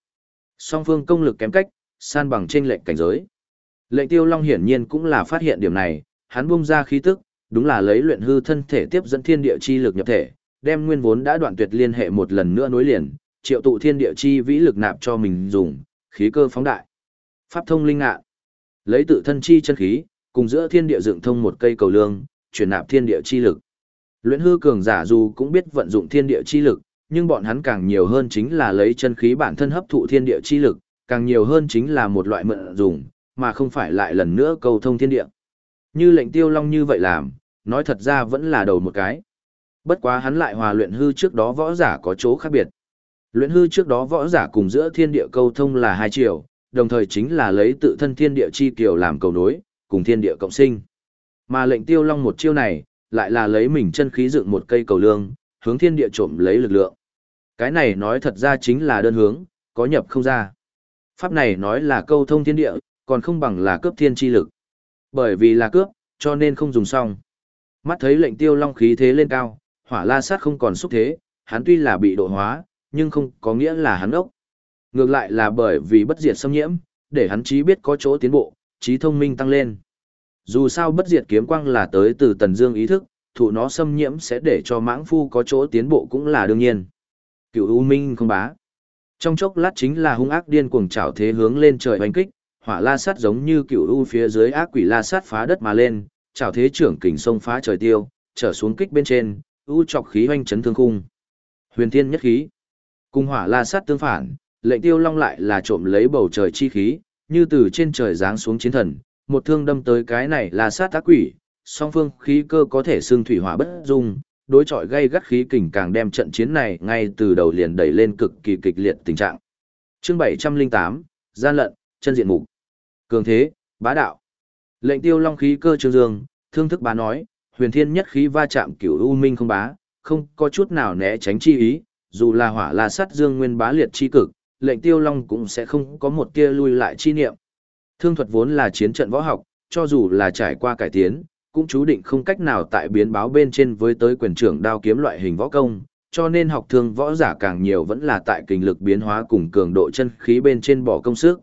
Song phương công lực kém cách, san bằng trên lệnh cảnh giới. Lệnh tiêu long hiển nhiên cũng là phát hiện điểm này, hắn bung ra khí tức, đúng là lấy luyện hư thân thể tiếp dẫn thiên địa chi lực nhập thể, đem nguyên vốn đã đoạn tuyệt liên hệ một lần nữa nối liền, triệu tụ thiên địa chi vĩ lực nạp cho mình dùng, khí cơ phóng đại. Pháp thông linh ạ, Lấy tự thân chi chân khí, cùng giữa thiên địa dựng thông một cây cầu lương, chuyển nạp thiên địa chi lực. Luyện hư cường giả dù cũng biết vận dụng thiên địa chi lực, nhưng bọn hắn càng nhiều hơn chính là lấy chân khí bản thân hấp thụ thiên địa chi lực, càng nhiều hơn chính là một loại mượn dùng, mà không phải lại lần nữa cầu thông thiên địa. Như lệnh tiêu long như vậy làm, nói thật ra vẫn là đầu một cái. Bất quá hắn lại hòa luyện hư trước đó võ giả có chỗ khác biệt. Luyện hư trước đó võ giả cùng giữa thiên địa câu thông là hai chiều, đồng thời chính là lấy tự thân thiên địa chi kiều làm cầu nối, cùng thiên địa cộng sinh. Mà lệnh tiêu long một chiêu này, lại là lấy mình chân khí dựng một cây cầu lương, hướng thiên địa trộm lấy lực lượng. Cái này nói thật ra chính là đơn hướng, có nhập không ra. Pháp này nói là câu thông thiên địa, còn không bằng là cướp thiên chi lực. Bởi vì là cướp, cho nên không dùng xong. Mắt thấy lệnh tiêu long khí thế lên cao, hỏa la sát không còn xúc thế, hắn tuy là bị độ hóa, nhưng không có nghĩa là hắn ốc. Ngược lại là bởi vì bất diệt xâm nhiễm, để hắn trí biết có chỗ tiến bộ, trí thông minh tăng lên. Dù sao bất diệt kiếm quang là tới từ tần dương ý thức, thụ nó xâm nhiễm sẽ để cho mãng phu có chỗ tiến bộ cũng là đương nhiên. Cựu U Minh không bá. Trong chốc lát chính là hung ác điên cuồng trảo thế hướng lên trời hoành kích, hỏa la sát giống như cựu u phía dưới ác quỷ la sát phá đất mà lên, trảo thế trưởng kình sông phá trời tiêu, trở xuống kích bên trên, u chọc khí hoành chấn thương khung. Huyền thiên nhất khí. Cùng hỏa la sát tương phản, lệnh tiêu long lại là trộm lấy bầu trời chi khí, như từ trên trời giáng xuống chiến thần, một thương đâm tới cái này là sát tác quỷ, song phương khí cơ có thể xương thủy hỏa bất dung, đối chọi gây gắt khí kình càng đem trận chiến này ngay từ đầu liền đẩy lên cực kỳ kịch liệt tình trạng. Chương 708, gian lận, chân diện mục. Cường thế, bá đạo. Lệnh Tiêu Long khí cơ trường dương, thương thức bá nói, huyền thiên nhất khí va chạm cửu u minh không bá, không có chút nào né tránh chi ý, dù là hỏa la sắt dương nguyên bá liệt chi cực, lệnh Tiêu Long cũng sẽ không có một tia lui lại chi niệm. Thương thuật vốn là chiến trận võ học, cho dù là trải qua cải tiến, cũng chú định không cách nào tại biến báo bên trên với tới quyền trưởng đao kiếm loại hình võ công, cho nên học thương võ giả càng nhiều vẫn là tại kinh lực biến hóa cùng cường độ chân khí bên trên bỏ công sức.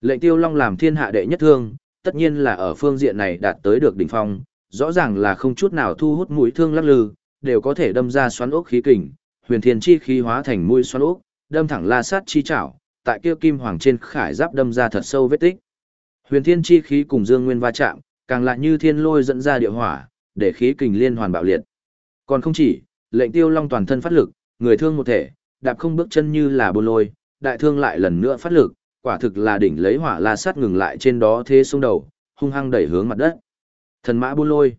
Lệnh Tiêu Long làm thiên hạ đệ nhất thương, tất nhiên là ở phương diện này đạt tới được đỉnh phong, rõ ràng là không chút nào thu hút mũi thương lắc lư, đều có thể đâm ra xoắn ốc khí kình, huyền thiên chi khí hóa thành mũi xoắn ốc, đâm thẳng la sát chi chảo, tại kia kim hoàng trên khải giáp đâm ra thật sâu vết tích. Huyền thiên chi khí cùng dương nguyên va chạm, càng lại như thiên lôi dẫn ra địa hỏa, để khí kình liên hoàn bạo liệt. Còn không chỉ, lệnh tiêu long toàn thân phát lực, người thương một thể, đạp không bước chân như là bô lôi, đại thương lại lần nữa phát lực, quả thực là đỉnh lấy hỏa la sát ngừng lại trên đó thế xuống đầu, hung hăng đẩy hướng mặt đất. Thần mã bô lôi.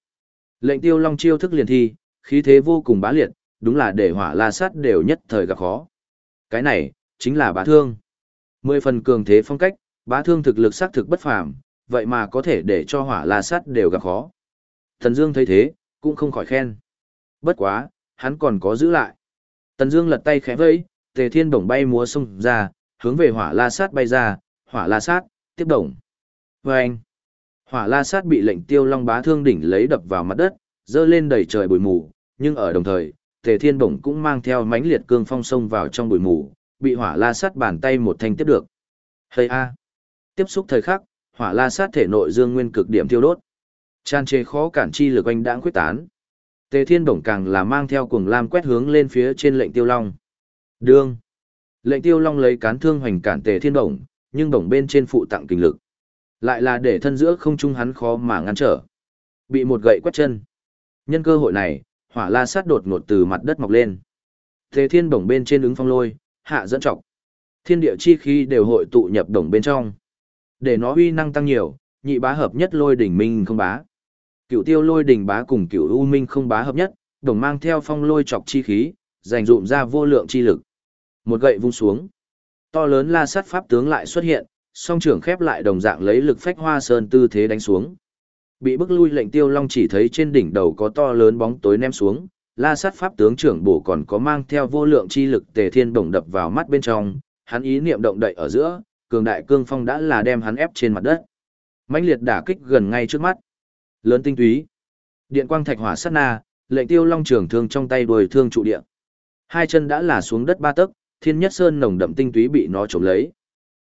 Lệnh tiêu long chiêu thức liền thi, khí thế vô cùng bá liệt, đúng là để hỏa la sát đều nhất thời gặp khó. Cái này, chính là bá thương. Mười phần cường thế phong cách, bá thương thực lực xác thực bất phàm, vậy mà có thể để cho hỏa la sát đều gặp khó. Thần Dương thấy thế, cũng không khỏi khen. Bất quá, hắn còn có giữ lại. Tần Dương lật tay khẽ vẫy, Tề Thiên bổng bay múa xung ra, hướng về Hỏa La Sát bay ra, Hỏa La Sát, tiếp đồng. Oeng. Hỏa La Sát bị lệnh Tiêu Long bá thương đỉnh lấy đập vào mặt đất, dơ lên đầy trời bụi mù, nhưng ở đồng thời, Tề Thiên bổng cũng mang theo mãnh liệt cương phong xông vào trong bụi mù, bị Hỏa La Sát bàn tay một thanh tiếp được. Hây a. Tiếp xúc thời khắc, hỏa la sát thể nội dương nguyên cực điểm tiêu đốt. Chan chế khó cản chi lực anh đãng quyết tán. Tề Thiên Bổng càng là mang theo cuồng lam quét hướng lên phía trên lệnh Tiêu Long. Đương. Lệnh Tiêu Long lấy cán thương hoành cản Tề Thiên Bổng, nhưng bổng bên trên phụ tặng kinh lực. Lại là để thân giữa không trung hắn khó mà ngăn trở. Bị một gậy quét chân. Nhân cơ hội này, hỏa la sát đột ngột từ mặt đất mọc lên. Tề Thiên Bổng bên trên ứng phong lôi, hạ dẫn trọng. Thiên địa chi khí đều hội tụ nhập đồng bên trong. Để nó uy năng tăng nhiều, nhị bá hợp nhất lôi đỉnh minh không bá. Cựu tiêu lôi đỉnh bá cùng cựu u minh không bá hợp nhất, đồng mang theo phong lôi chọc chi khí, dành dụm ra vô lượng chi lực. Một gậy vung xuống. To lớn la sát pháp tướng lại xuất hiện, song trưởng khép lại đồng dạng lấy lực phách hoa sơn tư thế đánh xuống. Bị bức lui lệnh tiêu long chỉ thấy trên đỉnh đầu có to lớn bóng tối ném xuống, la sát pháp tướng trưởng bổ còn có mang theo vô lượng chi lực tề thiên đồng đập vào mắt bên trong, hắn ý niệm động đậy ở giữa, cường đại cương phong đã là đem hắn ép trên mặt đất. mãnh liệt đả kích gần ngay trước mắt. Lớn tinh túy. Điện quang thạch hỏa sát na, lệnh tiêu long trường thương trong tay đuổi thương trụ địa, Hai chân đã là xuống đất ba tấc, thiên nhất sơn nồng đậm tinh túy bị nó trộm lấy.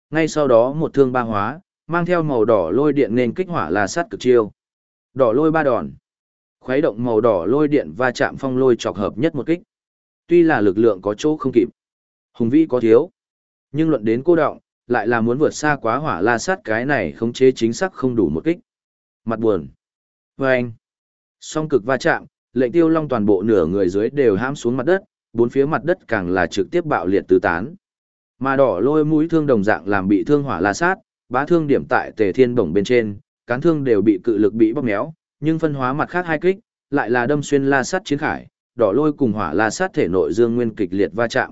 Ngay sau đó một thương ba hóa, mang theo màu đỏ lôi điện nên kích hỏa là sát cực chiêu. Đỏ lôi ba đòn. Khuấy động màu đỏ lôi điện va chạm phong lôi chọc hợp nhất một kích. Tuy là lực lượng có chỗ không kịp, hùng vĩ có thiếu, nhưng luận đến cô động, lại là muốn vượt xa quá hỏa la sát cái này khống chế chính xác không đủ một kích. Mặt buồn. Và anh. Song cực va chạm, lệnh tiêu long toàn bộ nửa người dưới đều hãm xuống mặt đất, bốn phía mặt đất càng là trực tiếp bạo liệt tứ tán. Mà đỏ lôi mũi thương đồng dạng làm bị thương hỏa la sát, bá thương điểm tại tề thiên bổng bên trên, cán thương đều bị cự lực bị bóp méo, nhưng phân hóa mặt khác hai kích, lại là đâm xuyên la sát chiến khải, đỏ lôi cùng hỏa la sát thể nội dương nguyên kịch liệt va chạm.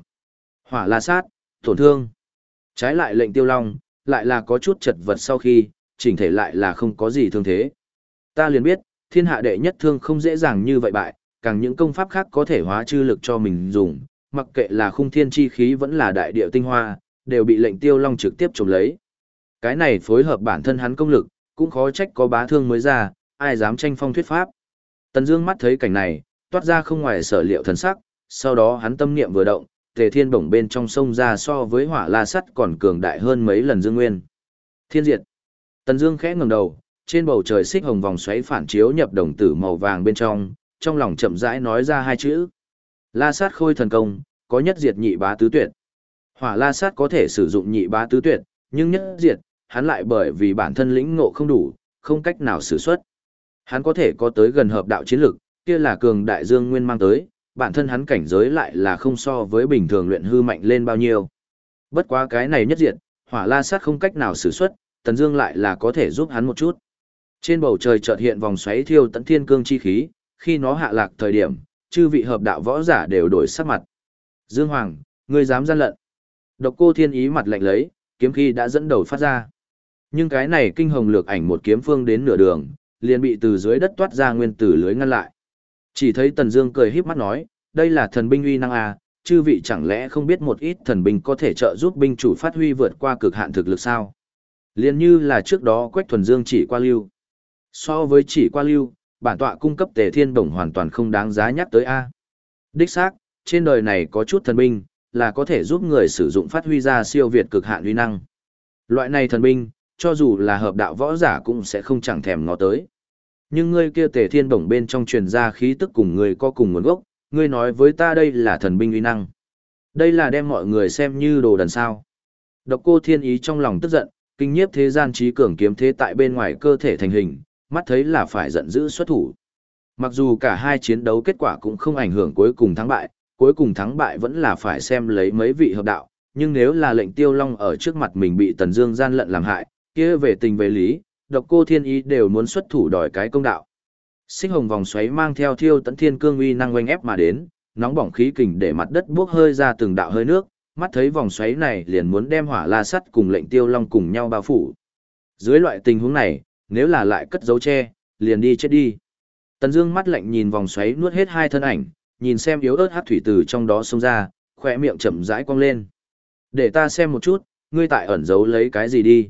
Hỏa la sát, tổn thương. Trái lại lệnh tiêu long, lại là có chút chật vật sau khi, chỉnh thể lại là không có gì thương thế. Ta liền biết, thiên hạ đệ nhất thương không dễ dàng như vậy bại, càng những công pháp khác có thể hóa chư lực cho mình dùng, mặc kệ là khung thiên chi khí vẫn là đại địa tinh hoa, đều bị lệnh tiêu long trực tiếp trộm lấy. Cái này phối hợp bản thân hắn công lực, cũng khó trách có bá thương mới ra, ai dám tranh phong thuyết pháp. Tần Dương mắt thấy cảnh này, toát ra không ngoài sở liệu thần sắc, sau đó hắn tâm niệm vừa động, tề thiên bổng bên trong sông ra so với hỏa la sắt còn cường đại hơn mấy lần dương nguyên. Thiên diệt. Tần Dương khẽ ngẩng đầu, trên bầu trời xích hồng vòng xoáy phản chiếu nhập đồng tử màu vàng bên trong, trong lòng chậm rãi nói ra hai chữ. La sát khôi thần công, có nhất diệt nhị bá tứ tuyệt. Hỏa la sát có thể sử dụng nhị bá tứ tuyệt, nhưng nhất diệt, hắn lại bởi vì bản thân lĩnh ngộ không đủ, không cách nào sử xuất. Hắn có thể có tới gần hợp đạo chiến lực, kia là cường đại dương nguyên mang tới, bản thân hắn cảnh giới lại là không so với bình thường luyện hư mạnh lên bao nhiêu. Bất quá cái này nhất diện hỏa la sát không cách nào sử xuất, tần dương lại là có thể giúp hắn một chút. Trên bầu trời chợt hiện vòng xoáy thiêu tận thiên cương chi khí, khi nó hạ lạc thời điểm, chư vị hợp đạo võ giả đều đổi sắc mặt. Dương Hoàng, ngươi dám gian lận. Độc cô thiên ý mặt lạnh lấy, kiếm khí đã dẫn đầu phát ra. Nhưng cái này kinh hồng lược ảnh một kiếm phương đến nửa đường, liền bị từ dưới đất toát ra nguyên tử lưới ngăn lại. Chỉ thấy Tần Dương cười híp mắt nói, đây là thần binh uy năng à, chư vị chẳng lẽ không biết một ít thần binh có thể trợ giúp binh chủ phát huy vượt qua cực hạn thực lực sao? Liên như là trước đó Quách Thuần Dương chỉ qua lưu. So với chỉ qua lưu, bản tọa cung cấp Tề Thiên Bổng hoàn toàn không đáng giá nhắc tới a. Đích xác, trên đời này có chút thần binh là có thể giúp người sử dụng phát huy ra siêu việt cực hạn uy năng. Loại này thần binh, cho dù là hợp đạo võ giả cũng sẽ không chẳng thèm ngó tới. Nhưng ngươi kia Tề Thiên Bổng bên trong truyền ra khí tức cùng người có cùng nguồn gốc, ngươi nói với ta đây là thần binh uy năng. Đây là đem mọi người xem như đồ đần sao. Độc cô thiên ý trong lòng tức giận, kinh nhiếp thế gian trí cường kiếm thế tại bên ngoài cơ thể thành hình, mắt thấy là phải giận dữ xuất thủ. Mặc dù cả hai chiến đấu kết quả cũng không ảnh hưởng cuối cùng thắng bại, cuối cùng thắng bại vẫn là phải xem lấy mấy vị hợp đạo, nhưng nếu là lệnh tiêu long ở trước mặt mình bị Tần Dương gian lận làm hại, kia về tình về lý, độc cô thiên ý đều muốn xuất thủ đòi cái công đạo. Xích hồng vòng xoáy mang theo thiêu tận thiên cương uy năng oanh ép mà đến, nóng bỏng khí kình để mặt đất bốc hơi ra từng đạo hơi nước, mắt thấy vòng xoáy này liền muốn đem hỏa la sắt cùng lệnh tiêu long cùng nhau bao phủ. Dưới loại tình huống này, nếu là lại cất dấu che, liền đi chết đi. Tần Dương mắt lạnh nhìn vòng xoáy nuốt hết hai thân ảnh, nhìn xem yếu ớt hắc thủy từ trong đó xông ra, khóe miệng chậm rãi cong lên. Để ta xem một chút, ngươi tại ẩn giấu lấy cái gì đi?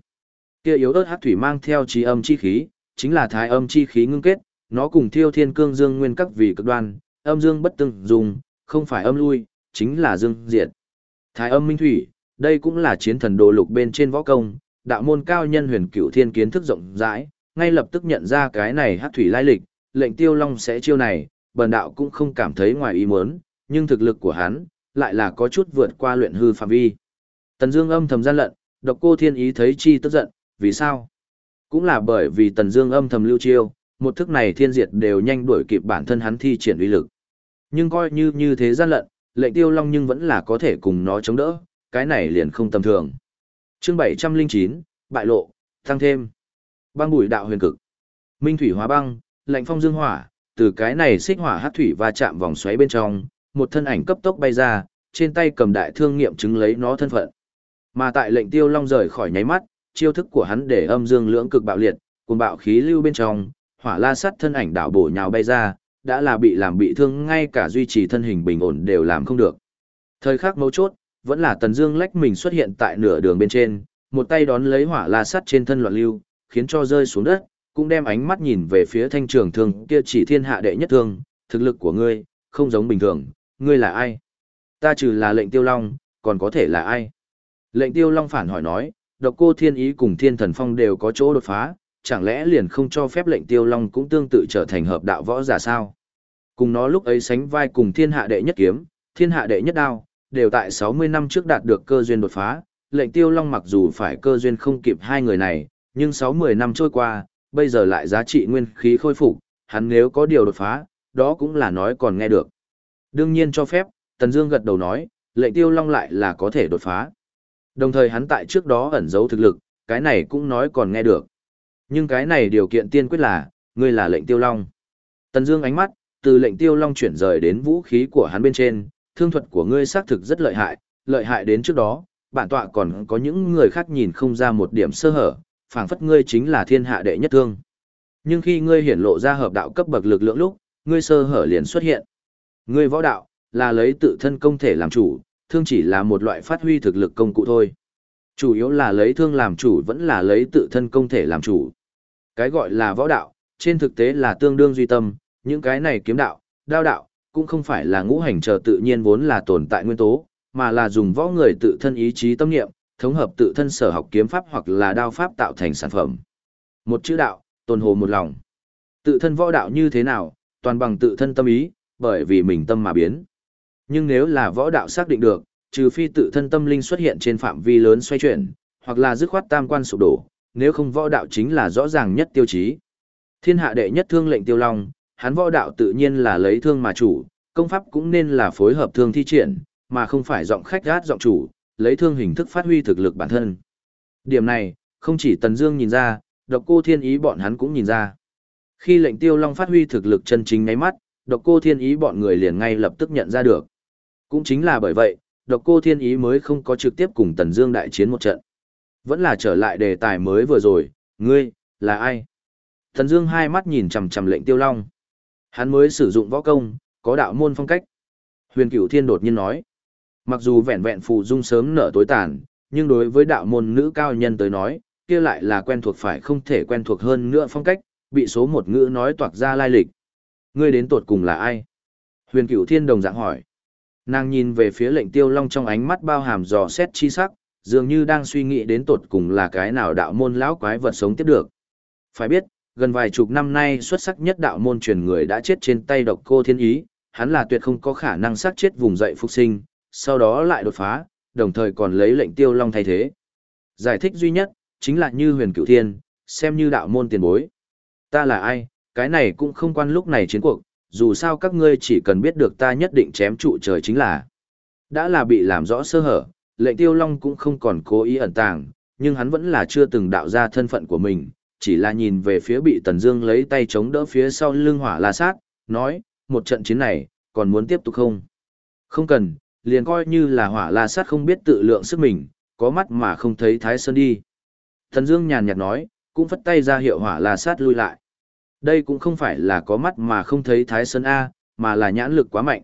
Kia yếu ớt hắc thủy mang theo trí âm chi khí, chính là thái âm chi khí ngưng kết, nó cùng Thiêu Thiên Cương Dương nguyên các vị cực đoan, âm dương bất tương dùng, không phải âm lui, chính là dương diệt. Thái âm minh thủy, đây cũng là chiến thần đồ lục bên trên võ công, đạo môn cao nhân huyền cửu thiên kiến thức rộng rãi, ngay lập tức nhận ra cái này hắc thủy lai lịch, lệnh tiêu long sẽ chiêu này, bần đạo cũng không cảm thấy ngoài ý muốn, nhưng thực lực của hắn, lại là có chút vượt qua luyện hư phạm vi. Tần Dương âm thầm gian lận, độc cô thiên ý thấy chi tức giận, vì sao? Cũng là bởi vì Tần Dương âm thầm lưu chiêu, một thức này thiên diệt đều nhanh đuổi kịp bản thân hắn thi triển uy lực. Nhưng coi như như thế gian lận, lệnh tiêu long nhưng vẫn là có thể cùng nó chống đỡ, cái này liền không tầm thường. Chương 709, bại lộ, tăng thêm. Băng bùi đạo huyền cực. Minh thủy hóa băng, lạnh phong dương hỏa, từ cái này xích hỏa hắc thủy va chạm vòng xoáy bên trong, một thân ảnh cấp tốc bay ra, trên tay cầm đại thương nghiệm chứng lấy nó thân phận. Mà tại lệnh tiêu long rời khỏi nháy mắt, chiêu thức của hắn để âm dương lưỡng cực bạo liệt, cùng bạo khí lưu bên trong, hỏa la sắt thân ảnh đảo bổ nhào bay ra, đã là bị làm bị thương ngay cả duy trì thân hình bình ổn đều làm không được. Thời khắc mấu chốt, vẫn là Tần Dương lách mình xuất hiện tại nửa đường bên trên, một tay đón lấy hỏa la sắt trên thân loạn lưu, khiến cho rơi xuống đất, cũng đem ánh mắt nhìn về phía thanh trường thương kia chỉ thiên hạ đệ nhất thương, thực lực của ngươi, không giống bình thường, ngươi là ai? Ta trừ là lệnh tiêu long, còn có thể là ai? Lệnh tiêu long phản hỏi nói, độc cô thiên ý cùng thiên thần phong đều có chỗ đột phá, chẳng lẽ liền không cho phép lệnh tiêu long cũng tương tự trở thành hợp đạo võ giả sao? Cùng nó lúc ấy sánh vai cùng thiên hạ đệ nhất kiếm, thiên hạ đệ nhất đao, đều tại 60 năm trước đạt được cơ duyên đột phá, lệnh tiêu long mặc dù phải cơ duyên không kịp hai người này, nhưng 60 năm trôi qua, bây giờ lại giá trị nguyên khí khôi phục, hắn nếu có điều đột phá, đó cũng là nói còn nghe được. Đương nhiên cho phép, Tần Dương gật đầu nói, lệnh tiêu long lại là có thể đột phá. Đồng thời hắn tại trước đó ẩn giấu thực lực, cái này cũng nói còn nghe được. Nhưng cái này điều kiện tiên quyết là, ngươi là lệnh tiêu long. Tần Dương ánh mắt, từ lệnh tiêu long chuyển rời đến vũ khí của hắn bên trên, thương thuật của ngươi xác thực rất lợi hại, lợi hại đến trước đó, bản tọa còn có những người khác nhìn không ra một điểm sơ hở, phảng phất ngươi chính là thiên hạ đệ nhất thương. Nhưng khi ngươi hiển lộ ra hợp đạo cấp bậc lực lượng lúc, ngươi sơ hở liền xuất hiện. Ngươi võ đạo là lấy tự thân công thể làm chủ, thương chỉ là một loại phát huy thực lực công cụ thôi. Chủ yếu là lấy thương làm chủ vẫn là lấy tự thân công thể làm chủ. Cái gọi là võ đạo, trên thực tế là tương đương duy tâm, những cái này kiếm đạo, đao đạo, cũng không phải là ngũ hành chờ tự nhiên vốn là tồn tại nguyên tố, mà là dùng võ người tự thân ý chí tâm nghiệm, thống hợp tự thân sở học kiếm pháp hoặc là đao pháp tạo thành sản phẩm. Một chữ đạo, tồn hồ một lòng. Tự thân võ đạo như thế nào, toàn bằng tự thân tâm ý, bởi vì mình tâm mà biến. Nhưng nếu là võ đạo xác định được, trừ phi tự thân tâm linh xuất hiện trên phạm vi lớn xoay chuyển, hoặc là dứt khoát tam quan sụp đổ, nếu không võ đạo chính là rõ ràng nhất tiêu chí. Thiên hạ đệ nhất thương lệnh tiêu long, hắn võ đạo tự nhiên là lấy thương mà chủ, công pháp cũng nên là phối hợp thương thi triển, mà không phải giọng khách gát giọng chủ, lấy thương hình thức phát huy thực lực bản thân. Điểm này, không chỉ Tần Dương nhìn ra, độc cô thiên ý bọn hắn cũng nhìn ra. Khi lệnh tiêu long phát huy thực lực chân chính ngay mắt, độc cô thiên ý bọn người liền ngay lập tức nhận ra được. Cũng chính là bởi vậy, độc cô thiên ý mới không có trực tiếp cùng Tần Dương đại chiến một trận. Vẫn là trở lại đề tài mới vừa rồi, ngươi, là ai? Tần Dương hai mắt nhìn chằm chằm lệnh tiêu long. Hắn mới sử dụng võ công, có đạo môn phong cách. Huyền Cửu Thiên đột nhiên nói, mặc dù vẹn vẹn phù dung sớm nở tối tàn, nhưng đối với đạo môn nữ cao nhân tới nói, kia lại là quen thuộc phải không thể quen thuộc hơn nữa phong cách, bị số một ngữ nói toạc ra lai lịch. Ngươi đến tột cùng là ai? Huyền Cửu Thiên đồng dạng hỏi. Nàng nhìn về phía lệnh tiêu long trong ánh mắt bao hàm dò xét chi sắc, dường như đang suy nghĩ đến tột cùng là cái nào đạo môn lão quái vật sống tiếp được. Phải biết, gần vài chục năm nay xuất sắc nhất đạo môn truyền người đã chết trên tay độc cô thiên ý, hắn là tuyệt không có khả năng sát chết vùng dậy phục sinh, sau đó lại đột phá, đồng thời còn lấy lệnh tiêu long thay thế. Giải thích duy nhất, chính là như huyền cửu thiên, xem như đạo môn tiền bối. Ta là ai, cái này cũng không quan lúc này chiến cuộc, dù sao các ngươi chỉ cần biết được ta nhất định chém trụ trời chính là. Đã là bị làm rõ sơ hở, lệnh tiêu long cũng không còn cố ý ẩn tàng, nhưng hắn vẫn là chưa từng đạo ra thân phận của mình, chỉ là nhìn về phía bị Tần Dương lấy tay chống đỡ phía sau lưng hỏa la sát, nói, một trận chiến này, còn muốn tiếp tục không? Không cần, liền coi như là hỏa la sát không biết tự lượng sức mình, có mắt mà không thấy thái sơn đi. Tần Dương nhàn nhạt nói, cũng phất tay ra hiệu hỏa la sát lui lại. Đây cũng không phải là có mắt mà không thấy thái sơn A, mà là nhãn lực quá mạnh.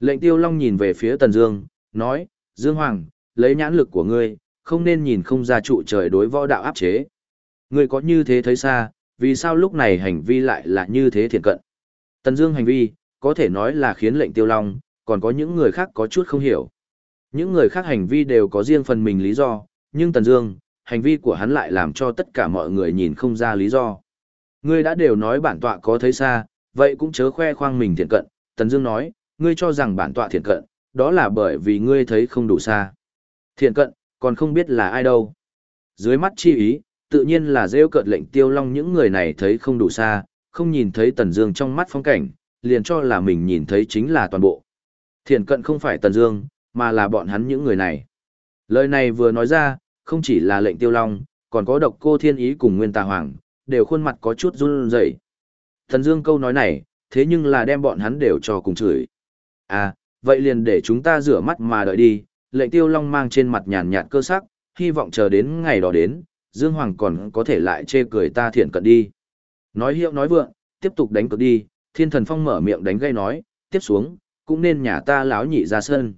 Lệnh tiêu long nhìn về phía Tần Dương, nói, Dương Hoàng, lấy nhãn lực của ngươi, không nên nhìn không ra trụ trời đối võ đạo áp chế. Ngươi có như thế thấy xa, vì sao lúc này hành vi lại là như thế thiện cận? Tần Dương hành vi, có thể nói là khiến lệnh tiêu long, còn có những người khác có chút không hiểu. Những người khác hành vi đều có riêng phần mình lý do, nhưng Tần Dương, hành vi của hắn lại làm cho tất cả mọi người nhìn không ra lý do. Ngươi đã đều nói bản tọa có thấy xa, vậy cũng chớ khoe khoang mình thiện cận. Tần Dương nói, ngươi cho rằng bản tọa thiện cận, đó là bởi vì ngươi thấy không đủ xa. Thiện cận, còn không biết là ai đâu. Dưới mắt chi ý, tự nhiên là rêu cợt lệnh tiêu long những người này thấy không đủ xa, không nhìn thấy Tần Dương trong mắt phong cảnh, liền cho là mình nhìn thấy chính là toàn bộ. Thiện cận không phải Tần Dương, mà là bọn hắn những người này. Lời này vừa nói ra, không chỉ là lệnh tiêu long, còn có độc cô thiên ý cùng nguyên tà hoàng, đều khuôn mặt có chút run rẩy. Thần Dương câu nói này, thế nhưng là đem bọn hắn đều cho cùng chửi. À, vậy liền để chúng ta rửa mắt mà đợi đi, lệnh tiêu long mang trên mặt nhàn nhạt cơ sắc, hy vọng chờ đến ngày đó đến, Dương Hoàng còn có thể lại chê cười ta thiện cận đi. Nói hiệu nói vượng, tiếp tục đánh cược đi, thiên thần phong mở miệng đánh gây nói, tiếp xuống, cũng nên nhà ta lão nhị ra sân.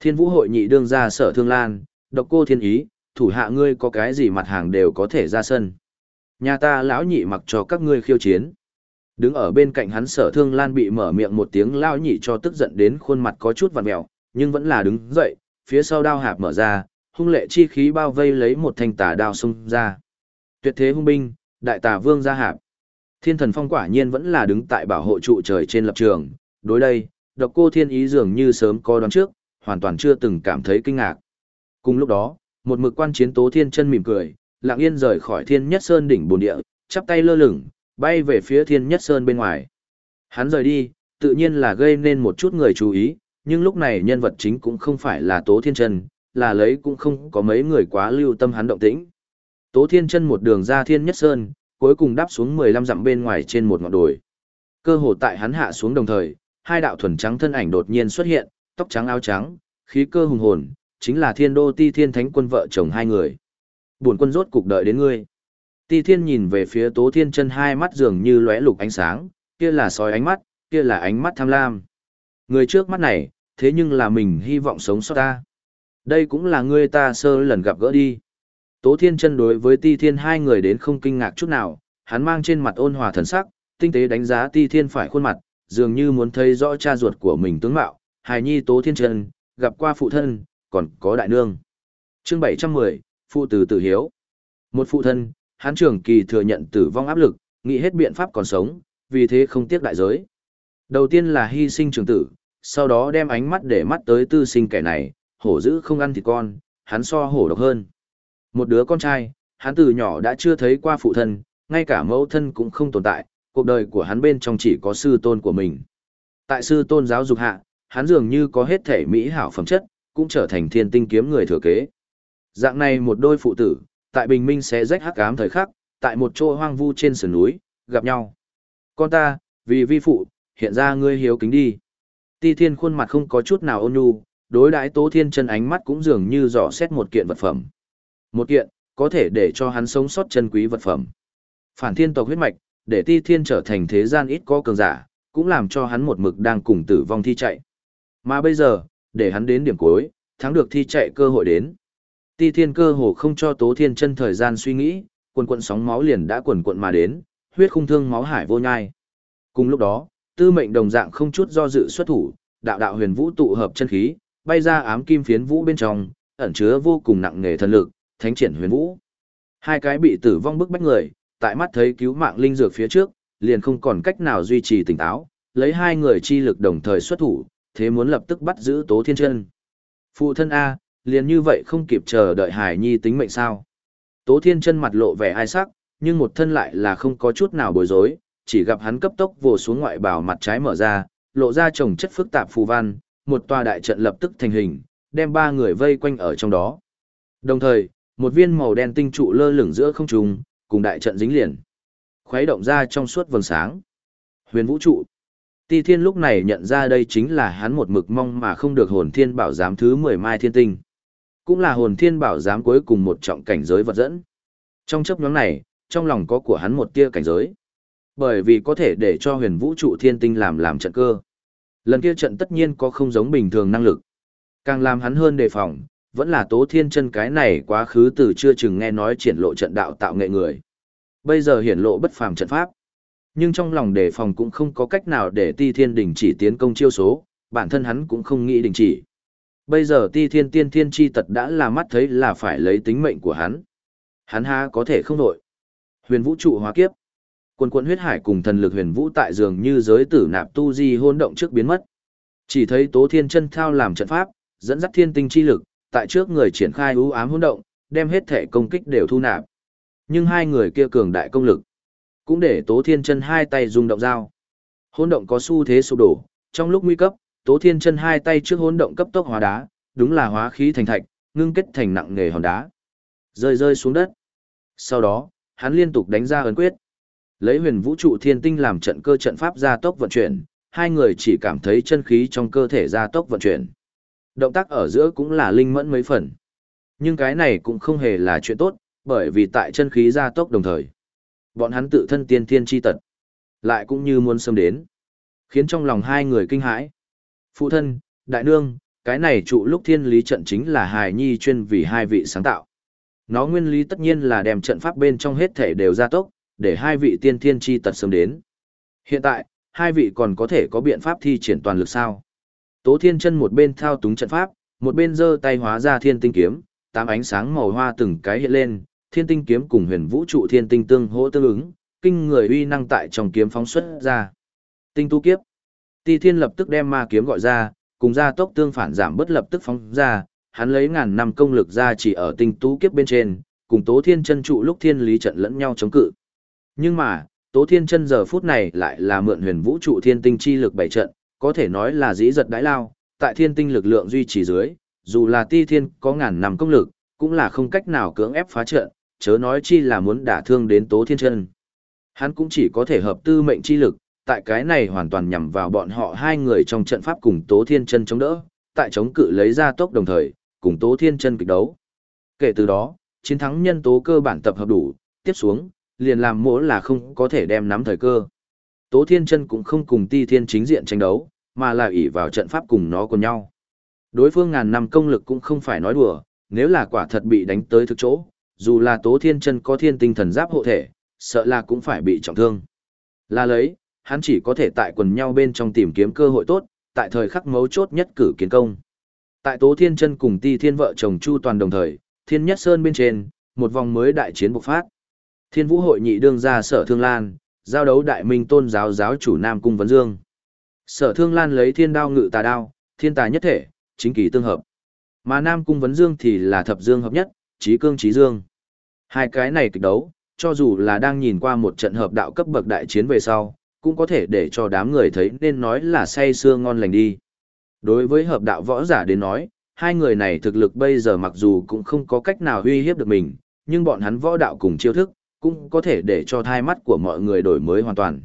Thiên vũ hội nhị đương ra sở thương lan, độc cô thiên ý, thủ hạ ngươi có cái gì mặt hàng đều có thể ra sân. Nhà ta lão nhị mặc cho các ngươi khiêu chiến. Đứng ở bên cạnh hắn sở thương lan bị mở miệng một tiếng lão nhị cho tức giận đến khuôn mặt có chút vằn mẹo, nhưng vẫn là đứng dậy, phía sau đao hạp mở ra, hung lệ chi khí bao vây lấy một thanh tà đao xông ra. Tuyệt thế hung binh, đại tà vương gia hạp. Thiên thần phong quả nhiên vẫn là đứng tại bảo hộ trụ trời trên lập trường, đối đây, độc cô thiên ý dường như sớm có đoán trước, hoàn toàn chưa từng cảm thấy kinh ngạc. Cùng lúc đó, một mực quan chiến tố thiên chân mỉm cười, lặng yên rời khỏi thiên nhất sơn đỉnh bồn địa, chắp tay lơ lửng, bay về phía thiên nhất sơn bên ngoài. Hắn rời đi, tự nhiên là gây nên một chút người chú ý, nhưng lúc này nhân vật chính cũng không phải là tố thiên chân, là lấy cũng không có mấy người quá lưu tâm hắn động tĩnh. Tố Thiên Chân một đường ra Thiên Nhất Sơn, cuối cùng đáp xuống 15 dặm bên ngoài trên một ngọn đồi. Cơ hồ tại hắn hạ xuống đồng thời, hai đạo thuần trắng thân ảnh đột nhiên xuất hiện, tóc trắng áo trắng, khí cơ hùng hồn, chính là Thiên Đô Ti Thiên Thánh Quân vợ chồng hai người. Buồn quân rốt cục đợi đến ngươi. Ti Thiên nhìn về phía Tố Thiên Chân hai mắt dường như lóe lục ánh sáng, kia là sói ánh mắt, kia là ánh mắt tham lam. Người trước mắt này, thế nhưng là mình hy vọng sống sót ta. Đây cũng là ngươi ta sơ lần gặp gỡ đi. Tố Thiên chân đối với Ti Thiên hai người đến không kinh ngạc chút nào, hắn mang trên mặt ôn hòa thần sắc, tinh tế đánh giá Ti Thiên phải khuôn mặt, dường như muốn thấy rõ cha ruột của mình tướng mạo. Hài nhi Tố Thiên chân, gặp qua phụ thân, còn có đại nương. chương 710, phụ tử tử hiếu. Một phụ thân, hắn trưởng kỳ thừa nhận tử vong áp lực, nghĩ hết biện pháp còn sống, vì thế không tiếc đại giới. Đầu tiên là hy sinh trường tử, sau đó đem ánh mắt để mắt tới tư sinh kẻ này, hổ dữ không ăn thịt con, hắn so hổ độc hơn. Một đứa con trai, hắn từ nhỏ đã chưa thấy qua phụ thân, ngay cả mẫu thân cũng không tồn tại, cuộc đời của hắn bên trong chỉ có sư tôn của mình. Tại sư tôn giáo dục hạ, hắn dường như có hết thể mỹ hảo phẩm chất, cũng trở thành thiên tinh kiếm người thừa kế. Dạng này một đôi phụ tử, tại bình minh sẽ rách hắc ám thời khắc, tại một chỗ hoang vu trên sườn núi, gặp nhau. Con ta, vì vi phụ, hiện ra ngươi hiếu kính đi. Ti thiên khuôn mặt không có chút nào ôn nhu, đối đãi tố thiên chân ánh mắt cũng dường như dò xét một kiện vật phẩm. Một kiện, có thể để cho hắn sống sót chân quý vật phẩm. Phản thiên tộc huyết mạch, để ti thiên trở thành thế gian ít có cường giả, cũng làm cho hắn một mực đang cùng tử vong thi chạy. Mà bây giờ, để hắn đến điểm cuối, thắng được thi chạy cơ hội đến. Ti thiên cơ hồ không cho tố thiên chân thời gian suy nghĩ, quần quận sóng máu liền đã quần quận mà đến, huyết khung thương máu hải vô nhai. Cùng lúc đó, tư mệnh đồng dạng không chút do dự xuất thủ, đạo đạo huyền vũ tụ hợp chân khí, bay ra ám kim phiến vũ bên trong, ẩn chứa vô cùng nặng nề thần lực, thánh triển huyền vũ. Hai cái bị tử vong bức bách người, tại mắt thấy cứu mạng linh dược phía trước, liền không còn cách nào duy trì tỉnh táo, lấy hai người chi lực đồng thời xuất thủ, thế muốn lập tức bắt giữ Tố Thiên Chân. Phụ thân A, liền như vậy không kịp chờ đợi Hải Nhi tính mệnh sao? Tố Thiên Chân mặt lộ vẻ ai sắc, nhưng một thân lại là không có chút nào bối rối, chỉ gặp hắn cấp tốc vồ xuống ngoại bào mặt trái mở ra, lộ ra chồng chất phức tạp phù văn, một tòa đại trận lập tức thành hình, đem ba người vây quanh ở trong đó. Đồng thời, một viên màu đen tinh trụ lơ lửng giữa không trung, cùng đại trận dính liền. Khuấy động ra trong suốt vầng sáng. Huyền vũ trụ. Ti Thiên lúc này nhận ra đây chính là hắn một mực mong mà không được hồn thiên bảo giám thứ 10 mai thiên tinh. Cũng là hồn thiên bảo giám cuối cùng một trọng cảnh giới vật dẫn. Trong chấp nhóm này, trong lòng có của hắn một tia cảnh giới. Bởi vì có thể để cho huyền vũ trụ thiên tinh làm làm trận cơ. Lần kia trận tất nhiên có không giống bình thường năng lực. Càng làm hắn hơn đề phòng, vẫn là tố thiên chân cái này quá khứ từ chưa chừng nghe nói triển lộ trận đạo tạo nghệ người. Bây giờ hiển lộ bất phàm trận pháp. Nhưng trong lòng đề phòng cũng không có cách nào để ti thiên đình chỉ tiến công chiêu số, bản thân hắn cũng không nghĩ đình chỉ. Bây giờ ti thiên tiên thiên chi tật đã là mắt thấy là phải lấy tính mệnh của hắn. Hắn ha có thể không nổi. Huyền vũ trụ hóa kiếp. Quân quân huyết hải cùng thần lực huyền vũ tại dường như giới tử nạp tu di hôn động trước biến mất. Chỉ thấy tố thiên chân thao làm trận pháp, dẫn dắt thiên tinh chi lực, tại trước người triển khai ưu ám hôn động, đem hết thể công kích đều thu nạp. Nhưng hai người kia cường đại công lực, cũng để Tố Thiên Chân hai tay dùng động dao. hôn động có xu thế sụp đổ, trong lúc nguy cấp, Tố Thiên Chân hai tay trước hỗn động cấp tốc hóa đá, đúng là hóa khí thành thạch, ngưng kết thành nặng nghề hòn đá, rơi rơi xuống đất. Sau đó, hắn liên tục đánh ra ấn quyết. Lấy huyền vũ trụ thiên tinh làm trận cơ trận pháp gia tốc vận chuyển, hai người chỉ cảm thấy chân khí trong cơ thể gia tốc vận chuyển. Động tác ở giữa cũng là linh mẫn mấy phần. Nhưng cái này cũng không hề là chuyện tốt, bởi vì tại chân khí gia tốc đồng thời. Bọn hắn tự thân tiên thiên chi tật. Lại cũng như muốn xâm đến. Khiến trong lòng hai người kinh hãi. Phụ thân, đại nương, cái này trụ lúc thiên lý trận chính là hài nhi chuyên vì hai vị sáng tạo. Nó nguyên lý tất nhiên là đem trận pháp bên trong hết thể đều gia tốc, để hai vị tiên thiên chi tật sớm đến. Hiện tại, hai vị còn có thể có biện pháp thi triển toàn lực sao? Tố Thiên Chân một bên thao túng trận pháp, một bên giơ tay hóa ra thiên tinh kiếm, tám ánh sáng màu hoa từng cái hiện lên, thiên tinh kiếm cùng huyền vũ trụ thiên tinh tương hỗ tương ứng, kinh người uy năng tại trong kiếm phóng xuất ra. Tinh tu kiếp. Ti Thiên lập tức đem ma kiếm gọi ra, cùng gia tốc tương phản giảm bất lập tức phóng ra, hắn lấy ngàn năm công lực ra chỉ ở tinh tú kiếp bên trên, cùng Tố Thiên Chân trụ lúc thiên lý trận lẫn nhau chống cự. Nhưng mà, Tố Thiên Chân giờ phút này lại là mượn huyền vũ trụ thiên tinh chi lực bảy trận, có thể nói là dĩ giật đái lao, tại thiên tinh lực lượng duy trì dưới, dù là ti thiên có ngàn năm công lực, cũng là không cách nào cưỡng ép phá trận, chớ nói chi là muốn đả thương đến tố thiên chân. Hắn cũng chỉ có thể hợp tư mệnh chi lực, tại cái này hoàn toàn nhằm vào bọn họ hai người trong trận pháp cùng tố thiên chân chống đỡ, tại chống cự lấy ra tốc đồng thời, cùng tố thiên chân kịch đấu. Kể từ đó, chiến thắng nhân tố cơ bản tập hợp đủ, tiếp xuống, liền làm mỗi là không có thể đem nắm thời cơ. Tố Thiên Chân cũng không cùng Ti Thiên chính diện tranh đấu, mà là ỷ vào trận pháp cùng nó cùng nhau. Đối phương ngàn năm công lực cũng không phải nói đùa, nếu là quả thật bị đánh tới thực chỗ, dù là Tố Thiên Chân có thiên tinh thần giáp hộ thể, sợ là cũng phải bị trọng thương. Là lấy, hắn chỉ có thể tại quần nhau bên trong tìm kiếm cơ hội tốt, tại thời khắc mấu chốt nhất cử kiến công. Tại Tố Thiên Chân cùng Ti Thiên vợ chồng Chu toàn đồng thời, Thiên Nhất Sơn bên trên, một vòng mới đại chiến bộc phát. Thiên Vũ hội nhị đương ra Sở Thương Lan, giao đấu đại minh tôn giáo giáo chủ Nam Cung Vấn Dương. Sở Thương Lan lấy thiên đao ngự tà đao, thiên tài nhất thể, chính kỳ tương hợp. Mà Nam Cung Vấn Dương thì là thập dương hợp nhất, trí cương trí dương. Hai cái này kịch đấu, cho dù là đang nhìn qua một trận hợp đạo cấp bậc đại chiến về sau, cũng có thể để cho đám người thấy nên nói là say sưa ngon lành đi. Đối với hợp đạo võ giả đến nói, hai người này thực lực bây giờ mặc dù cũng không có cách nào uy hiếp được mình, nhưng bọn hắn võ đạo cùng chiêu thức, cũng có thể để cho thai mắt của mọi người đổi mới hoàn toàn.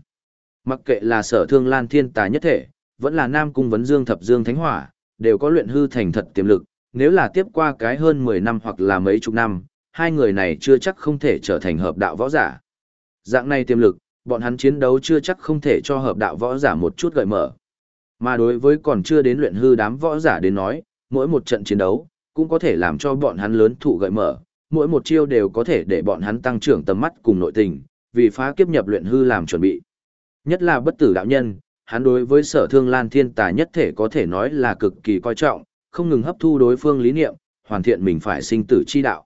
Mặc kệ là sở thương lan thiên tài nhất thể, vẫn là nam cung vấn dương thập dương thánh hỏa, đều có luyện hư thành thật tiềm lực, nếu là tiếp qua cái hơn 10 năm hoặc là mấy chục năm, hai người này chưa chắc không thể trở thành hợp đạo võ giả. Dạng này tiềm lực, bọn hắn chiến đấu chưa chắc không thể cho hợp đạo võ giả một chút gợi mở. Mà đối với còn chưa đến luyện hư đám võ giả đến nói, mỗi một trận chiến đấu, cũng có thể làm cho bọn hắn lớn thụ gợi mở, mỗi một chiêu đều có thể để bọn hắn tăng trưởng tầm mắt cùng nội tình, vì phá kiếp nhập luyện hư làm chuẩn bị. Nhất là bất tử đạo nhân, hắn đối với sở thương lan thiên tài nhất thể có thể nói là cực kỳ coi trọng, không ngừng hấp thu đối phương lý niệm, hoàn thiện mình phải sinh tử chi đạo.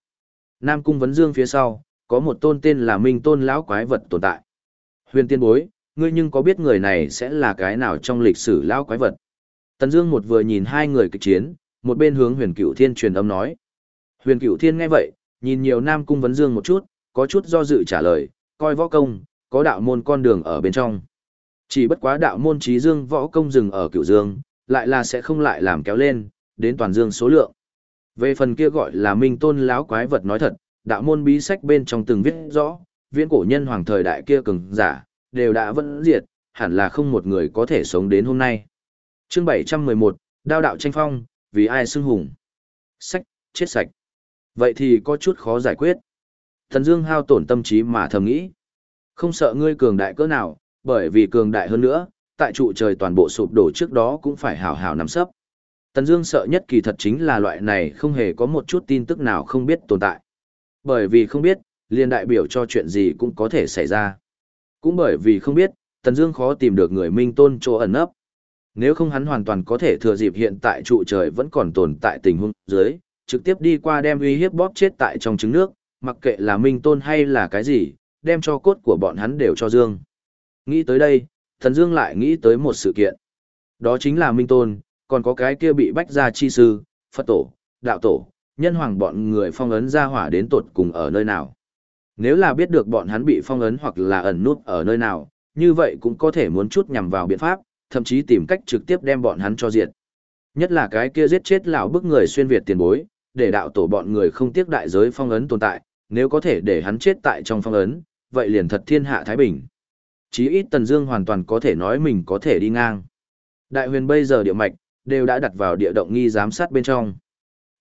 Nam cung vấn dương phía sau, có một tôn tên là Minh Tôn lão quái vật tồn tại. Huyền tiên bối, ngươi nhưng có biết người này sẽ là cái nào trong lịch sử lão quái vật? Tần Dương một vừa nhìn hai người kịch chiến, một bên hướng Huyền Cựu Thiên truyền âm nói. Huyền Cựu Thiên nghe vậy, nhìn nhiều Nam cung vấn dương một chút, có chút do dự trả lời, coi võ công, có đạo môn con đường ở bên trong. Chỉ bất quá đạo môn trí dương võ công dừng ở Cựu Dương, lại là sẽ không lại làm kéo lên, đến toàn dương số lượng. Về phần kia gọi là Minh Tôn lão quái vật nói thật, đạo môn bí sách bên trong từng viết rõ, viễn cổ nhân hoàng thời đại kia cường giả, đều đã vẫn diệt, hẳn là không một người có thể sống đến hôm nay. Chương 711, Đao đạo tranh phong, vì ai xưng hùng? Sách, chết sạch. Vậy thì có chút khó giải quyết. Thần Dương hao tổn tâm trí mà thầm nghĩ. Không sợ ngươi cường đại cỡ nào, bởi vì cường đại hơn nữa, tại trụ trời toàn bộ sụp đổ trước đó cũng phải hào hào nắm sấp. Tần Dương sợ nhất kỳ thật chính là loại này không hề có một chút tin tức nào không biết tồn tại. Bởi vì không biết, liền đại biểu cho chuyện gì cũng có thể xảy ra. Cũng bởi vì không biết, Tần Dương khó tìm được người minh tôn chỗ ẩn nấp. Nếu không hắn hoàn toàn có thể thừa dịp hiện tại trụ trời vẫn còn tồn tại tình huống dưới, trực tiếp đi qua đem uy hiếp bóp chết tại trong trứng nước, mặc kệ là minh tôn hay là cái gì, đem cho cốt của bọn hắn đều cho Dương. Nghĩ tới đây, Tần Dương lại nghĩ tới một sự kiện. Đó chính là minh tôn, còn có cái kia bị bách gia chi sư, Phật tổ, đạo tổ, nhân hoàng bọn người phong ấn ra hỏa đến tột cùng ở nơi nào. Nếu là biết được bọn hắn bị phong ấn hoặc là ẩn nút ở nơi nào, như vậy cũng có thể muốn chút nhằm vào biện pháp, thậm chí tìm cách trực tiếp đem bọn hắn cho diệt. Nhất là cái kia giết chết lão bức người xuyên Việt tiền bối, để đạo tổ bọn người không tiếc đại giới phong ấn tồn tại, nếu có thể để hắn chết tại trong phong ấn, vậy liền thật thiên hạ Thái Bình. Chí ít Tần Dương hoàn toàn có thể nói mình có thể đi ngang. Đại huyền bây giờ địa mạch, đều đã đặt vào địa động nghi giám sát bên trong.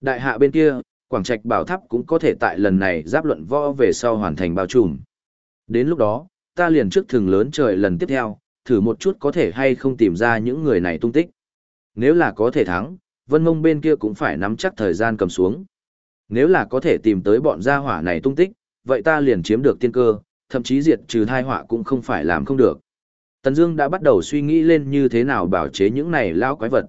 Đại hạ bên kia, Quảng Trạch Bảo Tháp cũng có thể tại lần này giáp luận võ về sau hoàn thành bao trùm. Đến lúc đó, ta liền trước thường lớn trời lần tiếp theo, thử một chút có thể hay không tìm ra những người này tung tích. Nếu là có thể thắng, Vân Mông bên kia cũng phải nắm chắc thời gian cầm xuống. Nếu là có thể tìm tới bọn gia hỏa này tung tích, vậy ta liền chiếm được tiên cơ, thậm chí diệt trừ thai họa cũng không phải làm không được. Tần Dương đã bắt đầu suy nghĩ lên như thế nào bảo chế những này lao quái vật.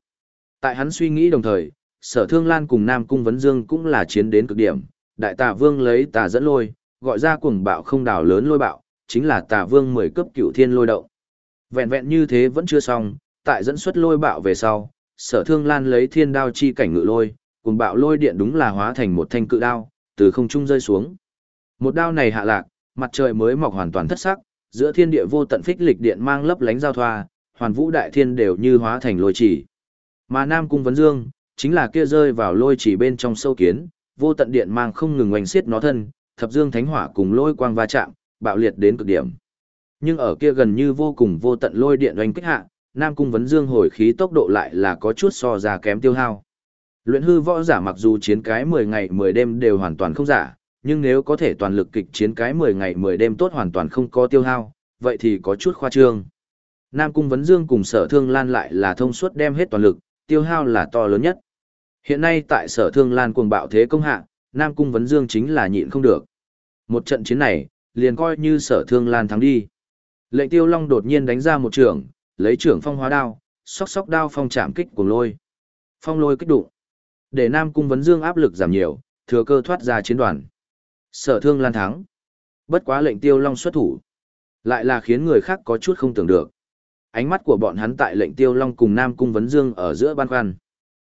Tại hắn suy nghĩ đồng thời, sở thương lan cùng Nam Cung Vấn Dương cũng là chiến đến cực điểm, đại tà vương lấy tà dẫn lôi, gọi ra cuồng bạo không đảo lớn lôi bạo, chính là tà vương mười cấp cựu thiên lôi động. Vẹn vẹn như thế vẫn chưa xong, tại dẫn xuất lôi bạo về sau, sở thương lan lấy thiên đao chi cảnh ngự lôi, cuồng bạo lôi điện đúng là hóa thành một thanh cự đao, từ không trung rơi xuống. Một đao này hạ lạc, mặt trời mới mọc hoàn toàn thất sắc, giữa thiên địa vô tận phích lịch điện mang lấp lánh giao thoa, hoàn vũ đại thiên đều như hóa thành lôi chỉ. Mà Nam Cung Vấn Dương, chính là kia rơi vào lôi chỉ bên trong sâu kiến, vô tận điện mang không ngừng oanh xiết nó thân, thập dương thánh hỏa cùng lôi quang va chạm, bạo liệt đến cực điểm. Nhưng ở kia gần như vô cùng vô tận lôi điện oanh kích hạ, Nam Cung Vấn Dương hồi khí tốc độ lại là có chút so ra kém tiêu hao. Luyện hư võ giả mặc dù chiến cái 10 ngày 10 đêm đều hoàn toàn không giả, nhưng nếu có thể toàn lực kịch chiến cái 10 ngày 10 đêm tốt hoàn toàn không có tiêu hao, vậy thì có chút khoa trương. Nam Cung Vấn Dương cùng sở thương lan lại là thông suốt đem hết toàn lực, tiêu hao là to lớn nhất. Hiện nay tại sở thương lan cuồng bạo thế công hạ, Nam Cung Vấn Dương chính là nhịn không được. Một trận chiến này, liền coi như sở thương lan thắng đi. Lệnh tiêu long đột nhiên đánh ra một trường, lấy trưởng phong hóa đao, sóc sóc đao phong chạm kích cuồng lôi. Phong lôi kích đụng. Để Nam Cung Vấn Dương áp lực giảm nhiều, thừa cơ thoát ra chiến đoàn. Sở thương lan thắng. Bất quá lệnh tiêu long xuất thủ. Lại là khiến người khác có chút không tưởng được. Ánh mắt của bọn hắn tại lệnh tiêu long cùng Nam Cung Vấn Dương ở giữa ban khoăn.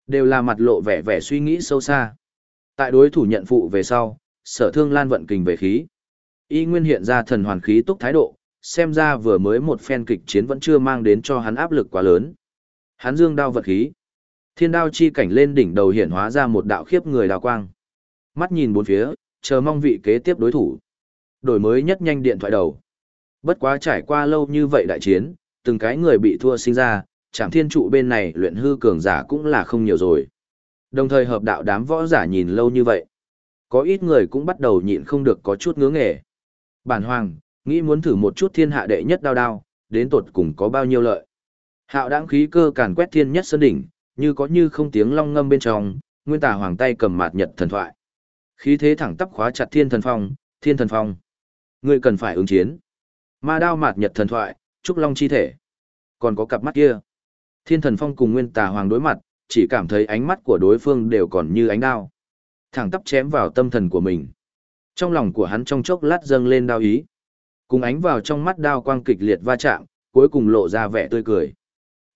Đều là mặt lộ vẻ vẻ suy nghĩ sâu xa. Tại đối thủ nhận phụ về sau, sở thương lan vận kình về khí. Y nguyên hiện ra thần hoàn khí túc thái độ, xem ra vừa mới một phen kịch chiến vẫn chưa mang đến cho hắn áp lực quá lớn. Hắn dương đao vật khí. Thiên đao chi cảnh lên đỉnh đầu hiện hóa ra một đạo khiếp người đào quang. Mắt nhìn bốn phía, chờ mong vị kế tiếp đối thủ. Đổi mới nhất nhanh điện thoại đầu. Bất quá trải qua lâu như vậy đại chiến, từng cái người bị thua sinh ra, trạm thiên trụ bên này luyện hư cường giả cũng là không nhiều rồi. Đồng thời hợp đạo đám võ giả nhìn lâu như vậy. Có ít người cũng bắt đầu nhịn không được có chút ngứa nghề. Bản hoàng, nghĩ muốn thử một chút thiên hạ đệ nhất đao đao, đến tột cùng có bao nhiêu lợi. Hạo đáng khí cơ càn quét thiên nhất sơn đỉnh, như có như không tiếng long ngâm bên trong, nguyên tà hoàng tay cầm mạt nhật thần thoại. Khí thế thẳng tắp khóa chặt thiên thần phong, thiên thần phong. Ngươi cần phải ứng chiến. Ma đao mạt nhật thần thoại, trúc long chi thể. Còn có cặp mắt kia. Thiên thần phong cùng nguyên tà hoàng đối mặt, chỉ cảm thấy ánh mắt của đối phương đều còn như ánh đao. Thẳng tắp chém vào tâm thần của mình. Trong lòng của hắn trong chốc lát dâng lên đao ý. Cùng ánh vào trong mắt đao quang kịch liệt va chạm, cuối cùng lộ ra vẻ tươi cười.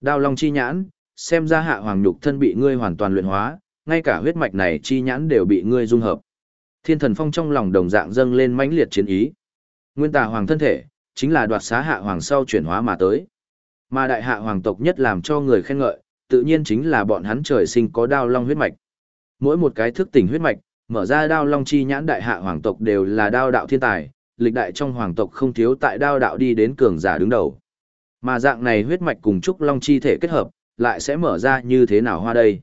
Đao long chi nhãn, xem ra hạ hoàng nhục thân bị ngươi hoàn toàn luyện hóa, ngay cả huyết mạch này chi nhãn đều bị ngươi dung hợp. Thiên thần phong trong lòng đồng dạng dâng lên mãnh liệt chiến ý. Nguyên tà hoàng thân thể, chính là đoạt xá hạ hoàng sau chuyển hóa mà tới. Mà đại hạ hoàng tộc nhất làm cho người khen ngợi, tự nhiên chính là bọn hắn trời sinh có đao long huyết mạch. Mỗi một cái thức tỉnh huyết mạch, mở ra đao long chi nhãn đại hạ hoàng tộc đều là đao đạo thiên tài, lịch đại trong hoàng tộc không thiếu tại đao đạo đi đến cường giả đứng đầu. Mà dạng này huyết mạch cùng trúc long chi thể kết hợp, lại sẽ mở ra như thế nào hoa đây?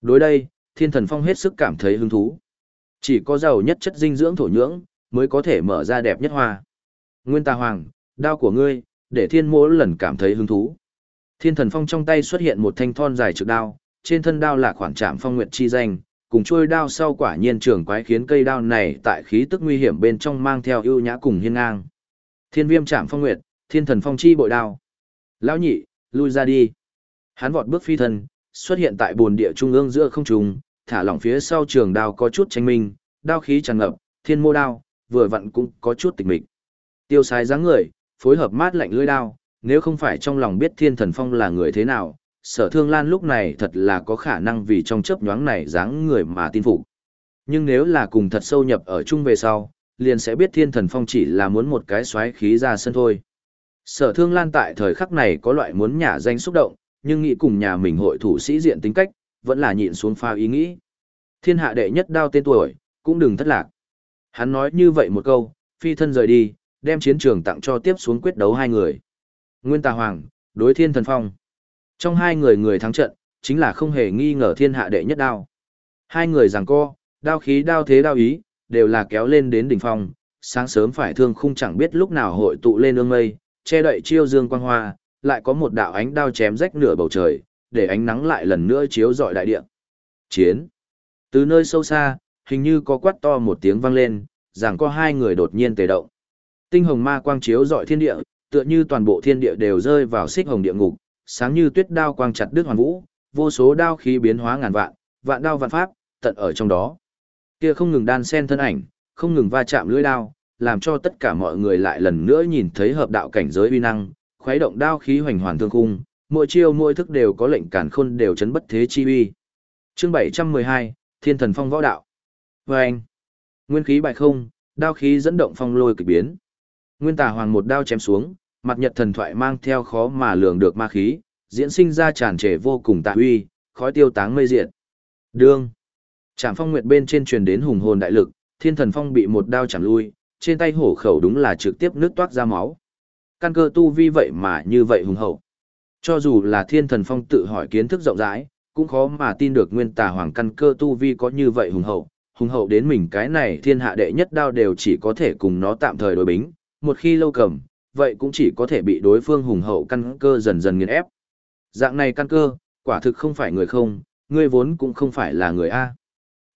Đối đây, thiên thần phong hết sức cảm thấy hứng thú. Chỉ có giàu nhất chất dinh dưỡng thổ nhưỡng, mới có thể mở ra đẹp nhất hoa. Nguyên tà hoàng, đao của ngươi, để thiên mỗ lần cảm thấy hứng thú. Thiên thần phong trong tay xuất hiện một thanh thon dài trực đao, trên thân đao là khoảng trạm phong nguyệt chi danh, cùng trôi đao sau quả nhiên trường quái khiến cây đao này tại khí tức nguy hiểm bên trong mang theo ưu nhã cùng hiên ngang. Thiên viêm trạm phong nguyệt, thiên thần phong chi bội đao. Lão nhị, lui ra đi. Hắn vọt bước phi thân, xuất hiện tại bồn địa trung ương giữa không trung, thả lỏng phía sau trường đao có chút tranh minh, đao khí tràn ngập, thiên mô đao, vừa vặn cũng có chút tịch mịch. Tiêu sái dáng người, phối hợp mát lạnh lưỡi đao, nếu không phải trong lòng biết thiên thần phong là người thế nào, sở thương lan lúc này thật là có khả năng vì trong chớp nhoáng này dáng người mà tin phục. Nhưng nếu là cùng thật sâu nhập ở chung về sau, liền sẽ biết thiên thần phong chỉ là muốn một cái xoáy khí ra sân thôi. Sở thương lan tại thời khắc này có loại muốn nhả danh xúc động, nhưng nghĩ cùng nhà mình hội thủ sĩ diện tính cách, vẫn là nhịn xuống pha ý nghĩ. Thiên hạ đệ nhất đao tên tuổi, cũng đừng thất lạc. Hắn nói như vậy một câu, phi thân rời đi, đem chiến trường tặng cho tiếp xuống quyết đấu hai người. Nguyên Tà Hoàng, đối Thiên Thần Phong. Trong hai người người thắng trận, chính là không hề nghi ngờ thiên hạ đệ nhất đao. Hai người giằng co, đao khí đao thế đao ý, đều là kéo lên đến đỉnh phong, sáng sớm phải thương khung chẳng biết lúc nào hội tụ lên ương mây, che đậy chiêu dương quang hoa, lại có một đạo ánh đao chém rách nửa bầu trời, để ánh nắng lại lần nữa chiếu rọi đại địa. Chiến. Từ nơi sâu xa, hình như có quát to một tiếng vang lên, rằng có hai người đột nhiên tề động. Tinh hồng ma quang chiếu dọi thiên địa, tựa như toàn bộ thiên địa đều rơi vào xích hồng địa ngục, sáng như tuyết đao quang chặt đứt hoàn vũ, vô số đao khí biến hóa ngàn vạn, vạn đao vạn pháp, tận ở trong đó. Kia không ngừng đan sen thân ảnh, không ngừng va chạm lưỡi đao, làm cho tất cả mọi người lại lần nữa nhìn thấy hợp đạo cảnh giới uy năng, khuấy động đao khí hoành hoàn thương khung, mỗi chiêu mỗi thức đều có lệnh cản khôn đều chấn bất thế chi uy. Chương 712, Thiên Thần Phong Võ Đạo. Và anh, nguyên khí bại không, đao khí dẫn động phong lôi kỳ biến. Nguyên Tà Hoàng một đao chém xuống, mặt nhật thần thoại mang theo khó mà lường được ma khí, diễn sinh ra tràn trề vô cùng tạ uy, khói tiêu táng mây diệt. Đương. Trảm phong nguyệt bên trên truyền đến hùng hồn đại lực, thiên thần phong bị một đao chạm lui, trên tay hổ khẩu đúng là trực tiếp nước toát ra máu. Căn cơ tu vi vậy mà như vậy hùng hậu. Cho dù là thiên thần phong tự hỏi kiến thức rộng rãi, cũng khó mà tin được nguyên tà hoàng căn cơ tu vi có như vậy hùng hậu. Hùng hậu đến mình cái này thiên hạ đệ nhất đao đều chỉ có thể cùng nó tạm thời đối bính, một khi lâu cầm, vậy cũng chỉ có thể bị đối phương hùng hậu căn cơ dần dần nghiền ép. Dạng này căn cơ, quả thực không phải người không, ngươi vốn cũng không phải là người A.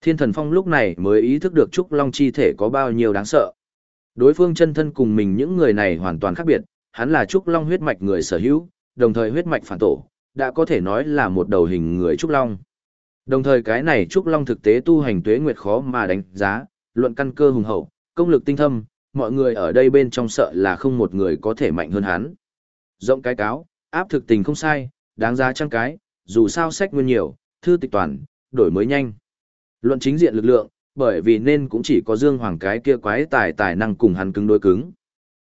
Thiên thần phong lúc này mới ý thức được Trúc Long chi thể có bao nhiêu đáng sợ. Đối phương chân thân cùng mình những người này hoàn toàn khác biệt, hắn là Trúc Long huyết mạch người sở hữu, đồng thời huyết mạch phản tổ, đã có thể nói là một đầu hình người Trúc Long. Đồng thời cái này Trúc Long thực tế tu hành tuế nguyệt khó mà đánh giá, luận căn cơ hùng hậu, công lực tinh thâm, mọi người ở đây bên trong sợ là không một người có thể mạnh hơn hắn. Rộng cái cáo, áp thực tình không sai, đáng giá trăm cái, dù sao sách nguyên nhiều, thư tịch toàn, đổi mới nhanh. Luận chính diện lực lượng, bởi vì nên cũng chỉ có Dương Hoàng cái kia quái tài tài năng cùng hắn cứng đối cứng.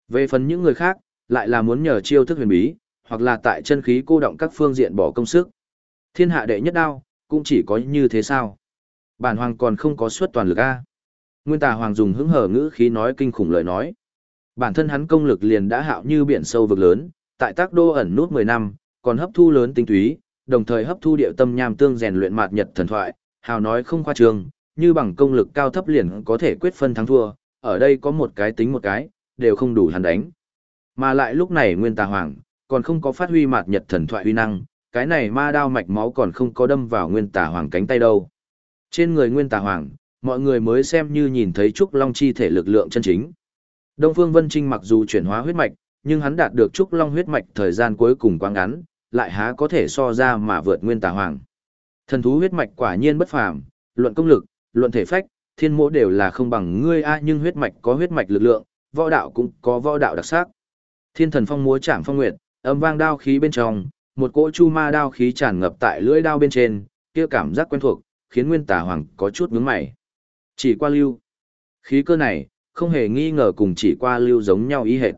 Về phần những người khác, lại là muốn nhờ chiêu thức huyền bí, hoặc là tại chân khí cô động các phương diện bỏ công sức. Thiên hạ đệ nhất đao, cũng chỉ có như thế sao? Bản hoàng còn không có suất toàn lực a. Nguyên Tà Hoàng dùng hứng hở ngữ khí nói kinh khủng lời nói. Bản thân hắn công lực liền đã hạo như biển sâu vực lớn, tại tác đô ẩn nút 10 năm, còn hấp thu lớn tinh túy, đồng thời hấp thu điệu tâm nham tương rèn luyện mạt nhật thần thoại, hào nói không khoa trương, như bằng công lực cao thấp liền có thể quyết phân thắng thua, ở đây có một cái tính một cái, đều không đủ hắn đánh. Mà lại lúc này Nguyên Tà Hoàng, còn không có phát huy mạt nhật thần thoại uy năng, cái này ma đao mạch máu còn không có đâm vào Nguyên Tà Hoàng cánh tay đâu. Trên người Nguyên Tà Hoàng, mọi người mới xem như nhìn thấy Trúc Long chi thể lực lượng chân chính. Đông Phương Vân Trinh mặc dù chuyển hóa huyết mạch, nhưng hắn đạt được Trúc Long huyết mạch thời gian cuối cùng quá ngắn, lại há có thể so ra mà vượt Nguyên Tà Hoàng. Thần thú huyết mạch quả nhiên bất phàm, luận công lực, luận thể phách, thiên mỗ đều là không bằng ngươi a nhưng huyết mạch có huyết mạch lực lượng, võ đạo cũng có võ đạo đặc sắc. Thiên thần phong múa trảm phong nguyệt, âm vang đao khí bên trong, một cỗ chu ma đao khí tràn ngập tại lưỡi đao bên trên, kia cảm giác quen thuộc, khiến Nguyên Tà Hoàng có chút nhướng mày. Chỉ qua lưu. Khí cơ này, không hề nghi ngờ cùng chỉ qua lưu giống nhau ý hệt.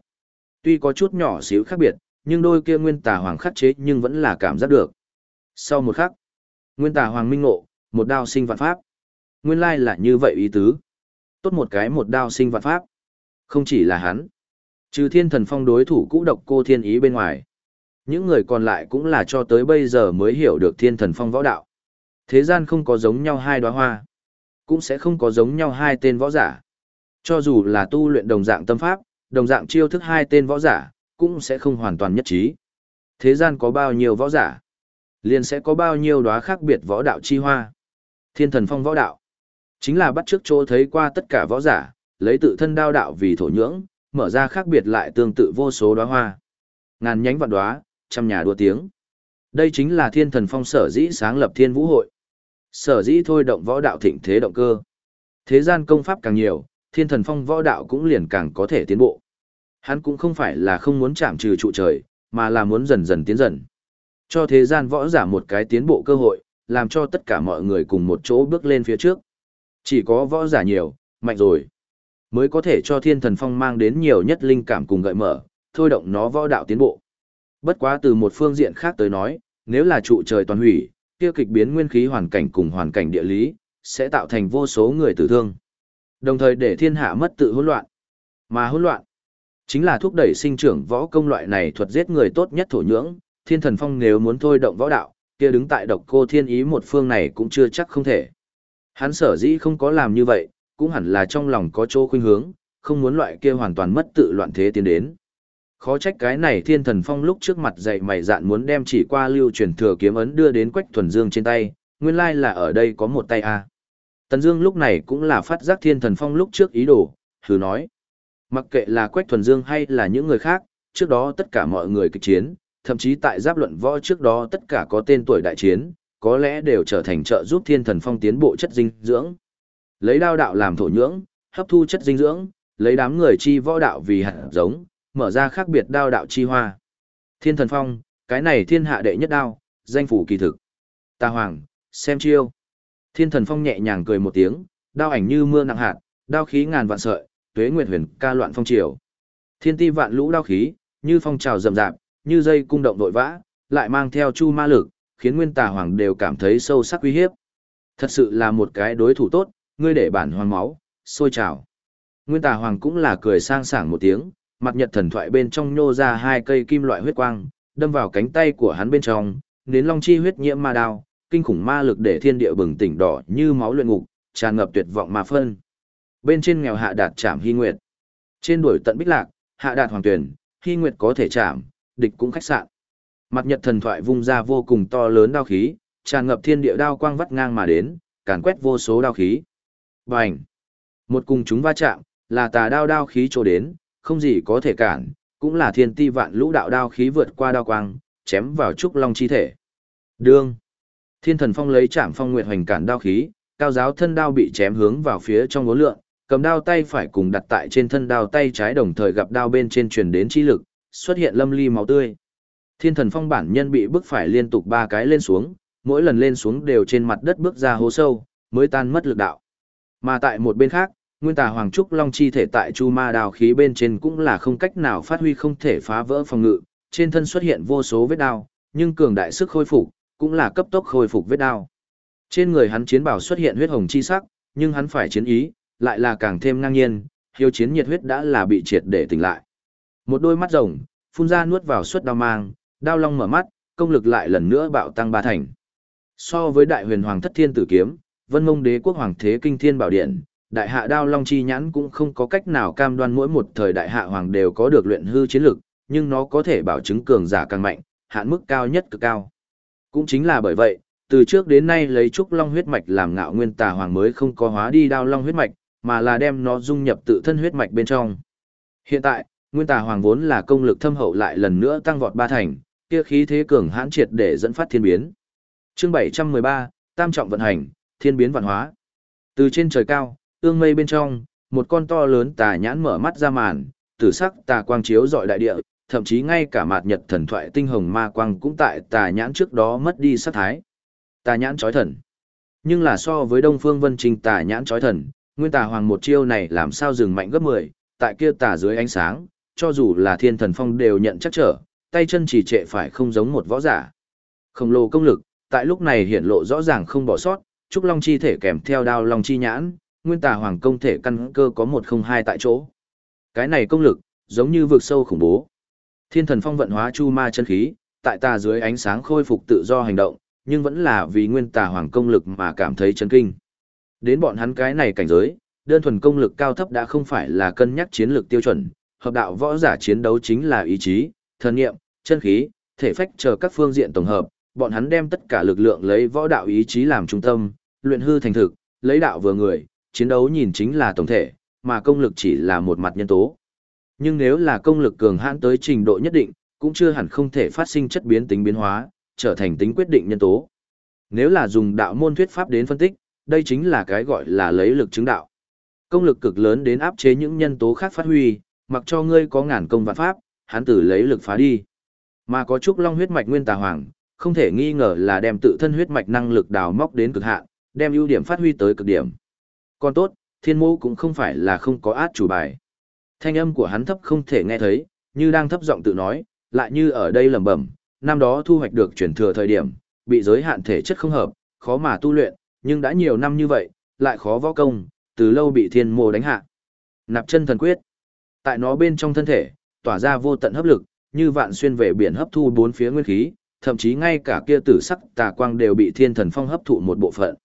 Tuy có chút nhỏ xíu khác biệt, nhưng đôi kia Nguyên Tà Hoàng khắc chế nhưng vẫn là cảm giác được. Sau một khắc, Nguyên Tà Hoàng minh ngộ, một đao sinh vạn pháp. Nguyên lai là như vậy ý tứ. Tốt một cái một đao sinh vạn pháp. Không chỉ là hắn. Trừ thiên thần phong đối thủ cũ độc cô thiên ý bên ngoài. Những người còn lại cũng là cho tới bây giờ mới hiểu được thiên thần phong võ đạo. Thế gian không có giống nhau hai đóa hoa. Cũng sẽ không có giống nhau hai tên võ giả. Cho dù là tu luyện đồng dạng tâm pháp, đồng dạng chiêu thức hai tên võ giả, cũng sẽ không hoàn toàn nhất trí. Thế gian có bao nhiêu võ giả, liền sẽ có bao nhiêu đóa khác biệt võ đạo chi hoa. Thiên thần phong võ đạo, chính là bắt trước chỗ thấy qua tất cả võ giả, lấy tự thân đao đạo vì thổ nhưỡng, mở ra khác biệt lại tương tự vô số đóa hoa. Ngàn nhánh vạn đóa, trăm nhà đua tiếng. Đây chính là thiên thần phong sở dĩ sáng lập thiên vũ hội. Sở dĩ thôi động võ đạo thịnh thế động cơ. Thế gian công pháp càng nhiều, thiên thần phong võ đạo cũng liền càng có thể tiến bộ. Hắn cũng không phải là không muốn chạm trừ trụ trời, mà là muốn dần dần tiến dần. Cho thế gian võ giả một cái tiến bộ cơ hội, làm cho tất cả mọi người cùng một chỗ bước lên phía trước. Chỉ có võ giả nhiều, mạnh rồi, mới có thể cho thiên thần phong mang đến nhiều nhất linh cảm cùng gợi mở, thôi động nó võ đạo tiến bộ. Bất quá từ một phương diện khác tới nói, nếu là trụ trời toàn hủy, kia kịch biến nguyên khí hoàn cảnh cùng hoàn cảnh địa lý, sẽ tạo thành vô số người tử thương. Đồng thời để thiên hạ mất tự hỗn loạn. Mà hỗn loạn, chính là thúc đẩy sinh trưởng võ công loại này thuật giết người tốt nhất thổ nhưỡng, thiên thần phong nếu muốn thôi động võ đạo, kia đứng tại độc cô thiên ý một phương này cũng chưa chắc không thể. Hắn sở dĩ không có làm như vậy, cũng hẳn là trong lòng có chỗ khuynh hướng, không muốn loại kia hoàn toàn mất tự loạn thế tiến đến. Khó trách cái này thiên thần phong lúc trước mặt dạy mày dạn muốn đem chỉ qua lưu truyền thừa kiếm ấn đưa đến quách thuần dương trên tay, nguyên lai là ở đây có một tay a. Tần Dương lúc này cũng là phát giác thiên thần phong lúc trước ý đồ, thử nói. Mặc kệ là quách thuần dương hay là những người khác, trước đó tất cả mọi người kịch chiến, thậm chí tại giáp luận võ trước đó tất cả có tên tuổi đại chiến, có lẽ đều trở thành trợ giúp thiên thần phong tiến bộ chất dinh dưỡng. Lấy đao đạo làm thổ nhưỡng, hấp thu chất dinh dưỡng, lấy đám người chi võ đạo vì hạt giống, mở ra khác biệt đao đạo chi hoa. Thiên thần phong, cái này thiên hạ đệ nhất đao, danh phủ kỳ thực. Ta hoàng, xem chiêu. Thiên thần phong nhẹ nhàng cười một tiếng, đao ảnh như mưa nặng hạt, đao khí ngàn vạn sợi, tuế nguyệt huyền ca loạn phong triều. Thiên ti vạn lũ đao khí, như phong trào rầm rạp, như dây cung động đội vã, lại mang theo chu ma lực, khiến nguyên tà hoàng đều cảm thấy sâu sắc uy hiếp. Thật sự là một cái đối thủ tốt, ngươi để bản hoàng máu, sôi trào. Nguyên tà hoàng cũng là cười sang sảng một tiếng, mặt nhật thần thoại bên trong nhô ra hai cây kim loại huyết quang, đâm vào cánh tay của hắn bên trong, đến long chi huyết nhiễm ma đao, kinh khủng ma lực để thiên địa bừng tỉnh đỏ như máu luyện ngục, tràn ngập tuyệt vọng mà phân. Bên trên nghèo hạ đạt chạm hy nguyệt. Trên đuổi tận bích lạc, hạ đạt hoàng tuyển, hy nguyệt có thể chạm, địch cũng khách sạn. Mặt nhật thần thoại vung ra vô cùng to lớn đao khí, tràn ngập thiên địa đao quang vắt ngang mà đến, càn quét vô số đao khí. Bành! Một cùng chúng va chạm, là tà đao đao khí trổ đến, không gì có thể cản, cũng là thiên ti vạn lũ đạo đao khí vượt qua đao quang, chém vào trúc long chi thể. Đương! Thiên thần phong lấy chạm phong nguyệt hoành cản đao khí, cao giáo thân đao bị chém hướng vào phía trong ngố lượng, cầm đao tay phải cùng đặt tại trên thân đao tay trái đồng thời gặp đao bên trên truyền đến chi lực, xuất hiện lâm ly máu tươi. Thiên thần phong bản nhân bị bức phải liên tục ba cái lên xuống, mỗi lần lên xuống đều trên mặt đất bước ra hố sâu, mới tan mất lực đạo. Mà tại một bên khác, nguyên tà hoàng trúc long chi thể tại chu ma đào khí bên trên cũng là không cách nào phát huy không thể phá vỡ phòng ngự, trên thân xuất hiện vô số vết đao, nhưng cường đại sức khôi phục cũng là cấp tốc khôi phục vết đao. Trên người hắn chiến bảo xuất hiện huyết hồng chi sắc, nhưng hắn phải chiến ý, lại là càng thêm ngang nhiên, hiếu chiến nhiệt huyết đã là bị triệt để tỉnh lại. Một đôi mắt rồng, phun ra nuốt vào suất đao mang, đao long mở mắt, công lực lại lần nữa bạo tăng ba thành. So với đại huyền hoàng thất thiên tử kiếm, vân mông đế quốc hoàng thế kinh thiên bảo điện, đại hạ đao long chi nhãn cũng không có cách nào cam đoan mỗi một thời đại hạ hoàng đều có được luyện hư chiến lực, nhưng nó có thể bảo chứng cường giả càng mạnh, hạn mức cao nhất cực cao. Cũng chính là bởi vậy, từ trước đến nay lấy trúc long huyết mạch làm ngạo nguyên tà hoàng mới không có hóa đi đao long huyết mạch, mà là đem nó dung nhập tự thân huyết mạch bên trong. Hiện tại, nguyên tà hoàng vốn là công lực thâm hậu lại lần nữa tăng vọt ba thành, kia khí thế cường hãn triệt để dẫn phát thiên biến. Chương 713, Tam trọng vận hành, thiên biến vạn hóa. Từ trên trời cao, ương mây bên trong, một con to lớn tà nhãn mở mắt ra màn, tử sắc tà quang chiếu rọi đại địa, thậm chí ngay cả mạt nhật thần thoại tinh hồng ma quang cũng tại tà nhãn trước đó mất đi sát thái. Tà nhãn chói thần. Nhưng là so với Đông Phương Vân Trình tà nhãn chói thần, nguyên tà hoàng một chiêu này làm sao dừng mạnh gấp 10, tại kia tà dưới ánh sáng, cho dù là thiên thần phong đều nhận chắc trở, tay chân chỉ trệ phải không giống một võ giả. Khổng lồ công lực, tại lúc này hiển lộ rõ ràng không bỏ sót, trúc long chi thể kèm theo đao long chi nhãn, nguyên tà hoàng công thể căn cơ có một không hai tại chỗ. Cái này công lực, giống như vượt sâu khủng bố. Thiên thần phong vận hóa chu ma chân khí, tại tà dưới ánh sáng khôi phục tự do hành động, nhưng vẫn là vì nguyên tà hoàng công lực mà cảm thấy chấn kinh. Đến bọn hắn cái này cảnh giới, đơn thuần công lực cao thấp đã không phải là cân nhắc chiến lược tiêu chuẩn, hợp đạo võ giả chiến đấu chính là ý chí, thần nghiệm, chân khí, thể phách chờ các phương diện tổng hợp, bọn hắn đem tất cả lực lượng lấy võ đạo ý chí làm trung tâm, luyện hư thành thực, lấy đạo vừa người, chiến đấu nhìn chính là tổng thể, mà công lực chỉ là một mặt nhân tố. Nhưng nếu là công lực cường hãn tới trình độ nhất định, cũng chưa hẳn không thể phát sinh chất biến tính biến hóa, trở thành tính quyết định nhân tố. Nếu là dùng đạo môn thuyết pháp đến phân tích, đây chính là cái gọi là lấy lực chứng đạo. Công lực cực lớn đến áp chế những nhân tố khác phát huy, mặc cho ngươi có ngàn công vạn pháp, hắn tử lấy lực phá đi. Mà có trúc long huyết mạch nguyên tà hoàng, không thể nghi ngờ là đem tự thân huyết mạch năng lực đào móc đến cực hạn, đem ưu điểm phát huy tới cực điểm. Còn tốt, thiên mô cũng không phải là không có át chủ bài. Thanh âm của hắn thấp không thể nghe thấy, như đang thấp giọng tự nói, lại như ở đây lẩm bẩm, năm đó thu hoạch được chuyển thừa thời điểm, bị giới hạn thể chất không hợp, khó mà tu luyện, nhưng đã nhiều năm như vậy, lại khó võ công, từ lâu bị thiên mô đánh hạ. Nạp chân thần quyết. Tại nó bên trong thân thể, tỏa ra vô tận hấp lực, như vạn xuyên về biển hấp thu bốn phía nguyên khí, thậm chí ngay cả kia tử sắc tà quang đều bị thiên thần phong hấp thụ một bộ phận.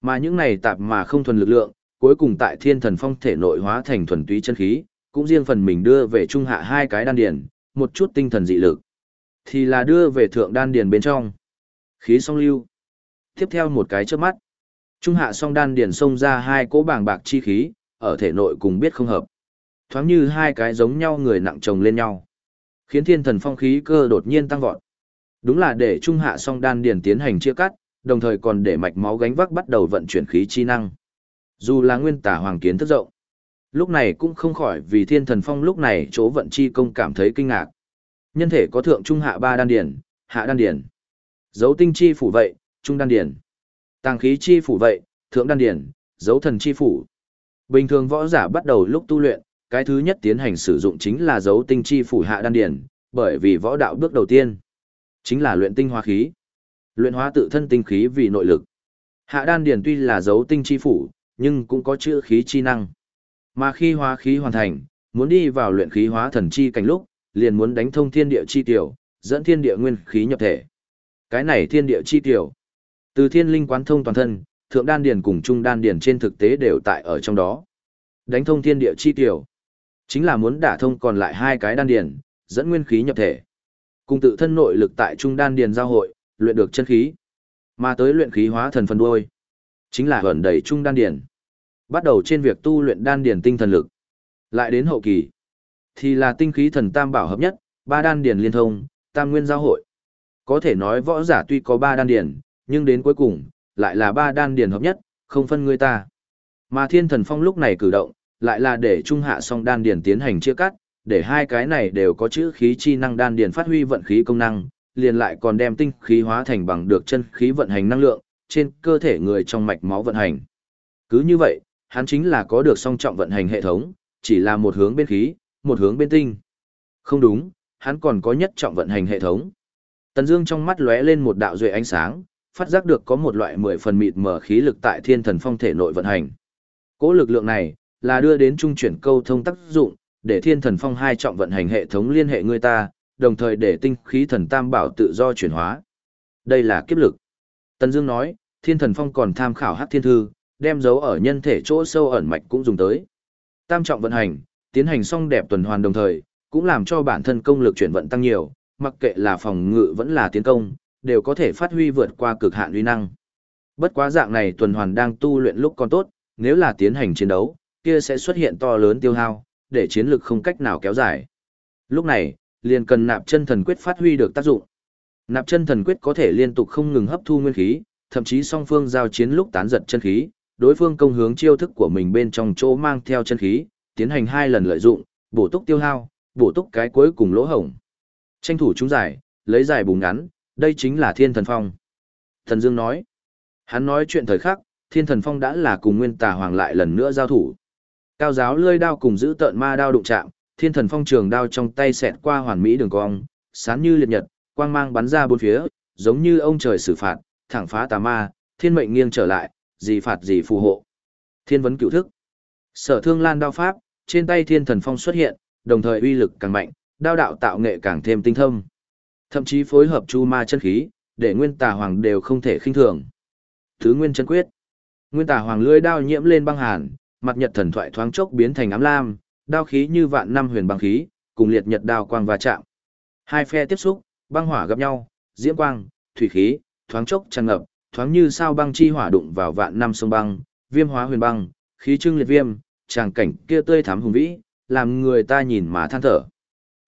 Mà những này tạp mà không thuần lực lượng, cuối cùng tại thiên thần phong thể nội hóa thành thuần túy chân khí, cũng riêng phần mình đưa về trung hạ hai cái đan điền, một chút tinh thần dị lực. Thì là đưa về thượng đan điền bên trong. Khí song lưu. Tiếp theo một cái chớp mắt. Trung hạ song đan điền xông ra hai cỗ bảng bạc chi khí, ở thể nội cùng biết không hợp. Thoáng như hai cái giống nhau người nặng chồng lên nhau. Khiến thiên thần phong khí cơ đột nhiên tăng vọt. Đúng là để trung hạ song đan điền tiến hành chia cắt, đồng thời còn để mạch máu gánh vác bắt đầu vận chuyển khí chi năng. Dù là nguyên tả hoàng kiến thức rộng, lúc này cũng không khỏi vì thiên thần phong lúc này chỗ vận chi công cảm thấy kinh ngạc. Nhân thể có thượng trung hạ ba đan điển, hạ đan điển. Dấu tinh chi phủ vậy, trung đan điển. Tàng khí chi phủ vậy, thượng đan điển, dấu thần chi phủ. Bình thường võ giả bắt đầu lúc tu luyện, cái thứ nhất tiến hành sử dụng chính là dấu tinh chi phủ hạ đan điển, bởi vì võ đạo bước đầu tiên chính là luyện tinh hóa khí. Luyện hóa tự thân tinh khí vì nội lực. Hạ đan điển tuy là dấu tinh chi phủ, nhưng cũng có chữ khí chi năng. Mà khi hóa khí hoàn thành, muốn đi vào luyện khí hóa thần chi cảnh lúc, liền muốn đánh thông thiên địa chi tiểu, dẫn thiên địa nguyên khí nhập thể. Cái này thiên địa chi tiểu, từ thiên linh quán thông toàn thân, thượng đan điển cùng trung đan điển trên thực tế đều tại ở trong đó. Đánh thông thiên địa chi tiểu, chính là muốn đả thông còn lại hai cái đan điển, dẫn nguyên khí nhập thể. Cùng tự thân nội lực tại trung đan điển giao hội, luyện được chân khí. Mà tới luyện khí hóa thần phần đuôi, chính là ẩn đầy trung đan điển. Bắt đầu trên việc tu luyện đan điển tinh thần lực. Lại đến hậu kỳ, thì là tinh khí thần tam bảo hợp nhất, ba đan điển liên thông, tam nguyên giao hội. Có thể nói võ giả tuy có ba đan điển, nhưng đến cuối cùng, lại là ba đan điển hợp nhất, không phân người ta. Mà thiên thần phong lúc này cử động, lại là để trung hạ song đan điển tiến hành chia cắt, để hai cái này đều có chữ khí chi năng đan điền phát huy vận khí công năng, liền lại còn đem tinh khí hóa thành bằng được chân khí vận hành năng lượng, trên cơ thể người trong mạch máu vận hành. Cứ như vậy, hắn chính là có được song trọng vận hành hệ thống, chỉ là một hướng bên khí, một hướng bên tinh. Không đúng, hắn còn có nhất trọng vận hành hệ thống. Tần Dương trong mắt lóe lên một đạo duệ ánh sáng, phát giác được có một loại mười phần mịt mở khí lực tại Thiên Thần Phong thể nội vận hành. Cố lực lượng này là đưa đến trung chuyển câu thông tác dụng, để Thiên Thần Phong hai trọng vận hành hệ thống liên hệ người ta, đồng thời để tinh khí thần tam bảo tự do chuyển hóa. Đây là kiếp lực. Tần Dương nói, Thiên Thần Phong còn tham khảo Hắc Thiên Thư, đem dấu ở nhân thể chỗ sâu ẩn mạch cũng dùng tới. Tam trọng vận hành, tiến hành xong đẹp tuần hoàn đồng thời, cũng làm cho bản thân công lực chuyển vận tăng nhiều, mặc kệ là phòng ngự vẫn là tiến công, đều có thể phát huy vượt qua cực hạn uy năng. Bất quá dạng này tuần hoàn đang tu luyện lúc còn tốt, nếu là tiến hành chiến đấu, kia sẽ xuất hiện to lớn tiêu hao, để chiến lực không cách nào kéo dài. Lúc này, liền cần nạp chân thần quyết phát huy được tác dụng. Nạp chân thần quyết có thể liên tục không ngừng hấp thu nguyên khí, thậm chí song phương giao chiến lúc tán giật chân khí, đối phương công hướng chiêu thức của mình bên trong chỗ mang theo chân khí, tiến hành hai lần lợi dụng, bổ túc tiêu hao, bổ túc cái cuối cùng lỗ hổng. Tranh thủ chúng giải, lấy giải bùng ngắn, đây chính là thiên thần phong. Thần Dương nói, hắn nói chuyện thời khắc, thiên thần phong đã là cùng nguyên tà hoàng lại lần nữa giao thủ. Cao giáo lơi đao cùng giữ tợn ma đao đụng chạm, thiên thần phong trường đao trong tay xẹt qua hoàn mỹ đường cong, sáng như liệt nhật, quang mang bắn ra bốn phía, giống như ông trời xử phạt, thẳng phá tà ma, thiên mệnh nghiêng trở lại, gì phạt gì phù hộ. Thiên vấn cựu thức. Sở thương lan đao pháp, trên tay thiên thần phong xuất hiện, đồng thời uy lực càng mạnh, đao đạo tạo nghệ càng thêm tinh thông. Thậm chí phối hợp chu ma chân khí, để nguyên tà hoàng đều không thể khinh thường. Thứ nguyên chân quyết. Nguyên tà hoàng lưỡi đao nhiễm lên băng hàn, mặt nhật thần thoại thoáng chốc biến thành ám lam, đao khí như vạn năm huyền băng khí, cùng liệt nhật đao quang va chạm. Hai phe tiếp xúc, băng hỏa gặp nhau, diễm quang, thủy khí, thoáng chốc tràn ngập, thoáng như sao băng chi hỏa đụng vào vạn năm sông băng, viêm hóa huyền băng, khí trưng liệt viêm, tràng cảnh kia tươi thắm hùng vĩ, làm người ta nhìn mà than thở.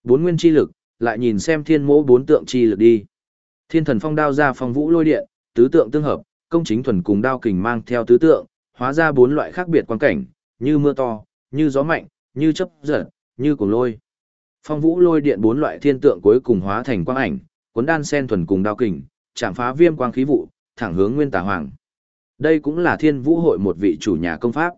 Bốn nguyên chi lực, lại nhìn xem thiên mỗ bốn tượng chi lực đi. Thiên thần phong đao ra phong vũ lôi điện, tứ tượng tương hợp, công chính thuần cùng đao kình mang theo tứ tượng, hóa ra bốn loại khác biệt quan cảnh, như mưa to, như gió mạnh, như chấp giật, như cùng lôi. Phong vũ lôi điện bốn loại thiên tượng cuối cùng hóa thành quang ảnh, cuốn đan sen thuần cùng đao kình, chạm phá viêm quang khí vụ, thẳng hướng nguyên tà hoàng. Đây cũng là thiên vũ hội một vị chủ nhà công pháp.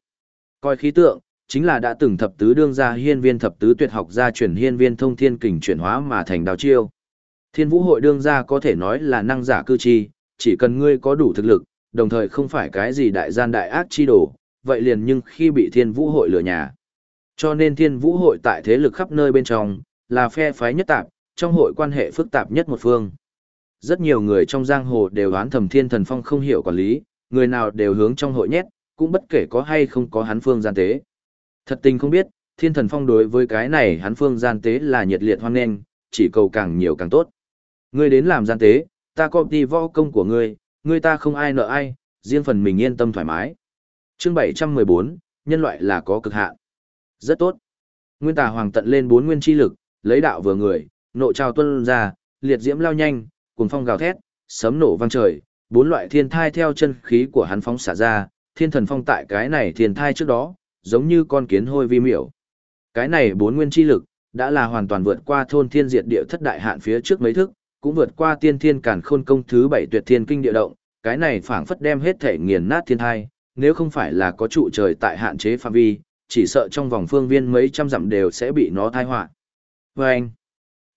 Coi khí tượng, chính là đã từng thập tứ đương gia hiên viên thập tứ tuyệt học gia chuyển hiên viên thông thiên kình chuyển hóa mà thành đào chiêu. Thiên vũ hội đương gia có thể nói là năng giả cư chi, chỉ cần ngươi có đủ thực lực, đồng thời không phải cái gì đại gian đại ác chi đồ, vậy liền nhưng khi bị thiên vũ hội lừa nhà. Cho nên thiên vũ hội tại thế lực khắp nơi bên trong, là phe phái nhất tạp, trong hội quan hệ phức tạp nhất một phương. Rất nhiều người trong giang hồ đều đoán thầm thiên thần phong không hiểu quản lý, người nào đều hướng trong hội nhét, cũng bất kể có hay không có hắn phương gian tế. Thật tình không biết, thiên thần phong đối với cái này hắn phương gian tế là nhiệt liệt hoan nghênh, chỉ cầu càng nhiều càng tốt. Ngươi đến làm gian tế, ta có đi võ công của ngươi, ngươi ta không ai nợ ai, riêng phần mình yên tâm thoải mái. Chương 714, nhân loại là có cực hạn. Rất tốt. Nguyên tà hoàng tận lên bốn nguyên chi lực, lấy đạo vừa người, nộ trào tuân ra, liệt diễm lao nhanh, cuồng phong gào thét, sấm nổ vang trời, bốn loại thiên thai theo chân khí của hắn phóng xả ra, thiên thần phong tại cái này thiên thai trước đó, giống như con kiến hôi vi miểu. Cái này bốn nguyên chi lực, đã là hoàn toàn vượt qua thôn thiên diệt địa thất đại hạn phía trước mấy thức, cũng vượt qua tiên thiên cản khôn công thứ bảy tuyệt thiên kinh địa động, cái này phảng phất đem hết thể nghiền nát thiên thai, nếu không phải là có trụ trời tại hạn chế phạm vi, chỉ sợ trong vòng phương viên mấy trăm dặm đều sẽ bị nó thai họa. vê anh,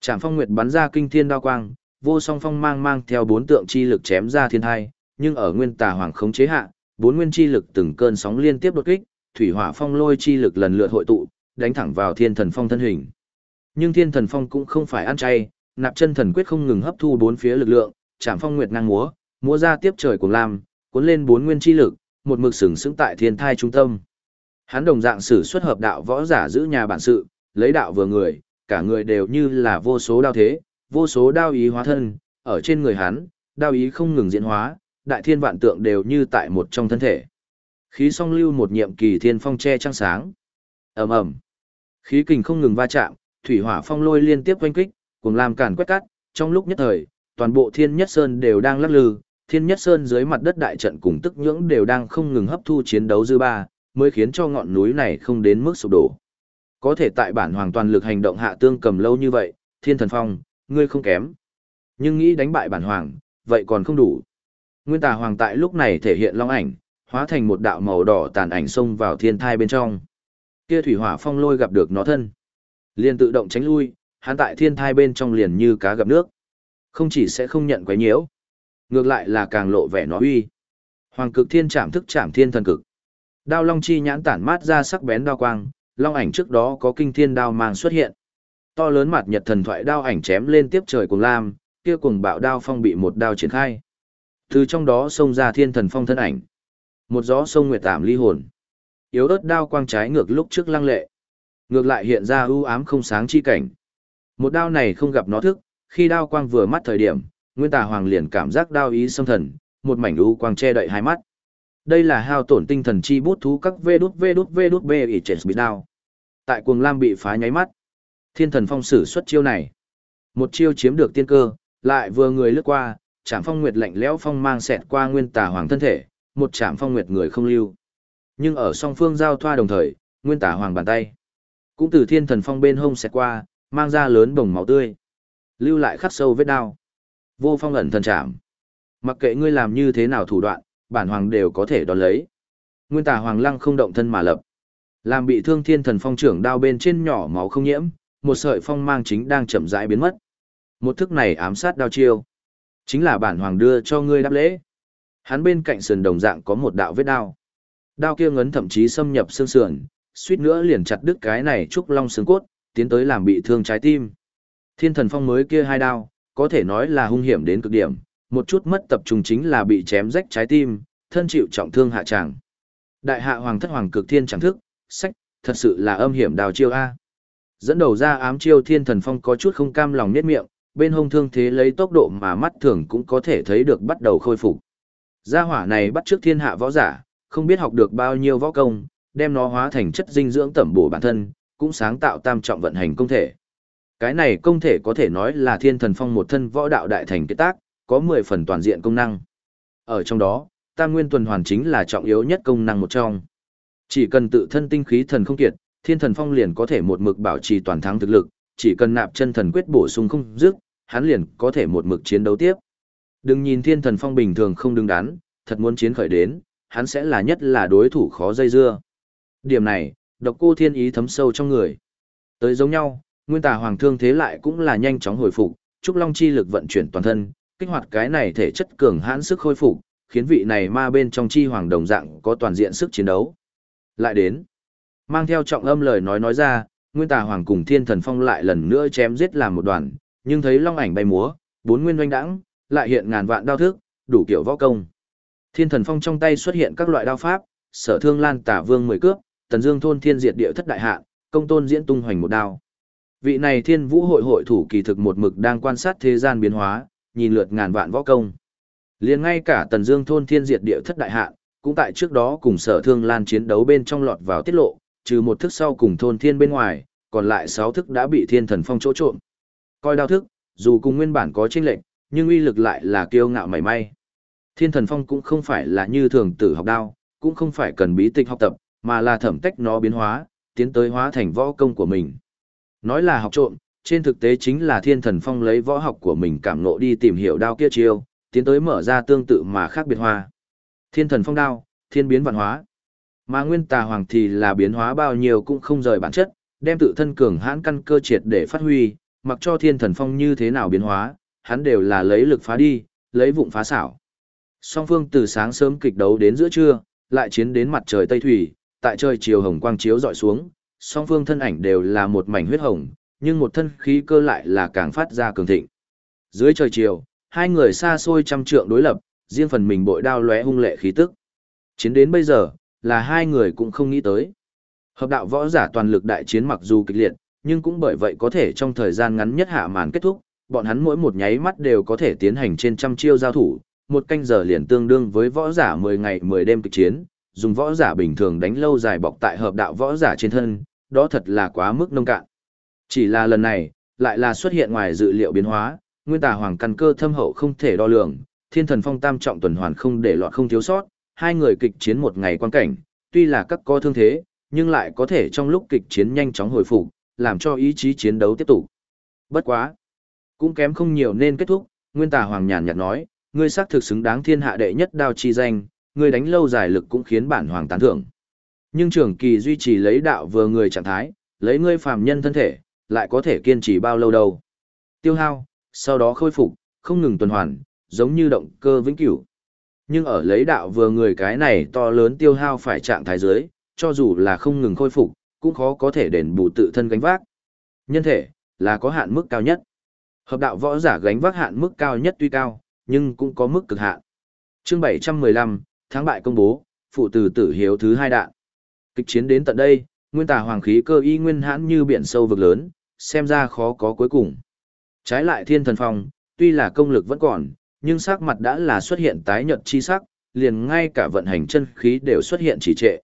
trạm phong nguyệt bắn ra kinh thiên đao quang, vô song phong mang mang theo bốn tượng chi lực chém ra thiên thai, nhưng ở nguyên tà hoàng khống chế hạ, bốn nguyên chi lực từng cơn sóng liên tiếp đột kích, thủy hỏa phong lôi chi lực lần lượt hội tụ, đánh thẳng vào thiên thần phong thân hình. Nhưng thiên thần phong cũng không phải ăn chay, nạp chân thần quyết không ngừng hấp thu bốn phía lực lượng, trạm phong nguyệt ngang múa, múa ra tiếp trời cùng lam, cuốn lên bốn nguyên chi lực, một mực sừng sững tại thiên thai trung tâm. Hắn đồng dạng sử xuất hợp đạo võ giả giữ nhà bản sự, lấy đạo vừa người, cả người đều như là vô số đao thế, vô số đao ý hóa thân, ở trên người hắn, đao ý không ngừng diễn hóa, đại thiên vạn tượng đều như tại một trong thân thể. Khí song lưu một nhiệm kỳ thiên phong che trăng sáng. ầm ầm, Khí kình không ngừng va chạm, thủy hỏa phong lôi liên tiếp quanh kích, cùng làm cản quét cắt, trong lúc nhất thời, toàn bộ thiên nhất sơn đều đang lắc lư, Thiên Nhất Sơn dưới mặt đất đại trận cùng tức nhưỡng đều đang không ngừng hấp thu chiến đấu dư ba, mới khiến cho ngọn núi này không đến mức sụp đổ. Có thể tại bản hoàng toàn lực hành động hạ tương cầm lâu như vậy, Thiên Thần Phong, ngươi không kém. Nhưng nghĩ đánh bại bản hoàng, vậy còn không đủ. Nguyên tà hoàng tại lúc này thể hiện long ảnh, hóa thành một đạo màu đỏ tàn ảnh xông vào thiên thai bên trong. Kia thủy hỏa phong lôi gặp được nó thân. Liền tự động tránh lui, hắn tại thiên thai bên trong liền như cá gặp nước. Không chỉ sẽ không nhận quấy nhiễu, ngược lại là càng lộ vẻ nó uy. Hoàng cực thiên trảm thức trảm thiên thần cực. Đao long chi nhãn tản mát ra sắc bén đao quang, long ảnh trước đó có kinh thiên đao mang xuất hiện. To lớn mặt nhật thần thoại đao ảnh chém lên tiếp trời cùng lam, kia cùng bạo đao phong bị một đao triển khai. Từ trong đó xông ra thiên thần phong thân ảnh. Một gió sông nguyệt tạm ly hồn. Yếu ớt đao quang trái ngược lúc trước lăng lệ. Ngược lại hiện ra ưu ám không sáng chi cảnh. Một đao này không gặp nó thức, khi đao quang vừa mắt thời điểm, Nguyên Tà Hoàng liền cảm giác đao ý xâm thần, một mảnh u quang che đậy hai mắt. Đây là hao tổn tinh thần chi bút thú các vê đút vê đút vê đút bê ỉ chèn bị đao. Tại cuồng lam bị phá nháy mắt. Thiên thần phong sử xuất chiêu này. Một chiêu chiếm được tiên cơ, lại vừa người lướt qua, chạm phong nguyệt lạnh lẽo phong mang xẹt qua nguyên tà hoàng thân thể, một chạm phong nguyệt người không lưu. Nhưng ở song phương giao thoa đồng thời, nguyên tà hoàng bàn tay. Cũng từ thiên thần phong bên hông xẹt qua, mang ra lớn bồng máu tươi. Lưu lại khắc sâu vết đao. Vô phong ẩn thần chạm. Mặc kệ ngươi làm như thế nào thủ đoạn, bản hoàng đều có thể đón lấy. Nguyên tà hoàng lăng không động thân mà lập. Làm bị thương thiên thần phong trưởng đao bên trên nhỏ máu không nhiễm, một sợi phong mang chính đang chậm rãi biến mất. Một thức này ám sát đao chiêu. Chính là bản hoàng đưa cho ngươi đáp lễ. Hắn bên cạnh sườn đồng dạng có một đạo vết đao. Đao kia ngấn thậm chí xâm nhập xương sườn, suýt nữa liền chặt đứt cái này trúc long xương cốt, tiến tới làm bị thương trái tim. Thiên thần phong mới kia hai đao, có thể nói là hung hiểm đến cực điểm, một chút mất tập trung chính là bị chém rách trái tim, thân chịu trọng thương hạ tràng. Đại hạ hoàng thất hoàng cực thiên chẳng thức, sách, thật sự là âm hiểm đào chiêu A. Dẫn đầu ra ám chiêu thiên thần phong có chút không cam lòng nhét miệng, bên hông thương thế lấy tốc độ mà mắt thường cũng có thể thấy được bắt đầu khôi phục. Gia hỏa này bắt trước thiên hạ võ giả, không biết học được bao nhiêu võ công, đem nó hóa thành chất dinh dưỡng tẩm bổ bản thân, cũng sáng tạo tam trọng vận hành công thể. Cái này công thể có thể nói là thiên thần phong một thân võ đạo đại thành kết tác, có 10 phần toàn diện công năng. Ở trong đó, tam nguyên tuần hoàn chính là trọng yếu nhất công năng một trong. Chỉ cần tự thân tinh khí thần không kiệt, thiên thần phong liền có thể một mực bảo trì toàn thắng thực lực, chỉ cần nạp chân thần quyết bổ sung không dứt, hắn liền có thể một mực chiến đấu tiếp. Đừng nhìn thiên thần phong bình thường không đứng đắn, thật muốn chiến khởi đến, hắn sẽ là nhất là đối thủ khó dây dưa. Điểm này, độc cô thiên ý thấm sâu trong người. Tới giống nhau, nguyên tà hoàng thương thế lại cũng là nhanh chóng hồi phục, trúc long chi lực vận chuyển toàn thân, kích hoạt cái này thể chất cường hãn sức khôi phục, khiến vị này ma bên trong chi hoàng đồng dạng có toàn diện sức chiến đấu. Lại đến, mang theo trọng âm lời nói nói ra, nguyên tà hoàng cùng thiên thần phong lại lần nữa chém giết làm một đoàn, nhưng thấy long ảnh bay múa, bốn nguyên doanh đãng, lại hiện ngàn vạn đao thức, đủ kiểu võ công. Thiên thần phong trong tay xuất hiện các loại đao pháp, sở thương lan tả vương mười cước tần dương thôn thiên diệt địa thất đại hạ, công tôn diễn tung hoành một đao. Vị này thiên vũ hội hội thủ kỳ thực một mực đang quan sát thế gian biến hóa, nhìn lượt ngàn vạn võ công. liền ngay cả tần dương thôn thiên diệt địa thất đại hạ, cũng tại trước đó cùng sở thương lan chiến đấu bên trong lọt vào tiết lộ, trừ một thức sau cùng thôn thiên bên ngoài, còn lại sáu thức đã bị thiên thần phong chỗ trộm. Coi đao thức, dù cùng nguyên bản có chênh lệnh, nhưng uy lực lại là kiêu ngạo mảy may. Thiên thần phong cũng không phải là như thường tử học đao, cũng không phải cần bí tịch học tập, mà là thẩm tách nó biến hóa, tiến tới hóa thành võ công của mình. Nói là học trộm, trên thực tế chính là thiên thần phong lấy võ học của mình cảm ngộ đi tìm hiểu đao kia chiêu, tiến tới mở ra tương tự mà khác biệt hoa. Thiên thần phong đao, thiên biến văn hóa. Mà nguyên tà hoàng thì là biến hóa bao nhiêu cũng không rời bản chất, đem tự thân cường hãn căn cơ triệt để phát huy, mặc cho thiên thần phong như thế nào biến hóa, hắn đều là lấy lực phá đi, lấy vụng phá xảo. Song phương từ sáng sớm kịch đấu đến giữa trưa, lại chiến đến mặt trời tây thủy, tại trời chiều hồng quang chiếu dọi xuống, song phương thân ảnh đều là một mảnh huyết hồng, nhưng một thân khí cơ lại là càng phát ra cường thịnh. Dưới trời chiều, hai người xa xôi trăm trượng đối lập, riêng phần mình bội đao lóe hung lệ khí tức. Chiến đến bây giờ, là hai người cũng không nghĩ tới. Hợp đạo võ giả toàn lực đại chiến mặc dù kịch liệt, nhưng cũng bởi vậy có thể trong thời gian ngắn nhất hạ màn kết thúc, bọn hắn mỗi một nháy mắt đều có thể tiến hành trên trăm chiêu giao thủ, một canh giờ liền tương đương với võ giả 10 ngày 10 đêm kịch chiến, dùng võ giả bình thường đánh lâu dài bọc tại hợp đạo võ giả trên thân, đó thật là quá mức nông cạn. Chỉ là lần này, lại là xuất hiện ngoài dự liệu biến hóa, nguyên tà hoàng căn cơ thâm hậu không thể đo lường, thiên thần phong tam trọng tuần hoàn không để lọt không thiếu sót, hai người kịch chiến một ngày quan cảnh, tuy là các co thương thế, nhưng lại có thể trong lúc kịch chiến nhanh chóng hồi phục, làm cho ý chí chiến đấu tiếp tục. Bất quá, cũng kém không nhiều nên kết thúc, Nguyên Tà Hoàng nhàn nhạt nói, ngươi xác thực xứng đáng thiên hạ đệ nhất đao chi danh, ngươi đánh lâu dài lực cũng khiến bản hoàng tán thưởng. Nhưng trưởng kỳ duy trì lấy đạo vừa người trạng thái, lấy ngươi phàm nhân thân thể, lại có thể kiên trì bao lâu đâu. Tiêu hao, sau đó khôi phục, không ngừng tuần hoàn, giống như động cơ vĩnh cửu. Nhưng ở lấy đạo vừa người cái này to lớn tiêu hao phải trạng thái dưới, cho dù là không ngừng khôi phục, cũng khó có thể đền bù tự thân gánh vác. Nhân thể, là có hạn mức cao nhất. Hợp đạo võ giả gánh vác hạn mức cao nhất tuy cao, nhưng cũng có mức cực hạn. Chương 715, tháng bại công bố, phụ tử tử hiếu thứ hai đạn. Kịch chiến đến tận đây, nguyên tà hoàng khí cơ y nguyên hãn như biển sâu vực lớn, xem ra khó có cuối cùng. Trái lại thiên thần phong, tuy là công lực vẫn còn, nhưng sắc mặt đã là xuất hiện tái nhợt chi sắc, liền ngay cả vận hành chân khí đều xuất hiện trì trệ.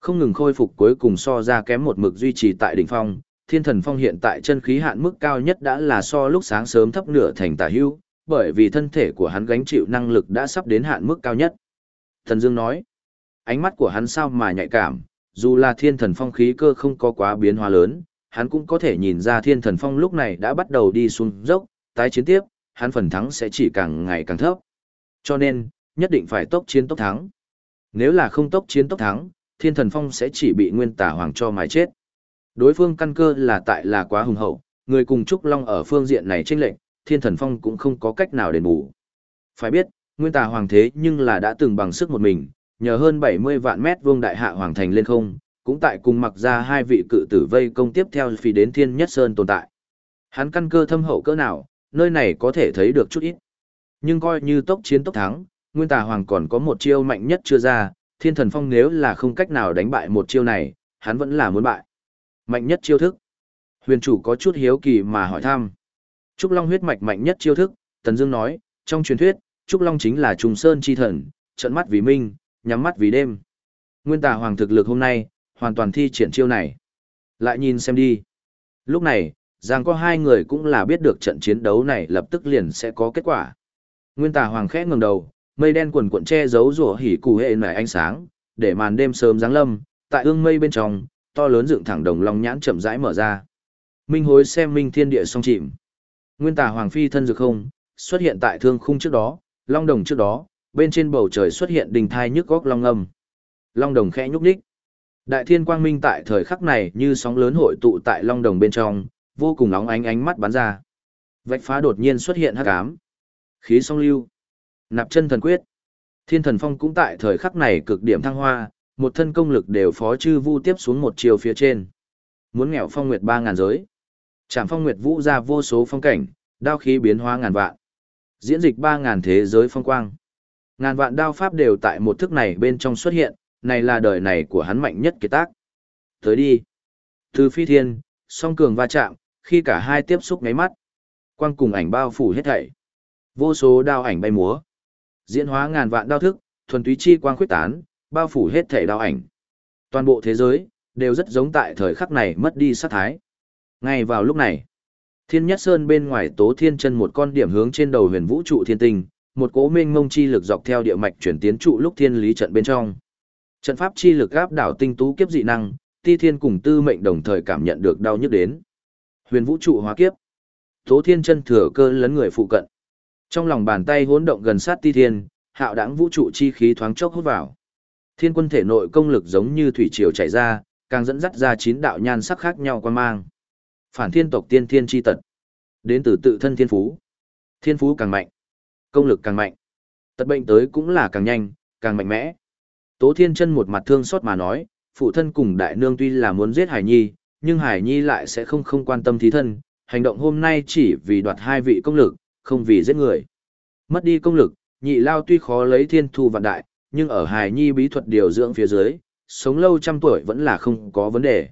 Không ngừng khôi phục cuối cùng so ra kém một mực duy trì tại đỉnh phong, thiên thần phong hiện tại chân khí hạn mức cao nhất đã là so lúc sáng sớm thấp nửa thành tả hưu, bởi vì thân thể của hắn gánh chịu năng lực đã sắp đến hạn mức cao nhất. Thần Dương nói, ánh mắt của hắn sao mà nhạy cảm, dù là thiên thần phong khí cơ không có quá biến hóa lớn, hắn cũng có thể nhìn ra thiên thần phong lúc này đã bắt đầu đi xuống dốc, tái chiến tiếp, hắn phần thắng sẽ chỉ càng ngày càng thấp. Cho nên, nhất định phải tốc chiến tốc thắng. Nếu là không tốc chiến tốc thắng, thiên thần phong sẽ chỉ bị nguyên tả hoàng cho mái chết. Đối phương căn cơ là tại là quá hùng hậu, người cùng Trúc Long ở phương diện này chênh lệnh, thiên thần phong cũng không có cách nào đền bù. Phải biết, nguyên tà hoàng thế nhưng là đã từng bằng sức một mình, nhờ hơn 70 vạn mét vuông đại hạ hoàng thành lên không, cũng tại cùng mặc ra hai vị cự tử vây công tiếp theo phi đến thiên nhất sơn tồn tại. Hắn căn cơ thâm hậu cỡ nào, nơi này có thể thấy được chút ít. Nhưng coi như tốc chiến tốc thắng, nguyên tà hoàng còn có một chiêu mạnh nhất chưa ra, thiên thần phong nếu là không cách nào đánh bại một chiêu này, hắn vẫn là muốn bại. Mạnh nhất chiêu thức. Huyền chủ có chút hiếu kỳ mà hỏi thăm. Trúc Long huyết mạch mạnh nhất chiêu thức, Tần Dương nói, trong truyền thuyết, Trúc Long chính là trùng sơn chi thần, trận mắt vì minh, nhắm mắt vì đêm. Nguyên tà hoàng thực lực hôm nay, hoàn toàn thi triển chiêu này. Lại nhìn xem đi. Lúc này, Giang có hai người cũng là biết được trận chiến đấu này lập tức liền sẽ có kết quả. Nguyên tà hoàng khẽ ngẩng đầu, mây đen quần cuộn che giấu rủa hỉ cụ hệ nảy ánh sáng, để màn đêm sớm giáng lâm, tại ương mây bên trong, to lớn dựng thẳng đồng long nhãn chậm rãi mở ra. Minh hối xem minh thiên địa song chìm. Nguyên tà hoàng phi thân dược không, xuất hiện tại thương khung trước đó, long đồng trước đó, bên trên bầu trời xuất hiện đình thai nhức góc long âm. Long đồng khẽ nhúc nhích. Đại thiên quang minh tại thời khắc này như sóng lớn hội tụ tại long đồng bên trong, vô cùng nóng ánh ánh mắt bắn ra. Vạch phá đột nhiên xuất hiện hắc ám. Khí song lưu. Nạp chân thần quyết. Thiên thần phong cũng tại thời khắc này cực điểm thăng hoa, một thân công lực đều phó chư vu tiếp xuống một chiều phía trên. Muốn nghèo phong nguyệt ba ngàn giới. Trảm phong nguyệt vũ ra vô số phong cảnh, đao khí biến hóa ngàn vạn. Diễn dịch ba ngàn thế giới phong quang. Ngàn vạn đao pháp đều tại một thức này bên trong xuất hiện, này là đời này của hắn mạnh nhất kiệt tác. Tới đi. Từ phi thiên, song cường va chạm, khi cả hai tiếp xúc ngáy mắt. Quang cùng ảnh bao phủ hết thảy. Vô số đao ảnh bay múa. Diễn hóa ngàn vạn đao thức, thuần túy chi quang khuyết tán, bao phủ hết thảy đao ảnh. Toàn bộ thế giới, đều rất giống tại thời khắc này mất đi sát thái. Ngay vào lúc này, Thiên Nhất Sơn bên ngoài Tố Thiên Chân một con điểm hướng trên đầu huyền vũ trụ thiên tinh, một cỗ mênh mông chi lực dọc theo địa mạch chuyển tiến trụ lúc thiên lý trận bên trong. Trận pháp chi lực áp đảo tinh tú kiếp dị năng, Ti Thiên cùng Tư Mệnh đồng thời cảm nhận được đau nhức đến. Huyền vũ trụ hóa kiếp. Tố Thiên Chân thừa cơ lấn người phụ cận. Trong lòng bàn tay hỗn động gần sát Ti Thiên, hạo đãng vũ trụ chi khí thoáng chốc hút vào. Thiên quân thể nội công lực giống như thủy triều chảy ra, càng dẫn dắt ra chín đạo nhan sắc khác nhau quan mang. Phản thiên tộc tiên thiên chi tật. Đến từ tự thân thiên phú. Thiên phú càng mạnh, công lực càng mạnh. Tật bệnh tới cũng là càng nhanh, càng mạnh mẽ. Tố Thiên Chân một mặt thương xót mà nói, phụ thân cùng đại nương tuy là muốn giết Hải Nhi, nhưng Hải Nhi lại sẽ không không quan tâm thí thân, hành động hôm nay chỉ vì đoạt hai vị công lực, không vì giết người. Mất đi công lực, nhị lao tuy khó lấy thiên thu vạn đại, nhưng ở Hải nhi bí thuật điều dưỡng phía dưới, sống lâu trăm tuổi vẫn là không có vấn đề.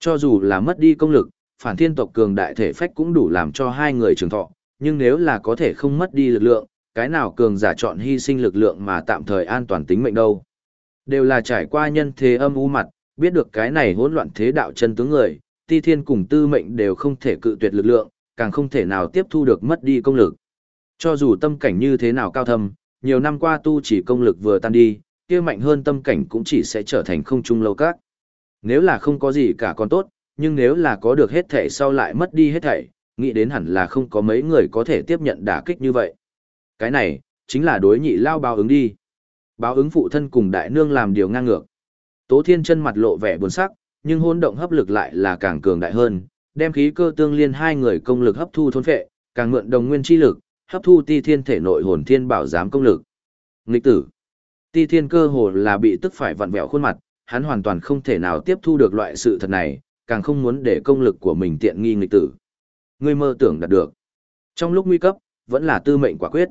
Cho dù là mất đi công lực, phản thiên tộc cường đại thể phách cũng đủ làm cho hai người trường thọ, nhưng nếu là có thể không mất đi lực lượng, cái nào cường giả chọn hy sinh lực lượng mà tạm thời an toàn tính mệnh đâu. Đều là trải qua nhân thế âm u mặt, biết được cái này hỗn loạn thế đạo chân tướng người, ti thiên cùng tư mệnh đều không thể cự tuyệt lực lượng, càng không thể nào tiếp thu được mất đi công lực. Cho dù tâm cảnh như thế nào cao thâm, nhiều năm qua tu chỉ công lực vừa tan đi, kia mạnh hơn tâm cảnh cũng chỉ sẽ trở thành không trung lâu các. Nếu là không có gì cả còn tốt, nhưng nếu là có được hết thảy sau lại mất đi hết thảy, nghĩ đến hẳn là không có mấy người có thể tiếp nhận đả kích như vậy. Cái này, chính là đối nhị lao bao ứng đi. Báo ứng phụ thân cùng đại nương làm điều ngang ngược. Tố Thiên chân mặt lộ vẻ buồn sắc, nhưng hôn động hấp lực lại là càng cường đại hơn, đem khí cơ tương liên hai người công lực hấp thu thôn phệ, càng mượn đồng nguyên chi lực, hấp thu ti thiên thể nội hồn thiên bảo giám công lực. Nghịch tử. Ti thiên cơ hồ là bị tức phải vặn vẹo khuôn mặt, hắn hoàn toàn không thể nào tiếp thu được loại sự thật này, càng không muốn để công lực của mình tiện nghi nghịch tử. Ngươi mơ tưởng đạt được. Trong lúc nguy cấp, vẫn là tư mệnh quả quyết.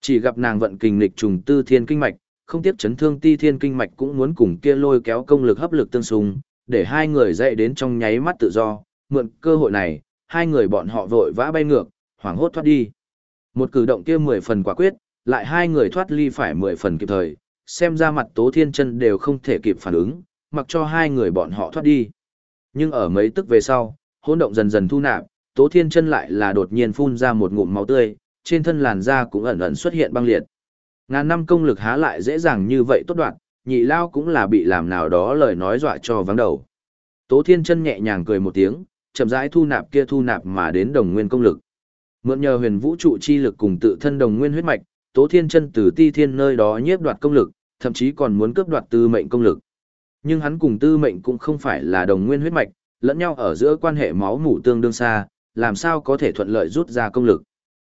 Chỉ gặp nàng vận kình nghịch trùng tư thiên kinh mạch, không tiếc chấn thương ti thiên kinh mạch cũng muốn cùng kia lôi kéo công lực hấp lực tương xung, để hai người dậy đến trong nháy mắt tự do, mượn cơ hội này, hai người bọn họ vội vã bay ngược, hoảng hốt thoát đi. Một cử động kia mười phần quả quyết, lại hai người thoát ly phải mười phần kịp thời, xem ra mặt Tố Thiên Chân đều không thể kịp phản ứng, mặc cho hai người bọn họ thoát đi. Nhưng ở mấy tức về sau, hỗn động dần dần thu nạp, Tố Thiên Chân lại là đột nhiên phun ra một ngụm máu tươi, trên thân làn da cũng ẩn ẩn xuất hiện băng liệt. Ngàn năm công lực há lại dễ dàng như vậy tốt đoạn, nhị lao cũng là bị làm nào đó lời nói dọa cho vắng đầu. Tố Thiên Chân nhẹ nhàng cười một tiếng, chậm rãi thu nạp kia thu nạp mà đến đồng nguyên công lực. Mượn nhờ huyền vũ trụ chi lực cùng tự thân đồng nguyên huyết mạch, Tố Thiên Chân từ Ti Thiên nơi đó nhiếp đoạt công lực, thậm chí còn muốn cướp đoạt tư mệnh công lực. Nhưng hắn cùng tư mệnh cũng không phải là đồng nguyên huyết mạch, lẫn nhau ở giữa quan hệ máu mủ tương đương xa, làm sao có thể thuận lợi rút ra công lực.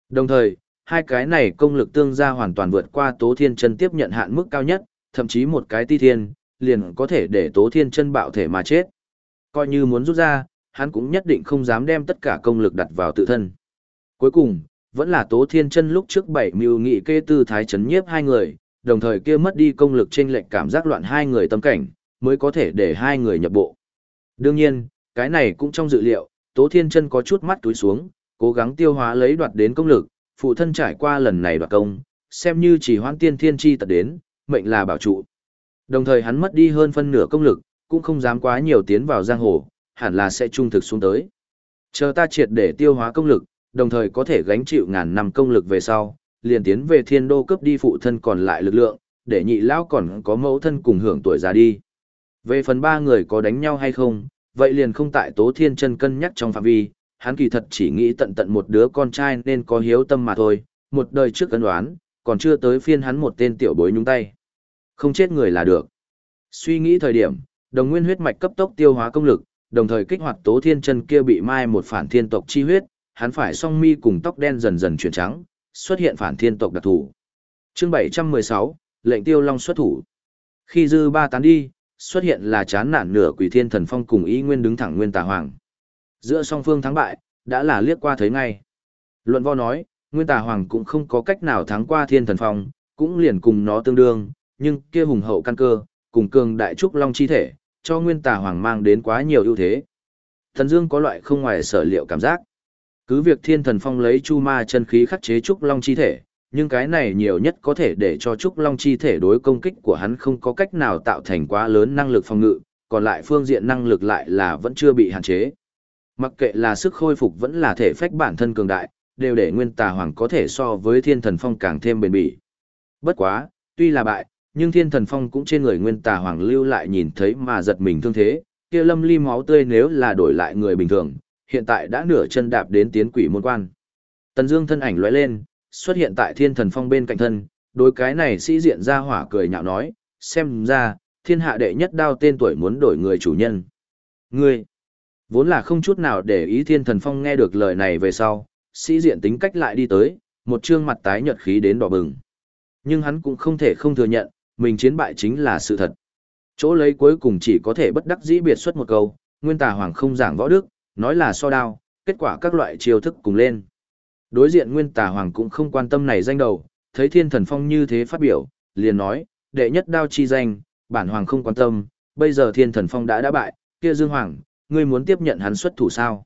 Đồng thời, hai cái này công lực tương gia hoàn toàn vượt qua Tố Thiên Chân tiếp nhận hạn mức cao nhất, thậm chí một cái ti thiên, liền có thể để Tố Thiên Chân bạo thể mà chết. Coi như muốn rút ra, hắn cũng nhất định không dám đem tất cả công lực đặt vào tự thân. Cuối cùng, vẫn là Tố Thiên Chân lúc trước bảy mưu nghị kê tư thái chấn nhiếp hai người, đồng thời kia mất đi công lực trên lệnh cảm giác loạn hai người tâm cảnh, mới có thể để hai người nhập bộ. Đương nhiên, cái này cũng trong dự liệu, Tố Thiên Chân có chút mắt túi xuống, cố gắng tiêu hóa lấy đoạt đến công lực, phụ thân trải qua lần này đoạt công, xem như chỉ hoãn tiên thiên chi tật đến, mệnh là bảo trụ. Đồng thời hắn mất đi hơn phân nửa công lực, cũng không dám quá nhiều tiến vào giang hồ, hẳn là sẽ trung thực xuống tới. Chờ ta triệt để tiêu hóa công lực, đồng thời có thể gánh chịu ngàn năm công lực về sau, liền tiến về thiên đô cướp đi phụ thân còn lại lực lượng, để nhị lão còn có mẫu thân cùng hưởng tuổi già đi. Về phần ba người có đánh nhau hay không, vậy liền không tại Tố Thiên Chân cân nhắc trong phạm vi, hắn kỳ thật chỉ nghĩ tận tận một đứa con trai nên có hiếu tâm mà thôi, một đời trước cân đoán, còn chưa tới phiên hắn một tên tiểu bối nhúng tay. Không chết người là được. Suy nghĩ thời điểm, đồng nguyên huyết mạch cấp tốc tiêu hóa công lực, đồng thời kích hoạt Tố Thiên Chân kia bị mai một phản thiên tộc chi huyết, hắn phải song mi cùng tóc đen dần dần chuyển trắng, xuất hiện phản thiên tộc đặc thủ. Chương 716, lệnh Tiêu Long xuất thủ. Khi dư ba tán đi, xuất hiện là chán nản nửa quỷ thiên thần phong cùng ý nguyên đứng thẳng nguyên tà hoàng. Giữa song phương thắng bại, đã là liếc qua thấy ngay. Luận vo nói, nguyên tà hoàng cũng không có cách nào thắng qua thiên thần phong, cũng liền cùng nó tương đương, nhưng kia hùng hậu căn cơ, cùng cường đại trúc long chi thể, cho nguyên tà hoàng mang đến quá nhiều ưu thế. Thần Dương có loại không ngoài sở liệu cảm giác. Cứ việc thiên thần phong lấy chu ma chân khí khắc chế trúc long chi thể, nhưng cái này nhiều nhất có thể để cho trúc long chi thể đối công kích của hắn không có cách nào tạo thành quá lớn năng lực phòng ngự, còn lại phương diện năng lực lại là vẫn chưa bị hạn chế. Mặc kệ là sức khôi phục vẫn là thể phách bản thân cường đại, đều để nguyên tà hoàng có thể so với thiên thần phong càng thêm bền bỉ. Bất quá, tuy là bại, nhưng thiên thần phong cũng trên người nguyên tà hoàng lưu lại nhìn thấy mà giật mình thương thế, kia lâm ly máu tươi nếu là đổi lại người bình thường, hiện tại đã nửa chân đạp đến tiến quỷ môn quan. Tần Dương thân ảnh lóe lên, xuất hiện tại Thiên Thần Phong bên cạnh thân, đối cái này sĩ diện ra hỏa cười nhạo nói, xem ra, thiên hạ đệ nhất đao tên tuổi muốn đổi người chủ nhân. Ngươi, vốn là không chút nào để ý Thiên Thần Phong nghe được lời này về sau, sĩ diện tính cách lại đi tới, một trương mặt tái nhợt khí đến đỏ bừng. Nhưng hắn cũng không thể không thừa nhận, mình chiến bại chính là sự thật. Chỗ lấy cuối cùng chỉ có thể bất đắc dĩ biệt xuất một câu, Nguyên Tà Hoàng không giảng võ đức, nói là so đao, kết quả các loại chiêu thức cùng lên. Đối diện Nguyên Tà Hoàng cũng không quan tâm này danh đầu, thấy Thiên Thần Phong như thế phát biểu, liền nói, đệ nhất đao chi danh, bản hoàng không quan tâm, bây giờ Thiên Thần Phong đã đã bại, kia Dương Hoàng, ngươi muốn tiếp nhận hắn xuất thủ sao?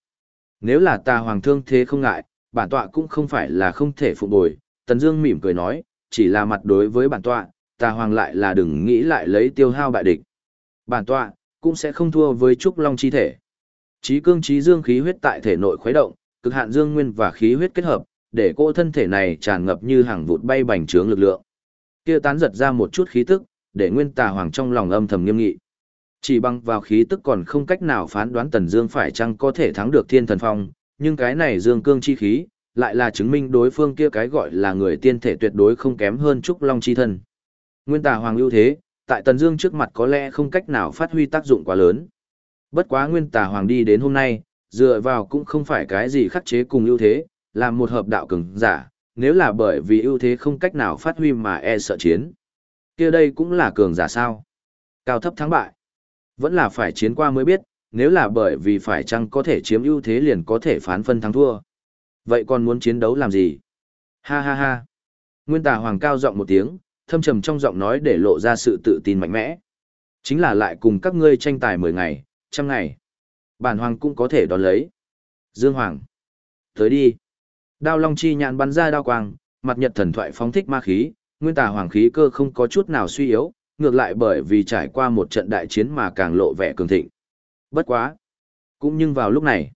Nếu là ta Hoàng thương thế không ngại, bản tọa cũng không phải là không thể phụ bồi. Tần Dương mỉm cười nói, chỉ là mặt đối với bản tọa, ta Hoàng lại là đừng nghĩ lại lấy tiêu hao bại địch. Bản tọa cũng sẽ không thua với Trúc Long chi thể. Chí cương chí dương khí huyết tại thể nội khuấy động, cực hạn dương nguyên và khí huyết kết hợp, để cô thân thể này tràn ngập như hàng vụt bay bành trướng lực lượng. Kia tán giật ra một chút khí tức, để Nguyên Tà Hoàng trong lòng âm thầm nghiêm nghị. Chỉ bằng vào khí tức còn không cách nào phán đoán Tần Dương phải chăng có thể thắng được Thiên Thần Phong, nhưng cái này Dương Cương chi khí, lại là chứng minh đối phương kia cái gọi là người tiên thể tuyệt đối không kém hơn Trúc Long chi thân. Nguyên Tà Hoàng ưu thế, tại Tần Dương trước mặt có lẽ không cách nào phát huy tác dụng quá lớn. Bất quá Nguyên Tà Hoàng đi đến hôm nay, dựa vào cũng không phải cái gì khắc chế cùng ưu thế, làm một hợp đạo cường giả, nếu là bởi vì ưu thế không cách nào phát huy mà e sợ chiến. Kia đây cũng là cường giả sao? Cao thấp thắng bại. Vẫn là phải chiến qua mới biết, nếu là bởi vì phải chăng có thể chiếm ưu thế liền có thể phán phân thắng thua. Vậy còn muốn chiến đấu làm gì? Ha ha ha. Nguyên tà hoàng cao giọng một tiếng, thâm trầm trong giọng nói để lộ ra sự tự tin mạnh mẽ. Chính là lại cùng các ngươi tranh tài 10 ngày, trăm ngày. Bản hoàng cũng có thể đón lấy. Dương Hoàng. Tới đi. Đao Long chi nhạn bắn ra đao quang, mặt nhật thần thoại phóng thích ma khí, nguyên tà hoàng khí cơ không có chút nào suy yếu, ngược lại bởi vì trải qua một trận đại chiến mà càng lộ vẻ cường thịnh. Bất quá. Cũng nhưng vào lúc này,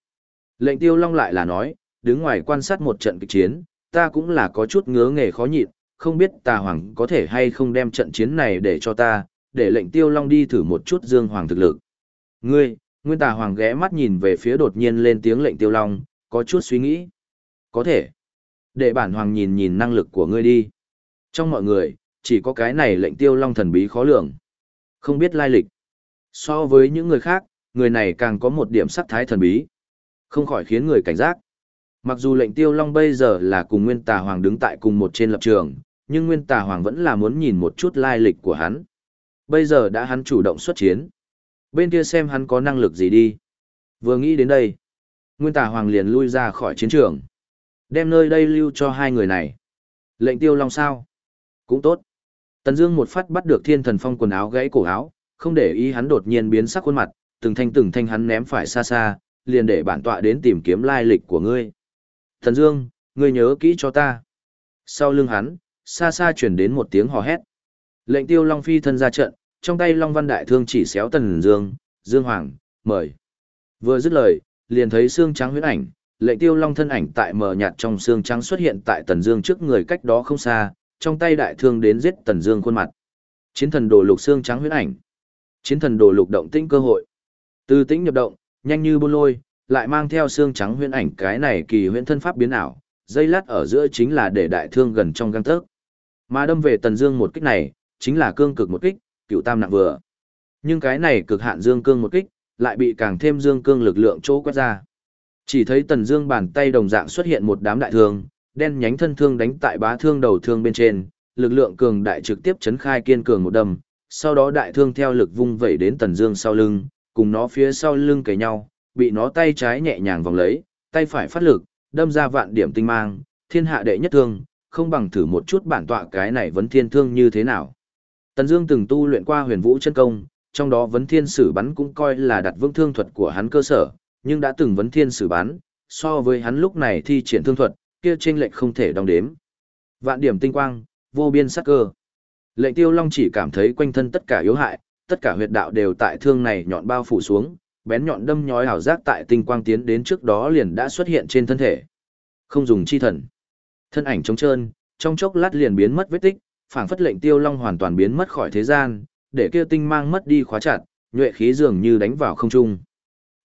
lệnh tiêu long lại là nói, đứng ngoài quan sát một trận kịch chiến, ta cũng là có chút ngứa nghề khó nhịn, không biết tà hoàng có thể hay không đem trận chiến này để cho ta, để lệnh tiêu long đi thử một chút dương hoàng thực lực. Ngươi, nguyên tà hoàng ghé mắt nhìn về phía đột nhiên lên tiếng lệnh tiêu long, có chút suy nghĩ. Có thể. Để bản hoàng nhìn nhìn năng lực của ngươi đi. Trong mọi người, chỉ có cái này lệnh tiêu long thần bí khó lường. Không biết lai lịch. So với những người khác, người này càng có một điểm sắc thái thần bí. Không khỏi khiến người cảnh giác. Mặc dù lệnh tiêu long bây giờ là cùng Nguyên Tà Hoàng đứng tại cùng một trên lập trường, nhưng Nguyên Tà Hoàng vẫn là muốn nhìn một chút lai lịch của hắn. Bây giờ đã hắn chủ động xuất chiến. Bên kia xem hắn có năng lực gì đi. Vừa nghĩ đến đây, Nguyên Tà Hoàng liền lui ra khỏi chiến trường. Đem nơi đây lưu cho hai người này. Lệnh tiêu long sao? Cũng tốt. Tần Dương một phát bắt được Thiên Thần Phong quần áo gãy cổ áo, không để ý hắn đột nhiên biến sắc khuôn mặt, từng thanh từng thanh hắn ném phải xa xa, liền để bản tọa đến tìm kiếm lai lịch của ngươi. Tần Dương, ngươi nhớ kỹ cho ta. Sau lưng hắn, xa xa truyền đến một tiếng hò hét. Lệnh Tiêu Long phi thân ra trận, trong tay Long Văn Đại Thương chỉ xéo Tần Dương, Dương Hoàng, mời. Vừa dứt lời, liền thấy xương trắng huyễn ảnh, lệnh Tiêu Long thân ảnh tại mờ nhạt trong xương trắng xuất hiện tại Tần Dương trước người cách đó không xa, trong tay đại thương đến giết Tần Dương khuôn mặt. Chiến thần đồ lục xương trắng huyễn ảnh. Chiến thần đồ lục động tĩnh cơ hội. Từ tĩnh nhập động, nhanh như bôn lôi, lại mang theo xương trắng huyễn ảnh cái này kỳ huyễn thân pháp biến ảo, dây lát ở giữa chính là để đại thương gần trong gang tấc. Mà đâm về Tần Dương một kích này, chính là cương cực một kích, cựu tam nặng vừa. Nhưng cái này cực hạn dương cương một kích, lại bị càng thêm dương cương lực lượng chỗ quét ra. Chỉ thấy Tần Dương bàn tay đồng dạng xuất hiện một đám đại thương, đen nhánh thân thương đánh tại bá thương đầu thương bên trên, lực lượng cường đại trực tiếp chấn khai kiên cường một đâm, sau đó đại thương theo lực vung vẩy đến Tần Dương sau lưng, cùng nó phía sau lưng kề nhau, bị nó tay trái nhẹ nhàng vòng lấy, tay phải phát lực, đâm ra vạn điểm tinh mang, thiên hạ đệ nhất thương, không bằng thử một chút bản tọa cái này vấn thiên thương như thế nào. Tần Dương từng tu luyện qua huyền vũ chân công, trong đó vấn thiên sử bắn cũng coi là đặt vững thương thuật của hắn cơ sở, nhưng đã từng vấn thiên sử bắn, so với hắn lúc này thi triển thương thuật, kia chênh lệch không thể đong đếm. Vạn điểm tinh quang, vô biên sắc cơ. Lệnh Tiêu Long chỉ cảm thấy quanh thân tất cả yếu hại, tất cả huyệt đạo đều tại thương này nhọn bao phủ xuống, bén nhọn đâm nhói ảo giác tại tinh quang tiến đến trước đó liền đã xuất hiện trên thân thể. Không dùng chi thần. Thân ảnh trống trơn, trong chốc lát liền biến mất vết tích, phảng phất lệnh Tiêu Long hoàn toàn biến mất khỏi thế gian, để kia tinh mang mất đi khóa chặt, nhuệ khí dường như đánh vào không trung.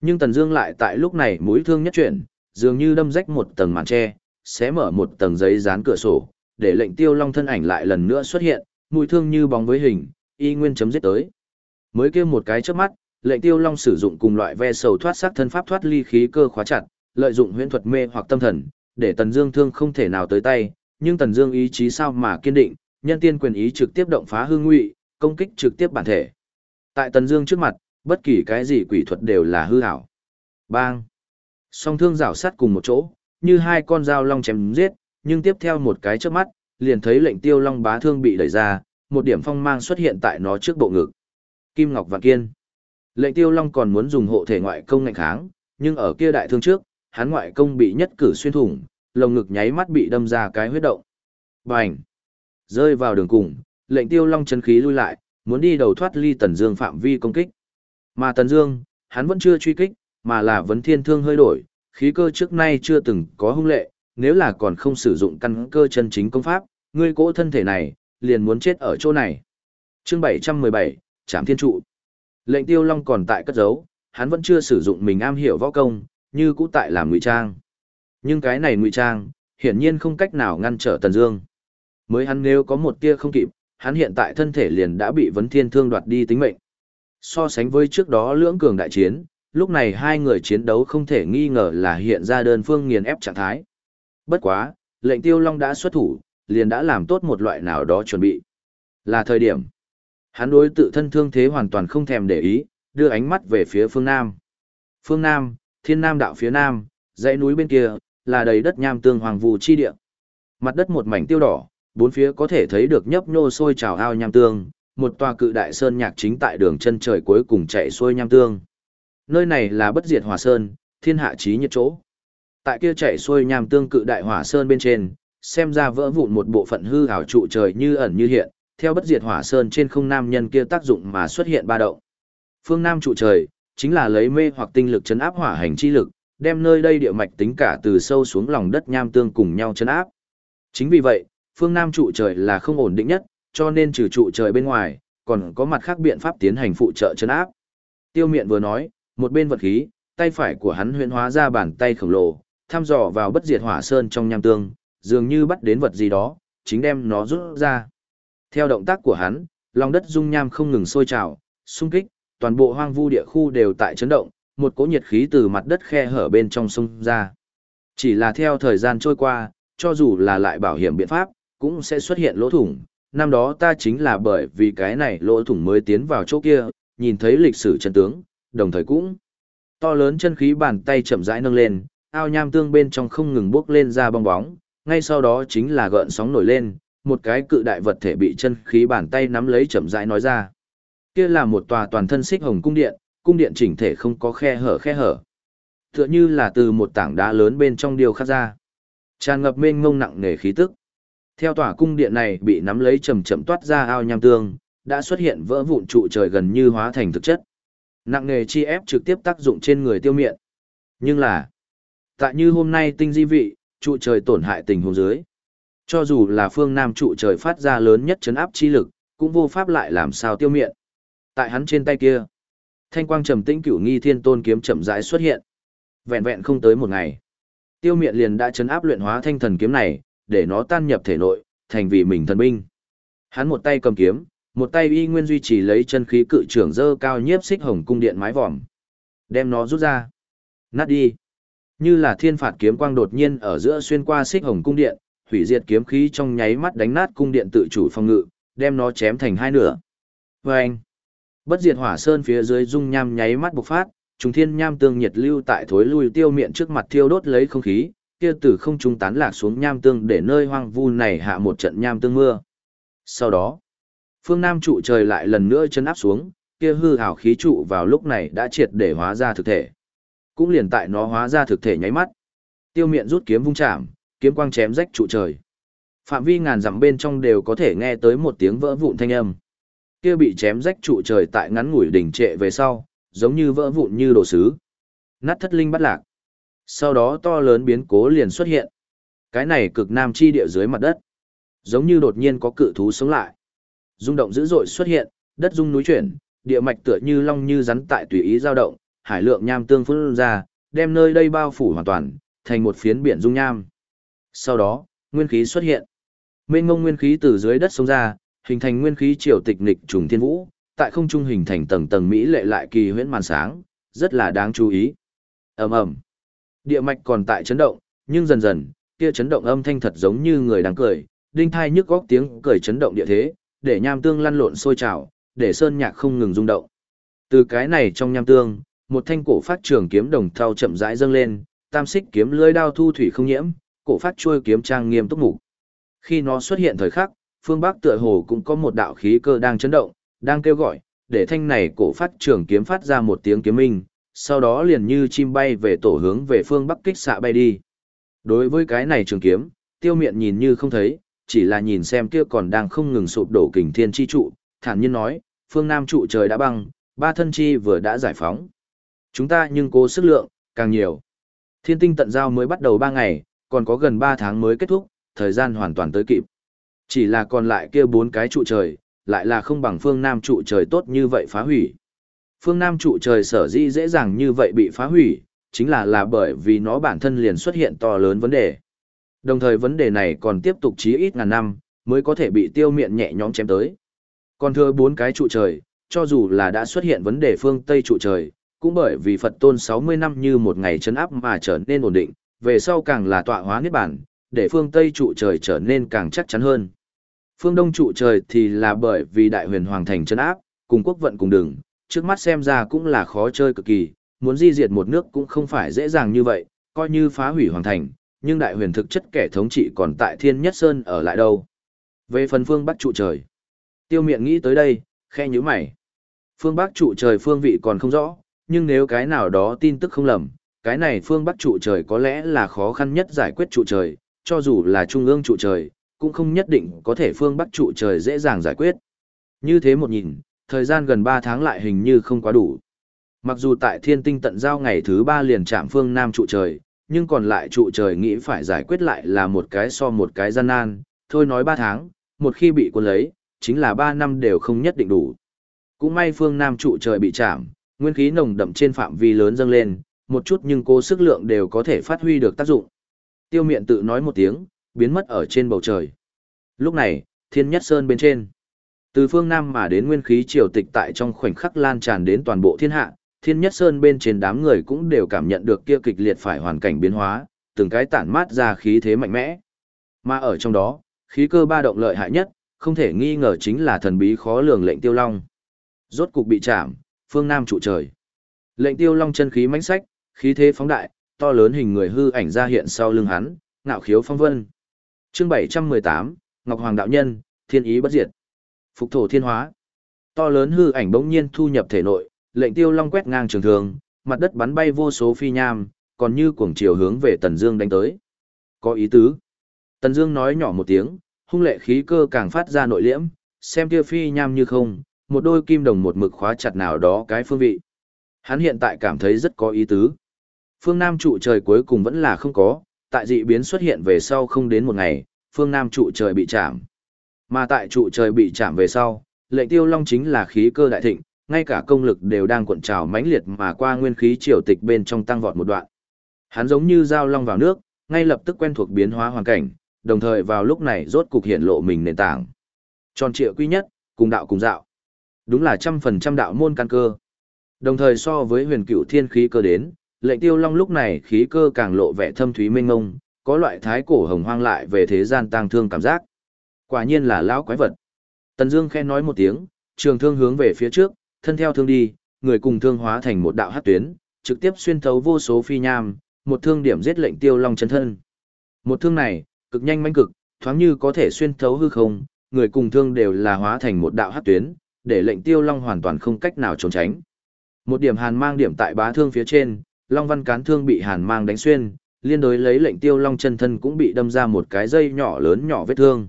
Nhưng Tần Dương lại tại lúc này mũi thương nhất chuyển, dường như đâm rách một tầng màn che, xé mở một tầng giấy dán cửa sổ, để lệnh Tiêu Long thân ảnh lại lần nữa xuất hiện, mũi thương như bóng với hình, y nguyên chấm giết tới. Mới kia một cái chớp mắt, lệnh Tiêu Long sử dụng cùng loại ve sầu thoát sắc thân pháp thoát ly khí cơ khóa chặt, lợi dụng huyễn thuật mê hoặc tâm thần, để Tần Dương thương không thể nào tới tay, nhưng Tần Dương ý chí sao mà kiên định, nhân tiên quyền ý trực tiếp động phá hư ngụy, công kích trực tiếp bản thể. Tại Tần Dương trước mặt, bất kỳ cái gì quỷ thuật đều là hư ảo. Bang! Song thương rảo sát cùng một chỗ, như hai con dao long chém giết, nhưng tiếp theo một cái chớp mắt, liền thấy lệnh tiêu long bá thương bị đẩy ra, một điểm phong mang xuất hiện tại nó trước bộ ngực. Kim Ngọc Vạn Kiên. Lệnh tiêu long còn muốn dùng hộ thể ngoại công ngạnh kháng, nhưng ở kia đại thương trước, hắn ngoại công bị nhất cử xuyên thủng, lồng ngực nháy mắt bị đâm ra cái huyết động. Bành! Rơi vào đường cùng, lệnh tiêu long chân khí lui lại, muốn đi đầu thoát ly Tần Dương phạm vi công kích. Mà Tần Dương, hắn vẫn chưa truy kích, mà là vấn thiên thương hơi đổi, khí cơ trước nay chưa từng có hung lệ, nếu là còn không sử dụng căn cơ chân chính công pháp, ngươi cỗ thân thể này, liền muốn chết ở chỗ này. Chương 717, Trảm Thiên Trụ. Lệnh Tiêu Long còn tại cất giấu, hắn vẫn chưa sử dụng mình am hiểu võ công, như cũ tại làm ngụy trang. Nhưng cái này ngụy trang, hiển nhiên không cách nào ngăn trở Tần Dương. Mới hắn nếu có một tia không kịp, hắn hiện tại thân thể liền đã bị vấn thiên thương đoạt đi tính mệnh. So sánh với trước đó lưỡng cường đại chiến, lúc này hai người chiến đấu không thể nghi ngờ là hiện ra đơn phương nghiền ép trạng thái. Bất quá, lệnh tiêu long đã xuất thủ, liền đã làm tốt một loại nào đó chuẩn bị. Là thời điểm. Hắn đối tự thân thương thế hoàn toàn không thèm để ý, đưa ánh mắt về phía phương Nam. Phương Nam, thiên nam đạo phía Nam, dãy núi bên kia, là đầy đất nham tương hoàng vù chi địa. Mặt đất một mảnh tiêu đỏ, bốn phía có thể thấy được nhấp nhô sôi trào ao nham tương, một tòa cự đại sơn nhạc chính tại đường chân trời cuối cùng chạy xuôi nham tương. Nơi này là bất diệt hỏa sơn, thiên hạ chí nhiệt chỗ. Tại kia chạy xuôi nham tương cự đại hỏa sơn bên trên, xem ra vỡ vụn một bộ phận hư ảo trụ trời như ẩn như hiện, theo bất diệt hỏa sơn trên không nam nhân kia tác dụng mà xuất hiện ba động. Phương Nam trụ trời, chính là lấy mê hoặc tinh lực chấn áp hỏa hành chi lực, đem nơi đây địa mạch tính cả từ sâu xuống lòng đất nham tương cùng nhau chấn áp. Chính vì vậy, phương Nam trụ trời là không ổn định nhất, cho nên trừ trụ trời bên ngoài, còn có mặt khác biện pháp tiến hành phụ trợ chấn áp. Tiêu miện vừa nói, một bên vật khí, tay phải của hắn huyễn hóa ra bàn tay khổng lồ, thăm dò vào bất diệt hỏa sơn trong nham tương, dường như bắt đến vật gì đó, chính đem nó rút ra. Theo động tác của hắn, lòng đất dung nham không ngừng sôi trào, xung kích, toàn bộ hoang vu địa khu đều tại chấn động, một cỗ nhiệt khí từ mặt đất khe hở bên trong sông ra. Chỉ là theo thời gian trôi qua, cho dù là lại bảo hiểm biện pháp, cũng sẽ xuất hiện lỗ thủng. Năm đó ta chính là bởi vì cái này lỗ thủng mới tiến vào chỗ kia, nhìn thấy lịch sử chân tướng, đồng thời cũng to lớn chân khí bàn tay chậm rãi nâng lên, ao nham tương bên trong không ngừng bốc lên ra bong bóng, ngay sau đó chính là gợn sóng nổi lên, một cái cự đại vật thể bị chân khí bàn tay nắm lấy chậm rãi nói ra. Kia là một tòa toàn thân xích hồng cung điện, cung điện chỉnh thể không có khe hở khe hở. Tựa như là từ một tảng đá lớn bên trong điều khắc ra. Tràn ngập mênh ngông nặng nề khí tức. Theo tòa cung điện này bị nắm lấy chậm chậm toát ra ao nham tương, đã xuất hiện vỡ vụn trụ trời gần như hóa thành thực chất. Nặng nghề chi ép trực tiếp tác dụng trên người tiêu miện. Nhưng là, tại như hôm nay tinh di vị, trụ trời tổn hại tình huống dưới. Cho dù là phương Nam trụ trời phát ra lớn nhất chấn áp chi lực, cũng vô pháp lại làm sao tiêu miện. Tại hắn trên tay kia, thanh quang trầm tĩnh cửu nghi thiên tôn kiếm chậm rãi xuất hiện. Vẹn vẹn không tới một ngày, tiêu miện liền đã chấn áp luyện hóa thanh thần kiếm này, để nó tan nhập thể nội, thành vì mình thần binh. Hắn một tay cầm kiếm, một tay y nguyên duy trì lấy chân khí cự trưởng dơ cao nhiếp xích hồng cung điện mái vòm. Đem nó rút ra. Nát đi. Như là thiên phạt kiếm quang đột nhiên ở giữa xuyên qua xích hồng cung điện, hủy diệt kiếm khí trong nháy mắt đánh nát cung điện tự chủ phòng ngự, đem nó chém thành hai nửa. Và anh. Bất diệt hỏa sơn phía dưới dung nham nháy mắt bộc phát, trùng thiên nham tương nhiệt lưu tại thối lui tiêu miệng trước mặt thiêu đốt lấy không khí, kia từ không trung tán lạc xuống nham tương để nơi hoang vu này hạ một trận nham tương mưa. Sau đó, phương Nam trụ trời lại lần nữa chấn áp xuống, kia hư hảo khí trụ vào lúc này đã triệt để hóa ra thực thể. Cũng liền tại nó hóa ra thực thể nháy mắt. Tiêu Miện rút kiếm vung chạm, kiếm quang chém rách trụ trời. Phạm vi ngàn dặm bên trong đều có thể nghe tới một tiếng vỡ vụn thanh âm. Kia bị chém rách trụ trời tại ngắn ngủi đỉnh trệ về sau, giống như vỡ vụn như đồ sứ. Nát thất linh bắt lạc. Sau đó to lớn biến cố liền xuất hiện. Cái này cực nam chi địa dưới mặt đất. Giống như đột nhiên có cự thú sống lại. Rung động dữ dội xuất hiện, đất rung núi chuyển, địa mạch tựa như long như rắn tại tùy ý dao động, hải lượng nham tương phun ra, đem nơi đây bao phủ hoàn toàn, thành một phiến biển dung nham. Sau đó, nguyên khí xuất hiện. Mênh ngông nguyên khí từ dưới đất sống ra, hình thành nguyên khí triều tịch nghịch trùng thiên vũ, tại không trung hình thành tầng tầng mỹ lệ lại kỳ huyễn màn sáng, rất là đáng chú ý. Ầm ầm. Địa mạch còn tại chấn động, nhưng dần dần, kia chấn động âm thanh thật giống như người đang cười, đinh thai nhức góc tiếng cười chấn động địa thế, để nham tương lăn lộn sôi trào, để sơn nhạc không ngừng rung động. Từ cái này trong nham tương, một thanh cổ phát trường kiếm đồng thau chậm rãi dâng lên, tam xích kiếm lưỡi đao thu thủy không nhiễm, cổ phát chuôi kiếm trang nghiêm túc mục. Khi nó xuất hiện thời khắc, phương Bắc tựa hồ cũng có một đạo khí cơ đang chấn động, đang kêu gọi, để thanh này cổ phát trường kiếm phát ra một tiếng kiếm minh, sau đó liền như chim bay về tổ hướng về phương Bắc kích xạ bay đi. Đối với cái này trường kiếm, tiêu miện nhìn như không thấy, chỉ là nhìn xem kia còn đang không ngừng sụp đổ kình thiên chi trụ, thản nhiên nói, phương Nam trụ trời đã băng, ba thân chi vừa đã giải phóng. Chúng ta nhưng cố sức lượng, càng nhiều. Thiên tinh tận giao mới bắt đầu ba ngày, còn có gần 3 tháng mới kết thúc, thời gian hoàn toàn tới kịp. Chỉ là còn lại kia bốn cái trụ trời, lại là không bằng phương Nam trụ trời tốt như vậy phá hủy. Phương Nam trụ trời sở dĩ dễ dàng như vậy bị phá hủy, chính là là bởi vì nó bản thân liền xuất hiện to lớn vấn đề. Đồng thời vấn đề này còn tiếp tục chí ít ngàn năm, mới có thể bị tiêu miệng nhẹ nhõm chém tới. Còn thưa bốn cái trụ trời, cho dù là đã xuất hiện vấn đề phương Tây trụ trời, cũng bởi vì Phật tôn 60 năm như một ngày chấn áp mà trở nên ổn định, về sau càng là tọa hóa niết bản, để phương Tây trụ trời trở nên càng chắc chắn hơn. Phương Đông trụ trời thì là bởi vì đại huyền hoàng thành chấn áp, cùng quốc vận cùng đường, trước mắt xem ra cũng là khó chơi cực kỳ, muốn di diệt một nước cũng không phải dễ dàng như vậy, coi như phá hủy hoàng thành, nhưng đại huyền thực chất kẻ thống trị còn tại Thiên Nhất Sơn ở lại đâu. Về phần phương Bắc trụ trời, tiêu miệng nghĩ tới đây, khe nhíu mày. Phương Bắc trụ trời phương vị còn không rõ, nhưng nếu cái nào đó tin tức không lầm, cái này phương Bắc trụ trời có lẽ là khó khăn nhất giải quyết trụ trời, cho dù là trung ương trụ trời, cũng không nhất định có thể phương Bắc trụ trời dễ dàng giải quyết. Như thế một nhìn, thời gian gần ba tháng lại hình như không quá đủ. Mặc dù tại thiên tinh tận giao ngày thứ ba liền chạm phương Nam trụ trời, nhưng còn lại trụ trời nghĩ phải giải quyết lại là một cái so một cái gian nan, thôi nói 3 tháng, một khi bị quân lấy, chính là 3 năm đều không nhất định đủ. Cũng may phương Nam trụ trời bị chạm, nguyên khí nồng đậm trên phạm vi lớn dâng lên, một chút nhưng cô sức lượng đều có thể phát huy được tác dụng. Tiêu miện tự nói một tiếng, biến mất ở trên bầu trời. Lúc này, thiên nhất sơn bên trên. Từ phương Nam mà đến nguyên khí triều tịch tại trong khoảnh khắc lan tràn đến toàn bộ thiên hạ, thiên nhất sơn bên trên đám người cũng đều cảm nhận được kia kịch liệt phải hoàn cảnh biến hóa, từng cái tản mát ra khí thế mạnh mẽ. Mà ở trong đó, khí cơ ba động lợi hại nhất, không thể nghi ngờ chính là thần bí khó lường lệnh tiêu long. Rốt cục bị chạm, phương Nam trụ trời. Lệnh tiêu long chân khí mãnh sách, khí thế phóng đại, to lớn hình người hư ảnh ra hiện sau lưng hắn, ngạo khiếu phong vân. Chương 718, Ngọc Hoàng đạo nhân, thiên ý bất diệt. Phục thổ thiên hóa. To lớn hư ảnh bỗng nhiên thu nhập thể nội, lệnh tiêu long quét ngang trường thường, mặt đất bắn bay vô số phi nham, còn như cuồng chiều hướng về Tần Dương đánh tới. Có ý tứ. Tần Dương nói nhỏ một tiếng, hung lệ khí cơ càng phát ra nội liễm, xem kia phi nham như không, một đôi kim đồng một mực khóa chặt nào đó cái phương vị. Hắn hiện tại cảm thấy rất có ý tứ. Phương Nam trụ trời cuối cùng vẫn là không có, tại dị biến xuất hiện về sau không đến một ngày, phương Nam trụ trời bị chạm. Mà tại trụ trời bị chạm về sau, lệnh tiêu long chính là khí cơ đại thịnh, ngay cả công lực đều đang cuộn trào mãnh liệt mà qua nguyên khí triều tịch bên trong tăng vọt một đoạn. Hắn giống như dao long vào nước, ngay lập tức quen thuộc biến hóa hoàn cảnh, đồng thời vào lúc này rốt cục hiện lộ mình nền tảng. Tròn trịa quy nhất, cùng đạo cùng dạo. Đúng là trăm phần trăm đạo môn căn cơ. Đồng thời so với huyền cửu thiên khí cơ đến, lệnh tiêu long lúc này khí cơ càng lộ vẻ thâm thúy mênh ngông, có loại thái cổ hồng hoang lại về thế gian tang thương cảm giác. Quả nhiên là lão quái vật. Tần Dương khen nói một tiếng, trường thương hướng về phía trước, thân theo thương đi, người cùng thương hóa thành một đạo hắc tuyến, trực tiếp xuyên thấu vô số phi nham, một thương điểm giết lệnh tiêu long chân thân. Một thương này, cực nhanh mãnh cực, thoáng như có thể xuyên thấu hư không, người cùng thương đều là hóa thành một đạo hắc tuyến, để lệnh tiêu long hoàn toàn không cách nào trốn tránh. Một điểm hàn mang điểm tại bá thương phía trên, long văn cán thương bị hàn mang đánh xuyên, liên đối lấy lệnh tiêu long chân thân cũng bị đâm ra một cái dây nhỏ lớn nhỏ vết thương.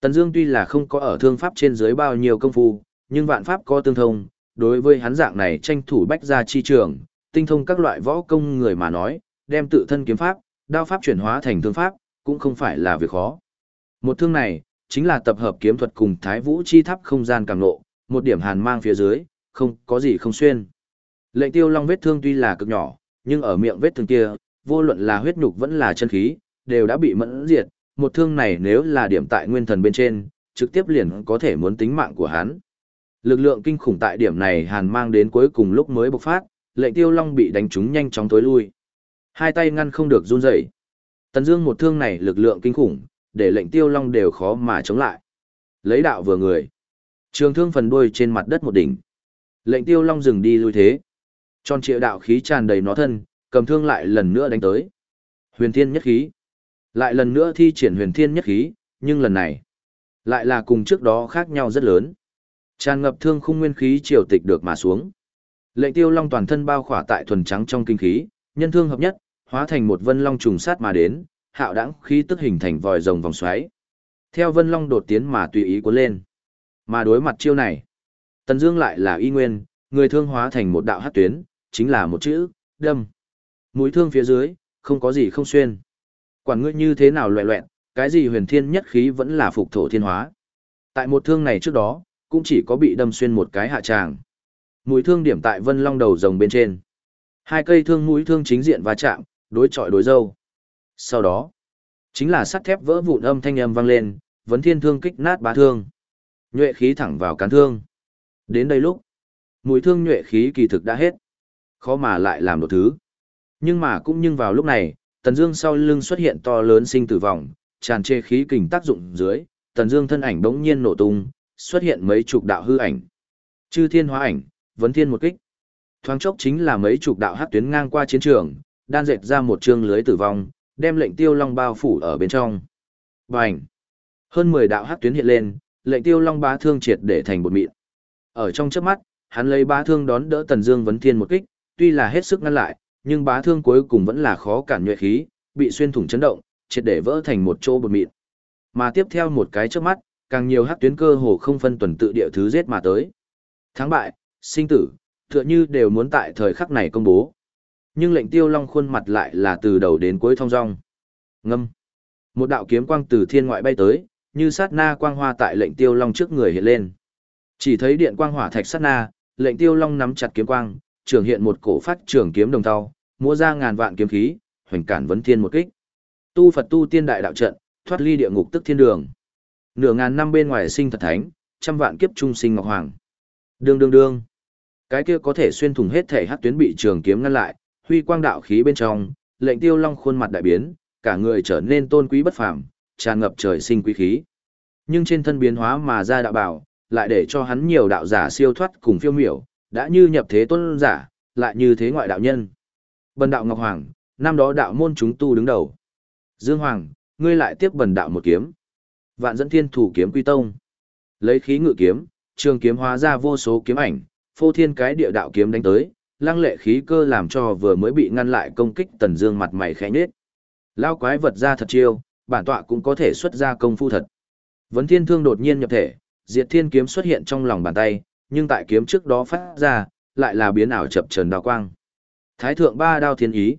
Tần Dương tuy là không có ở thương pháp trên dưới bao nhiêu công phu, nhưng vạn pháp có tương thông, đối với hắn dạng này tranh thủ bách gia chi trường, tinh thông các loại võ công người mà nói, đem tự thân kiếm pháp, đao pháp chuyển hóa thành thương pháp, cũng không phải là việc khó. Một thương này, chính là tập hợp kiếm thuật cùng Thái Vũ chi tháp không gian càng nộ, một điểm hàn mang phía dưới, không có gì không xuyên. Lệnh Tiêu Long vết thương tuy là cực nhỏ, nhưng ở miệng vết thương kia, vô luận là huyết nhục vẫn là chân khí, đều đã bị mẫn diệt, một thương này nếu là điểm tại nguyên thần bên trên, trực tiếp liền có thể muốn tính mạng của hắn. Lực lượng kinh khủng tại điểm này hàn mang đến cuối cùng lúc mới bộc phát, lệnh tiêu long bị đánh trúng nhanh chóng tối lui. Hai tay ngăn không được run rẩy. Tần Dương một thương này lực lượng kinh khủng, để lệnh tiêu long đều khó mà chống lại. Lấy đạo vừa người. Trường thương phần đuôi trên mặt đất một đỉnh. Lệnh tiêu long dừng đi lui thế. Tròn trịa đạo khí tràn đầy nó thân, cầm thương lại lần nữa đánh tới. Huyền thiên nhất khí. Lại lần nữa thi triển huyền thiên nhất khí, nhưng lần này, lại là cùng trước đó khác nhau rất lớn. Tràn ngập thương khung nguyên khí triều tịch được mà xuống. Lệnh tiêu long toàn thân bao khỏa tại thuần trắng trong kinh khí, nhân thương hợp nhất, hóa thành một vân long trùng sát mà đến, hạo Đãng khí tức hình thành vòi rồng vòng xoáy. Theo vân long đột tiến mà tùy ý cuốn lên. Mà đối mặt chiêu này, Tần Dương lại là y nguyên, người thương hóa thành một đạo hắc tuyến, chính là một chữ, đâm. Mũi thương phía dưới, không có gì không xuyên. Quản ngươi như thế nào loẹ loẹn, cái gì huyền thiên nhất khí vẫn là phục thổ thiên hóa. Tại một thương này trước đó, cũng chỉ có bị đâm xuyên một cái hạ tràng. Mũi thương điểm tại vân long đầu rồng bên trên. Hai cây thương mũi thương chính diện va chạm, đối chọi đối dâu. Sau đó, chính là sắt thép vỡ vụn âm thanh âm vang lên, vấn thiên thương kích nát bá thương. Nhuệ khí thẳng vào cán thương. Đến đây lúc, mũi thương nhuệ khí kỳ thực đã hết. Khó mà lại làm một thứ. Nhưng mà cũng nhưng vào lúc này, Tần Dương sau lưng xuất hiện to lớn sinh tử vòng, tràn trề khí kình tác dụng dưới, Tần Dương thân ảnh bỗng nhiên nổ tung, xuất hiện mấy chục đạo hư ảnh. Chư thiên hóa ảnh, vấn thiên một kích. Thoáng chốc chính là mấy chục đạo hắc tuyến ngang qua chiến trường, đan dệt ra một trường lưới tử vong, đem lệnh tiêu long bao phủ ở bên trong. Bành! Hơn 10 đạo hắc tuyến hiện lên, lệnh tiêu long bá thương triệt để thành bột mịn. Ở trong chớp mắt, hắn lấy bá thương đón đỡ Tần Dương vấn thiên một kích, tuy là hết sức ngăn lại, nhưng bá thương cuối cùng vẫn là khó cản nhuệ khí, bị xuyên thủng chấn động, triệt để vỡ thành một chỗ bột mịn. Mà tiếp theo một cái chớp mắt, càng nhiều hắc tuyến cơ hồ không phân tuần tự địa thứ giết mà tới. Thắng bại, sinh tử, tựa như đều muốn tại thời khắc này công bố. Nhưng lệnh tiêu long khuôn mặt lại là từ đầu đến cuối thong dong. Ngâm. Một đạo kiếm quang từ thiên ngoại bay tới, như sát na quang hoa tại lệnh tiêu long trước người hiện lên. Chỉ thấy điện quang hỏa thạch sát na, lệnh tiêu long nắm chặt kiếm quang, trưởng hiện một cổ phát trưởng kiếm đồng tao, múa ra ngàn vạn kiếm khí, hoành cản vấn thiên một kích. Tu Phật tu tiên đại đạo trận, thoát ly địa ngục tức thiên đường. Nửa ngàn năm bên ngoài sinh thật thánh, trăm vạn kiếp trung sinh ngọc hoàng. Đương đương đương. Cái kia có thể xuyên thủng hết thể hắc tuyến bị trường kiếm ngăn lại, huy quang đạo khí bên trong, lệnh tiêu long khuôn mặt đại biến, cả người trở nên tôn quý bất phàm, tràn ngập trời sinh quý khí. Nhưng trên thân biến hóa mà ra đạo bảo, lại để cho hắn nhiều đạo giả siêu thoát cùng phiêu miểu, đã như nhập thế tôn giả, lại như thế ngoại đạo nhân. Bần đạo Ngọc Hoàng, năm đó đạo môn chúng tu đứng đầu. Dương Hoàng, ngươi lại tiếp bần đạo một kiếm. Vạn dẫn thiên thủ kiếm quy tông. Lấy khí ngự kiếm, trường kiếm hóa ra vô số kiếm ảnh, phô thiên cái địa đạo kiếm đánh tới, lăng lệ khí cơ làm cho vừa mới bị ngăn lại công kích tần dương mặt mày khẽ nhết. Lao quái vật ra thật chiêu, bản tọa cũng có thể xuất ra công phu thật. Vấn thiên thương đột nhiên nhập thể, diệt thiên kiếm xuất hiện trong lòng bàn tay, nhưng tại kiếm trước đó phát ra, lại là biến ảo chập trần đào quang. Thái thượng ba đao thiên ý.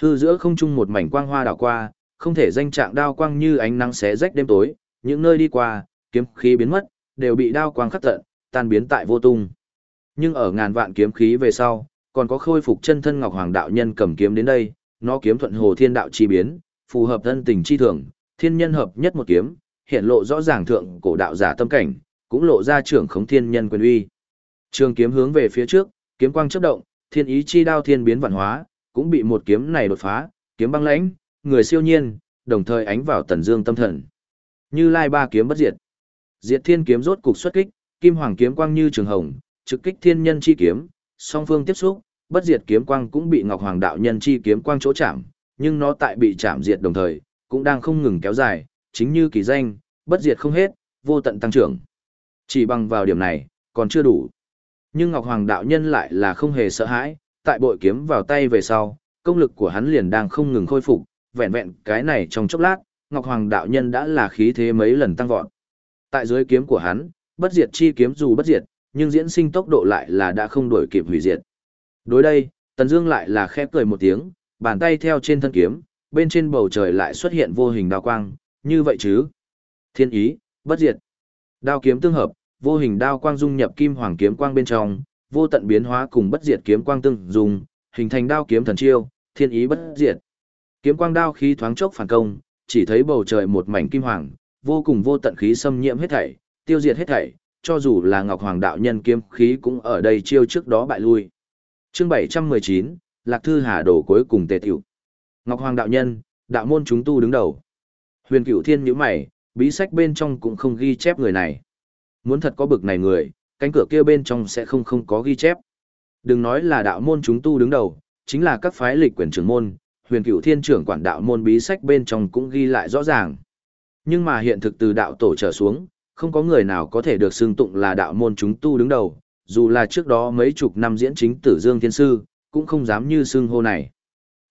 Hư giữa không trung một mảnh quang hoa đảo qua, không thể danh trạng đao quang như ánh nắng xé rách đêm tối, những nơi đi qua, kiếm khí biến mất, đều bị đao quang khắc tận, tan biến tại vô tung. Nhưng ở ngàn vạn kiếm khí về sau, còn có khôi phục chân thân Ngọc Hoàng đạo nhân cầm kiếm đến đây, nó kiếm thuận hồ thiên đạo chi biến, phù hợp thân tình chi thường, thiên nhân hợp nhất một kiếm, hiện lộ rõ ràng thượng cổ đạo giả tâm cảnh, cũng lộ ra trưởng khống thiên nhân quyền uy. Trường kiếm hướng về phía trước, kiếm quang chớp động, thiên ý chi đao thiên biến vạn hóa, cũng bị một kiếm này đột phá, kiếm băng lãnh, người siêu nhiên, đồng thời ánh vào tần dương tâm thần. Như lai ba kiếm bất diệt. Diệt thiên kiếm rốt cục xuất kích, kim hoàng kiếm quang như trường hồng, trực kích thiên nhân chi kiếm, song phương tiếp xúc, bất diệt kiếm quang cũng bị ngọc hoàng đạo nhân chi kiếm quang chỗ chạm, nhưng nó tại bị chạm diệt đồng thời, cũng đang không ngừng kéo dài, chính như kỳ danh, bất diệt không hết, vô tận tăng trưởng. Chỉ bằng vào điểm này, còn chưa đủ. Nhưng Ngọc Hoàng đạo nhân lại là không hề sợ hãi, tại bội kiếm vào tay về sau, công lực của hắn liền đang không ngừng khôi phục, vẹn vẹn cái này trong chốc lát, Ngọc Hoàng đạo nhân đã là khí thế mấy lần tăng vọt. Tại dưới kiếm của hắn, bất diệt chi kiếm dù bất diệt, nhưng diễn sinh tốc độ lại là đã không đổi kịp hủy diệt. Đối đây, Tần Dương lại là khẽ cười một tiếng, bàn tay theo trên thân kiếm, bên trên bầu trời lại xuất hiện vô hình đao quang, như vậy chứ? Thiên ý, bất diệt. Đao kiếm tương hợp, vô hình đao quang dung nhập kim hoàng kiếm quang bên trong, vô tận biến hóa cùng bất diệt kiếm quang tương dung, hình thành đao kiếm thần chiêu, thiên ý bất diệt. Kiếm quang đao khí thoáng chốc phản công, chỉ thấy bầu trời một mảnh kim hoàng, vô cùng vô tận khí xâm nhiễm hết thảy, tiêu diệt hết thảy, cho dù là Ngọc Hoàng đạo nhân kiếm khí cũng ở đây chiêu trước đó bại lui. Chương 719, Lạc Thư Hà đổ cuối cùng tề tiểu. Ngọc Hoàng đạo nhân, đạo môn chúng tu đứng đầu. Huyền Cửu Thiên nhíu mày, bí sách bên trong cũng không ghi chép người này. Muốn thật có bực này người, cánh cửa kia bên trong sẽ không không có ghi chép. Đừng nói là đạo môn chúng tu đứng đầu, chính là các phái lịch quyền trưởng môn, huyền cựu thiên trưởng quản đạo môn bí sách bên trong cũng ghi lại rõ ràng. Nhưng mà hiện thực từ đạo tổ trở xuống, không có người nào có thể được xưng tụng là đạo môn chúng tu đứng đầu, dù là trước đó mấy chục năm diễn chính tử Dương Thiên Sư, cũng không dám như xưng hô này.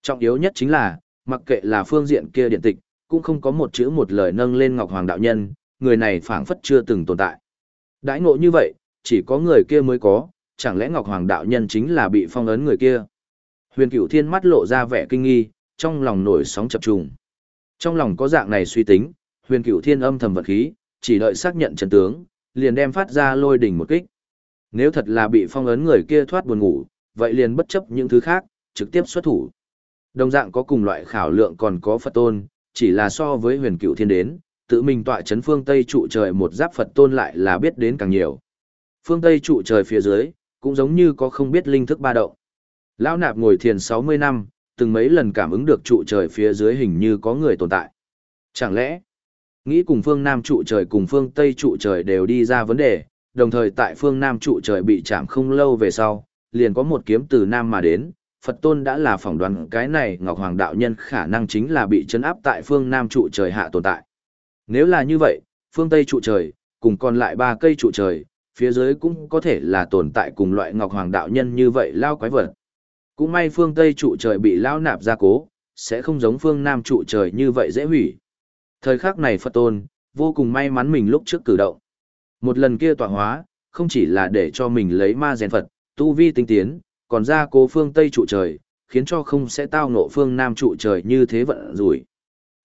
Trọng yếu nhất chính là, mặc kệ là phương diện kia điện tịch, cũng không có một chữ một lời nâng lên Ngọc Hoàng đạo nhân, người này phảng phất chưa từng tồn tại. Đãi ngộ như vậy, chỉ có người kia mới có, chẳng lẽ Ngọc Hoàng đạo nhân chính là bị phong ấn người kia? Huyền Cửu Thiên mắt lộ ra vẻ kinh nghi, trong lòng nổi sóng chập trùng. Trong lòng có dạng này suy tính, huyền cửu thiên âm thầm vật khí, chỉ đợi xác nhận trận tướng, liền đem phát ra lôi đỉnh một kích. Nếu thật là bị phong ấn người kia thoát buồn ngủ, vậy liền bất chấp những thứ khác, trực tiếp xuất thủ. Đồng dạng có cùng loại khảo lượng còn có Phật tôn, chỉ là so với huyền cửu thiên đến, tự mình tọa chấn phương Tây trụ trời một giáp Phật tôn lại là biết đến càng nhiều. Phương Tây trụ trời phía dưới, cũng giống như có không biết linh thức ba động. Lão nạp ngồi thiền 60 năm, từng mấy lần cảm ứng được trụ trời phía dưới hình như có người tồn tại. Chẳng lẽ, nghĩ cùng phương Nam trụ trời cùng phương Tây trụ trời đều đi ra vấn đề, đồng thời tại phương Nam trụ trời bị chạm không lâu về sau, liền có một kiếm từ Nam mà đến, Phật tôn đã là phỏng đoán cái này Ngọc Hoàng đạo nhân khả năng chính là bị chấn áp tại phương Nam trụ trời hạ tồn tại. Nếu là như vậy, phương Tây trụ trời, cùng còn lại ba cây trụ trời, phía dưới cũng có thể là tồn tại cùng loại Ngọc Hoàng đạo nhân như vậy lao quái vật. Cũng may phương Tây trụ trời bị lao nạp gia cố, sẽ không giống phương Nam trụ trời như vậy dễ hủy. Thời khắc này Phật tôn, vô cùng may mắn mình lúc trước cử động. Một lần kia tọa hóa, không chỉ là để cho mình lấy ma rèn Phật, tu vi tinh tiến, còn gia cố phương Tây trụ trời, khiến cho không sẽ tao ngộ phương Nam trụ trời như thế vận rủi.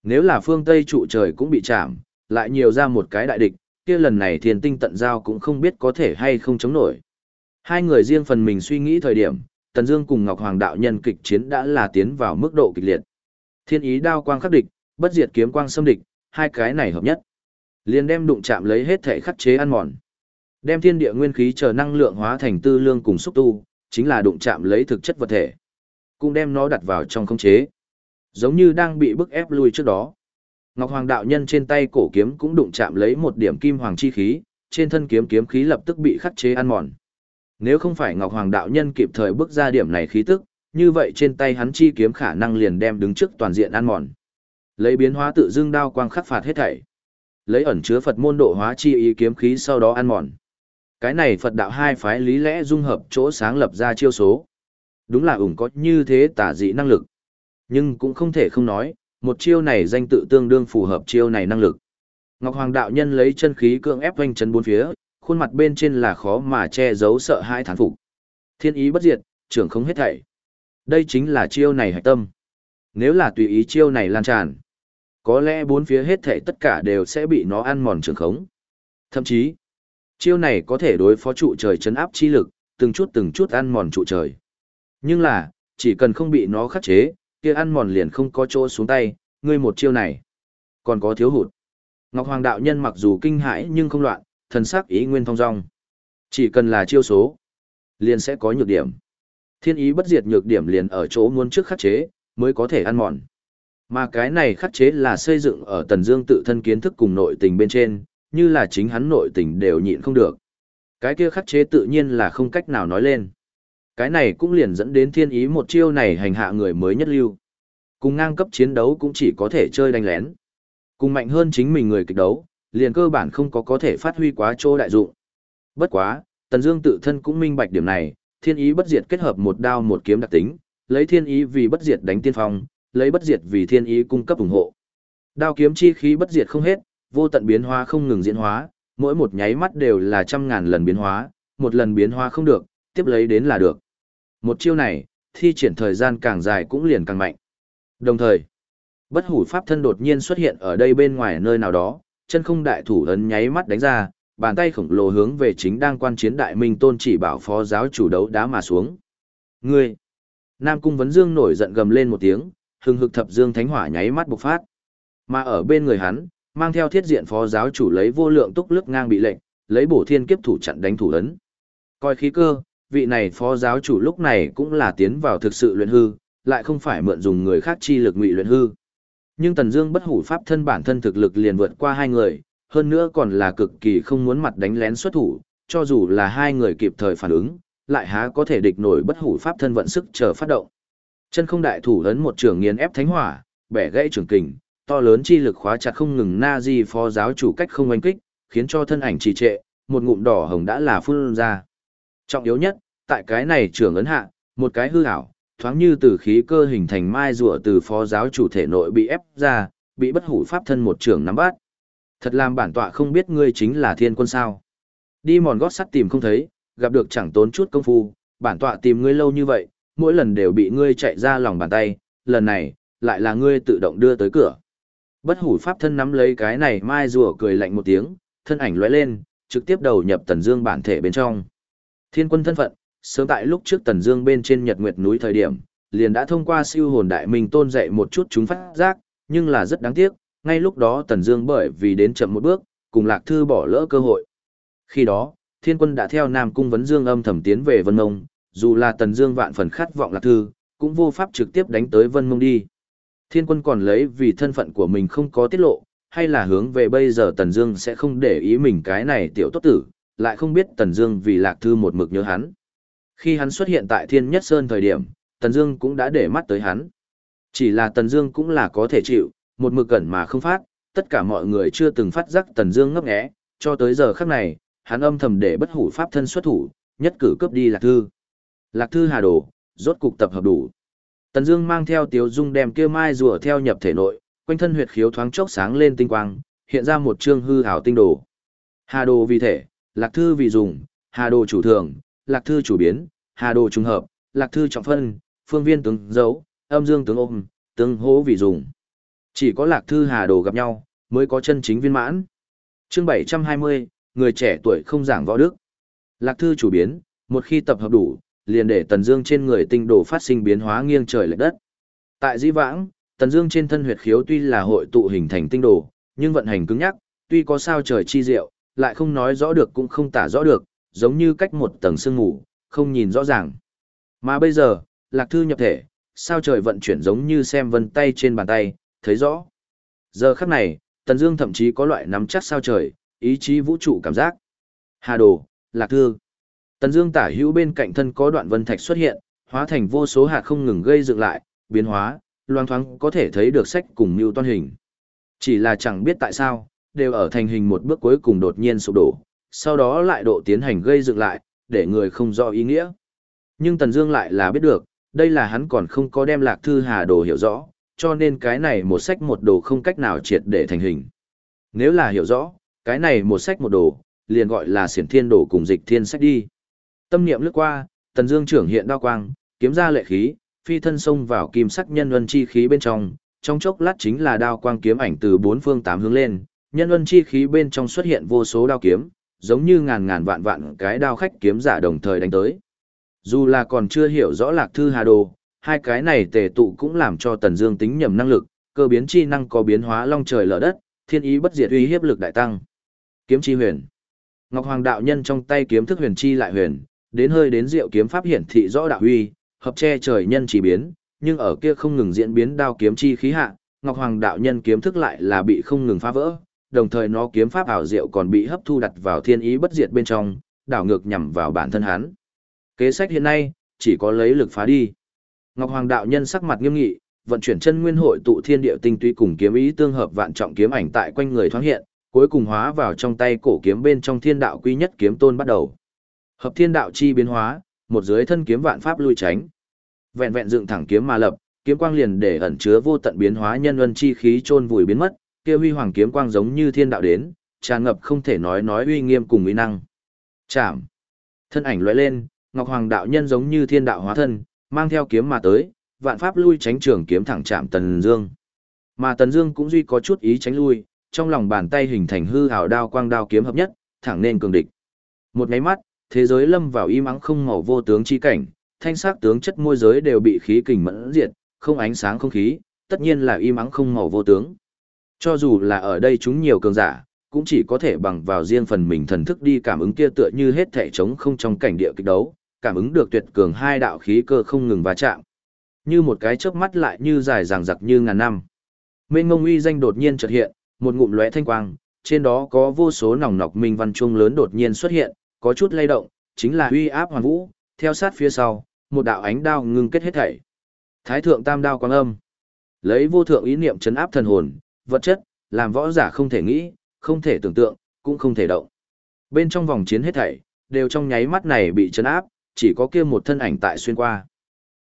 Nếu là phương Tây trụ trời cũng bị chạm, lại nhiều ra một cái đại địch, kia lần này thiền tinh tận giao cũng không biết có thể hay không chống nổi. Hai người riêng phần mình suy nghĩ thời điểm, Tần Dương cùng Ngọc Hoàng đạo nhân kịch chiến đã là tiến vào mức độ kịch liệt. Thiên ý đao quang khắc địch, bất diệt kiếm quang xâm địch, hai cái này hợp nhất. Liền đem đụng chạm lấy hết thể khắc chế ăn mòn. Đem thiên địa nguyên khí chờ năng lượng hóa thành tư lương cùng xúc tu, chính là đụng chạm lấy thực chất vật thể. Cũng đem nó đặt vào trong khống chế. Giống như đang bị bức ép lui trước đó. Ngọc Hoàng đạo nhân trên tay cổ kiếm cũng đụng chạm lấy một điểm kim hoàng chi khí, trên thân kiếm kiếm khí lập tức bị khắc chế ăn mòn. Nếu không phải Ngọc Hoàng đạo nhân kịp thời bước ra điểm này khí tức, như vậy trên tay hắn chi kiếm khả năng liền đem đứng trước toàn diện ăn mòn. Lấy biến hóa tự dưng đao quang khắc phạt hết thảy. Lấy ẩn chứa Phật môn độ hóa chi ý kiếm khí sau đó ăn mòn. Cái này Phật đạo hai phái lý lẽ dung hợp chỗ sáng lập ra chiêu số. Đúng là ủng có như thế tả dị năng lực. Nhưng cũng không thể không nói, một chiêu này danh tự tương đương phù hợp chiêu này năng lực. Ngọc Hoàng đạo nhân lấy chân khí cưỡng ép quanh chân bốn phía, khuôn mặt bên trên là khó mà che giấu sợ hãi thán phục. Thiên ý bất diệt, trưởng không hết thảy. Đây chính là chiêu này hạch tâm. Nếu là tùy ý chiêu này lan tràn, có lẽ bốn phía hết thảy tất cả đều sẽ bị nó ăn mòn trường khống. Thậm chí, chiêu này có thể đối phó trụ trời chấn áp chi lực, từng chút từng chút ăn mòn trụ trời. Nhưng là, chỉ cần không bị nó khắc chế, kia ăn mòn liền không có chỗ xuống tay, ngươi một chiêu này. Còn có thiếu hụt. Ngọc Hoàng đạo nhân mặc dù kinh hãi nhưng không loạn, thần sắc ý nguyên thông dong. Chỉ cần là chiêu số, liền sẽ có nhược điểm. Thiên ý bất diệt nhược điểm liền ở chỗ muốn trước khắc chế, mới có thể ăn mòn. Mà cái này khắc chế là xây dựng ở Tần Dương tự thân kiến thức cùng nội tình bên trên, như là chính hắn nội tình đều nhịn không được. Cái kia khắc chế tự nhiên là không cách nào nói lên. Cái này cũng liền dẫn đến thiên ý một chiêu này hành hạ người mới nhất lưu. Cùng ngang cấp chiến đấu cũng chỉ có thể chơi đánh lén. Cùng mạnh hơn chính mình người kịch đấu, liền cơ bản không có có thể phát huy quá chỗ đại dụng. Bất quá, Tần Dương tự thân cũng minh bạch điểm này, thiên ý bất diệt kết hợp một đao một kiếm đặc tính, lấy thiên ý vì bất diệt đánh tiên phong, lấy bất diệt vì thiên ý cung cấp ủng hộ. Đao kiếm chi khí bất diệt không hết, vô tận biến hóa không ngừng diễn hóa, mỗi một nháy mắt đều là trăm ngàn lần biến hóa, một lần biến hóa không được, tiếp lấy đến là được. Một chiêu này, thi triển thời gian càng dài cũng liền càng mạnh. Đồng thời, bất hủ pháp thân đột nhiên xuất hiện ở đây bên ngoài nơi nào đó, chân không đại thủ ấn nháy mắt đánh ra, bàn tay khổng lồ hướng về chính đang quan chiến đại minh tôn chỉ bảo phó giáo chủ đấu đá mà xuống. Ngươi! Nam cung vấn dương nổi giận gầm lên một tiếng, hừng hực thập dương thánh hỏa nháy mắt bộc phát. Mà ở bên người hắn, mang theo thiết diện phó giáo chủ lấy vô lượng túc lức ngang bị lệnh, lấy bổ thiên kiếp thủ chặn đánh thủ ấn. Coi khí cơ, vị này phó giáo chủ lúc này cũng là tiến vào thực sự luyện hư, lại không phải mượn dùng người khác chi lực ngụy luyện hư. Nhưng Tần Dương bất hủ pháp thân bản thân thực lực liền vượt qua hai người, hơn nữa còn là cực kỳ không muốn mặt đánh lén xuất thủ, cho dù là hai người kịp thời phản ứng, lại há có thể địch nổi bất hủ pháp thân vận sức chờ phát động. Chân không đại thủ lớn một trường nghiền ép thánh hỏa, bẻ gãy trường kình, to lớn chi lực khóa chặt không ngừng na di phó giáo chủ cách không oanh kích, khiến cho thân ảnh trì trệ, một ngụm đỏ hồng đã là phun ra. Trọng yếu nhất, tại cái này trường ấn hạ, một cái hư ảo, thoáng như từ khí cơ hình thành mai rùa từ phó giáo chủ thể nội bị ép ra, bị bất hủ pháp thân một trường nắm bắt. Thật làm bản tọa không biết ngươi chính là thiên quân sao. Đi mòn gót sắt tìm không thấy, gặp được chẳng tốn chút công phu, bản tọa tìm ngươi lâu như vậy, mỗi lần đều bị ngươi chạy ra lòng bàn tay, lần này, lại là ngươi tự động đưa tới cửa. Bất hủ pháp thân nắm lấy cái này mai rùa cười lạnh một tiếng, thân ảnh lóe lên, trực tiếp đầu nhập Tần Dương bản thể bên trong. Thiên quân thân phận, sớm tại lúc trước Tần Dương bên trên Nhật Nguyệt núi thời điểm, liền đã thông qua siêu hồn đại minh tôn dạy một chút chúng phát giác, nhưng là rất đáng tiếc, ngay lúc đó Tần Dương bởi vì đến chậm một bước, cùng Lạc Thư bỏ lỡ cơ hội. Khi đó, Thiên quân đã theo Nam Cung Vấn Dương âm thầm tiến về Vân Mông, dù là Tần Dương vạn phần khát vọng Lạc Thư, cũng vô pháp trực tiếp đánh tới Vân Mông đi. Thiên quân còn lấy vì thân phận của mình không có tiết lộ, hay là hướng về bây giờ Tần Dương sẽ không để ý mình cái này tiểu tốt tử, lại không biết Tần Dương vì Lạc Thư một mực nhớ hắn. Khi hắn xuất hiện tại Thiên Nhất Sơn thời điểm, Tần Dương cũng đã để mắt tới hắn. Chỉ là Tần Dương cũng là có thể chịu, một mực cẩn mà không phát, tất cả mọi người chưa từng phát giác Tần Dương ngấp nghé, cho tới giờ khắc này, hắn âm thầm để bất hủ pháp thân xuất thủ, nhất cử cướp đi Lạc Thư. Lạc Thư Hà Đồ, rốt cục tập hợp đủ. Tần Dương mang theo Tiếu Dung đem kia mai rùa theo nhập thể nội, quanh thân huyệt khiếu thoáng chốc sáng lên tinh quang, hiện ra một chương hư ảo tinh đồ. Hà Đồ vì thể, Lạc Thư vì dùng, Hà Đồ chủ thường, Lạc Thư chủ biến, Hà Đồ trùng hợp, Lạc Thư trọng phân, phương viên tướng dấu, âm dương tướng ôm, tương hỗ vì dùng. Chỉ có Lạc Thư Hà Đồ gặp nhau, mới có chân chính viên mãn. Chương 720, người trẻ tuổi không giảng võ đức. Lạc Thư chủ biến, một khi tập hợp đủ, liền để Tần Dương trên người tinh đồ phát sinh biến hóa nghiêng trời lệch đất. Tại Dĩ Vãng, Tần Dương trên thân huyệt khiếu tuy là hội tụ hình thành tinh đồ, nhưng vận hành cứng nhắc, tuy có sao trời chi diệu, lại không nói rõ được cũng không tả rõ được, giống như cách một tầng sương mù, không nhìn rõ ràng. Mà bây giờ, Lạc Thư nhập thể, sao trời vận chuyển giống như xem vân tay trên bàn tay, thấy rõ. Giờ khắc này, Tần Dương thậm chí có loại nắm chắc sao trời, ý chí vũ trụ cảm giác. Hà Đồ, Lạc Thư. Tần Dương tả hữu bên cạnh thân có đoạn vân thạch xuất hiện, hóa thành vô số hạt không ngừng gây dựng lại, biến hóa, loang thoáng có thể thấy được sách cùng mưu toan hình. Chỉ là chẳng biết tại sao, đều ở thành hình một bước cuối cùng đột nhiên sụp đổ, sau đó lại độ tiến hành gây dựng lại, để người không rõ ý nghĩa. Nhưng Tần Dương lại là biết được, đây là hắn còn không có đem Lạc Thư Hà Đồ hiểu rõ, cho nên cái này một sách một đồ không cách nào triệt để thành hình. Nếu là hiểu rõ, cái này một sách một đồ, liền gọi là xiển thiên đồ cùng dịch thiên sách đi. Tâm niệm lướt qua, Tần Dương trưởng hiện đao quang, kiếm ra lệ khí, phi thân xông vào kim sắc nhân luân chi khí bên trong, trong chốc lát chính là đao quang kiếm ảnh từ bốn phương tám hướng lên, nhân luân chi khí bên trong xuất hiện vô số đao kiếm, giống như ngàn ngàn vạn vạn cái đao khách kiếm giả đồng thời đánh tới. Dù là còn chưa hiểu rõ Lạc Thư Hà Đồ, hai cái này tề tụ cũng làm cho Tần Dương tính nhầm năng lực, cơ biến chi năng có biến hóa long trời lở đất, thiên ý bất diệt uy hiếp lực đại tăng. Kiếm chi huyền. Ngọc Hoàng đạo nhân trong tay kiếm thức huyền chi lại huyền, đến hơi đến diệu kiếm pháp hiển thị rõ đạo uy, hợp che trời nhân chỉ biến, nhưng ở kia không ngừng diễn biến đao kiếm chi khí hạ, Ngọc Hoàng đạo nhân kiếm thức lại là bị không ngừng phá vỡ, đồng thời nó kiếm pháp ảo diệu còn bị hấp thu đặt vào thiên ý bất diệt bên trong, đảo ngược nhằm vào bản thân hắn. Kế sách hiện nay, chỉ có lấy lực phá đi. Ngọc Hoàng đạo nhân sắc mặt nghiêm nghị, vận chuyển chân nguyên hội tụ thiên địa tinh túy cùng kiếm ý tương hợp vạn trọng kiếm ảnh tại quanh người thoáng hiện, cuối cùng hóa vào trong tay cổ kiếm bên trong thiên đạo quy nhất kiếm tôn bắt đầu. Hợp thiên đạo chi biến hóa, một dưới thân kiếm vạn pháp lui tránh. Vẹn vẹn dựng thẳng kiếm mà lập, kiếm quang liền để ẩn chứa vô tận biến hóa nhân luân chi khí chôn vùi biến mất, kia huy hoàng kiếm quang giống như thiên đạo đến, tràn ngập không thể nói nói uy nghiêm cùng uy năng. Chạm. Thân ảnh lóe lên, Ngọc Hoàng đạo nhân giống như thiên đạo hóa thân, mang theo kiếm mà tới, vạn pháp lui tránh trường kiếm thẳng chạm Tần Dương. Mà Tần Dương cũng duy có chút ý tránh lui, trong lòng bàn tay hình thành hư ảo đao quang đao kiếm hợp nhất, thẳng nên cường địch. Một cái mắt, thế giới lâm vào im ắng không màu vô tướng chi cảnh, thanh sắc tướng chất môi giới đều bị khí kình mẫn diệt, không ánh sáng không khí, tất nhiên là im ắng không màu vô tướng. Cho dù là ở đây chúng nhiều cường giả, cũng chỉ có thể bằng vào riêng phần mình thần thức đi cảm ứng kia tựa như hết thể chống không trong cảnh địa kịch đấu, cảm ứng được tuyệt cường hai đạo khí cơ không ngừng va chạm. Như một cái chớp mắt lại như dài dằng dặc như ngàn năm. Mênh mông uy danh đột nhiên chợt hiện, một ngụm lóe thanh quang, trên đó có vô số nòng nọc minh văn chuông lớn đột nhiên xuất hiện, có chút lay động, chính là uy áp hoàn vũ, theo sát phía sau, một đạo ánh đao ngưng kết hết thảy. Thái thượng tam đao quang âm. Lấy vô thượng ý niệm chấn áp thần hồn, vật chất, làm võ giả không thể nghĩ, không thể tưởng tượng, cũng không thể động. Bên trong vòng chiến hết thảy, đều trong nháy mắt này bị chấn áp, chỉ có kia một thân ảnh tại xuyên qua.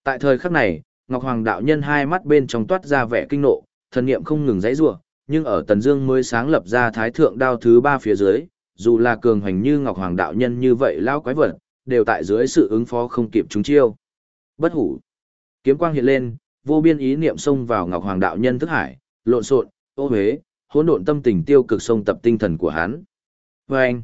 Tại thời khắc này, Ngọc Hoàng đạo nhân hai mắt bên trong toát ra vẻ kinh nộ, thần niệm không ngừng dãy rủa, nhưng ở Tần Dương mới sáng lập ra Thái thượng đao thứ ba phía dưới, dù là cường hành như Ngọc Hoàng đạo nhân như vậy lão quái vật, đều tại dưới sự ứng phó không kịp chúng chiêu. Bất hủ. Kiếm quang hiện lên, vô biên ý niệm xông vào Ngọc Hoàng đạo nhân thức hải, lộn xộn, ô huế, hỗn độn tâm tình tiêu cực sông tập tinh thần của hắn. Và anh,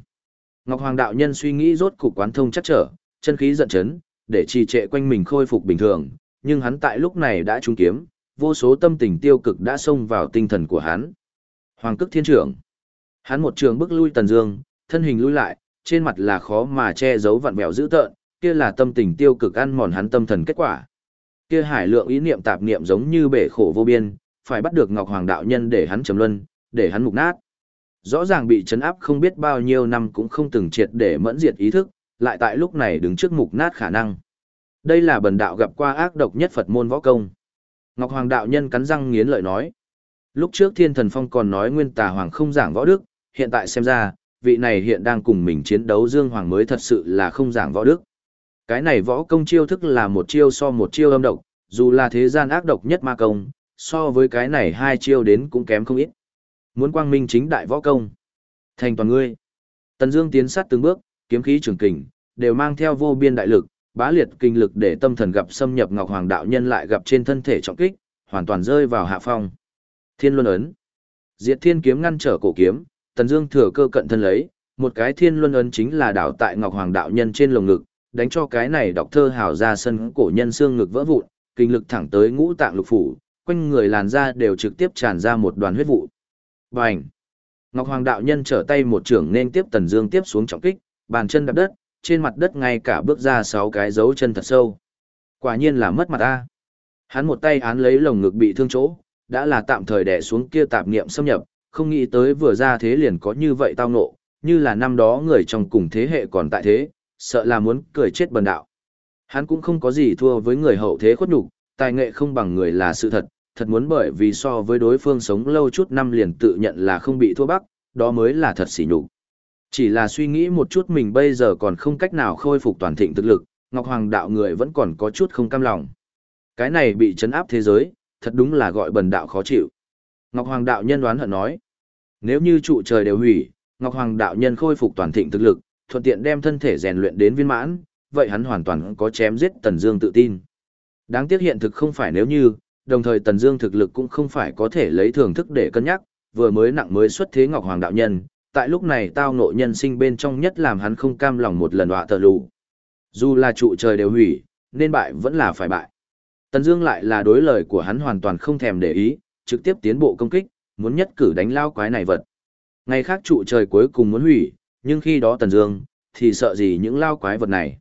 Ngọc Hoàng đạo nhân suy nghĩ rốt cục quán thông chắc trở, chân khí giận chấn, để trì trệ quanh mình khôi phục bình thường, nhưng hắn tại lúc này đã trúng kiếm, vô số tâm tình tiêu cực đã xông vào tinh thần của hắn. Hoàng cức thiên trưởng. Hắn một trường bước lui Tần Dương, thân hình lui lại, trên mặt là khó mà che giấu vặn vẹo dữ tợn, kia là tâm tình tiêu cực ăn mòn hắn tâm thần kết quả. Kia hải lượng ý niệm tạp niệm giống như bể khổ vô biên, phải bắt được Ngọc Hoàng đạo nhân để hắn trầm luân, để hắn mục nát. Rõ ràng bị chấn áp không biết bao nhiêu năm cũng không từng triệt để mẫn diệt ý thức, lại tại lúc này đứng trước mục nát khả năng. Đây là bần đạo gặp qua ác độc nhất Phật môn võ công. Ngọc Hoàng đạo nhân cắn răng nghiến lợi nói. Lúc trước Thiên Thần Phong còn nói Nguyên Tà Hoàng không giảng võ đức, hiện tại xem ra, vị này hiện đang cùng mình chiến đấu Dương Hoàng mới thật sự là không giảng võ đức. Cái này võ công chiêu thức là một chiêu so một chiêu âm độc, dù là thế gian ác độc nhất ma công, so với cái này hai chiêu đến cũng kém không ít. Muốn quang minh chính đại võ công. Thành toàn ngươi. Tần Dương tiến sát từng bước, kiếm khí trường kình, đều mang theo vô biên đại lực, bá liệt kinh lực để tâm thần gặp xâm nhập Ngọc Hoàng đạo nhân lại gặp trên thân thể trọng kích, hoàn toàn rơi vào hạ phong. Thiên Luân ấn. Diệt Thiên kiếm ngăn trở cổ kiếm, Tần Dương thừa cơ cận thân lấy, một cái Thiên Luân ấn chính là đảo tại Ngọc Hoàng đạo nhân trên lồng ngực, đánh cho cái này đọc thơ hào ra sân cổ nhân xương ngực vỡ vụn, kinh lực thẳng tới ngũ tạng lục phủ, quanh người làn da đều trực tiếp tràn ra một đoàn huyết vụ. Bành! Ngọc Hoàng đạo nhân trở tay một trưởng nên tiếp Tần Dương tiếp xuống trọng kích, bàn chân đạp đất, trên mặt đất ngay cả bước ra sáu cái dấu chân thật sâu. Quả nhiên là mất mặt a. Hắn một tay án lấy lồng ngực bị thương chỗ, đã là tạm thời đè xuống kia tạp niệm xâm nhập, không nghĩ tới vừa ra thế liền có như vậy tao ngộ, như là năm đó người trong cùng thế hệ còn tại thế, sợ là muốn cười chết bần đạo. Hắn cũng không có gì thua với người hậu thế khuất nhục, tài nghệ không bằng người là sự thật, thật muốn bởi vì so với đối phương sống lâu chút năm liền tự nhận là không bị thua bắc, đó mới là thật sỉ nhục. Chỉ là suy nghĩ một chút mình bây giờ còn không cách nào khôi phục toàn thịnh thực lực, Ngọc Hoàng đạo người vẫn còn có chút không cam lòng. Cái này bị chấn áp thế giới, thật đúng là gọi bần đạo khó chịu. Ngọc Hoàng đạo nhân đoán hận nói, nếu như trụ trời đều hủy, Ngọc Hoàng đạo nhân khôi phục toàn thịnh thực lực, thuận tiện đem thân thể rèn luyện đến viên mãn, vậy hắn hoàn toàn có chém giết Tần Dương tự tin. Đáng tiếc hiện thực không phải nếu như, đồng thời Tần Dương thực lực cũng không phải có thể lấy thưởng thức để cân nhắc, vừa mới nặng mới xuất thế Ngọc Hoàng đạo nhân, tại lúc này tao ngộ nhân sinh bên trong nhất làm hắn không cam lòng một lần đọa tờ lù. Dù là trụ trời đều hủy, nên bại vẫn là phải bại. Tần Dương lại là đối lời của hắn hoàn toàn không thèm để ý, trực tiếp tiến bộ công kích, muốn nhất cử đánh lao quái này vật. Ngày khác trụ trời cuối cùng muốn hủy, nhưng khi đó Tần Dương thì sợ gì những lao quái vật này.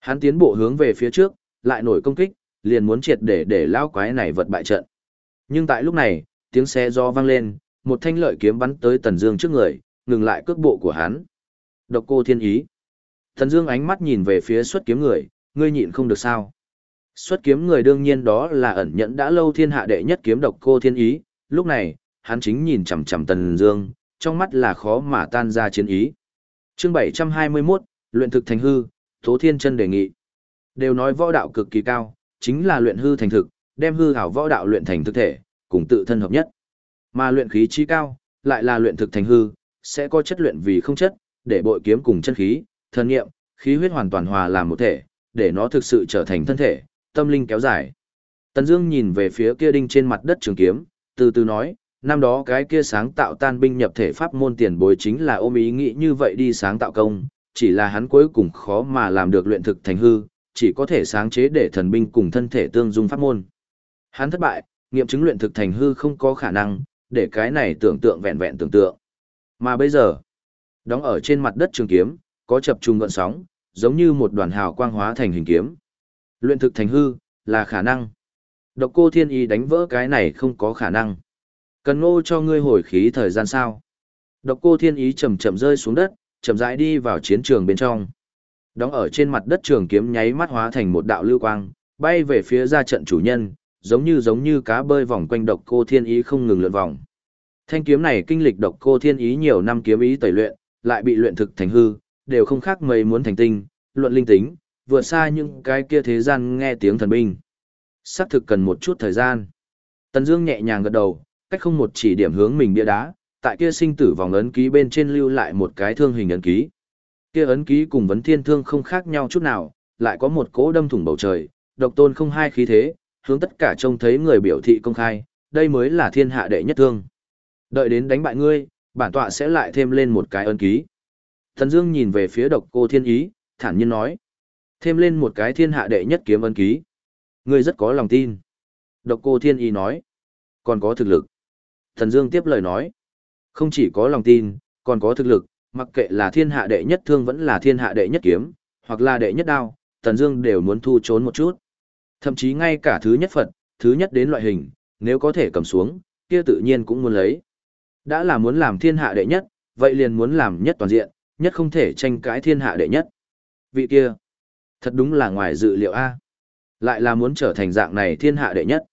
Hắn tiến bộ hướng về phía trước, lại nổi công kích, liền muốn triệt để để lão quái này vật bại trận. Nhưng tại lúc này, tiếng xe do vang lên, một thanh lợi kiếm bắn tới Tần Dương trước người, ngừng lại cước bộ của hắn. Độc cô thiên ý. Tần Dương ánh mắt nhìn về phía xuất kiếm người, ngươi nhịn không được sao? Xuất kiếm người đương nhiên đó là ẩn nhẫn đã lâu thiên hạ đệ nhất kiếm độc cô thiên ý, lúc này, hắn chính nhìn chằm chằm Tần Dương, trong mắt là khó mà tan ra chiến ý. Chương 721, luyện thực thành hư, Tố Thiên Chân đề nghị. Đều nói võ đạo cực kỳ cao, chính là luyện hư thành thực, đem hư ảo võ đạo luyện thành thực thể, cùng tự thân hợp nhất. Mà luyện khí chi cao, lại là luyện thực thành hư, sẽ có chất luyện vì không chất, để bội kiếm cùng chân khí, thân nghiệm, khí huyết hoàn toàn hòa làm một thể, để nó thực sự trở thành thân thể, tâm linh kéo dài. Tần Dương nhìn về phía kia đinh trên mặt đất trường kiếm, từ từ nói, năm đó cái kia sáng tạo tan binh nhập thể pháp môn tiền bối chính là ôm ý nghĩ như vậy đi sáng tạo công, chỉ là hắn cuối cùng khó mà làm được luyện thực thành hư, chỉ có thể sáng chế để thần binh cùng thân thể tương dung pháp môn. Hắn thất bại, nghiệm chứng luyện thực thành hư không có khả năng, để cái này tưởng tượng vẹn vẹn tưởng tượng. Mà bây giờ, đóng ở trên mặt đất trường kiếm, có chập trùng gợn sóng, giống như một đoàn hào quang hóa thành hình kiếm. Luyện thực thành hư, là khả năng. Độc cô thiên ý đánh vỡ cái này không có khả năng. Cần ngô cho ngươi hồi khí thời gian sao. Độc cô thiên ý chậm chậm rơi xuống đất, chậm rãi đi vào chiến trường bên trong. Đóng ở trên mặt đất trường kiếm nháy mắt hóa thành một đạo lưu quang, bay về phía ra trận chủ nhân, giống như giống như cá bơi vòng quanh độc cô thiên ý không ngừng lượn vòng. Thanh kiếm này kinh lịch độc cô thiên ý nhiều năm kiếm ý tẩy luyện, lại bị luyện thực thành hư, đều không khác mấy muốn thành tinh, luận linh tính, vượt xa những cái kia thế gian nghe tiếng thần binh. sắp thực cần một chút thời gian. Tần Dương nhẹ nhàng gật đầu, cách không một chỉ điểm hướng mình bia đá, tại kia sinh tử vòng ấn ký bên trên lưu lại một cái thương hình ấn ký. Kia ấn ký cùng vấn thiên thương không khác nhau chút nào, lại có một cỗ đâm thủng bầu trời, độc tôn không hai khí thế, hướng tất cả trông thấy người biểu thị công khai, đây mới là thiên hạ đệ nhất thương. Đợi đến đánh bại ngươi, bản tọa sẽ lại thêm lên một cái ấn ký. Thần Dương nhìn về phía độc cô thiên ý, thản nhiên nói. Thêm lên một cái thiên hạ đệ nhất kiếm ấn ký. Ngươi rất có lòng tin. Độc cô thiên ý nói. Còn có thực lực. Thần Dương tiếp lời nói. Không chỉ có lòng tin, còn có thực lực, mặc kệ là thiên hạ đệ nhất thương vẫn là thiên hạ đệ nhất kiếm, hoặc là đệ nhất đao, tần Dương đều muốn thu trốn một chút. Thậm chí ngay cả thứ nhất Phật, thứ nhất đến loại hình, nếu có thể cầm xuống, kia tự nhiên cũng muốn lấy. Đã là muốn làm thiên hạ đệ nhất, vậy liền muốn làm nhất toàn diện, nhất không thể tranh cãi thiên hạ đệ nhất. Vị kia, thật đúng là ngoài dự liệu A. Lại là muốn trở thành dạng này thiên hạ đệ nhất.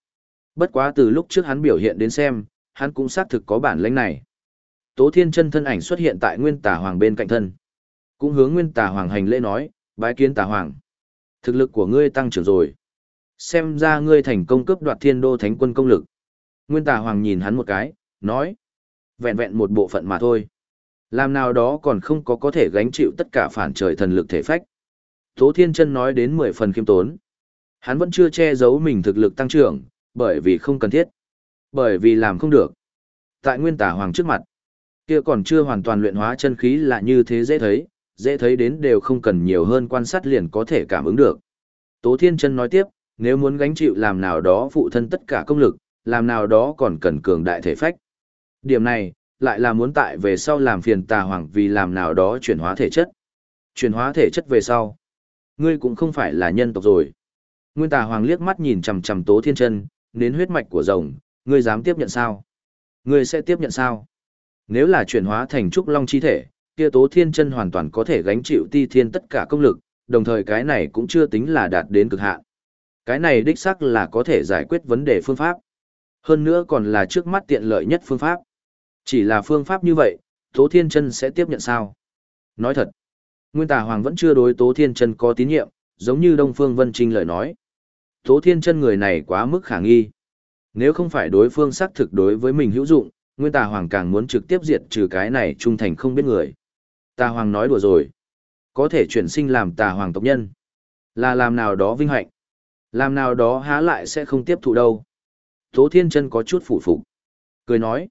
Bất quá từ lúc trước hắn biểu hiện đến xem, hắn cũng xác thực có bản lĩnh này. Tố Thiên chân thân ảnh xuất hiện tại Nguyên Tà Hoàng bên cạnh thân. Cũng hướng Nguyên Tà Hoàng hành lễ nói, bái kiến Tà Hoàng. Thực lực của ngươi tăng trưởng rồi. Xem ra ngươi thành công cướp đoạt thiên đô thánh quân công lực. Nguyên Tà Hoàng nhìn hắn một cái, nói. Vẹn vẹn một bộ phận mà thôi. Làm nào đó còn không có có thể gánh chịu tất cả phản trời thần lực thể phách. Tố Thiên Chân nói đến mười phần khiêm tốn. Hắn vẫn chưa che giấu mình thực lực tăng trưởng, bởi vì không cần thiết. Bởi vì làm không được. Tại Nguyên Tà Hoàng trước mặt, kia còn chưa hoàn toàn luyện hóa chân khí là như thế dễ thấy, dễ thấy đến đều không cần nhiều hơn quan sát liền có thể cảm ứng được. Tố Thiên Chân nói tiếp, nếu muốn gánh chịu làm nào đó phụ thân tất cả công lực, làm nào đó còn cần cường đại thể phách. Điểm này, lại là muốn tại về sau làm phiền tà hoàng vì làm nào đó chuyển hóa thể chất. Chuyển hóa thể chất về sau. Ngươi cũng không phải là nhân tộc rồi. Nguyên tà hoàng liếc mắt nhìn chằm chằm tố thiên chân, đến huyết mạch của rồng, ngươi dám tiếp nhận sao? Ngươi sẽ tiếp nhận sao? Nếu là chuyển hóa thành trúc long chi thể, kia tố thiên chân hoàn toàn có thể gánh chịu ti thiên tất cả công lực, đồng thời cái này cũng chưa tính là đạt đến cực hạn. Cái này đích xác là có thể giải quyết vấn đề phương pháp. Hơn nữa còn là trước mắt tiện lợi nhất phương pháp. Chỉ là phương pháp như vậy, Tố Thiên Chân sẽ tiếp nhận sao? Nói thật, Nguyên Tà Hoàng vẫn chưa đối Tố Thiên Chân có tín nhiệm, giống như Đông Phương Vân Trinh lời nói. Tố Thiên Chân người này quá mức khả nghi. Nếu không phải đối phương xác thực đối với mình hữu dụng, Nguyên Tà Hoàng càng muốn trực tiếp diệt trừ cái này trung thành không biết người. Tà Hoàng nói đùa rồi. Có thể chuyển sinh làm Tà Hoàng tộc nhân. Là làm nào đó vinh hạnh. Làm nào đó há lại sẽ không tiếp thụ đâu. Tố Thiên Chân có chút phủ phục. Cười nói.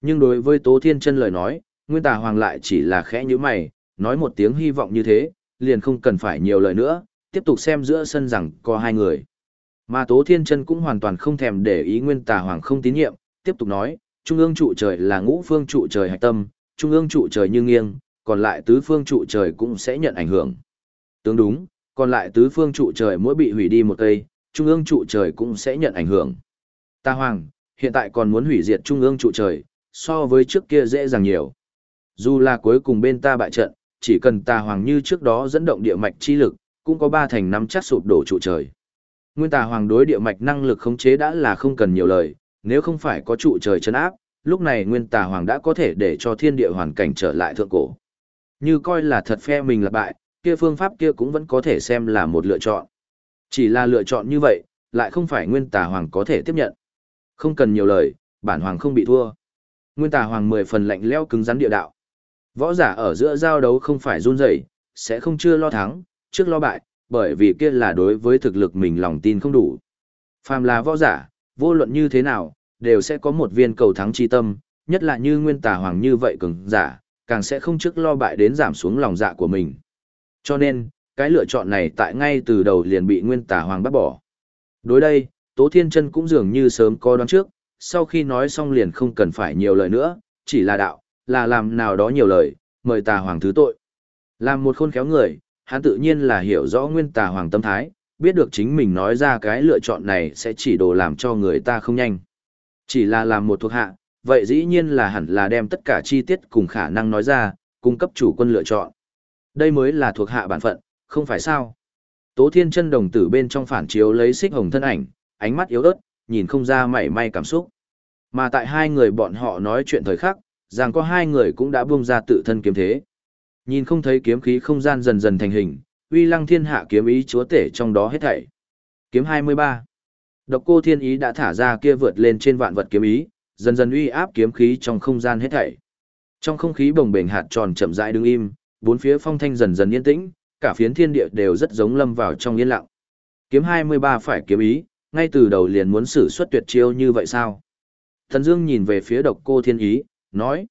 Nhưng đối với Tố Thiên Chân lời nói, Nguyên Tà Hoàng lại chỉ là khẽ như mày, nói một tiếng hy vọng như thế, liền không cần phải nhiều lời nữa, tiếp tục xem giữa sân rằng có hai người. Mà Tố Thiên Chân cũng hoàn toàn không thèm để ý Nguyên Tà Hoàng không tín nhiệm, tiếp tục nói, Trung ương trụ trời là ngũ phương trụ trời hạch tâm, Trung ương trụ trời như nghiêng, còn lại tứ phương trụ trời cũng sẽ nhận ảnh hưởng. Tương đúng, còn lại tứ phương trụ trời mỗi bị hủy đi một cây, Trung ương trụ trời cũng sẽ nhận ảnh hưởng. Ta Hoàng, hiện tại còn muốn hủy diệt Trung ương trụ trời, so với trước kia dễ dàng nhiều. Dù là cuối cùng bên ta bại trận, chỉ cần ta hoàng như trước đó dẫn động địa mạch chi lực, cũng có ba thành năm chắc sụp đổ trụ trời. Nguyên tà hoàng đối địa mạch năng lực khống chế đã là không cần nhiều lời, nếu không phải có trụ trời chấn áp, lúc này nguyên tà hoàng đã có thể để cho thiên địa hoàn cảnh trở lại thượng cổ. Như coi là thật phe mình là bại, kia phương pháp kia cũng vẫn có thể xem là một lựa chọn. Chỉ là lựa chọn như vậy, lại không phải nguyên tà hoàng có thể tiếp nhận. Không cần nhiều lời, bản hoàng không bị thua. Nguyên tà hoàng mười phần lạnh leo cứng rắn địa đạo. Võ giả ở giữa giao đấu không phải run rẩy, sẽ không chưa lo thắng, trước lo bại, bởi vì kia là đối với thực lực mình lòng tin không đủ. Phàm là võ giả, vô luận như thế nào, đều sẽ có một viên cầu thắng chi tâm, nhất là như nguyên tà hoàng như vậy cường giả, càng sẽ không trước lo bại đến giảm xuống lòng dạ của mình. Cho nên, cái lựa chọn này tại ngay từ đầu liền bị nguyên tà hoàng bắt bỏ. Đối đây, Tố Thiên Chân cũng dường như sớm có đoán trước, sau khi nói xong liền không cần phải nhiều lời nữa, chỉ là đạo, là làm nào đó nhiều lời, mời tà hoàng thứ tội. Làm một khôn khéo người, hắn tự nhiên là hiểu rõ nguyên tà hoàng tâm thái, biết được chính mình nói ra cái lựa chọn này sẽ chỉ đồ làm cho người ta không nhanh. Chỉ là làm một thuộc hạ, vậy dĩ nhiên là hẳn là đem tất cả chi tiết cùng khả năng nói ra, cung cấp chủ quân lựa chọn. Đây mới là thuộc hạ bản phận, không phải sao. Tố thiên chân đồng tử bên trong phản chiếu lấy xích hồng thân ảnh, ánh mắt yếu ớt, nhìn không ra mảy may cảm xúc. Mà tại hai người bọn họ nói chuyện thời khắc, rằng có hai người cũng đã buông ra tự thân kiếm thế. Nhìn không thấy kiếm khí không gian dần dần thành hình, uy lăng thiên hạ kiếm ý chúa tể trong đó hết thảy. Kiếm 23 Độc cô thiên ý đã thả ra kia vượt lên trên vạn vật kiếm ý, dần dần uy áp kiếm khí trong không gian hết thảy. Trong không khí bồng bềnh hạt tròn chậm rãi đứng im, bốn phía phong thanh dần dần yên tĩnh, cả phiến thiên địa đều rất giống lâm vào trong yên lặng. Kiếm 23 phải kiếm ý, ngay từ đầu liền muốn sử xuất tuyệt chiêu như vậy sao? Thần Dương nhìn về phía độc cô thiên ý, nói.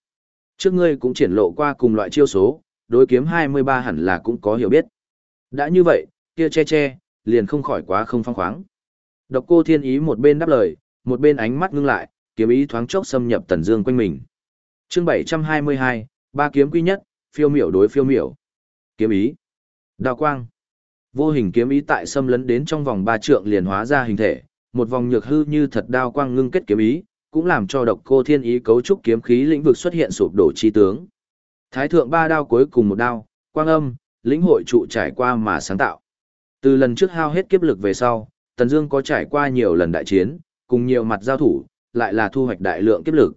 Trước ngươi cũng triển lộ qua cùng loại chiêu số, đối kiếm 23 hẳn là cũng có hiểu biết. Đã như vậy, kia che che, liền không khỏi quá không phong khoáng. Độc cô thiên ý một bên đáp lời, một bên ánh mắt ngưng lại, kiếm ý thoáng chốc xâm nhập Tần Dương quanh mình. Chương 722, ba kiếm quy nhất, phiêu miểu đối phiêu miểu. Kiếm ý. Đao quang. Vô hình kiếm ý tại xâm lấn đến trong vòng ba trượng liền hóa ra hình thể, một vòng nhược hư như thật đao quang ngưng kết kiếm ý, cũng làm cho độc cô thiên ý cấu trúc kiếm khí lĩnh vực xuất hiện sụp đổ chi tướng. Thái thượng ba đao cuối cùng một đao, quang âm, lĩnh hội trụ trải qua mà sáng tạo. Từ lần trước hao hết kiếp lực về sau, Tần Dương có trải qua nhiều lần đại chiến, cùng nhiều mặt giao thủ, lại là thu hoạch đại lượng kiếp lực.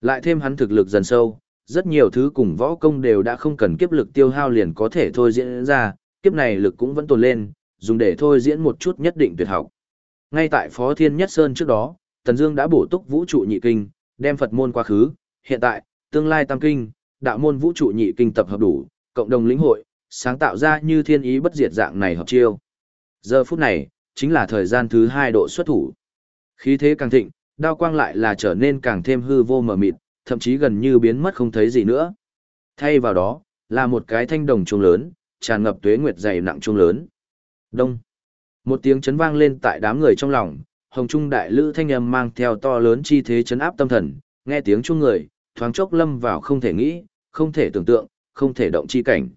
Lại thêm hắn thực lực dần sâu, rất nhiều thứ cùng võ công đều đã không cần kiếp lực tiêu hao liền có thể thôi diễn ra, kiếp này lực cũng vẫn tồn lên, dùng để thôi diễn một chút nhất định tuyệt học. Ngay tại Phó Thiên Nhất Sơn trước đó, Tần Dương đã bổ túc vũ trụ nhị kinh, đem Phật môn quá khứ, hiện tại, tương lai tam kinh, đạo môn vũ trụ nhị kinh tập hợp đủ, cộng đồng lĩnh hội, sáng tạo ra như thiên ý bất diệt dạng này hợp chiêu. Giờ phút này, chính là thời gian thứ hai độ xuất thủ. Khí thế càng thịnh, đao quang lại là trở nên càng thêm hư vô mờ mịt, thậm chí gần như biến mất không thấy gì nữa. Thay vào đó, là một cái thanh đồng trung lớn, tràn ngập tuế nguyệt dày nặng trung lớn. Đông. Một tiếng chấn vang lên tại đám người trong lòng, hồng trung đại lữ thanh âm mang theo to lớn chi thế chấn áp tâm thần, nghe tiếng chung người, thoáng chốc lâm vào không thể nghĩ, không thể tưởng tượng, không thể động chi cảnh.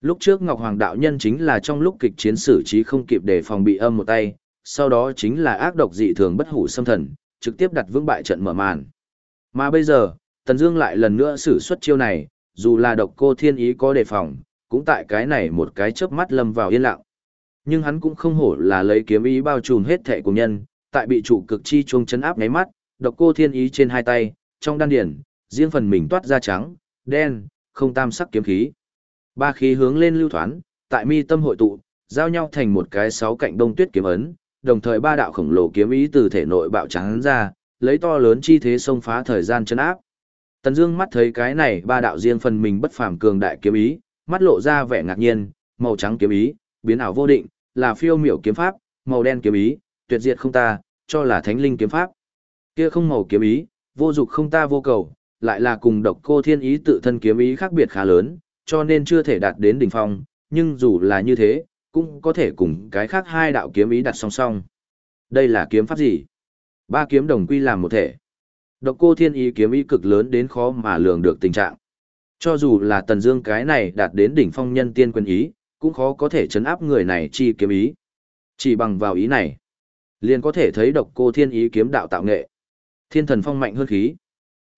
Lúc trước Ngọc Hoàng đạo nhân chính là trong lúc kịch chiến xử trí không kịp để phòng bị âm một tay, sau đó chính là ác độc dị thường bất hủ xâm thần, trực tiếp đặt vững bại trận mở màn. Mà bây giờ, Tần Dương lại lần nữa sử xuất chiêu này, dù là độc cô thiên ý có đề phòng, cũng tại cái này một cái chớp mắt lâm vào yên lặng. Nhưng hắn cũng không hổ là lấy kiếm ý bao trùm hết thể của nhân, tại bị trụ cực chi chuông chấn áp ngáy mắt, độc cô thiên ý trên hai tay, trong đan điển, riêng phần mình toát ra trắng, đen, không tam sắc kiếm khí. Ba khí hướng lên lưu thoán, tại mi tâm hội tụ, giao nhau thành một cái sáu cạnh đông tuyết kiếm ấn, đồng thời ba đạo khổng lồ kiếm ý từ thể nội bạo trắng ra, lấy to lớn chi thế xông phá thời gian chân áp. Tần Dương mắt thấy cái này ba đạo riêng phần mình bất phàm cường đại kiếm ý, mắt lộ ra vẻ ngạc nhiên, màu trắng kiếm ý, biến ảo vô định, là phiêu miểu kiếm pháp, màu đen kiếm ý, tuyệt diệt không ta, cho là thánh linh kiếm pháp. Kia không màu kiếm ý, vô dục không ta vô cầu, lại là cùng độc cô thiên ý tự thân kiếm ý khác biệt khá lớn, cho nên chưa thể đạt đến đỉnh phong, nhưng dù là như thế, cũng có thể cùng cái khác hai đạo kiếm ý đặt song song. Đây là kiếm pháp gì? Ba kiếm đồng quy làm một thể. Độc cô thiên ý kiếm ý cực lớn đến khó mà lường được tình trạng. Cho dù là tần dương cái này đạt đến đỉnh phong nhân tiên quân ý, cũng khó có thể chấn áp người này chi kiếm ý. Chỉ bằng vào ý này, liền có thể thấy độc cô thiên ý kiếm đạo tạo nghệ. Thiên thần phong mạnh hơn khí.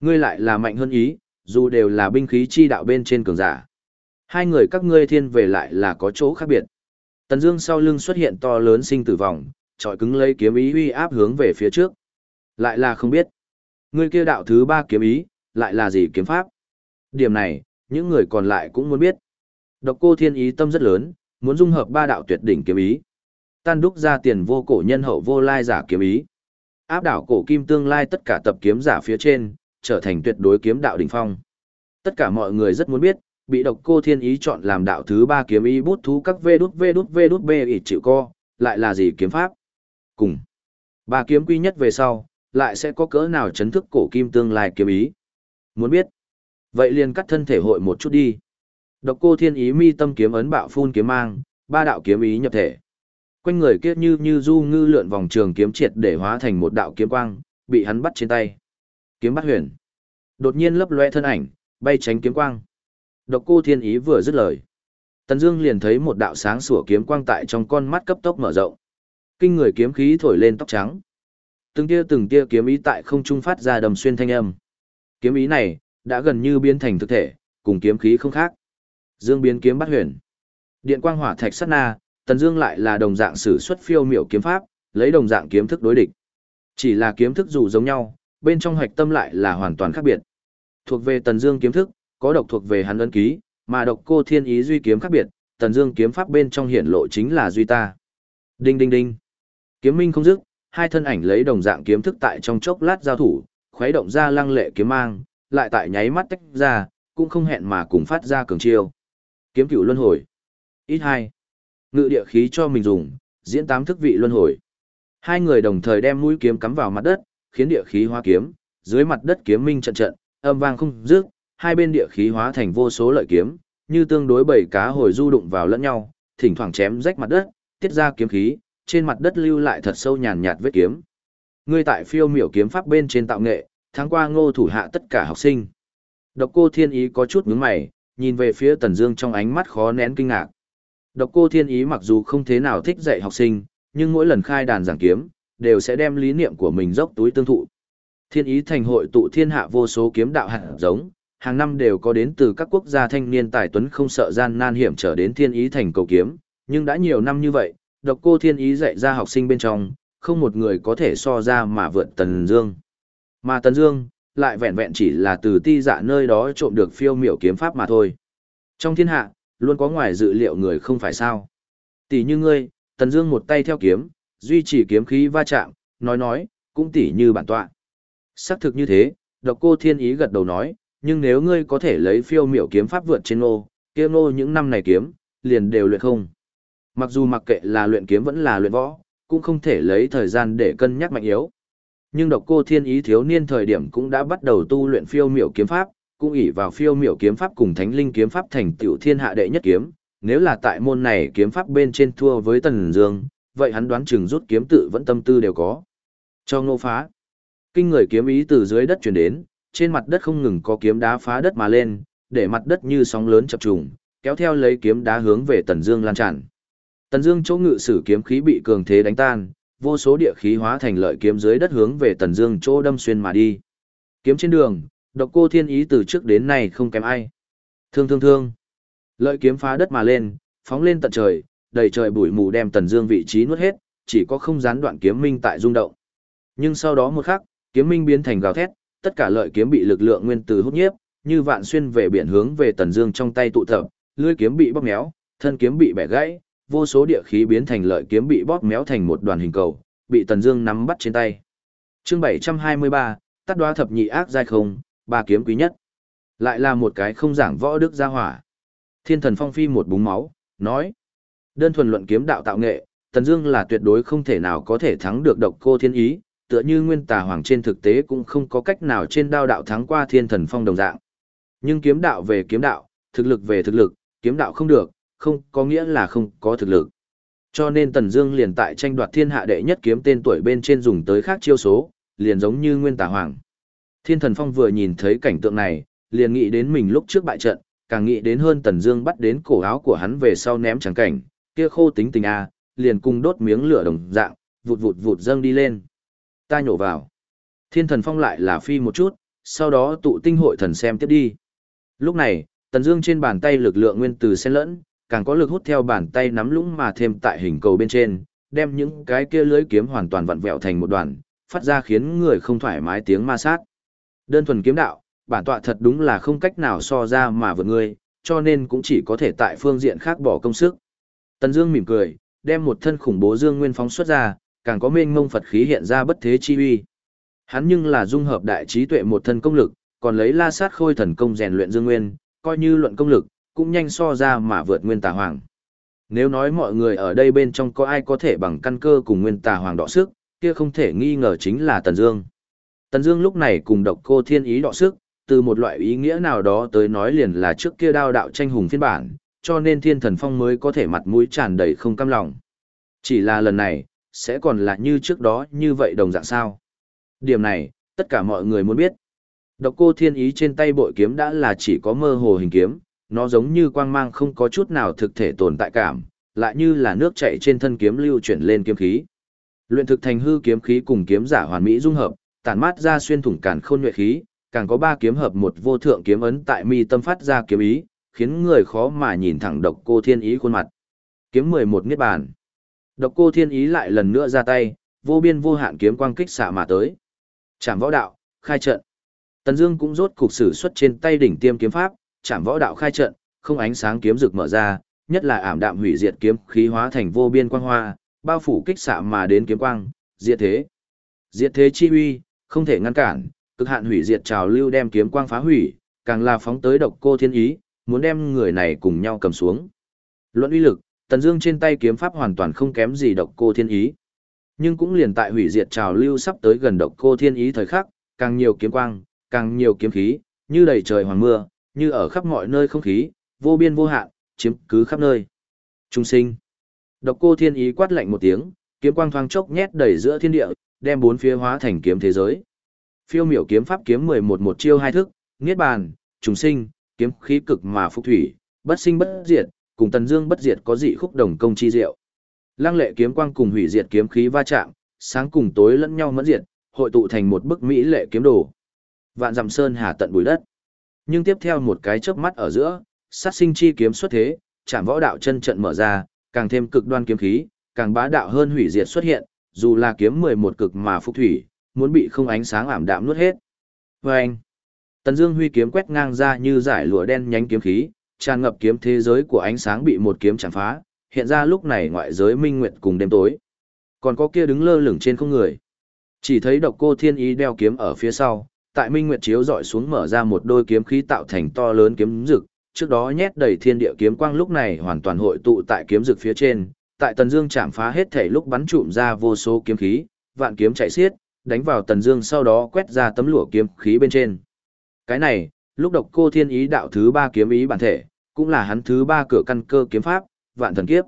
Ngươi lại là mạnh hơn ý, dù đều là binh khí chi đạo bên trên cường giả. Hai người các ngươi thiên về lại là có chỗ khác biệt. Tần Dương sau lưng xuất hiện to lớn sinh tử vòng, trọi cứng lấy kiếm ý uy áp hướng về phía trước. Lại là không biết. Ngươi kia đạo thứ ba kiếm ý, lại là gì kiếm pháp? Điểm này, những người còn lại cũng muốn biết. Độc Cô Thiên ý tâm rất lớn, muốn dung hợp ba đạo tuyệt đỉnh kiếm ý. Tan đúc ra tiền vô cổ nhân hậu vô lai giả kiếm ý. Áp đảo cổ kim tương lai tất cả tập kiếm giả phía trên, trở thành tuyệt đối kiếm đạo đỉnh phong. Tất cả mọi người rất muốn biết, bị độc cô thiên ý chọn làm đạo thứ ba kiếm ý bút thú các vê đút vê đút vê đút bê ịt chịu co, lại là gì kiếm pháp? Cùng. Ba kiếm quy nhất về sau, lại sẽ có cỡ nào chấn thức cổ kim tương lai kiếm ý? Muốn biết? Vậy liền cắt thân thể hội một chút đi. Độc cô thiên ý mi tâm kiếm ấn bạo phun kiếm mang, ba đạo kiếm ý nhập thể. Quanh người kết như như du ngư lượn vòng trường kiếm triệt để hóa thành một đạo kiếm quang, bị hắn bắt trên tay. Kiếm bắt huyền. Đột nhiên lấp loe thân ảnh, bay tránh kiếm quang. Độc cô thiên ý vừa dứt lời. Tần Dương liền thấy một đạo sáng sủa kiếm quang tại trong con mắt cấp tốc mở rộng. Kinh người kiếm khí thổi lên tóc trắng. Từng tia từng tia kiếm ý tại không trung phát ra đầm xuyên thanh âm. Kiếm ý này đã gần như biến thành thực thể, cùng kiếm khí không khác. Dương biến kiếm bắt huyền. Điện quang hỏa thạch sát na, Tần Dương lại là đồng dạng sử xuất phiêu miểu kiếm pháp, lấy đồng dạng kiếm thức đối địch. Chỉ là kiếm thức dù giống nhau, bên trong hạch tâm lại là hoàn toàn khác biệt. Thuộc về Tần Dương kiếm thức, có độc thuộc về hắn ấn ký, mà độc cô thiên ý duy kiếm khác biệt, tần dương kiếm pháp bên trong hiển lộ chính là duy ta. Đinh đinh đinh. Kiếm minh không dứt, hai thân ảnh lấy đồng dạng kiếm thức tại trong chốc lát giao thủ, khuấy động ra lăng lệ kiếm mang, lại tại nháy mắt tách ra, cũng không hẹn mà cùng phát ra cường chiêu. Kiếm cửu luân hồi. Ít hai. Ngự địa khí cho mình dùng, diễn tám thức vị luân hồi. Hai người đồng thời đem mũi kiếm cắm vào mặt đất, khiến địa khí hóa kiếm, dưới mặt đất kiếm minh trận trận, âm vang không dứt, hai bên địa khí hóa thành vô số lợi kiếm, như tương đối bảy cá hồi du đụng vào lẫn nhau, thỉnh thoảng chém rách mặt đất, tiết ra kiếm khí, trên mặt đất lưu lại thật sâu nhàn nhạt vết kiếm. Ngươi tại phiêu miểu kiếm pháp bên trên tạo nghệ, tháng qua ngô thủ hạ tất cả học sinh. Độc cô thiên ý có chút nhướng mày, nhìn về phía Tần Dương trong ánh mắt khó nén kinh ngạc. Độc cô thiên ý mặc dù không thế nào thích dạy học sinh, nhưng mỗi lần khai đàn giảng kiếm, đều sẽ đem lý niệm của mình dốc túi tương thụ. Thiên ý thành hội tụ thiên hạ vô số kiếm đạo hạt giống, hàng năm đều có đến từ các quốc gia thanh niên tài tuấn không sợ gian nan hiểm trở đến thiên ý thành cầu kiếm, nhưng đã nhiều năm như vậy, độc cô thiên ý dạy ra học sinh bên trong, không một người có thể so ra mà vượt Tần Dương. Mà Tần Dương, lại vẹn vẹn chỉ là từ ti dạ nơi đó trộm được phiêu miểu kiếm pháp mà thôi. Trong thiên hạ, luôn có ngoài dự liệu người không phải sao. Tỷ như ngươi, Tần Dương một tay theo kiếm, duy trì kiếm khí va chạm, nói nói, cũng tỷ như bản tọa. Xác thực như thế, độc cô thiên ý gật đầu nói, nhưng nếu ngươi có thể lấy phiêu miểu kiếm pháp vượt trên nô, kia nô những năm này kiếm, liền đều luyện không. Mặc dù mặc kệ là luyện kiếm vẫn là luyện võ, cũng không thể lấy thời gian để cân nhắc mạnh yếu. Nhưng độc cô thiên ý thiếu niên thời điểm cũng đã bắt đầu tu luyện phiêu miểu kiếm pháp, cũng ỷ vào phiêu miểu kiếm pháp cùng thánh linh kiếm pháp thành tiểu thiên hạ đệ nhất kiếm. Nếu là tại môn này kiếm pháp bên trên thua với Tần Dương, vậy hắn đoán chừng rút kiếm tự vẫn tâm tư đều có. Cho ngô phá. Kinh người kiếm ý từ dưới đất truyền đến, trên mặt đất không ngừng có kiếm đá phá đất mà lên, để mặt đất như sóng lớn chập trùng, kéo theo lấy kiếm đá hướng về Tần Dương lan tràn. Tần Dương chỗ ngự sử kiếm khí bị cường thế đánh tan, vô số địa khí hóa thành lợi kiếm dưới đất hướng về Tần Dương chỗ đâm xuyên mà đi. Kiếm trên đường, Độc Cô Thiên Ý từ trước đến nay không kém ai. Thương thương thương. Lợi kiếm phá đất mà lên, phóng lên tận trời, đầy trời bụi mù đem Tần Dương vị trí nuốt hết, chỉ có không gián đoạn kiếm minh tại rung động. Nhưng sau đó một khắc, kiếm minh biến thành gào thét, tất cả lợi kiếm bị lực lượng nguyên tử hút nhiếp, như vạn xuyên về biển hướng về Tần Dương trong tay tụ tập, lưỡi kiếm bị bóp méo, thân kiếm bị bẻ gãy, vô số địa khí biến thành lợi kiếm bị bóp méo thành một đoàn hình cầu, bị Tần Dương nắm bắt trên tay. Chương 723, Tát Đoá thập nhị ác giai không, ba kiếm quý nhất. Lại là một cái không giảng võ đức gia hỏa. Thiên Thần Phong phi một búng máu, nói: Đơn thuần luận kiếm đạo tạo nghệ, Tần Dương là tuyệt đối không thể nào có thể thắng được Độc Cô Thiên Ý, tựa như Nguyên Tà Hoàng trên thực tế cũng không có cách nào trên đao đạo thắng qua Thiên Thần Phong đồng dạng. Nhưng kiếm đạo về kiếm đạo, thực lực về thực lực, kiếm đạo không được, không có nghĩa là không có thực lực. Cho nên Tần Dương liền tại tranh đoạt thiên hạ đệ nhất kiếm tên tuổi bên trên dùng tới khác chiêu số, liền giống như Nguyên Tà Hoàng. Thiên Thần Phong vừa nhìn thấy cảnh tượng này, liền nghĩ đến mình lúc trước bại trận, càng nghĩ đến hơn Tần Dương bắt đến cổ áo của hắn về sau ném chẳng cảnh, kia khô tính tình a, liền cùng đốt miếng lửa đồng dạng, vụt vụt vụt dâng đi lên. Ta nhổ vào. Thiên Thần Phong lại là phi một chút, sau đó tụ tinh hội thần xem tiếp đi. Lúc này, Tần Dương trên bàn tay lực lượng nguyên tử xen lẫn, càng có lực hút theo bàn tay nắm lũng mà thêm tại hình cầu bên trên, đem những cái kia lưới kiếm hoàn toàn vặn vẹo thành một đoàn, phát ra khiến người không thoải mái tiếng ma sát. Đơn thuần kiếm đạo, bản tọa thật đúng là không cách nào so ra mà vượt ngươi, cho nên cũng chỉ có thể tại phương diện khác bỏ công sức. Tần Dương mỉm cười, đem một thân khủng bố dương nguyên phóng xuất ra, càng có mênh mông Phật khí hiện ra bất thế chi uy. Hắn nhưng là dung hợp đại trí tuệ một thân công lực, còn lấy La Sát Khôi thần công rèn luyện dương nguyên, coi như luận công lực, cũng nhanh so ra mà vượt nguyên tà hoàng. Nếu nói mọi người ở đây bên trong có ai có thể bằng căn cơ cùng nguyên tà hoàng đọ sức, kia không thể nghi ngờ chính là Tần Dương. Tần Dương lúc này cùng độc cô thiên ý đọ sức, từ một loại ý nghĩa nào đó tới nói liền là trước kia đao đạo tranh hùng phiên bản, cho nên thiên thần phong mới có thể mặt mũi tràn đầy không cam lòng. Chỉ là lần này, sẽ còn là như trước đó như vậy đồng dạng sao. Điểm này, tất cả mọi người muốn biết. Độc cô thiên ý trên tay bội kiếm đã là chỉ có mơ hồ hình kiếm, nó giống như quang mang không có chút nào thực thể tồn tại cảm, lại như là nước chảy trên thân kiếm lưu chuyển lên kiếm khí. Luyện thực thành hư kiếm khí cùng kiếm giả hoàn mỹ dung hợp, tản mát ra xuyên thủng càn khôn nhuệ khí, càng có ba kiếm hợp một vô thượng kiếm ấn tại mi tâm phát ra kiếm ý, khiến người khó mà nhìn thẳng độc cô thiên ý khuôn mặt. Kiếm 11 niết bàn. Độc cô thiên ý lại lần nữa ra tay, vô biên vô hạn kiếm quang kích xạ mà tới. Trảm võ đạo, khai trận. Tần Dương cũng rốt cục sử xuất trên tay đỉnh tiêm kiếm pháp, chạm võ đạo khai trận, không ánh sáng kiếm rực mở ra, nhất là ảm đạm hủy diệt kiếm khí hóa thành vô biên quang hoa, bao phủ kích xạ mà đến kiếm quang, diệt thế. Diệt thế chi uy, không thể ngăn cản, cực hạn hủy diệt trào lưu đem kiếm quang phá hủy, càng là phóng tới độc cô thiên ý, muốn đem người này cùng nhau cầm xuống. Luận uy lực, Tần Dương trên tay kiếm pháp hoàn toàn không kém gì độc cô thiên ý. Nhưng cũng liền tại hủy diệt trào lưu sắp tới gần độc cô thiên ý thời khắc, càng nhiều kiếm quang, càng nhiều kiếm khí, như đầy trời hoàng mưa, như ở khắp mọi nơi không khí, vô biên vô hạn, chiếm cứ khắp nơi. Trung sinh. Độc cô thiên ý quát lạnh một tiếng, kiếm quang thoáng chốc nhét đầy giữa thiên địa, đem bốn phía hóa thành kiếm thế giới. Phiêu miểu kiếm pháp kiếm 11 một chiêu hai thức, niết bàn, trùng sinh, kiếm khí cực mà phúc thủy, bất sinh bất diệt, cùng tần dương bất diệt có dị khúc đồng công chi diệu. Lăng lệ kiếm quang cùng hủy diệt kiếm khí va chạm, sáng cùng tối lẫn nhau mẫn diệt, hội tụ thành một bức mỹ lệ kiếm đồ. Vạn dặm sơn hà tận bụi đất. Nhưng tiếp theo một cái chớp mắt ở giữa, sát sinh chi kiếm xuất thế, chạm võ đạo chân trận mở ra, càng thêm cực đoan kiếm khí, càng bá đạo hơn hủy diệt xuất hiện, dù là kiếm 11 cực mà phúc thủy, muốn bị không ánh sáng ảm đạm nuốt hết. vâng, Tần Dương huy kiếm quét ngang ra như giải lụa đen nhánh kiếm khí, tràn ngập kiếm thế giới của ánh sáng bị một kiếm chạm phá, hiện ra lúc này ngoại giới minh nguyệt cùng đêm tối. Còn có kia đứng lơ lửng trên không người. Chỉ thấy độc cô thiên ý đeo kiếm ở phía sau, tại minh nguyệt chiếu dọi xuống mở ra một đôi kiếm khí tạo thành to lớn kiếm rực, trước đó nhét đầy thiên địa kiếm quang lúc này hoàn toàn hội tụ tại kiếm rực phía trên, tại Tần Dương chạm phá hết thể lúc bắn trụm ra vô số kiếm khí, vạn kiếm chạy xiết, đánh vào Tần Dương sau đó quét ra tấm lụa kiếm khí bên trên. Cái này, lúc độc cô thiên ý đạo thứ ba kiếm ý bản thể, cũng là hắn thứ ba cửa căn cơ kiếm pháp, vạn thần kiếp.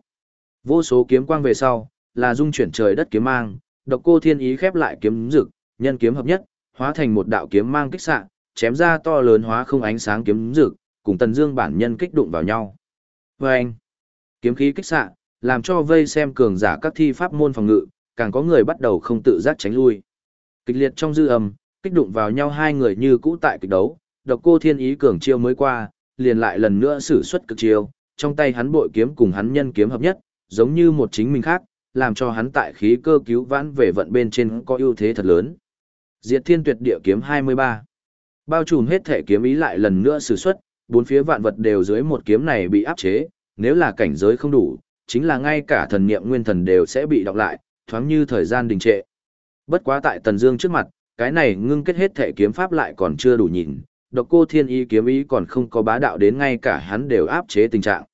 Vô số kiếm quang về sau, là dung chuyển trời đất kiếm mang, độc cô thiên ý khép lại kiếm rực, nhân kiếm hợp nhất, hóa thành một đạo kiếm mang kích xạ, chém ra to lớn hóa không ánh sáng kiếm rực, cùng Tần Dương bản nhân kích đụng vào nhau. Oeng! Kiếm khí kích xạ, làm cho vây xem cường giả các thi pháp môn phòng ngự, càng có người bắt đầu không tự giác tránh lui. Kịch liệt trong dư âm, kích đụng vào nhau hai người như cũ tại kịch đấu, độc cô thiên ý cường chiêu mới qua, liền lại lần nữa sử xuất cực chiêu, trong tay hắn bội kiếm cùng hắn nhân kiếm hợp nhất, giống như một chính mình khác, làm cho hắn tại khí cơ cứu vãn về vận bên trên có ưu thế thật lớn. Diệt Thiên Tuyệt Địa kiếm 23. Bao trùm hết thể kiếm ý lại lần nữa sử xuất, bốn phía vạn vật đều dưới một kiếm này bị áp chế, nếu là cảnh giới không đủ, chính là ngay cả thần niệm nguyên thần đều sẽ bị đọc lại, thoáng như thời gian đình trệ. Bất quá tại Tần Dương trước mặt, cái này ngưng kết hết thể kiếm pháp lại còn chưa đủ nhìn, độc cô thiên y kiếm ý còn không có bá đạo đến ngay cả hắn đều áp chế tình trạng.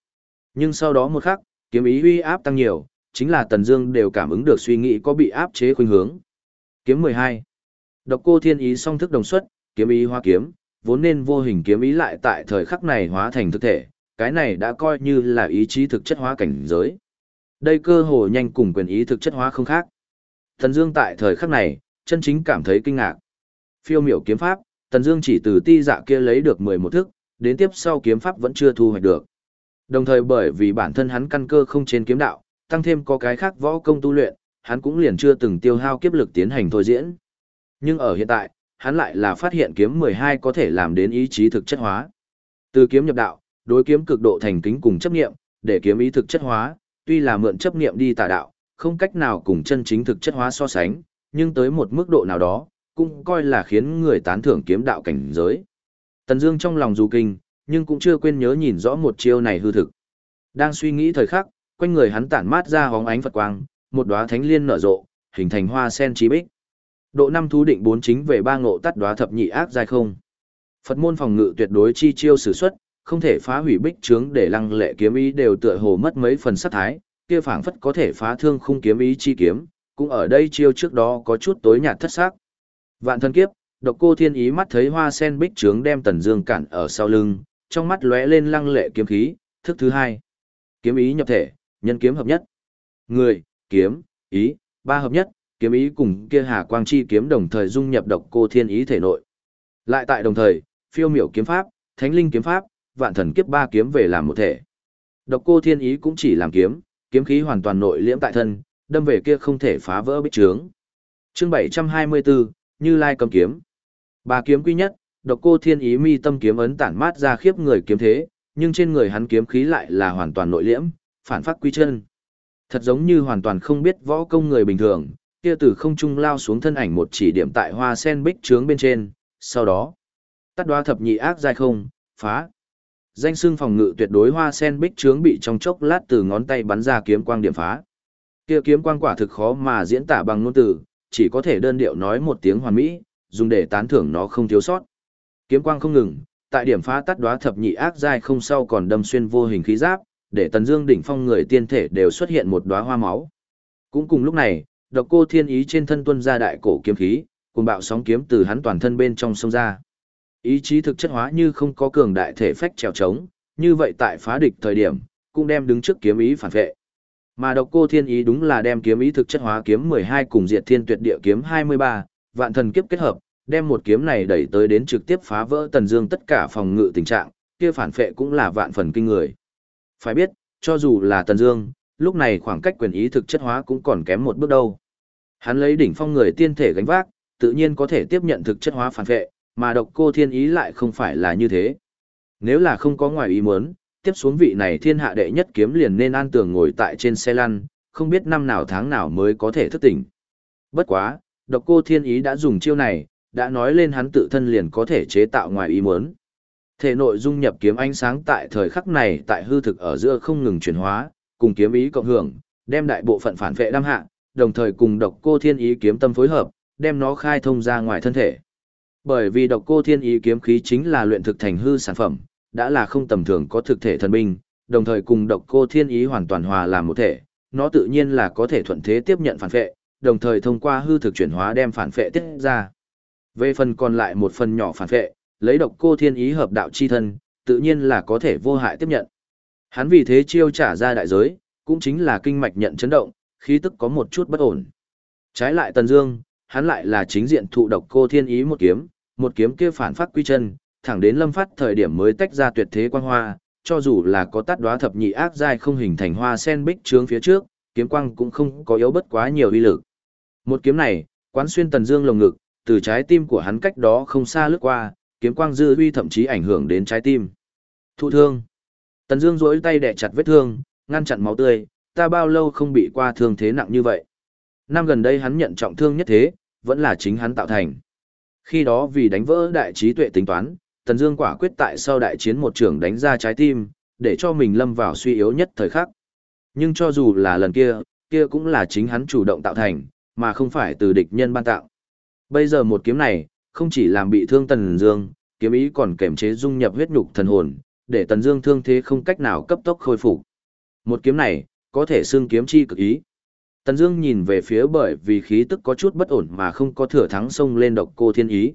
Nhưng sau đó một khắc, kiếm ý uy áp tăng nhiều, chính là Tần Dương đều cảm ứng được suy nghĩ có bị áp chế khuynh hướng. Kiếm 12. Độc cô thiên ý song thức đồng xuất, kiếm ý hóa kiếm, vốn nên vô hình kiếm ý lại tại thời khắc này hóa thành thực thể, cái này đã coi như là ý chí thực chất hóa cảnh giới. Đây cơ hồ nhanh cùng quyền ý thực chất hóa không khác. Tần Dương tại thời khắc này, chân chính cảm thấy kinh ngạc. Phiêu miểu kiếm pháp, Tần Dương chỉ từ ti dạ kia lấy được 11 thức, đến tiếp sau kiếm pháp vẫn chưa thu hoạch được. Đồng thời bởi vì bản thân hắn căn cơ không trên kiếm đạo, tăng thêm có cái khác võ công tu luyện, hắn cũng liền chưa từng tiêu hao kiếp lực tiến hành thôi diễn. Nhưng ở hiện tại, hắn lại là phát hiện kiếm 12 có thể làm đến ý chí thực chất hóa. Từ kiếm nhập đạo, đối kiếm cực độ thành kính cùng chấp niệm, để kiếm ý thực chất hóa, tuy là mượn chấp niệm đi tà đạo, không cách nào cùng chân chính thực chất hóa so sánh, nhưng tới một mức độ nào đó, cũng coi là khiến người tán thưởng kiếm đạo cảnh giới. Tần Dương trong lòng dù kinh, nhưng cũng chưa quên nhớ nhìn rõ một chiêu này hư thực. Đang suy nghĩ thời khắc, quanh người hắn tản mát ra hóng ánh Phật quang, một đóa thánh liên nở rộ, hình thành hoa sen chí bích. Độ năm thú định bốn chính về ba ngộ tắt đóa thập nhị ác giai không. Phật môn phòng ngự tuyệt đối chi chiêu sử xuất, không thể phá hủy bích trướng để lăng lệ kiếm ý đều tựa hồ mất mấy phần sát thái, kia phảng phất có thể phá thương khung kiếm ý chi kiếm, cũng ở đây chiêu trước đó có chút tối nhạt thất sắc. Vạn thân kiếp, độc cô thiên ý mắt thấy hoa sen bích trướng đem tần dương cản ở sau lưng, trong mắt lóe lên lăng lệ kiếm khí, thức thứ hai. Kiếm ý nhập thể, nhân kiếm hợp nhất. Người, kiếm, ý, ba hợp nhất, kiếm ý cùng kia hà quang chi kiếm đồng thời dung nhập độc cô thiên ý thể nội. Lại tại đồng thời, phiêu miểu kiếm pháp, thánh linh kiếm pháp, vạn thần kiếp ba kiếm về làm một thể. Độc cô thiên ý cũng chỉ làm kiếm, kiếm khí hoàn toàn nội liễm tại thân, đâm về kia không thể phá vỡ bích trướng. Chương 724, như Lai cầm kiếm. Ba kiếm quy nhất, độc cô thiên ý mi tâm kiếm ấn tản mát ra khiếp người kiếm thế, nhưng trên người hắn kiếm khí lại là hoàn toàn nội liễm, phản phát quy chân. Thật giống như hoàn toàn không biết võ công người bình thường, kia từ không trung lao xuống thân ảnh một chỉ điểm tại hoa sen bích trướng bên trên, sau đó, tắt đoá thập nhị ác dài không, phá. Danh xưng phòng ngự tuyệt đối hoa sen bích trướng bị trong chốc lát từ ngón tay bắn ra kiếm quang điểm phá. Kia kiếm quang quả thực khó mà diễn tả bằng ngôn từ, chỉ có thể đơn điệu nói một tiếng hoàn mỹ, dùng để tán thưởng nó không thiếu sót. Kiếm quang không ngừng, tại điểm phá tắt đóa thập nhị ác giai không sau còn đâm xuyên vô hình khí giáp, để Tần Dương đỉnh phong người tiên thể đều xuất hiện một đóa hoa máu. Cũng cùng lúc này, độc cô thiên ý trên thân tuân ra đại cổ kiếm khí, cùng bạo sóng kiếm từ hắn toàn thân bên trong sông ra. Ý chí thực chất hóa như không có cường đại thể phách trèo trống, như vậy tại phá địch thời điểm, cũng đem đứng trước kiếm ý phản vệ. Mà độc cô thiên ý đúng là đem kiếm ý thực chất hóa kiếm 12 cùng diệt thiên tuyệt địa kiếm 23, vạn thần kiếp kết hợp, đem một kiếm này đẩy tới đến trực tiếp phá vỡ tần dương tất cả phòng ngự tình trạng, kia phản phệ cũng là vạn phần kinh người. Phải biết, cho dù là tần dương, lúc này khoảng cách quyền ý thực chất hóa cũng còn kém một bước đâu. Hắn lấy đỉnh phong người tiên thể gánh vác, tự nhiên có thể tiếp nhận thực chất hóa phản phệ, mà độc cô thiên ý lại không phải là như thế. Nếu là không có ngoài ý muốn, tiếp xuống vị này thiên hạ đệ nhất kiếm liền nên an tường ngồi tại trên xe lăn, không biết năm nào tháng nào mới có thể thức tỉnh. Bất quá, độc cô thiên ý đã dùng chiêu này, đã nói lên hắn tự thân liền có thể chế tạo ngoài ý muốn. Thể nội dung nhập kiếm ánh sáng tại thời khắc này tại hư thực ở giữa không ngừng chuyển hóa, cùng kiếm ý cộng hưởng, đem đại bộ phận phản vệ đam hạ, đồng thời cùng độc cô thiên ý kiếm tâm phối hợp, đem nó khai thông ra ngoài thân thể. Bởi vì độc cô thiên ý kiếm khí chính là luyện thực thành hư sản phẩm, đã là không tầm thường có thực thể thần binh, đồng thời cùng độc cô thiên ý hoàn toàn hòa làm một thể, nó tự nhiên là có thể thuận thế tiếp nhận phản phệ, đồng thời thông qua hư thực chuyển hóa đem phản phệ tiết ra. Về phần còn lại một phần nhỏ phản phệ, lấy độc cô thiên ý hợp đạo chi thân, tự nhiên là có thể vô hại tiếp nhận. Hắn vì thế chiêu trả ra đại giới, cũng chính là kinh mạch nhận chấn động, khí tức có một chút bất ổn. Trái lại Tần Dương, hắn lại là chính diện thụ độc cô thiên ý một kiếm, một kiếm kia phản phát quy chân, thẳng đến lâm phát thời điểm mới tách ra tuyệt thế quang hoa, cho dù là có tát đóa thập nhị ác giai không hình thành hoa sen bích trướng phía trước, kiếm quang cũng không có yếu bất quá nhiều uy lực. Một kiếm này, quán xuyên tần dương lồng ngực, từ trái tim của hắn cách đó không xa lướt qua, kiếm quang dư uy thậm chí ảnh hưởng đến trái tim. Thụ thương. Tần Dương duỗi tay đè chặt vết thương, ngăn chặn máu tươi, ta bao lâu không bị qua thương thế nặng như vậy. Năm gần đây hắn nhận trọng thương nhất thế, vẫn là chính hắn tạo thành. Khi đó vì đánh vỡ đại trí tuệ tính toán, Tần Dương quả quyết tại sau đại chiến một trường đánh ra trái tim, để cho mình lâm vào suy yếu nhất thời khắc. Nhưng cho dù là lần kia, kia cũng là chính hắn chủ động tạo thành, mà không phải từ địch nhân ban tạo. Bây giờ một kiếm này, không chỉ làm bị thương Tần Dương, kiếm ý còn kềm chế dung nhập huyết nhục thần hồn, để Tần Dương thương thế không cách nào cấp tốc khôi phục. Một kiếm này, có thể xưng kiếm chi cực ý. Tần Dương nhìn về phía bởi vì khí tức có chút bất ổn mà không có thừa thắng xông lên độc cô thiên ý.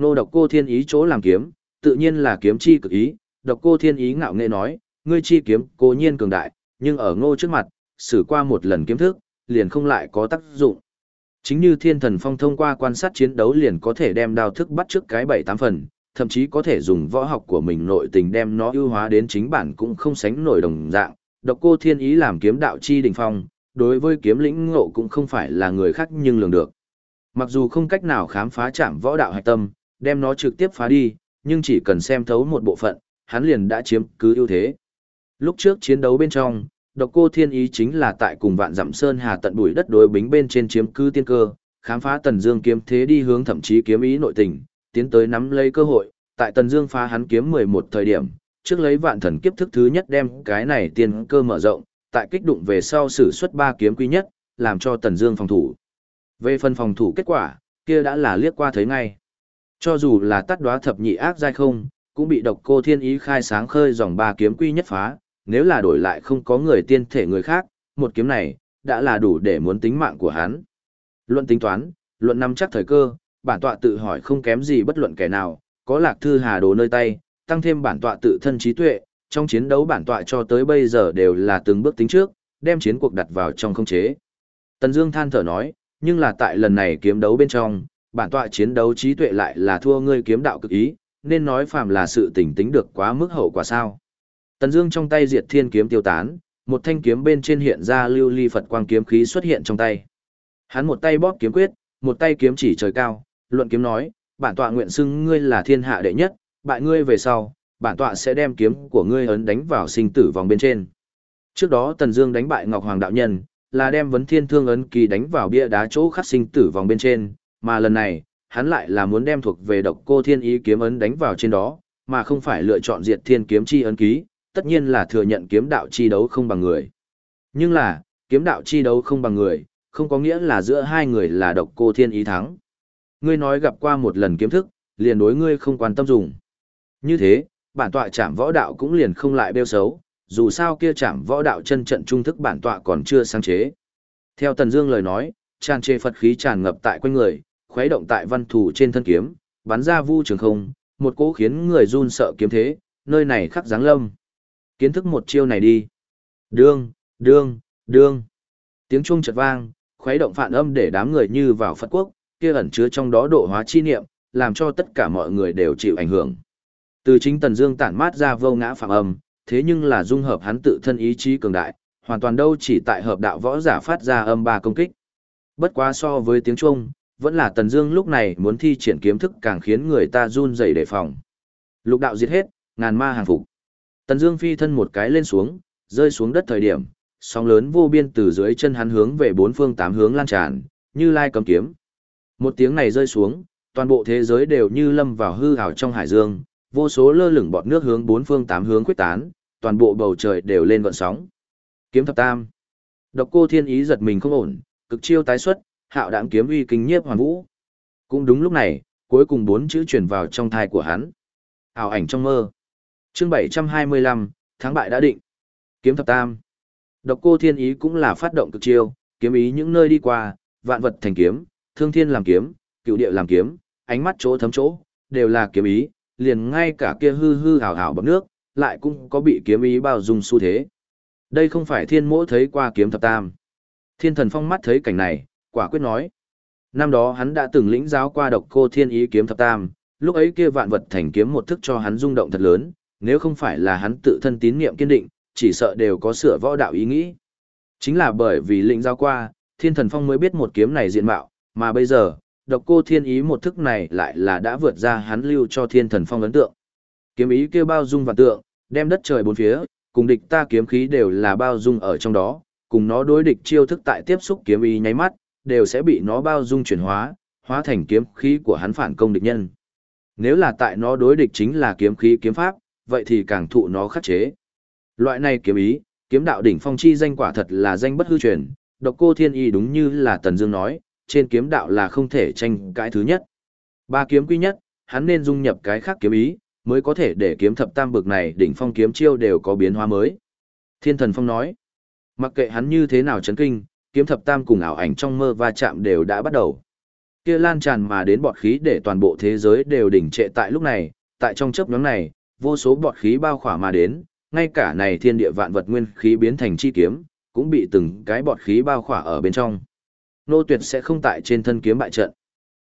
Nô độc cô thiên ý chỗ làm kiếm, tự nhiên là kiếm chi cực ý, độc cô thiên ý ngạo nghệ nói, ngươi chi kiếm cố nhiên cường đại, nhưng ở ngô trước mặt, xử qua một lần kiếm thức, liền không lại có tác dụng. Chính như thiên thần phong thông qua quan sát chiến đấu liền có thể đem đao thức bắt trước cái bảy tám phần, thậm chí có thể dùng võ học của mình nội tình đem nó ưu hóa đến chính bản cũng không sánh nổi đồng dạng. Độc cô thiên ý làm kiếm đạo chi đỉnh phong, đối với kiếm lĩnh ngộ cũng không phải là người khác nhưng lường được. Mặc dù không cách nào khám phá chạm võ đạo hạch tâm, đem nó trực tiếp phá đi, nhưng chỉ cần xem thấu một bộ phận, hắn liền đã chiếm cứ ưu thế. Lúc trước chiến đấu bên trong, độc cô thiên ý chính là tại cùng vạn dặm sơn hà tận bụi đất đối bính bên trên chiếm cứ tiên cơ, khám phá tần dương kiếm thế đi hướng thậm chí kiếm ý nội tình, tiến tới nắm lấy cơ hội, tại tần dương phá hắn kiếm 11 thời điểm, trước lấy vạn thần kiếp thức thứ nhất đem cái này tiên cơ mở rộng, tại kích đụng về sau sử xuất ba kiếm quý nhất, làm cho tần dương phòng thủ. Về phần phòng thủ kết quả, kia đã là liếc qua thấy ngay. Cho dù là tắt đoá thập nhị ác giai không, cũng bị độc cô thiên ý khai sáng khơi dòng ba kiếm quy nhất phá, nếu là đổi lại không có người tiên thể người khác, một kiếm này, đã là đủ để muốn tính mạng của hắn. Luận tính toán, luận nắm chắc thời cơ, bản tọa tự hỏi không kém gì bất luận kẻ nào, có lạc thư hà đồ nơi tay, tăng thêm bản tọa tự thân trí tuệ, trong chiến đấu bản tọa cho tới bây giờ đều là từng bước tính trước, đem chiến cuộc đặt vào trong không chế. Tần Dương than thở nói, nhưng là tại lần này kiếm đấu bên trong, bản tọa chiến đấu trí tuệ lại là thua ngươi kiếm đạo cực ý, nên nói phàm là sự tỉnh tính được quá mức hậu quả sao. Tần Dương trong tay diệt thiên kiếm tiêu tán, một thanh kiếm bên trên hiện ra lưu ly Phật quang kiếm khí xuất hiện trong tay. Hắn một tay bóp kiếm quyết, một tay kiếm chỉ trời cao, luận kiếm nói, bản tọa nguyện xưng ngươi là thiên hạ đệ nhất, bại ngươi về sau, bản tọa sẽ đem kiếm của ngươi ấn đánh vào sinh tử vòng bên trên. Trước đó Tần Dương đánh bại Ngọc Hoàng đạo nhân, là đem vấn thiên thương ấn kỳ đánh vào bia đá chỗ khắc sinh tử vòng bên trên, mà lần này, hắn lại là muốn đem thuộc về độc cô thiên ý kiếm ấn đánh vào trên đó, mà không phải lựa chọn diệt thiên kiếm chi ấn ký, tất nhiên là thừa nhận kiếm đạo chi đấu không bằng người. Nhưng là, kiếm đạo chi đấu không bằng người, không có nghĩa là giữa hai người là độc cô thiên ý thắng. Ngươi nói gặp qua một lần kiếm thức, liền đối ngươi không quan tâm dùng. Như thế, bản tọa chạm võ đạo cũng liền không lại bêu xấu, dù sao kia chạm võ đạo chân trận trung thức bản tọa còn chưa sáng chế. Theo Tần Dương lời nói, tràn trề Phật khí tràn ngập tại quanh người, khuấy động tại văn thủ trên thân kiếm, bắn ra vu trường không, một cỗ khiến người run sợ kiếm thế, nơi này khắc dáng lâm. Kiến thức một chiêu này đi. Đương, đương, đương. Tiếng chuông chợt vang, khuấy động phản âm để đám người như vào Phật quốc, kia ẩn chứa trong đó độ hóa chi niệm, làm cho tất cả mọi người đều chịu ảnh hưởng. Từ chính Tần Dương tản mát ra vô ngã phản âm, thế nhưng là dung hợp hắn tự thân ý chí cường đại, hoàn toàn đâu chỉ tại hợp đạo võ giả phát ra âm ba công kích. Bất quá so với tiếng chuông, vẫn là Tần Dương lúc này muốn thi triển kiếm thức càng khiến người ta run rẩy đề phòng. Lục đạo diệt hết, ngàn ma hàng phục. Tần Dương phi thân một cái lên xuống, rơi xuống đất thời điểm, sóng lớn vô biên từ dưới chân hắn hướng về bốn phương tám hướng lan tràn, như lai cầm kiếm. Một tiếng này rơi xuống, toàn bộ thế giới đều như lâm vào hư ảo trong hải dương, vô số lơ lửng bọt nước hướng bốn phương tám hướng quyết tán, toàn bộ bầu trời đều lên gợn sóng. Kiếm thập tam. Độc Cô Thiên Ý giật mình không ổn, cực chiêu tái xuất, hạo đãng kiếm uy kinh nhiếp hoàn vũ. Cũng đúng lúc này, cuối cùng bốn chữ truyền vào trong thai của hắn. Ảo ảnh trong mơ. Chương 725, tháng bại đã định. Kiếm thập tam. Độc Cô Thiên Ý cũng là phát động cực chiêu, kiếm ý những nơi đi qua, vạn vật thành kiếm, thương thiên làm kiếm, cựu địa làm kiếm, ánh mắt chỗ thấm chỗ, đều là kiếm ý, liền ngay cả kia hư hư hào hào bậc nước, lại cũng có bị kiếm ý bao dung xu thế. Đây không phải thiên mỗ thấy qua kiếm thập tam. Thiên thần phong mắt thấy cảnh này, quả quyết nói. Năm đó hắn đã từng lĩnh giáo qua độc cô thiên ý kiếm thập tam, lúc ấy kia vạn vật thành kiếm một thức cho hắn rung động thật lớn, nếu không phải là hắn tự thân tín niệm kiên định, chỉ sợ đều có sửa võ đạo ý nghĩ. Chính là bởi vì lĩnh giáo qua, thiên thần phong mới biết một kiếm này diện mạo, mà bây giờ, độc cô thiên ý một thức này lại là đã vượt ra hắn lưu cho thiên thần phong ấn tượng. Kiếm ý kia bao dung vạn tượng, đem đất trời bốn phía, cùng địch ta kiếm khí đều là bao dung ở trong đó, cùng nó đối địch chiêu thức tại tiếp xúc kiếm ý nháy mắt, đều sẽ bị nó bao dung chuyển hóa, hóa thành kiếm khí của hắn phản công địch nhân. Nếu là tại nó đối địch chính là kiếm khí kiếm pháp, vậy thì càng thụ nó khắc chế. Loại này kiếm ý, kiếm đạo đỉnh phong chi danh quả thật là danh bất hư truyền, độc cô thiên y đúng như là Tần Dương nói, trên kiếm đạo là không thể tranh cãi thứ nhất. Ba kiếm quý nhất, hắn nên dung nhập cái khác kiếm ý, mới có thể để kiếm thập tam bực này đỉnh phong kiếm chiêu đều có biến hóa mới. Thiên thần phong nói, mặc kệ hắn như thế nào chấn kinh, kiếm thập tam cùng ảo ảnh trong mơ va chạm đều đã bắt đầu. Kia lan tràn mà đến bọt khí để toàn bộ thế giới đều đỉnh trệ tại lúc này, tại trong chớp nhoáng này, vô số bọt khí bao khỏa mà đến, ngay cả này thiên địa vạn vật nguyên khí biến thành chi kiếm, cũng bị từng cái bọt khí bao khỏa ở bên trong. Nô tuyệt sẽ không tại trên thân kiếm bại trận.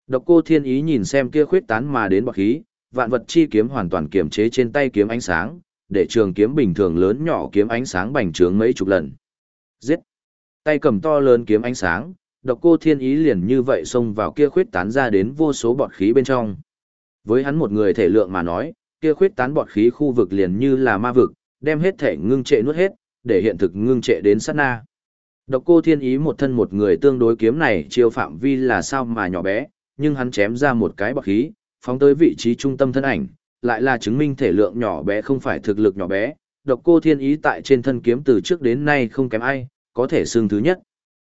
Độc cô thiên ý nhìn xem kia khuyết tán mà đến bọt khí, vạn vật chi kiếm hoàn toàn kiềm chế trên tay kiếm ánh sáng, để trường kiếm bình thường lớn nhỏ kiếm ánh sáng bành trướng mấy chục lần. Giết! Tay cầm to lớn kiếm ánh sáng, độc cô thiên ý liền như vậy xông vào kia khuyết tán ra đến vô số bọt khí bên trong. Với hắn một người thể lượng mà nói, kia khuyết tán bọt khí khu vực liền như là ma vực, đem hết thể ngưng trệ nuốt hết, để hiện thực ngưng trệ đến sát na. Độc cô thiên ý một thân một người tương đối kiếm này chiêu phạm vi là sao mà nhỏ bé, nhưng hắn chém ra một cái bọt khí, phóng tới vị trí trung tâm thân ảnh, lại là chứng minh thể lượng nhỏ bé không phải thực lực nhỏ bé. Độc cô thiên ý tại trên thân kiếm từ trước đến nay không kém ai, có thể xương thứ nhất.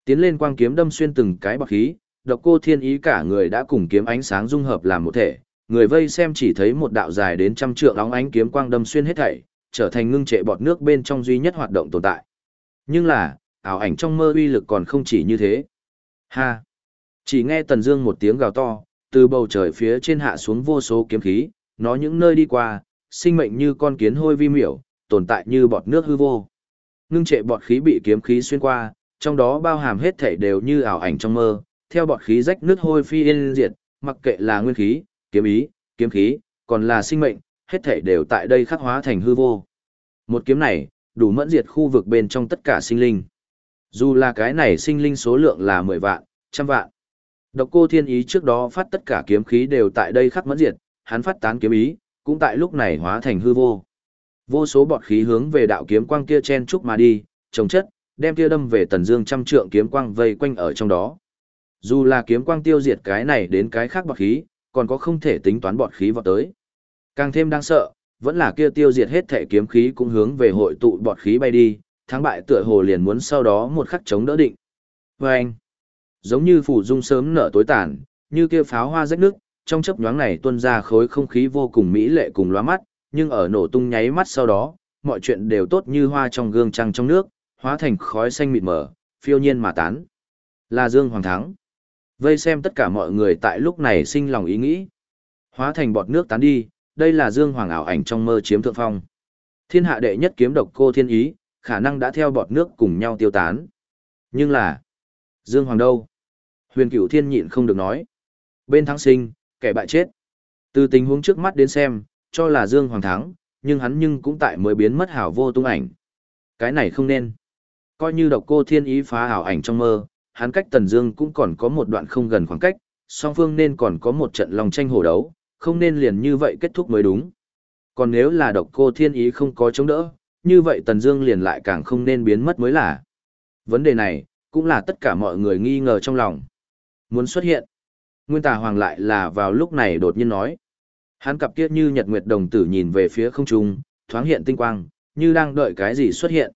Tiến lên quang kiếm đâm xuyên từng cái bọt khí, độc cô thiên ý cả người đã cùng kiếm ánh sáng dung hợp làm một thể, người vây xem chỉ thấy một đạo dài đến trăm trượng óng ánh kiếm quang đâm xuyên hết thảy, trở thành ngưng trệ bọt nước bên trong duy nhất hoạt động tồn tại. Nhưng là, ảo ảnh trong mơ uy lực còn không chỉ như thế. Ha! Chỉ nghe Tần Dương một tiếng gào to, từ bầu trời phía trên hạ xuống vô số kiếm khí, nó những nơi đi qua, sinh mệnh như con kiến hôi vi miểu, tồn tại như bọt nước hư vô. Ngưng trệ bọt khí bị kiếm khí xuyên qua, trong đó bao hàm hết thảy đều như ảo ảnh trong mơ, theo bọt khí rách nước hôi phi yên diệt, mặc kệ là nguyên khí, kiếm ý, kiếm khí, còn là sinh mệnh, hết thảy đều tại đây khắc hóa thành hư vô. Một kiếm này, đủ mẫn diệt khu vực bên trong tất cả sinh linh. Dù là cái này sinh linh số lượng là 10 vạn, trăm vạn. Độc cô thiên ý trước đó phát tất cả kiếm khí đều tại đây khắc mẫn diệt, hắn phát tán kiếm ý, cũng tại lúc này hóa thành hư vô. Vô số bọt khí hướng về đạo kiếm quang kia chen chúc mà đi, trồng chất, đem kia đâm về tần dương trăm trượng kiếm quang vây quanh ở trong đó. Dù là kiếm quang tiêu diệt cái này đến cái khác bọt khí, còn có không thể tính toán bọt khí vào tới. Càng thêm đáng sợ, vẫn là kia tiêu diệt hết thể kiếm khí cũng hướng về hội tụ bọt khí bay đi, thắng bại tựa hồ liền muốn sau đó một khắc chống đỡ định. Và giống như phủ dung sớm nở tối tàn, như kia pháo hoa rách nước, trong chớp nhoáng này tuôn ra khối không khí vô cùng mỹ lệ cùng lóa mắt, nhưng ở nổ tung nháy mắt sau đó, mọi chuyện đều tốt như hoa trong gương trăng trong nước, hóa thành khói xanh mịt mờ, phiêu nhiên mà tán. Là Dương Hoàng thắng. Vây xem tất cả mọi người tại lúc này sinh lòng ý nghĩ. Hóa thành bọt nước tán đi, đây là Dương Hoàng ảo ảnh trong mơ chiếm thượng phong. Thiên hạ đệ nhất kiếm độc cô thiên ý, khả năng đã theo bọt nước cùng nhau tiêu tán. Nhưng là, Dương Hoàng đâu? Huyền cửu thiên nhịn không được nói. Bên thắng sinh, kẻ bại chết. Từ tình huống trước mắt đến xem, cho là Dương Hoàng thắng, nhưng hắn nhưng cũng tại mới biến mất hảo vô tung ảnh. Cái này không nên. Coi như độc cô thiên ý phá hảo ảnh trong mơ, hắn cách Tần Dương cũng còn có một đoạn không gần khoảng cách, song phương nên còn có một trận lòng tranh hổ đấu, không nên liền như vậy kết thúc mới đúng. Còn nếu là độc cô thiên ý không có chống đỡ, như vậy Tần Dương liền lại càng không nên biến mất mới là. Vấn đề này, cũng là tất cả mọi người nghi ngờ trong lòng. Muốn xuất hiện. Nguyên Tà Hoàng lại là vào lúc này đột nhiên nói. Hắn cặp kia như nhật nguyệt đồng tử nhìn về phía không trung, thoáng hiện tinh quang, như đang đợi cái gì xuất hiện.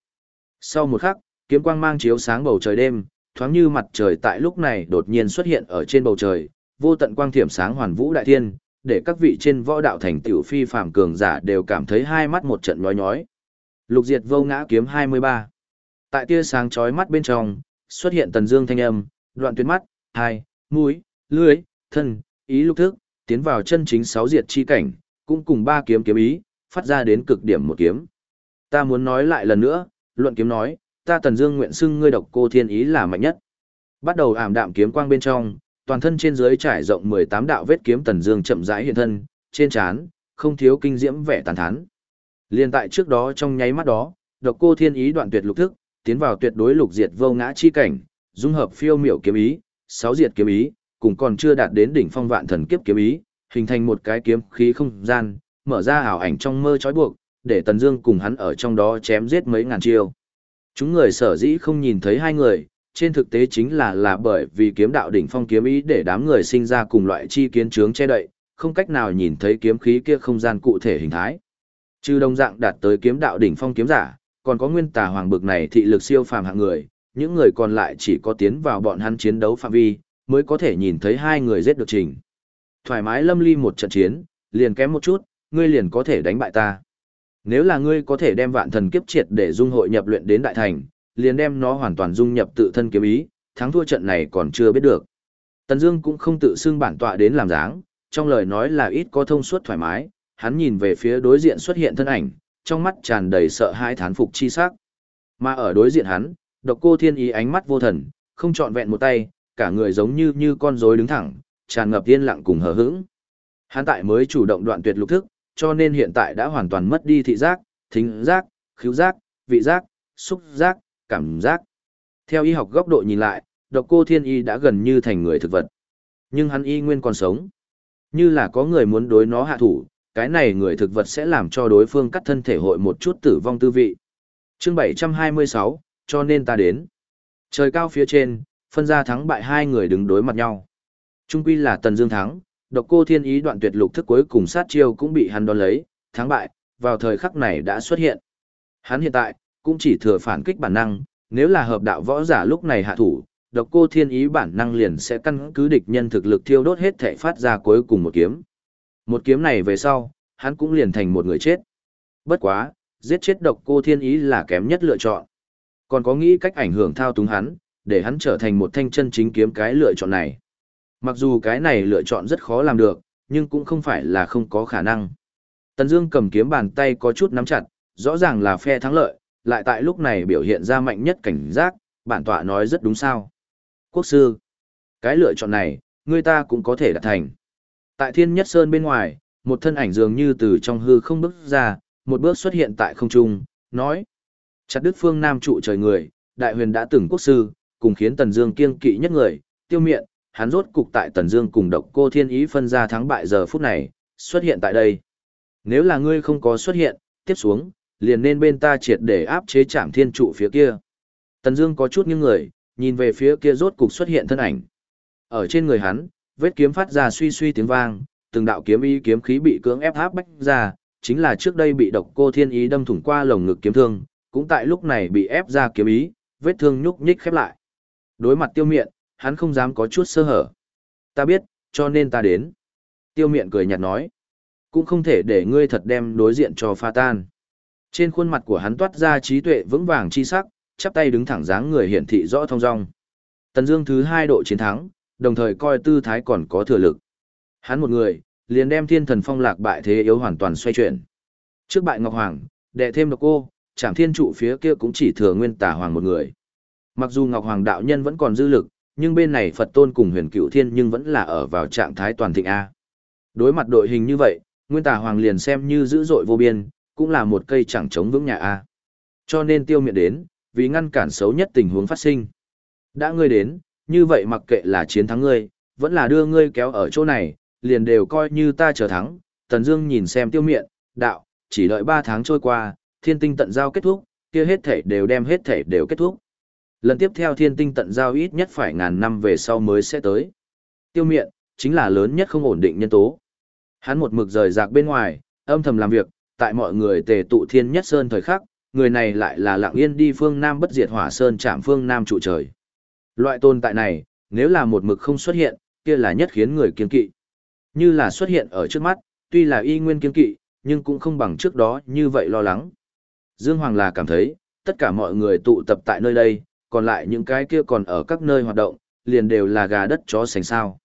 Sau một khắc, kiếm quang mang chiếu sáng bầu trời đêm, thoáng như mặt trời tại lúc này đột nhiên xuất hiện ở trên bầu trời, vô tận quang thiểm sáng hoàn vũ đại thiên, để các vị trên võ đạo thành tiểu phi phàm cường giả đều cảm thấy hai mắt một trận nhói nhói. Lục Diệt Vô Ngã kiếm 23. Tại tia sáng chói mắt bên trong, xuất hiện tần dương thanh âm, đoạn tuyệt mắt, hai, mũi, lưỡi, thân, ý lục thức, tiến vào chân chính sáu diệt chi cảnh, cũng cùng ba kiếm kiếm ý, phát ra đến cực điểm một kiếm. Ta muốn nói lại lần nữa, luận kiếm nói, ta tần dương nguyện xưng ngươi độc cô thiên ý là mạnh nhất. Bắt đầu ảm đạm kiếm quang bên trong, toàn thân trên dưới trải rộng 18 đạo vết kiếm tần dương chậm rãi hiện thân, trên trán không thiếu kinh diễm vẻ tàn thán. Liên tại trước đó trong nháy mắt đó, độc cô thiên ý đoạn tuyệt lục thức, tiến vào tuyệt đối lục diệt vô ngã chi cảnh, dung hợp phiêu miểu kiếm ý, sáu diệt kiếm ý, cùng còn chưa đạt đến đỉnh phong vạn thần kiếp kiếm ý, hình thành một cái kiếm khí không gian, mở ra ảo ảnh trong mơ trói buộc, để Tần Dương cùng hắn ở trong đó chém giết mấy ngàn chiêu. Chúng người sở dĩ không nhìn thấy hai người, trên thực tế chính là là bởi vì kiếm đạo đỉnh phong kiếm ý để đám người sinh ra cùng loại chi kiến chướng che đậy, không cách nào nhìn thấy kiếm khí kia không gian cụ thể hình thái. Trừ đồng dạng đạt tới kiếm đạo đỉnh phong kiếm giả, còn có nguyên tà hoàng bực này thị lực siêu phàm hạng người, những người còn lại chỉ có tiến vào bọn hắn chiến đấu phạm vi, mới có thể nhìn thấy hai người giết được trình. Thoải mái lâm ly một trận chiến, liền kém một chút, ngươi liền có thể đánh bại ta. Nếu là ngươi có thể đem vạn thần kiếp triệt để dung hội nhập luyện đến đại thành, liền đem nó hoàn toàn dung nhập tự thân kiếm ý, thắng thua trận này còn chưa biết được. Tần Dương cũng không tự xưng bản tọa đến làm dáng, trong lời nói là ít có thông suốt thoải mái, hắn nhìn về phía đối diện xuất hiện thân ảnh, trong mắt tràn đầy sợ hãi thán phục chi sắc. Mà ở đối diện hắn, Độc Cô Thiên Ý ánh mắt vô thần, không chọn vẹn một tay, cả người giống như như con rối đứng thẳng, tràn ngập yên lặng cùng hờ hững. Hắn tại mới chủ động đoạn tuyệt lục thức, cho nên hiện tại đã hoàn toàn mất đi thị giác, thính giác, khứu giác, vị giác, xúc giác, cảm giác. Theo y học góc độ nhìn lại, độc cô thiên y đã gần như thành người thực vật. Nhưng hắn y nguyên còn sống. Như là có người muốn đối nó hạ thủ, cái này người thực vật sẽ làm cho đối phương cắt thân thể hội một chút tử vong tư vị. Chương 726, cho nên ta đến. Trời cao phía trên, phân ra thắng bại hai người đứng đối mặt nhau. Trung quy là Tần Dương thắng, độc cô thiên ý đoạn tuyệt lục thức cuối cùng sát chiêu cũng bị hắn đón lấy, thắng bại, vào thời khắc này đã xuất hiện. Hắn hiện tại, cũng chỉ thừa phản kích bản năng, nếu là hợp đạo võ giả lúc này hạ thủ, độc cô thiên ý bản năng liền sẽ căn cứ địch nhân thực lực thiêu đốt hết thể phát ra cuối cùng một kiếm. Một kiếm này về sau, hắn cũng liền thành một người chết. Bất quá, giết chết độc cô thiên ý là kém nhất lựa chọn. Còn có nghĩ cách ảnh hưởng thao túng hắn, để hắn trở thành một thanh chân chính kiếm cái lựa chọn này. Mặc dù cái này lựa chọn rất khó làm được, nhưng cũng không phải là không có khả năng. Tần Dương cầm kiếm bàn tay có chút nắm chặt, rõ ràng là phe thắng lợi, lại tại lúc này biểu hiện ra mạnh nhất cảnh giác, bản tọa nói rất đúng sao. Quốc sư, cái lựa chọn này, người ta cũng có thể đạt thành. Tại Thiên Nhất Sơn bên ngoài, một thân ảnh dường như từ trong hư không bước ra, một bước xuất hiện tại không trung, nói: "Chặt Đức Phương Nam trụ trời người, đại huyền đã từng quốc sư, cùng khiến Tần Dương kiêng kỵ nhất người, tiêu miện, hắn rốt cục tại Tần Dương cùng Độc Cô Thiên Ý phân ra thắng bại giờ phút này, xuất hiện tại đây. Nếu là ngươi không có xuất hiện, tiếp xuống, liền nên bên ta triệt để áp chế Trảm Thiên trụ phía kia. Tần Dương có chút nghiêng người, nhìn về phía kia rốt cục xuất hiện thân ảnh. Ở trên người hắn, vết kiếm phát ra suy suy tiếng vang, từng đạo kiếm ý kiếm khí bị cưỡng ép áp bách ra, chính là trước đây bị Độc Cô Thiên Ý đâm thủng qua lồng ngực kiếm thương, cũng tại lúc này bị ép ra kiếm ý, vết thương nhúc nhích khép lại. Đối mặt Tiêu Miện, hắn không dám có chút sơ hở. Ta biết, cho nên ta đến. Tiêu miện cười nhạt nói. Cũng không thể để ngươi thật đem đối diện cho pha tan. Trên khuôn mặt của hắn toát ra trí tuệ vững vàng chi sắc, chắp tay đứng thẳng dáng người hiển thị rõ thông dong. Tần Dương thứ hai độ chiến thắng, đồng thời coi tư thái còn có thừa lực. Hắn một người, liền đem thiên thần phong lạc bại thế yếu hoàn toàn xoay chuyển. Trước bại Ngọc Hoàng, đệ thêm độc cô, trảm thiên trụ phía kia cũng chỉ thừa nguyên tả hoàng một người. Mặc dù Ngọc Hoàng đạo nhân vẫn còn dư lực, nhưng bên này Phật tôn cùng huyền cựu thiên nhưng vẫn là ở vào trạng thái toàn thịnh A. Đối mặt đội hình như vậy, nguyên tà hoàng liền xem như dữ dội vô biên, cũng là một cây chẳng chống vững nhà A. Cho nên tiêu miệng đến, vì ngăn cản xấu nhất tình huống phát sinh. Đã ngươi đến, như vậy mặc kệ là chiến thắng ngươi, vẫn là đưa ngươi kéo ở chỗ này, liền đều coi như ta trở thắng. Tần Dương nhìn xem tiêu miệng, đạo, chỉ đợi 3 tháng trôi qua, thiên tinh tận giao kết thúc, kia hết thể đều đem hết thể đều kết thúc. Lần tiếp theo thiên tinh tận giao ít nhất phải ngàn năm về sau mới sẽ tới. Tiêu miện, chính là lớn nhất không ổn định nhân tố. Hắn một mực rời rạc bên ngoài, âm thầm làm việc, tại mọi người tề tụ thiên nhất sơn thời khắc, người này lại là lặng yên đi phương Nam bất diệt hỏa sơn chạm phương Nam trụ trời. Loại tồn tại này, nếu là một mực không xuất hiện, kia là nhất khiến người kiên kỵ. Như là xuất hiện ở trước mắt, tuy là y nguyên kiên kỵ, nhưng cũng không bằng trước đó như vậy lo lắng. Dương Hoàng là cảm thấy, tất cả mọi người tụ tập tại nơi đây, còn lại những cái kia còn ở các nơi hoạt động, liền đều là gà đất chó sành sao.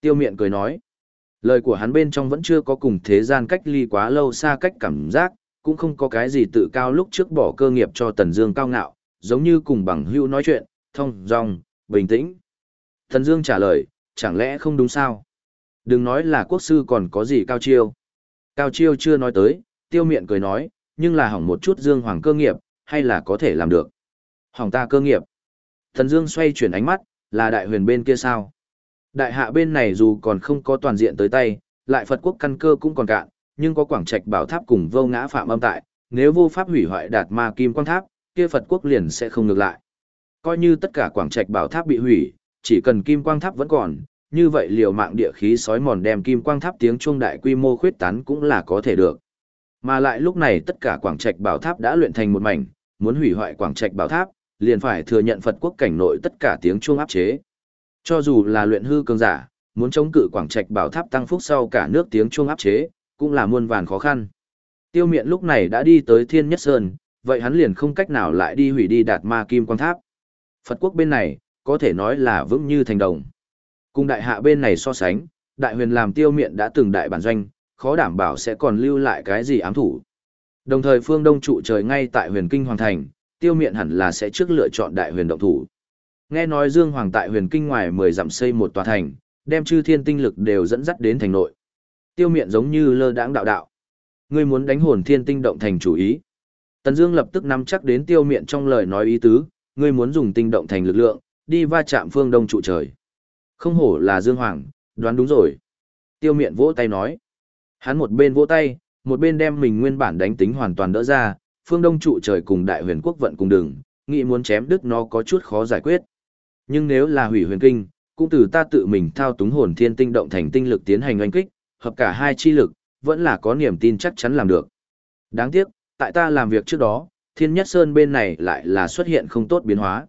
Tiêu miện cười nói, lời của hắn bên trong vẫn chưa có cùng thế gian cách ly quá lâu xa cách cảm giác, cũng không có cái gì tự cao lúc trước bỏ cơ nghiệp cho Tần Dương cao ngạo, giống như cùng bằng hữu nói chuyện, thông dong, bình tĩnh. Tần Dương trả lời, chẳng lẽ không đúng sao? Đừng nói là quốc sư còn có gì cao chiêu. Cao chiêu chưa nói tới, tiêu miện cười nói, nhưng là hỏng một chút Dương Hoàng cơ nghiệp, hay là có thể làm được. Hỏng ta cơ nghiệp. Thần Dương xoay chuyển ánh mắt, là đại huyền bên kia sao? Đại hạ bên này dù còn không có toàn diện tới tay, lại Phật quốc căn cơ cũng còn cạn, nhưng có quảng trạch bảo tháp cùng vô ngã phạm âm tại, nếu vô pháp hủy hoại đạt ma kim quang tháp, kia Phật quốc liền sẽ không ngược lại. Coi như tất cả quảng trạch bảo tháp bị hủy, chỉ cần kim quang tháp vẫn còn, như vậy liều mạng địa khí sói mòn đem kim quang tháp tiếng chuông đại quy mô khuyết tán cũng là có thể được. Mà lại lúc này tất cả quảng trạch bảo tháp đã luyện thành một mảnh, muốn hủy hoại quảng trạch bảo tháp, liền phải thừa nhận Phật quốc cảnh nội tất cả tiếng chuông áp chế. Cho dù là luyện hư cường giả, muốn chống cự quảng trạch bảo tháp tăng phúc sau cả nước tiếng chuông áp chế, cũng là muôn vàn khó khăn. Tiêu miện lúc này đã đi tới Thiên Nhất Sơn, vậy hắn liền không cách nào lại đi hủy đi đạt ma kim quang tháp. Phật quốc bên này, có thể nói là vững như thành đồng. Cùng đại hạ bên này so sánh, đại huyền làm tiêu miện đã từng đại bản doanh, khó đảm bảo sẽ còn lưu lại cái gì ám thủ. Đồng thời phương đông trụ trời ngay tại huyền kinh hoàng thành, tiêu miện hẳn là sẽ trước lựa chọn đại huyền động thủ. Nghe nói Dương Hoàng tại huyền kinh ngoài 10 dặm xây một tòa thành, đem chư thiên tinh lực đều dẫn dắt đến thành nội. Tiêu miện giống như lơ đãng đạo đạo. Ngươi muốn đánh hồn thiên tinh động thành chủ ý. Tần Dương lập tức nắm chắc đến tiêu miện trong lời nói ý tứ, ngươi muốn dùng tinh động thành lực lượng, đi va chạm phương đông trụ trời. Không hổ là Dương Hoàng, đoán đúng rồi. Tiêu miện vỗ tay nói. Hắn một bên vỗ tay, một bên đem mình nguyên bản đánh tính hoàn toàn đỡ ra, phương đông trụ trời cùng đại huyền quốc vận cùng đường, nghĩ muốn chém đứt nó có chút khó giải quyết. Nhưng nếu là hủy huyền kinh, cũng từ ta tự mình thao túng hồn thiên tinh động thành tinh lực tiến hành oanh kích, hợp cả hai chi lực, vẫn là có niềm tin chắc chắn làm được. Đáng tiếc, tại ta làm việc trước đó, thiên nhất sơn bên này lại là xuất hiện không tốt biến hóa.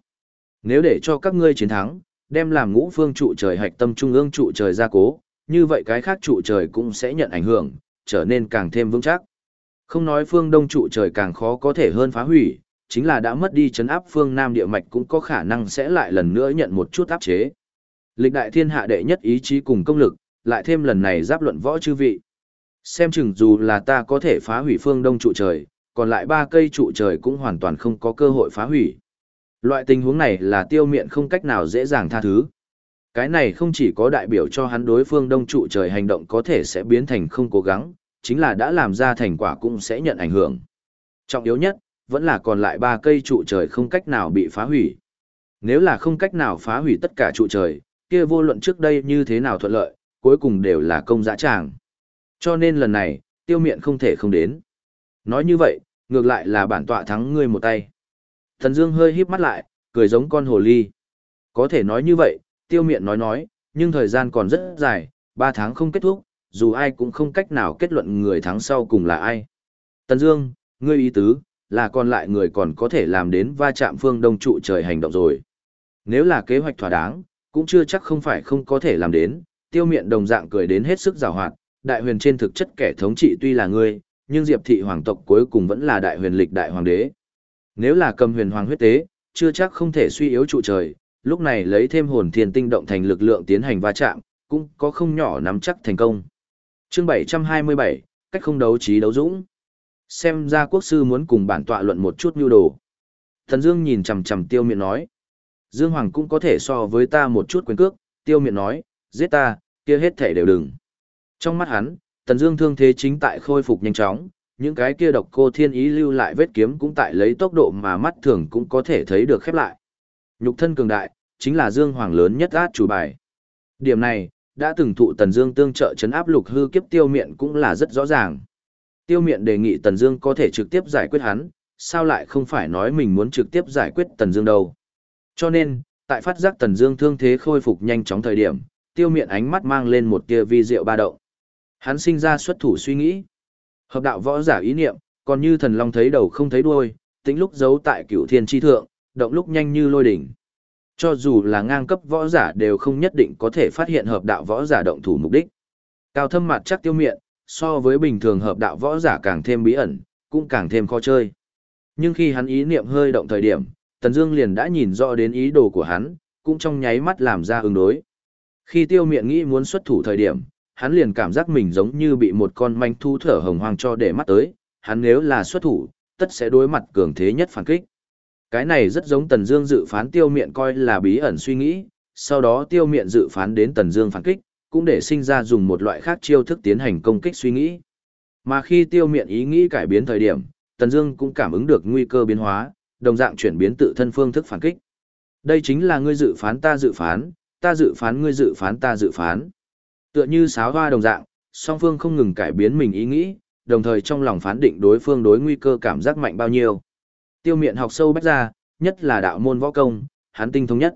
Nếu để cho các ngươi chiến thắng, đem làm ngũ phương trụ trời hạch tâm trung ương trụ trời gia cố, như vậy cái khác trụ trời cũng sẽ nhận ảnh hưởng, trở nên càng thêm vững chắc. Không nói phương đông trụ trời càng khó có thể hơn phá hủy, chính là đã mất đi chấn áp phương nam địa mạch cũng có khả năng sẽ lại lần nữa nhận một chút áp chế. Lịch đại thiên hạ đệ nhất ý chí cùng công lực, lại thêm lần này giáp luận võ chư vị. Xem chừng dù là ta có thể phá hủy phương đông trụ trời, còn lại ba cây trụ trời cũng hoàn toàn không có cơ hội phá hủy. Loại tình huống này là tiêu miện không cách nào dễ dàng tha thứ. Cái này không chỉ có đại biểu cho hắn đối phương đông trụ trời hành động có thể sẽ biến thành không cố gắng, chính là đã làm ra thành quả cũng sẽ nhận ảnh hưởng. Trọng yếu nhất, vẫn là còn lại ba cây trụ trời không cách nào bị phá hủy. Nếu là không cách nào phá hủy tất cả trụ trời, kia vô luận trước đây như thế nào thuận lợi, cuối cùng đều là công dã tràng. Cho nên lần này, tiêu miện không thể không đến. Nói như vậy, ngược lại là bản tọa thắng ngươi một tay. Thần Dương hơi híp mắt lại, cười giống con hồ ly. Có thể nói như vậy, tiêu miện nói nói, nhưng thời gian còn rất dài, ba tháng không kết thúc, dù ai cũng không cách nào kết luận người thắng sau cùng là ai. Tần Dương, ngươi ý tứ, là còn lại người còn có thể làm đến va chạm phương đông trụ trời hành động rồi. Nếu là kế hoạch thỏa đáng, cũng chưa chắc không phải không có thể làm đến, tiêu miện đồng dạng cười đến hết sức rào hoạt, đại huyền trên thực chất kẻ thống trị tuy là ngươi, nhưng diệp thị hoàng tộc cuối cùng vẫn là đại huyền lịch đại hoàng đế. Nếu là cầm huyền hoàng huyết tế, chưa chắc không thể suy yếu trụ trời, lúc này lấy thêm hồn thiên tinh động thành lực lượng tiến hành va chạm, cũng có không nhỏ nắm chắc thành công. Chương 727, cách không đấu trí đấu dũng. Xem ra quốc sư muốn cùng bản tọa luận một chút nhu đồ. Thần Dương nhìn chằm chằm Tiêu Miện nói, Dương Hoàng cũng có thể so với ta một chút quyền cước, Tiêu Miện nói, giết ta, kia hết thể đều đừng. Trong mắt hắn, Tần Dương thương thế chính tại khôi phục nhanh chóng, những cái kia độc cô thiên ý lưu lại vết kiếm cũng tại lấy tốc độ mà mắt thường cũng có thể thấy được khép lại. Nhục thân cường đại, chính là Dương Hoàng lớn nhất át chủ bài. Điểm này, đã từng thụ Tần Dương tương trợ chấn áp lục hư kiếp tiêu miện cũng là rất rõ ràng. Tiêu miện đề nghị Tần Dương có thể trực tiếp giải quyết hắn, sao lại không phải nói mình muốn trực tiếp giải quyết Tần Dương đâu. Cho nên, tại phát giác Tần Dương thương thế khôi phục nhanh chóng thời điểm, tiêu miện ánh mắt mang lên một tia vi diệu ba động. Hắn sinh ra xuất thủ suy nghĩ. Hợp đạo võ giả ý niệm, còn như thần long thấy đầu không thấy đuôi, tính lúc giấu tại cửu thiên chi thượng, động lúc nhanh như lôi đỉnh. Cho dù là ngang cấp võ giả đều không nhất định có thể phát hiện hợp đạo võ giả động thủ mục đích. Cao thâm mặt chắc tiêu miệng, so với bình thường hợp đạo võ giả càng thêm bí ẩn, cũng càng thêm khó chơi. Nhưng khi hắn ý niệm hơi động thời điểm, Tần Dương liền đã nhìn rõ đến ý đồ của hắn, cũng trong nháy mắt làm ra ứng đối. Khi tiêu miệng nghĩ muốn xuất thủ thời điểm, hắn liền cảm giác mình giống như bị một con manh thu thở hồng hoang cho để mắt tới, hắn nếu là xuất thủ, tất sẽ đối mặt cường thế nhất phản kích. Cái này rất giống Tần Dương dự phán tiêu miện coi là bí ẩn suy nghĩ, sau đó tiêu miện dự phán đến Tần Dương phản kích, cũng để sinh ra dùng một loại khác chiêu thức tiến hành công kích suy nghĩ. Mà khi tiêu miện ý nghĩ cải biến thời điểm, Tần Dương cũng cảm ứng được nguy cơ biến hóa, đồng dạng chuyển biến tự thân phương thức phản kích. Đây chính là ngươi dự phán ta dự phán, ta dự phán ngươi dự phán ta dự phán. Tựa như sáo hoa đồng dạng, song phương không ngừng cải biến mình ý nghĩ, đồng thời trong lòng phán định đối phương đối nguy cơ cảm giác mạnh bao nhiêu. Tiêu miện học sâu bách ra, nhất là đạo môn võ công, hắn tinh thông nhất.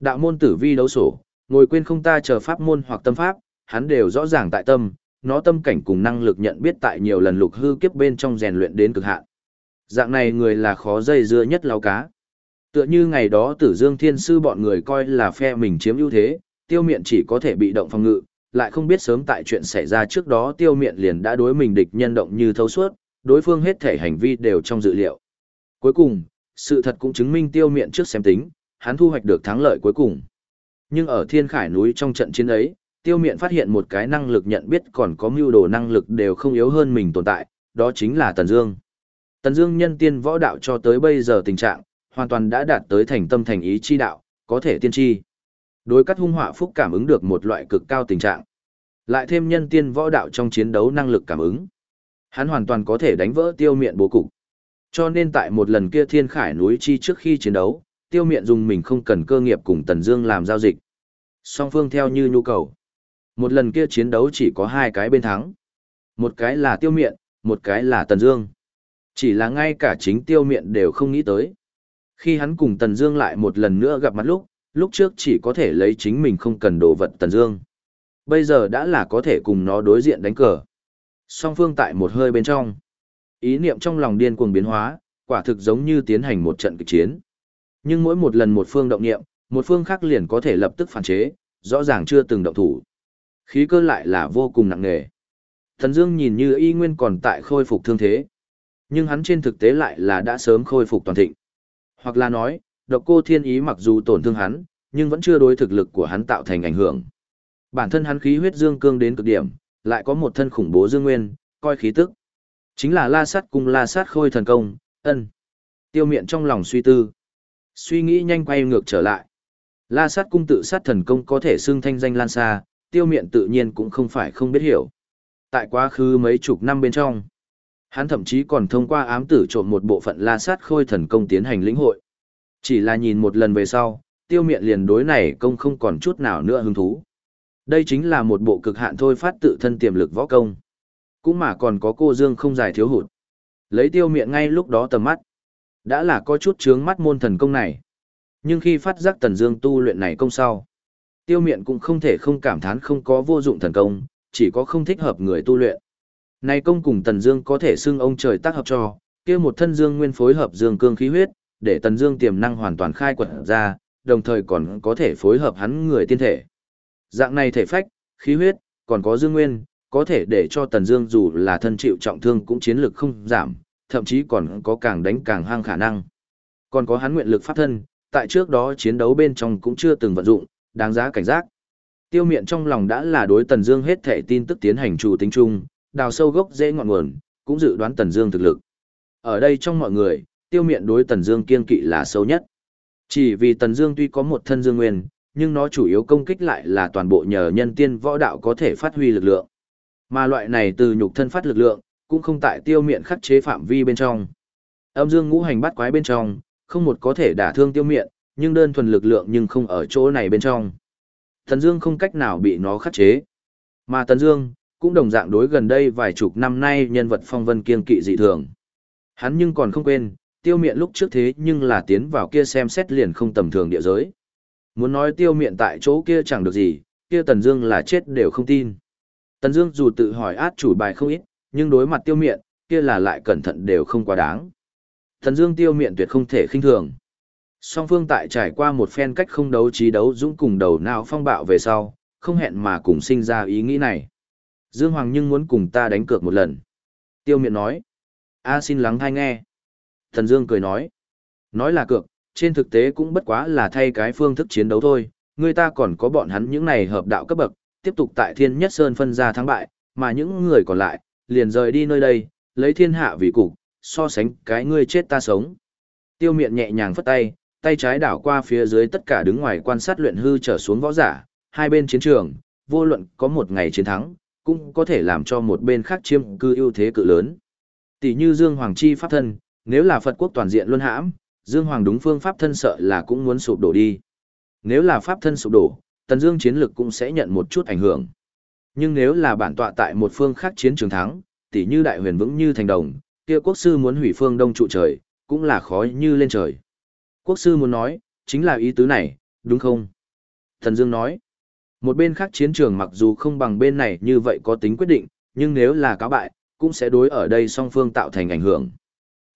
Đạo môn tử vi đấu sổ, ngồi quên không ta chờ pháp môn hoặc tâm pháp, hắn đều rõ ràng tại tâm, nó tâm cảnh cùng năng lực nhận biết tại nhiều lần lục hư kiếp bên trong rèn luyện đến cực hạn. Dạng này người là khó dây dưa nhất lao cá. Tựa như ngày đó tử dương thiên sư bọn người coi là phe mình chiếm ưu thế, tiêu miện chỉ có thể bị động phòng ngự, lại không biết sớm tại chuyện xảy ra trước đó tiêu miện liền đã đối mình địch nhân động như thấu suốt, đối phương hết thể hành vi đều trong dự liệu. Cuối cùng, sự thật cũng chứng minh tiêu miện trước xem tính, hắn thu hoạch được thắng lợi cuối cùng. Nhưng ở thiên khải núi trong trận chiến ấy, tiêu miện phát hiện một cái năng lực nhận biết còn có mưu đồ năng lực đều không yếu hơn mình tồn tại, đó chính là Tần Dương. Tần Dương nhân tiên võ đạo cho tới bây giờ tình trạng, hoàn toàn đã đạt tới thành tâm thành ý chi đạo, có thể tiên tri. Đối cắt hung họa phúc cảm ứng được một loại cực cao tình trạng. Lại thêm nhân tiên võ đạo trong chiến đấu năng lực cảm ứng. Hắn hoàn toàn có thể đánh vỡ tiêu miện bố cục. Cho nên tại một lần kia thiên khải núi chi trước khi chiến đấu, tiêu miện dùng mình không cần cơ nghiệp cùng Tần Dương làm giao dịch. Song phương theo như nhu cầu. Một lần kia chiến đấu chỉ có hai cái bên thắng. Một cái là tiêu miện, một cái là Tần Dương. Chỉ là ngay cả chính tiêu miện đều không nghĩ tới. Khi hắn cùng Tần Dương lại một lần nữa gặp mặt lúc, lúc trước chỉ có thể lấy chính mình không cần đồ vật Tần Dương. Bây giờ đã là có thể cùng nó đối diện đánh cờ. Song phương tại một hơi bên trong. Ý niệm trong lòng điên cuồng biến hóa, quả thực giống như tiến hành một trận kịch chiến. Nhưng mỗi một lần một phương động niệm, một phương khác liền có thể lập tức phản chế, rõ ràng chưa từng động thủ. Khí cơ lại là vô cùng nặng nề. Thần Dương nhìn như y nguyên còn tại khôi phục thương thế, nhưng hắn trên thực tế lại là đã sớm khôi phục toàn thịnh. Hoặc là nói, độc cô thiên ý mặc dù tổn thương hắn, nhưng vẫn chưa đối thực lực của hắn tạo thành ảnh hưởng. Bản thân hắn khí huyết dương cương đến cực điểm, lại có một thân khủng bố dương nguyên, coi khí tức. Chính là la sát cung la sát khôi thần công, ân. Tiêu miện trong lòng suy tư. Suy nghĩ nhanh quay ngược trở lại. La sát cung tự sát thần công có thể xưng thanh danh lan xa, tiêu miện tự nhiên cũng không phải không biết hiểu. Tại quá khứ mấy chục năm bên trong, hắn thậm chí còn thông qua ám tử trộm một bộ phận la sát khôi thần công tiến hành lĩnh hội. Chỉ là nhìn một lần về sau, tiêu miện liền đối này công không còn chút nào nữa hứng thú. Đây chính là một bộ cực hạn thôi phát tự thân tiềm lực võ công. Cũng mà còn có cô Dương không dài thiếu hụt. Lấy tiêu miệng ngay lúc đó tầm mắt. Đã là có chút chướng mắt môn thần công này. Nhưng khi phát giác tần dương tu luyện này công sau, tiêu miệng cũng không thể không cảm thán không có vô dụng thần công, chỉ có không thích hợp người tu luyện. Này công cùng tần dương có thể xưng ông trời tác hợp cho, kia một thân dương nguyên phối hợp dương cương khí huyết, để tần dương tiềm năng hoàn toàn khai quật ra, đồng thời còn có thể phối hợp hắn người tiên thể. Dạng này thể phách, khí huyết, còn có dương nguyên, có thể để cho Tần Dương dù là thân chịu trọng thương cũng chiến lực không giảm, thậm chí còn có càng đánh càng hang khả năng. Còn có hắn nguyện lực pháp thân, tại trước đó chiến đấu bên trong cũng chưa từng vận dụng, đáng giá cảnh giác. Tiêu miện trong lòng đã là đối Tần Dương hết thể tin tức tiến hành chủ tính chung, đào sâu gốc dễ ngọn nguồn, cũng dự đoán Tần Dương thực lực. Ở đây trong mọi người, tiêu miện đối Tần Dương kiên kỵ là sâu nhất. Chỉ vì Tần Dương tuy có một thân dương nguyên, nhưng nó chủ yếu công kích lại là toàn bộ nhờ nhân tiên võ đạo có thể phát huy lực lượng. Mà loại này từ nhục thân phát lực lượng, cũng không tại tiêu miện khắc chế phạm vi bên trong. Âm dương ngũ hành bắt quái bên trong, không một có thể đả thương tiêu miện, nhưng đơn thuần lực lượng nhưng không ở chỗ này bên trong. thần Dương không cách nào bị nó khắc chế. Mà Tần Dương cũng đồng dạng đối gần đây vài chục năm nay nhân vật phong vân kiên kỵ dị thường. Hắn nhưng còn không quên, tiêu miện lúc trước thế nhưng là tiến vào kia xem xét liền không tầm thường địa giới. Muốn nói tiêu miện tại chỗ kia chẳng được gì, kia Tần Dương là chết đều không tin. Tần Dương dù tự hỏi át chủ bài không ít, nhưng đối mặt tiêu miện, kia là lại cẩn thận đều không quá đáng. Tần Dương tiêu miện tuyệt không thể khinh thường. Song phương tại trải qua một phen cách không đấu trí đấu dũng cùng đầu não phong bạo về sau, không hẹn mà cùng sinh ra ý nghĩ này. Dương Hoàng nhưng muốn cùng ta đánh cược một lần. Tiêu miện nói. A xin lắng thai nghe. Thần Dương cười nói. Nói là cược, trên thực tế cũng bất quá là thay cái phương thức chiến đấu thôi, người ta còn có bọn hắn những này hợp đạo cấp bậc, tiếp tục tại Thiên Nhất Sơn phân ra thắng bại, mà những người còn lại, liền rời đi nơi đây, lấy thiên hạ vì cục, so sánh cái ngươi chết ta sống. Tiêu miện nhẹ nhàng phất tay, tay trái đảo qua phía dưới tất cả đứng ngoài quan sát luyện hư trở xuống võ giả, hai bên chiến trường, vô luận có một ngày chiến thắng, cũng có thể làm cho một bên khác chiêm cư ưu thế cự lớn. Tỷ như Dương Hoàng Chi pháp thân, nếu là Phật quốc toàn diện luân hãm, Dương Hoàng đúng phương pháp thân sợ là cũng muốn sụp đổ đi. Nếu là pháp thân sụp đổ, Tần Dương chiến lực cũng sẽ nhận một chút ảnh hưởng. Nhưng nếu là bản tọa tại một phương khác chiến trường thắng, tỷ như đại huyền vững như thành đồng, kia quốc sư muốn hủy phương đông trụ trời, cũng là khó như lên trời. Quốc sư muốn nói, chính là ý tứ này, đúng không? Thần Dương nói, một bên khác chiến trường mặc dù không bằng bên này như vậy có tính quyết định, nhưng nếu là cáo bại, cũng sẽ đối ở đây song phương tạo thành ảnh hưởng.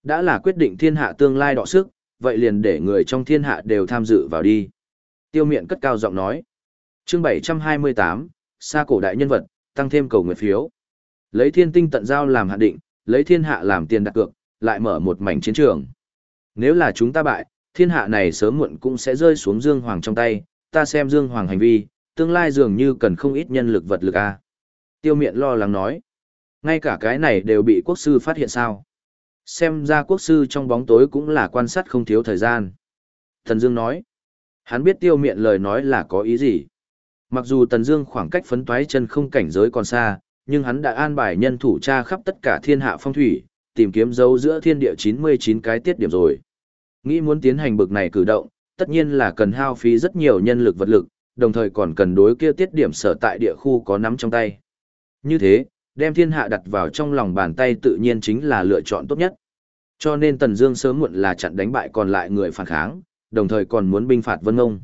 Đã là quyết định thiên hạ tương lai đọ sức, vậy liền để người trong thiên hạ đều tham dự vào đi. Tiêu miện cất cao giọng nói chương 728, xa cổ đại nhân vật, tăng thêm cầu nguyện phiếu. Lấy thiên tinh tận giao làm hạn định, lấy thiên hạ làm tiền đặt cược, lại mở một mảnh chiến trường. Nếu là chúng ta bại, thiên hạ này sớm muộn cũng sẽ rơi xuống Dương Hoàng trong tay, ta xem Dương Hoàng hành vi, tương lai dường như cần không ít nhân lực vật lực a. Tiêu miện lo lắng nói. Ngay cả cái này đều bị quốc sư phát hiện sao. Xem ra quốc sư trong bóng tối cũng là quan sát không thiếu thời gian. Thần Dương nói. Hắn biết tiêu miện lời nói là có ý gì. Mặc dù Tần Dương khoảng cách phấn toái chân không cảnh giới còn xa, nhưng hắn đã an bài nhân thủ tra khắp tất cả thiên hạ phong thủy, tìm kiếm dấu giữa thiên địa 99 cái tiết điểm rồi. Nghĩ muốn tiến hành bực này cử động, tất nhiên là cần hao phí rất nhiều nhân lực vật lực, đồng thời còn cần đối kia tiết điểm sở tại địa khu có nắm trong tay. Như thế, đem thiên hạ đặt vào trong lòng bàn tay tự nhiên chính là lựa chọn tốt nhất. Cho nên Tần Dương sớm muộn là chặn đánh bại còn lại người phản kháng, đồng thời còn muốn binh phạt Vân Ngông.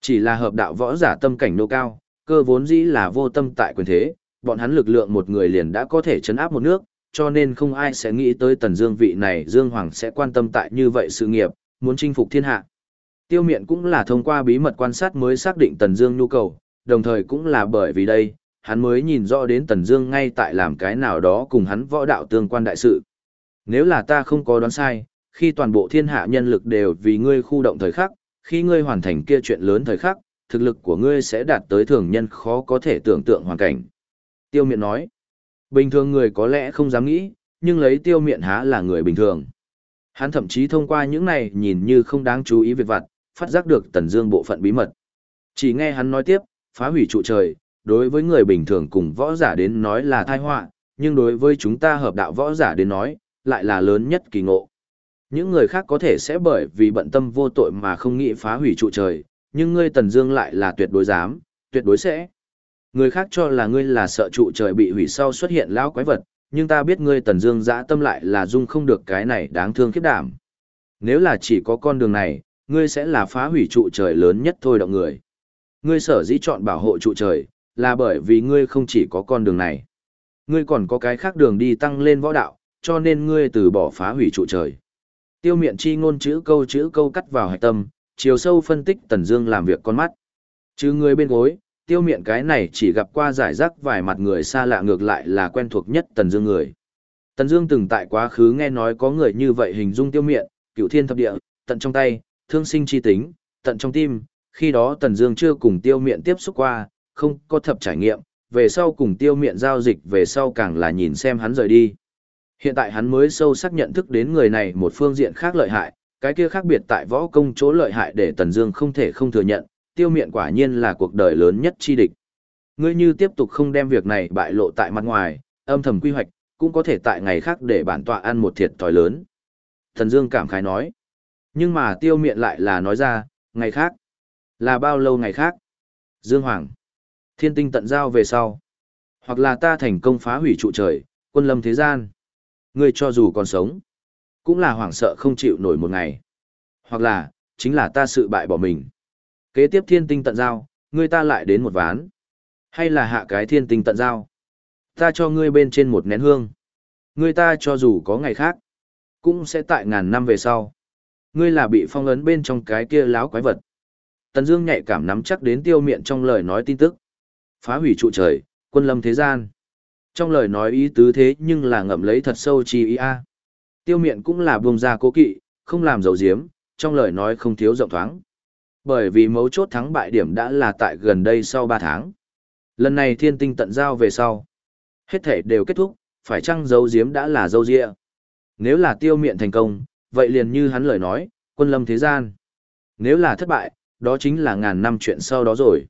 Chỉ là hợp đạo võ giả tâm cảnh nô cao, cơ vốn dĩ là vô tâm tại quyền thế, bọn hắn lực lượng một người liền đã có thể chấn áp một nước, cho nên không ai sẽ nghĩ tới Tần Dương vị này Dương Hoàng sẽ quan tâm tại như vậy sự nghiệp, muốn chinh phục thiên hạ. Tiêu Miện cũng là thông qua bí mật quan sát mới xác định Tần Dương nhu cầu, đồng thời cũng là bởi vì đây, hắn mới nhìn rõ đến Tần Dương ngay tại làm cái nào đó cùng hắn võ đạo tương quan đại sự. Nếu là ta không có đoán sai, khi toàn bộ thiên hạ nhân lực đều vì ngươi khu động thời khắc, khi ngươi hoàn thành kia chuyện lớn thời khắc, thực lực của ngươi sẽ đạt tới thường nhân khó có thể tưởng tượng hoàn cảnh. Tiêu miện nói, bình thường người có lẽ không dám nghĩ, nhưng lấy tiêu miện há là người bình thường. Hắn thậm chí thông qua những này nhìn như không đáng chú ý việc vặt, phát giác được tần dương bộ phận bí mật. Chỉ nghe hắn nói tiếp, phá hủy trụ trời, đối với người bình thường cùng võ giả đến nói là tai họa, nhưng đối với chúng ta hợp đạo võ giả đến nói, lại là lớn nhất kỳ ngộ. Những người khác có thể sẽ bởi vì bận tâm vô tội mà không nghĩ phá hủy trụ trời, nhưng ngươi Tần Dương lại là tuyệt đối dám, tuyệt đối sẽ. Người khác cho là ngươi là sợ trụ trời bị hủy sau xuất hiện lão quái vật, nhưng ta biết ngươi Tần Dương dã tâm lại là dung không được cái này đáng thương khiếp đảm. Nếu là chỉ có con đường này, ngươi sẽ là phá hủy trụ trời lớn nhất thôi động người. Ngươi sở dĩ chọn bảo hộ trụ trời, là bởi vì ngươi không chỉ có con đường này. Ngươi còn có cái khác đường đi tăng lên võ đạo, cho nên ngươi từ bỏ phá hủy trụ trời. Tiêu miện chi ngôn chữ câu chữ câu cắt vào hạch tâm, chiều sâu phân tích Tần Dương làm việc con mắt. Chứ người bên gối, tiêu miện cái này chỉ gặp qua giải rác vài mặt người xa lạ ngược lại là quen thuộc nhất Tần Dương người. Tần Dương từng tại quá khứ nghe nói có người như vậy hình dung tiêu miện, cựu thiên thập địa, tận trong tay, thương sinh chi tính, tận trong tim, khi đó Tần Dương chưa cùng tiêu miện tiếp xúc qua, không có thập trải nghiệm, về sau cùng tiêu miện giao dịch về sau càng là nhìn xem hắn rời đi. Hiện tại hắn mới sâu sắc nhận thức đến người này một phương diện khác lợi hại, cái kia khác biệt tại võ công chỗ lợi hại để Tần Dương không thể không thừa nhận, tiêu miện quả nhiên là cuộc đời lớn nhất chi địch. Ngươi như tiếp tục không đem việc này bại lộ tại mặt ngoài, âm thầm quy hoạch, cũng có thể tại ngày khác để bản tọa ăn một thiệt thòi lớn. Tần Dương cảm khái nói. Nhưng mà tiêu miện lại là nói ra, ngày khác. Là bao lâu ngày khác? Dương Hoàng. Thiên tinh tận giao về sau. Hoặc là ta thành công phá hủy trụ trời, quân lâm thế gian. Ngươi cho dù còn sống, cũng là hoảng sợ không chịu nổi một ngày. Hoặc là, chính là ta sự bại bỏ mình. Kế tiếp thiên tinh tận giao, ngươi ta lại đến một ván. Hay là hạ cái thiên tinh tận giao. Ta cho ngươi bên trên một nén hương. Ngươi ta cho dù có ngày khác, cũng sẽ tại ngàn năm về sau. Ngươi là bị phong ấn bên trong cái kia láo quái vật. Tần Dương nhạy cảm nắm chắc đến tiêu miệng trong lời nói tin tức. Phá hủy trụ trời, quân lâm thế gian. Trong lời nói ý tứ thế nhưng là ngậm lấy thật sâu chi ý a. À. Tiêu miện cũng là buông ra cố kỵ, không làm dầu diếm, trong lời nói không thiếu rộng thoáng. Bởi vì mấu chốt thắng bại điểm đã là tại gần đây sau 3 tháng. Lần này thiên tinh tận giao về sau. Hết thể đều kết thúc, phải chăng dấu diếm đã là dâu dịa. Nếu là tiêu miệng thành công, vậy liền như hắn lời nói, quân lâm thế gian. Nếu là thất bại, đó chính là ngàn năm chuyện sau đó rồi.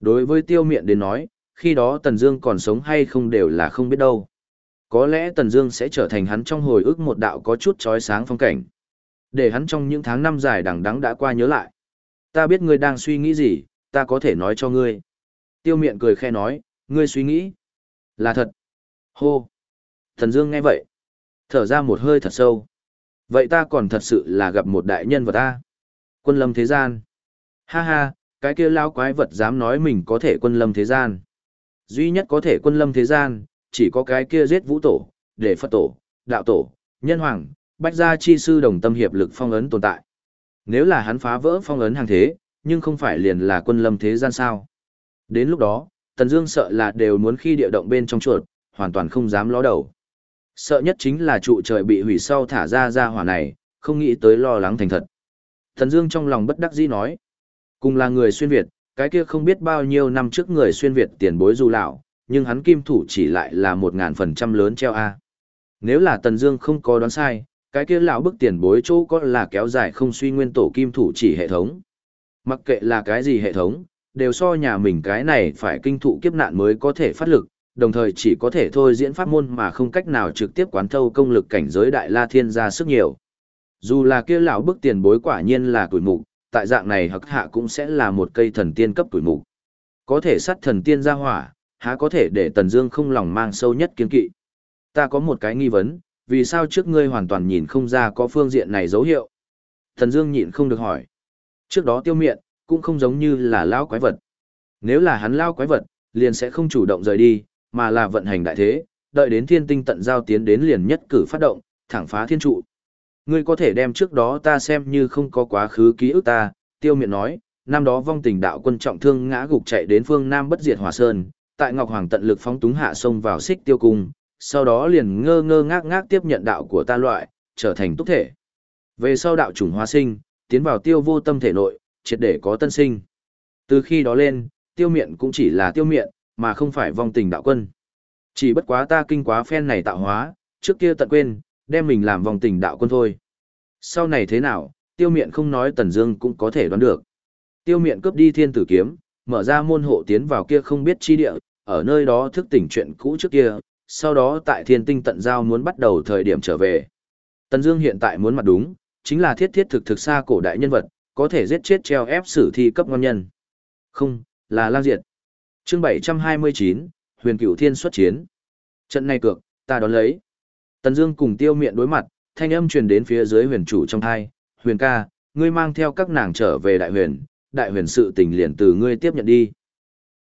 Đối với tiêu miệng đến nói, khi đó Tần Dương còn sống hay không đều là không biết đâu. Có lẽ Tần Dương sẽ trở thành hắn trong hồi ức một đạo có chút chói sáng phong cảnh. Để hắn trong những tháng năm dài đằng đẵng đã qua nhớ lại. Ta biết ngươi đang suy nghĩ gì, ta có thể nói cho ngươi. Tiêu miện cười khẽ nói, ngươi suy nghĩ. Là thật. Hô. Tần Dương nghe vậy. Thở ra một hơi thật sâu. Vậy ta còn thật sự là gặp một đại nhân vật ta. Quân lâm thế gian. Ha ha, cái kia lão quái vật dám nói mình có thể quân lâm thế gian. Duy nhất có thể quân lâm thế gian, chỉ có cái kia giết vũ tổ, để Phật tổ, đạo tổ, nhân hoàng, bách gia chi sư đồng tâm hiệp lực phong ấn tồn tại. Nếu là hắn phá vỡ phong ấn hàng thế, nhưng không phải liền là quân lâm thế gian sao. Đến lúc đó, Tần Dương sợ là đều muốn khi địa động bên trong chuột, hoàn toàn không dám ló đầu. Sợ nhất chính là trụ trời bị hủy sau thả ra ra hỏa này, không nghĩ tới lo lắng thành thật. Tần Dương trong lòng bất đắc dĩ nói, cùng là người xuyên Việt, cái kia không biết bao nhiêu năm trước người xuyên Việt tiền bối du lão, nhưng hắn kim thủ chỉ lại là một ngàn phần trăm lớn treo A. Nếu là Tần Dương không có đoán sai, cái kia lão bức tiền bối chỗ có là kéo dài không suy nguyên tổ kim thủ chỉ hệ thống. Mặc kệ là cái gì hệ thống, đều so nhà mình cái này phải kinh thụ kiếp nạn mới có thể phát lực, đồng thời chỉ có thể thôi diễn pháp môn mà không cách nào trực tiếp quán thâu công lực cảnh giới đại la thiên gia sức nhiều. Dù là kia lão bức tiền bối quả nhiên là tuổi mục, tại dạng này hắc hạ cũng sẽ là một cây thần tiên cấp tuổi mục. Có thể sát thần tiên ra hỏa, há có thể để Tần Dương không lòng mang sâu nhất kiên kỵ. Ta có một cái nghi vấn, vì sao trước ngươi hoàn toàn nhìn không ra có phương diện này dấu hiệu? Tần Dương nhịn không được hỏi. Trước đó tiêu miện, cũng không giống như là lão quái vật. Nếu là hắn lão quái vật, liền sẽ không chủ động rời đi, mà là vận hành đại thế, đợi đến thiên tinh tận giao tiến đến liền nhất cử phát động, thẳng phá thiên trụ. Ngươi có thể đem trước đó ta xem như không có quá khứ ký ức ta, tiêu miện nói, năm đó vong tình đạo quân trọng thương ngã gục chạy đến phương Nam bất diệt hòa sơn, tại Ngọc Hoàng tận lực phóng túng hạ sông vào xích tiêu cung, sau đó liền ngơ ngơ ngác ngác tiếp nhận đạo của ta loại, trở thành túc thể. Về sau đạo chủng hóa sinh, tiến vào tiêu vô tâm thể nội, triệt để có tân sinh. Từ khi đó lên, tiêu miện cũng chỉ là tiêu miện, mà không phải vong tình đạo quân. Chỉ bất quá ta kinh quá phen này tạo hóa, trước kia tận quên, đem mình làm vòng tình đạo quân thôi. Sau này thế nào, tiêu miện không nói Tần Dương cũng có thể đoán được. Tiêu miện cướp đi thiên tử kiếm, mở ra môn hộ tiến vào kia không biết chi địa, ở nơi đó thức tỉnh chuyện cũ trước kia, sau đó tại thiên tinh tận giao muốn bắt đầu thời điểm trở về. Tần Dương hiện tại muốn mặt đúng, chính là thiết thiết thực thực xa cổ đại nhân vật, có thể giết chết treo ép sử thi cấp ngon nhân. Không, là lang diệt. Chương 729, Huyền Cửu Thiên xuất chiến. Trận này cược, ta đón lấy. Tần Dương cùng Tiêu Miện đối mặt, thanh âm truyền đến phía dưới huyền chủ trong tai, "Huyền ca, ngươi mang theo các nàng trở về đại huyền, đại huyền sự tình liền từ ngươi tiếp nhận đi."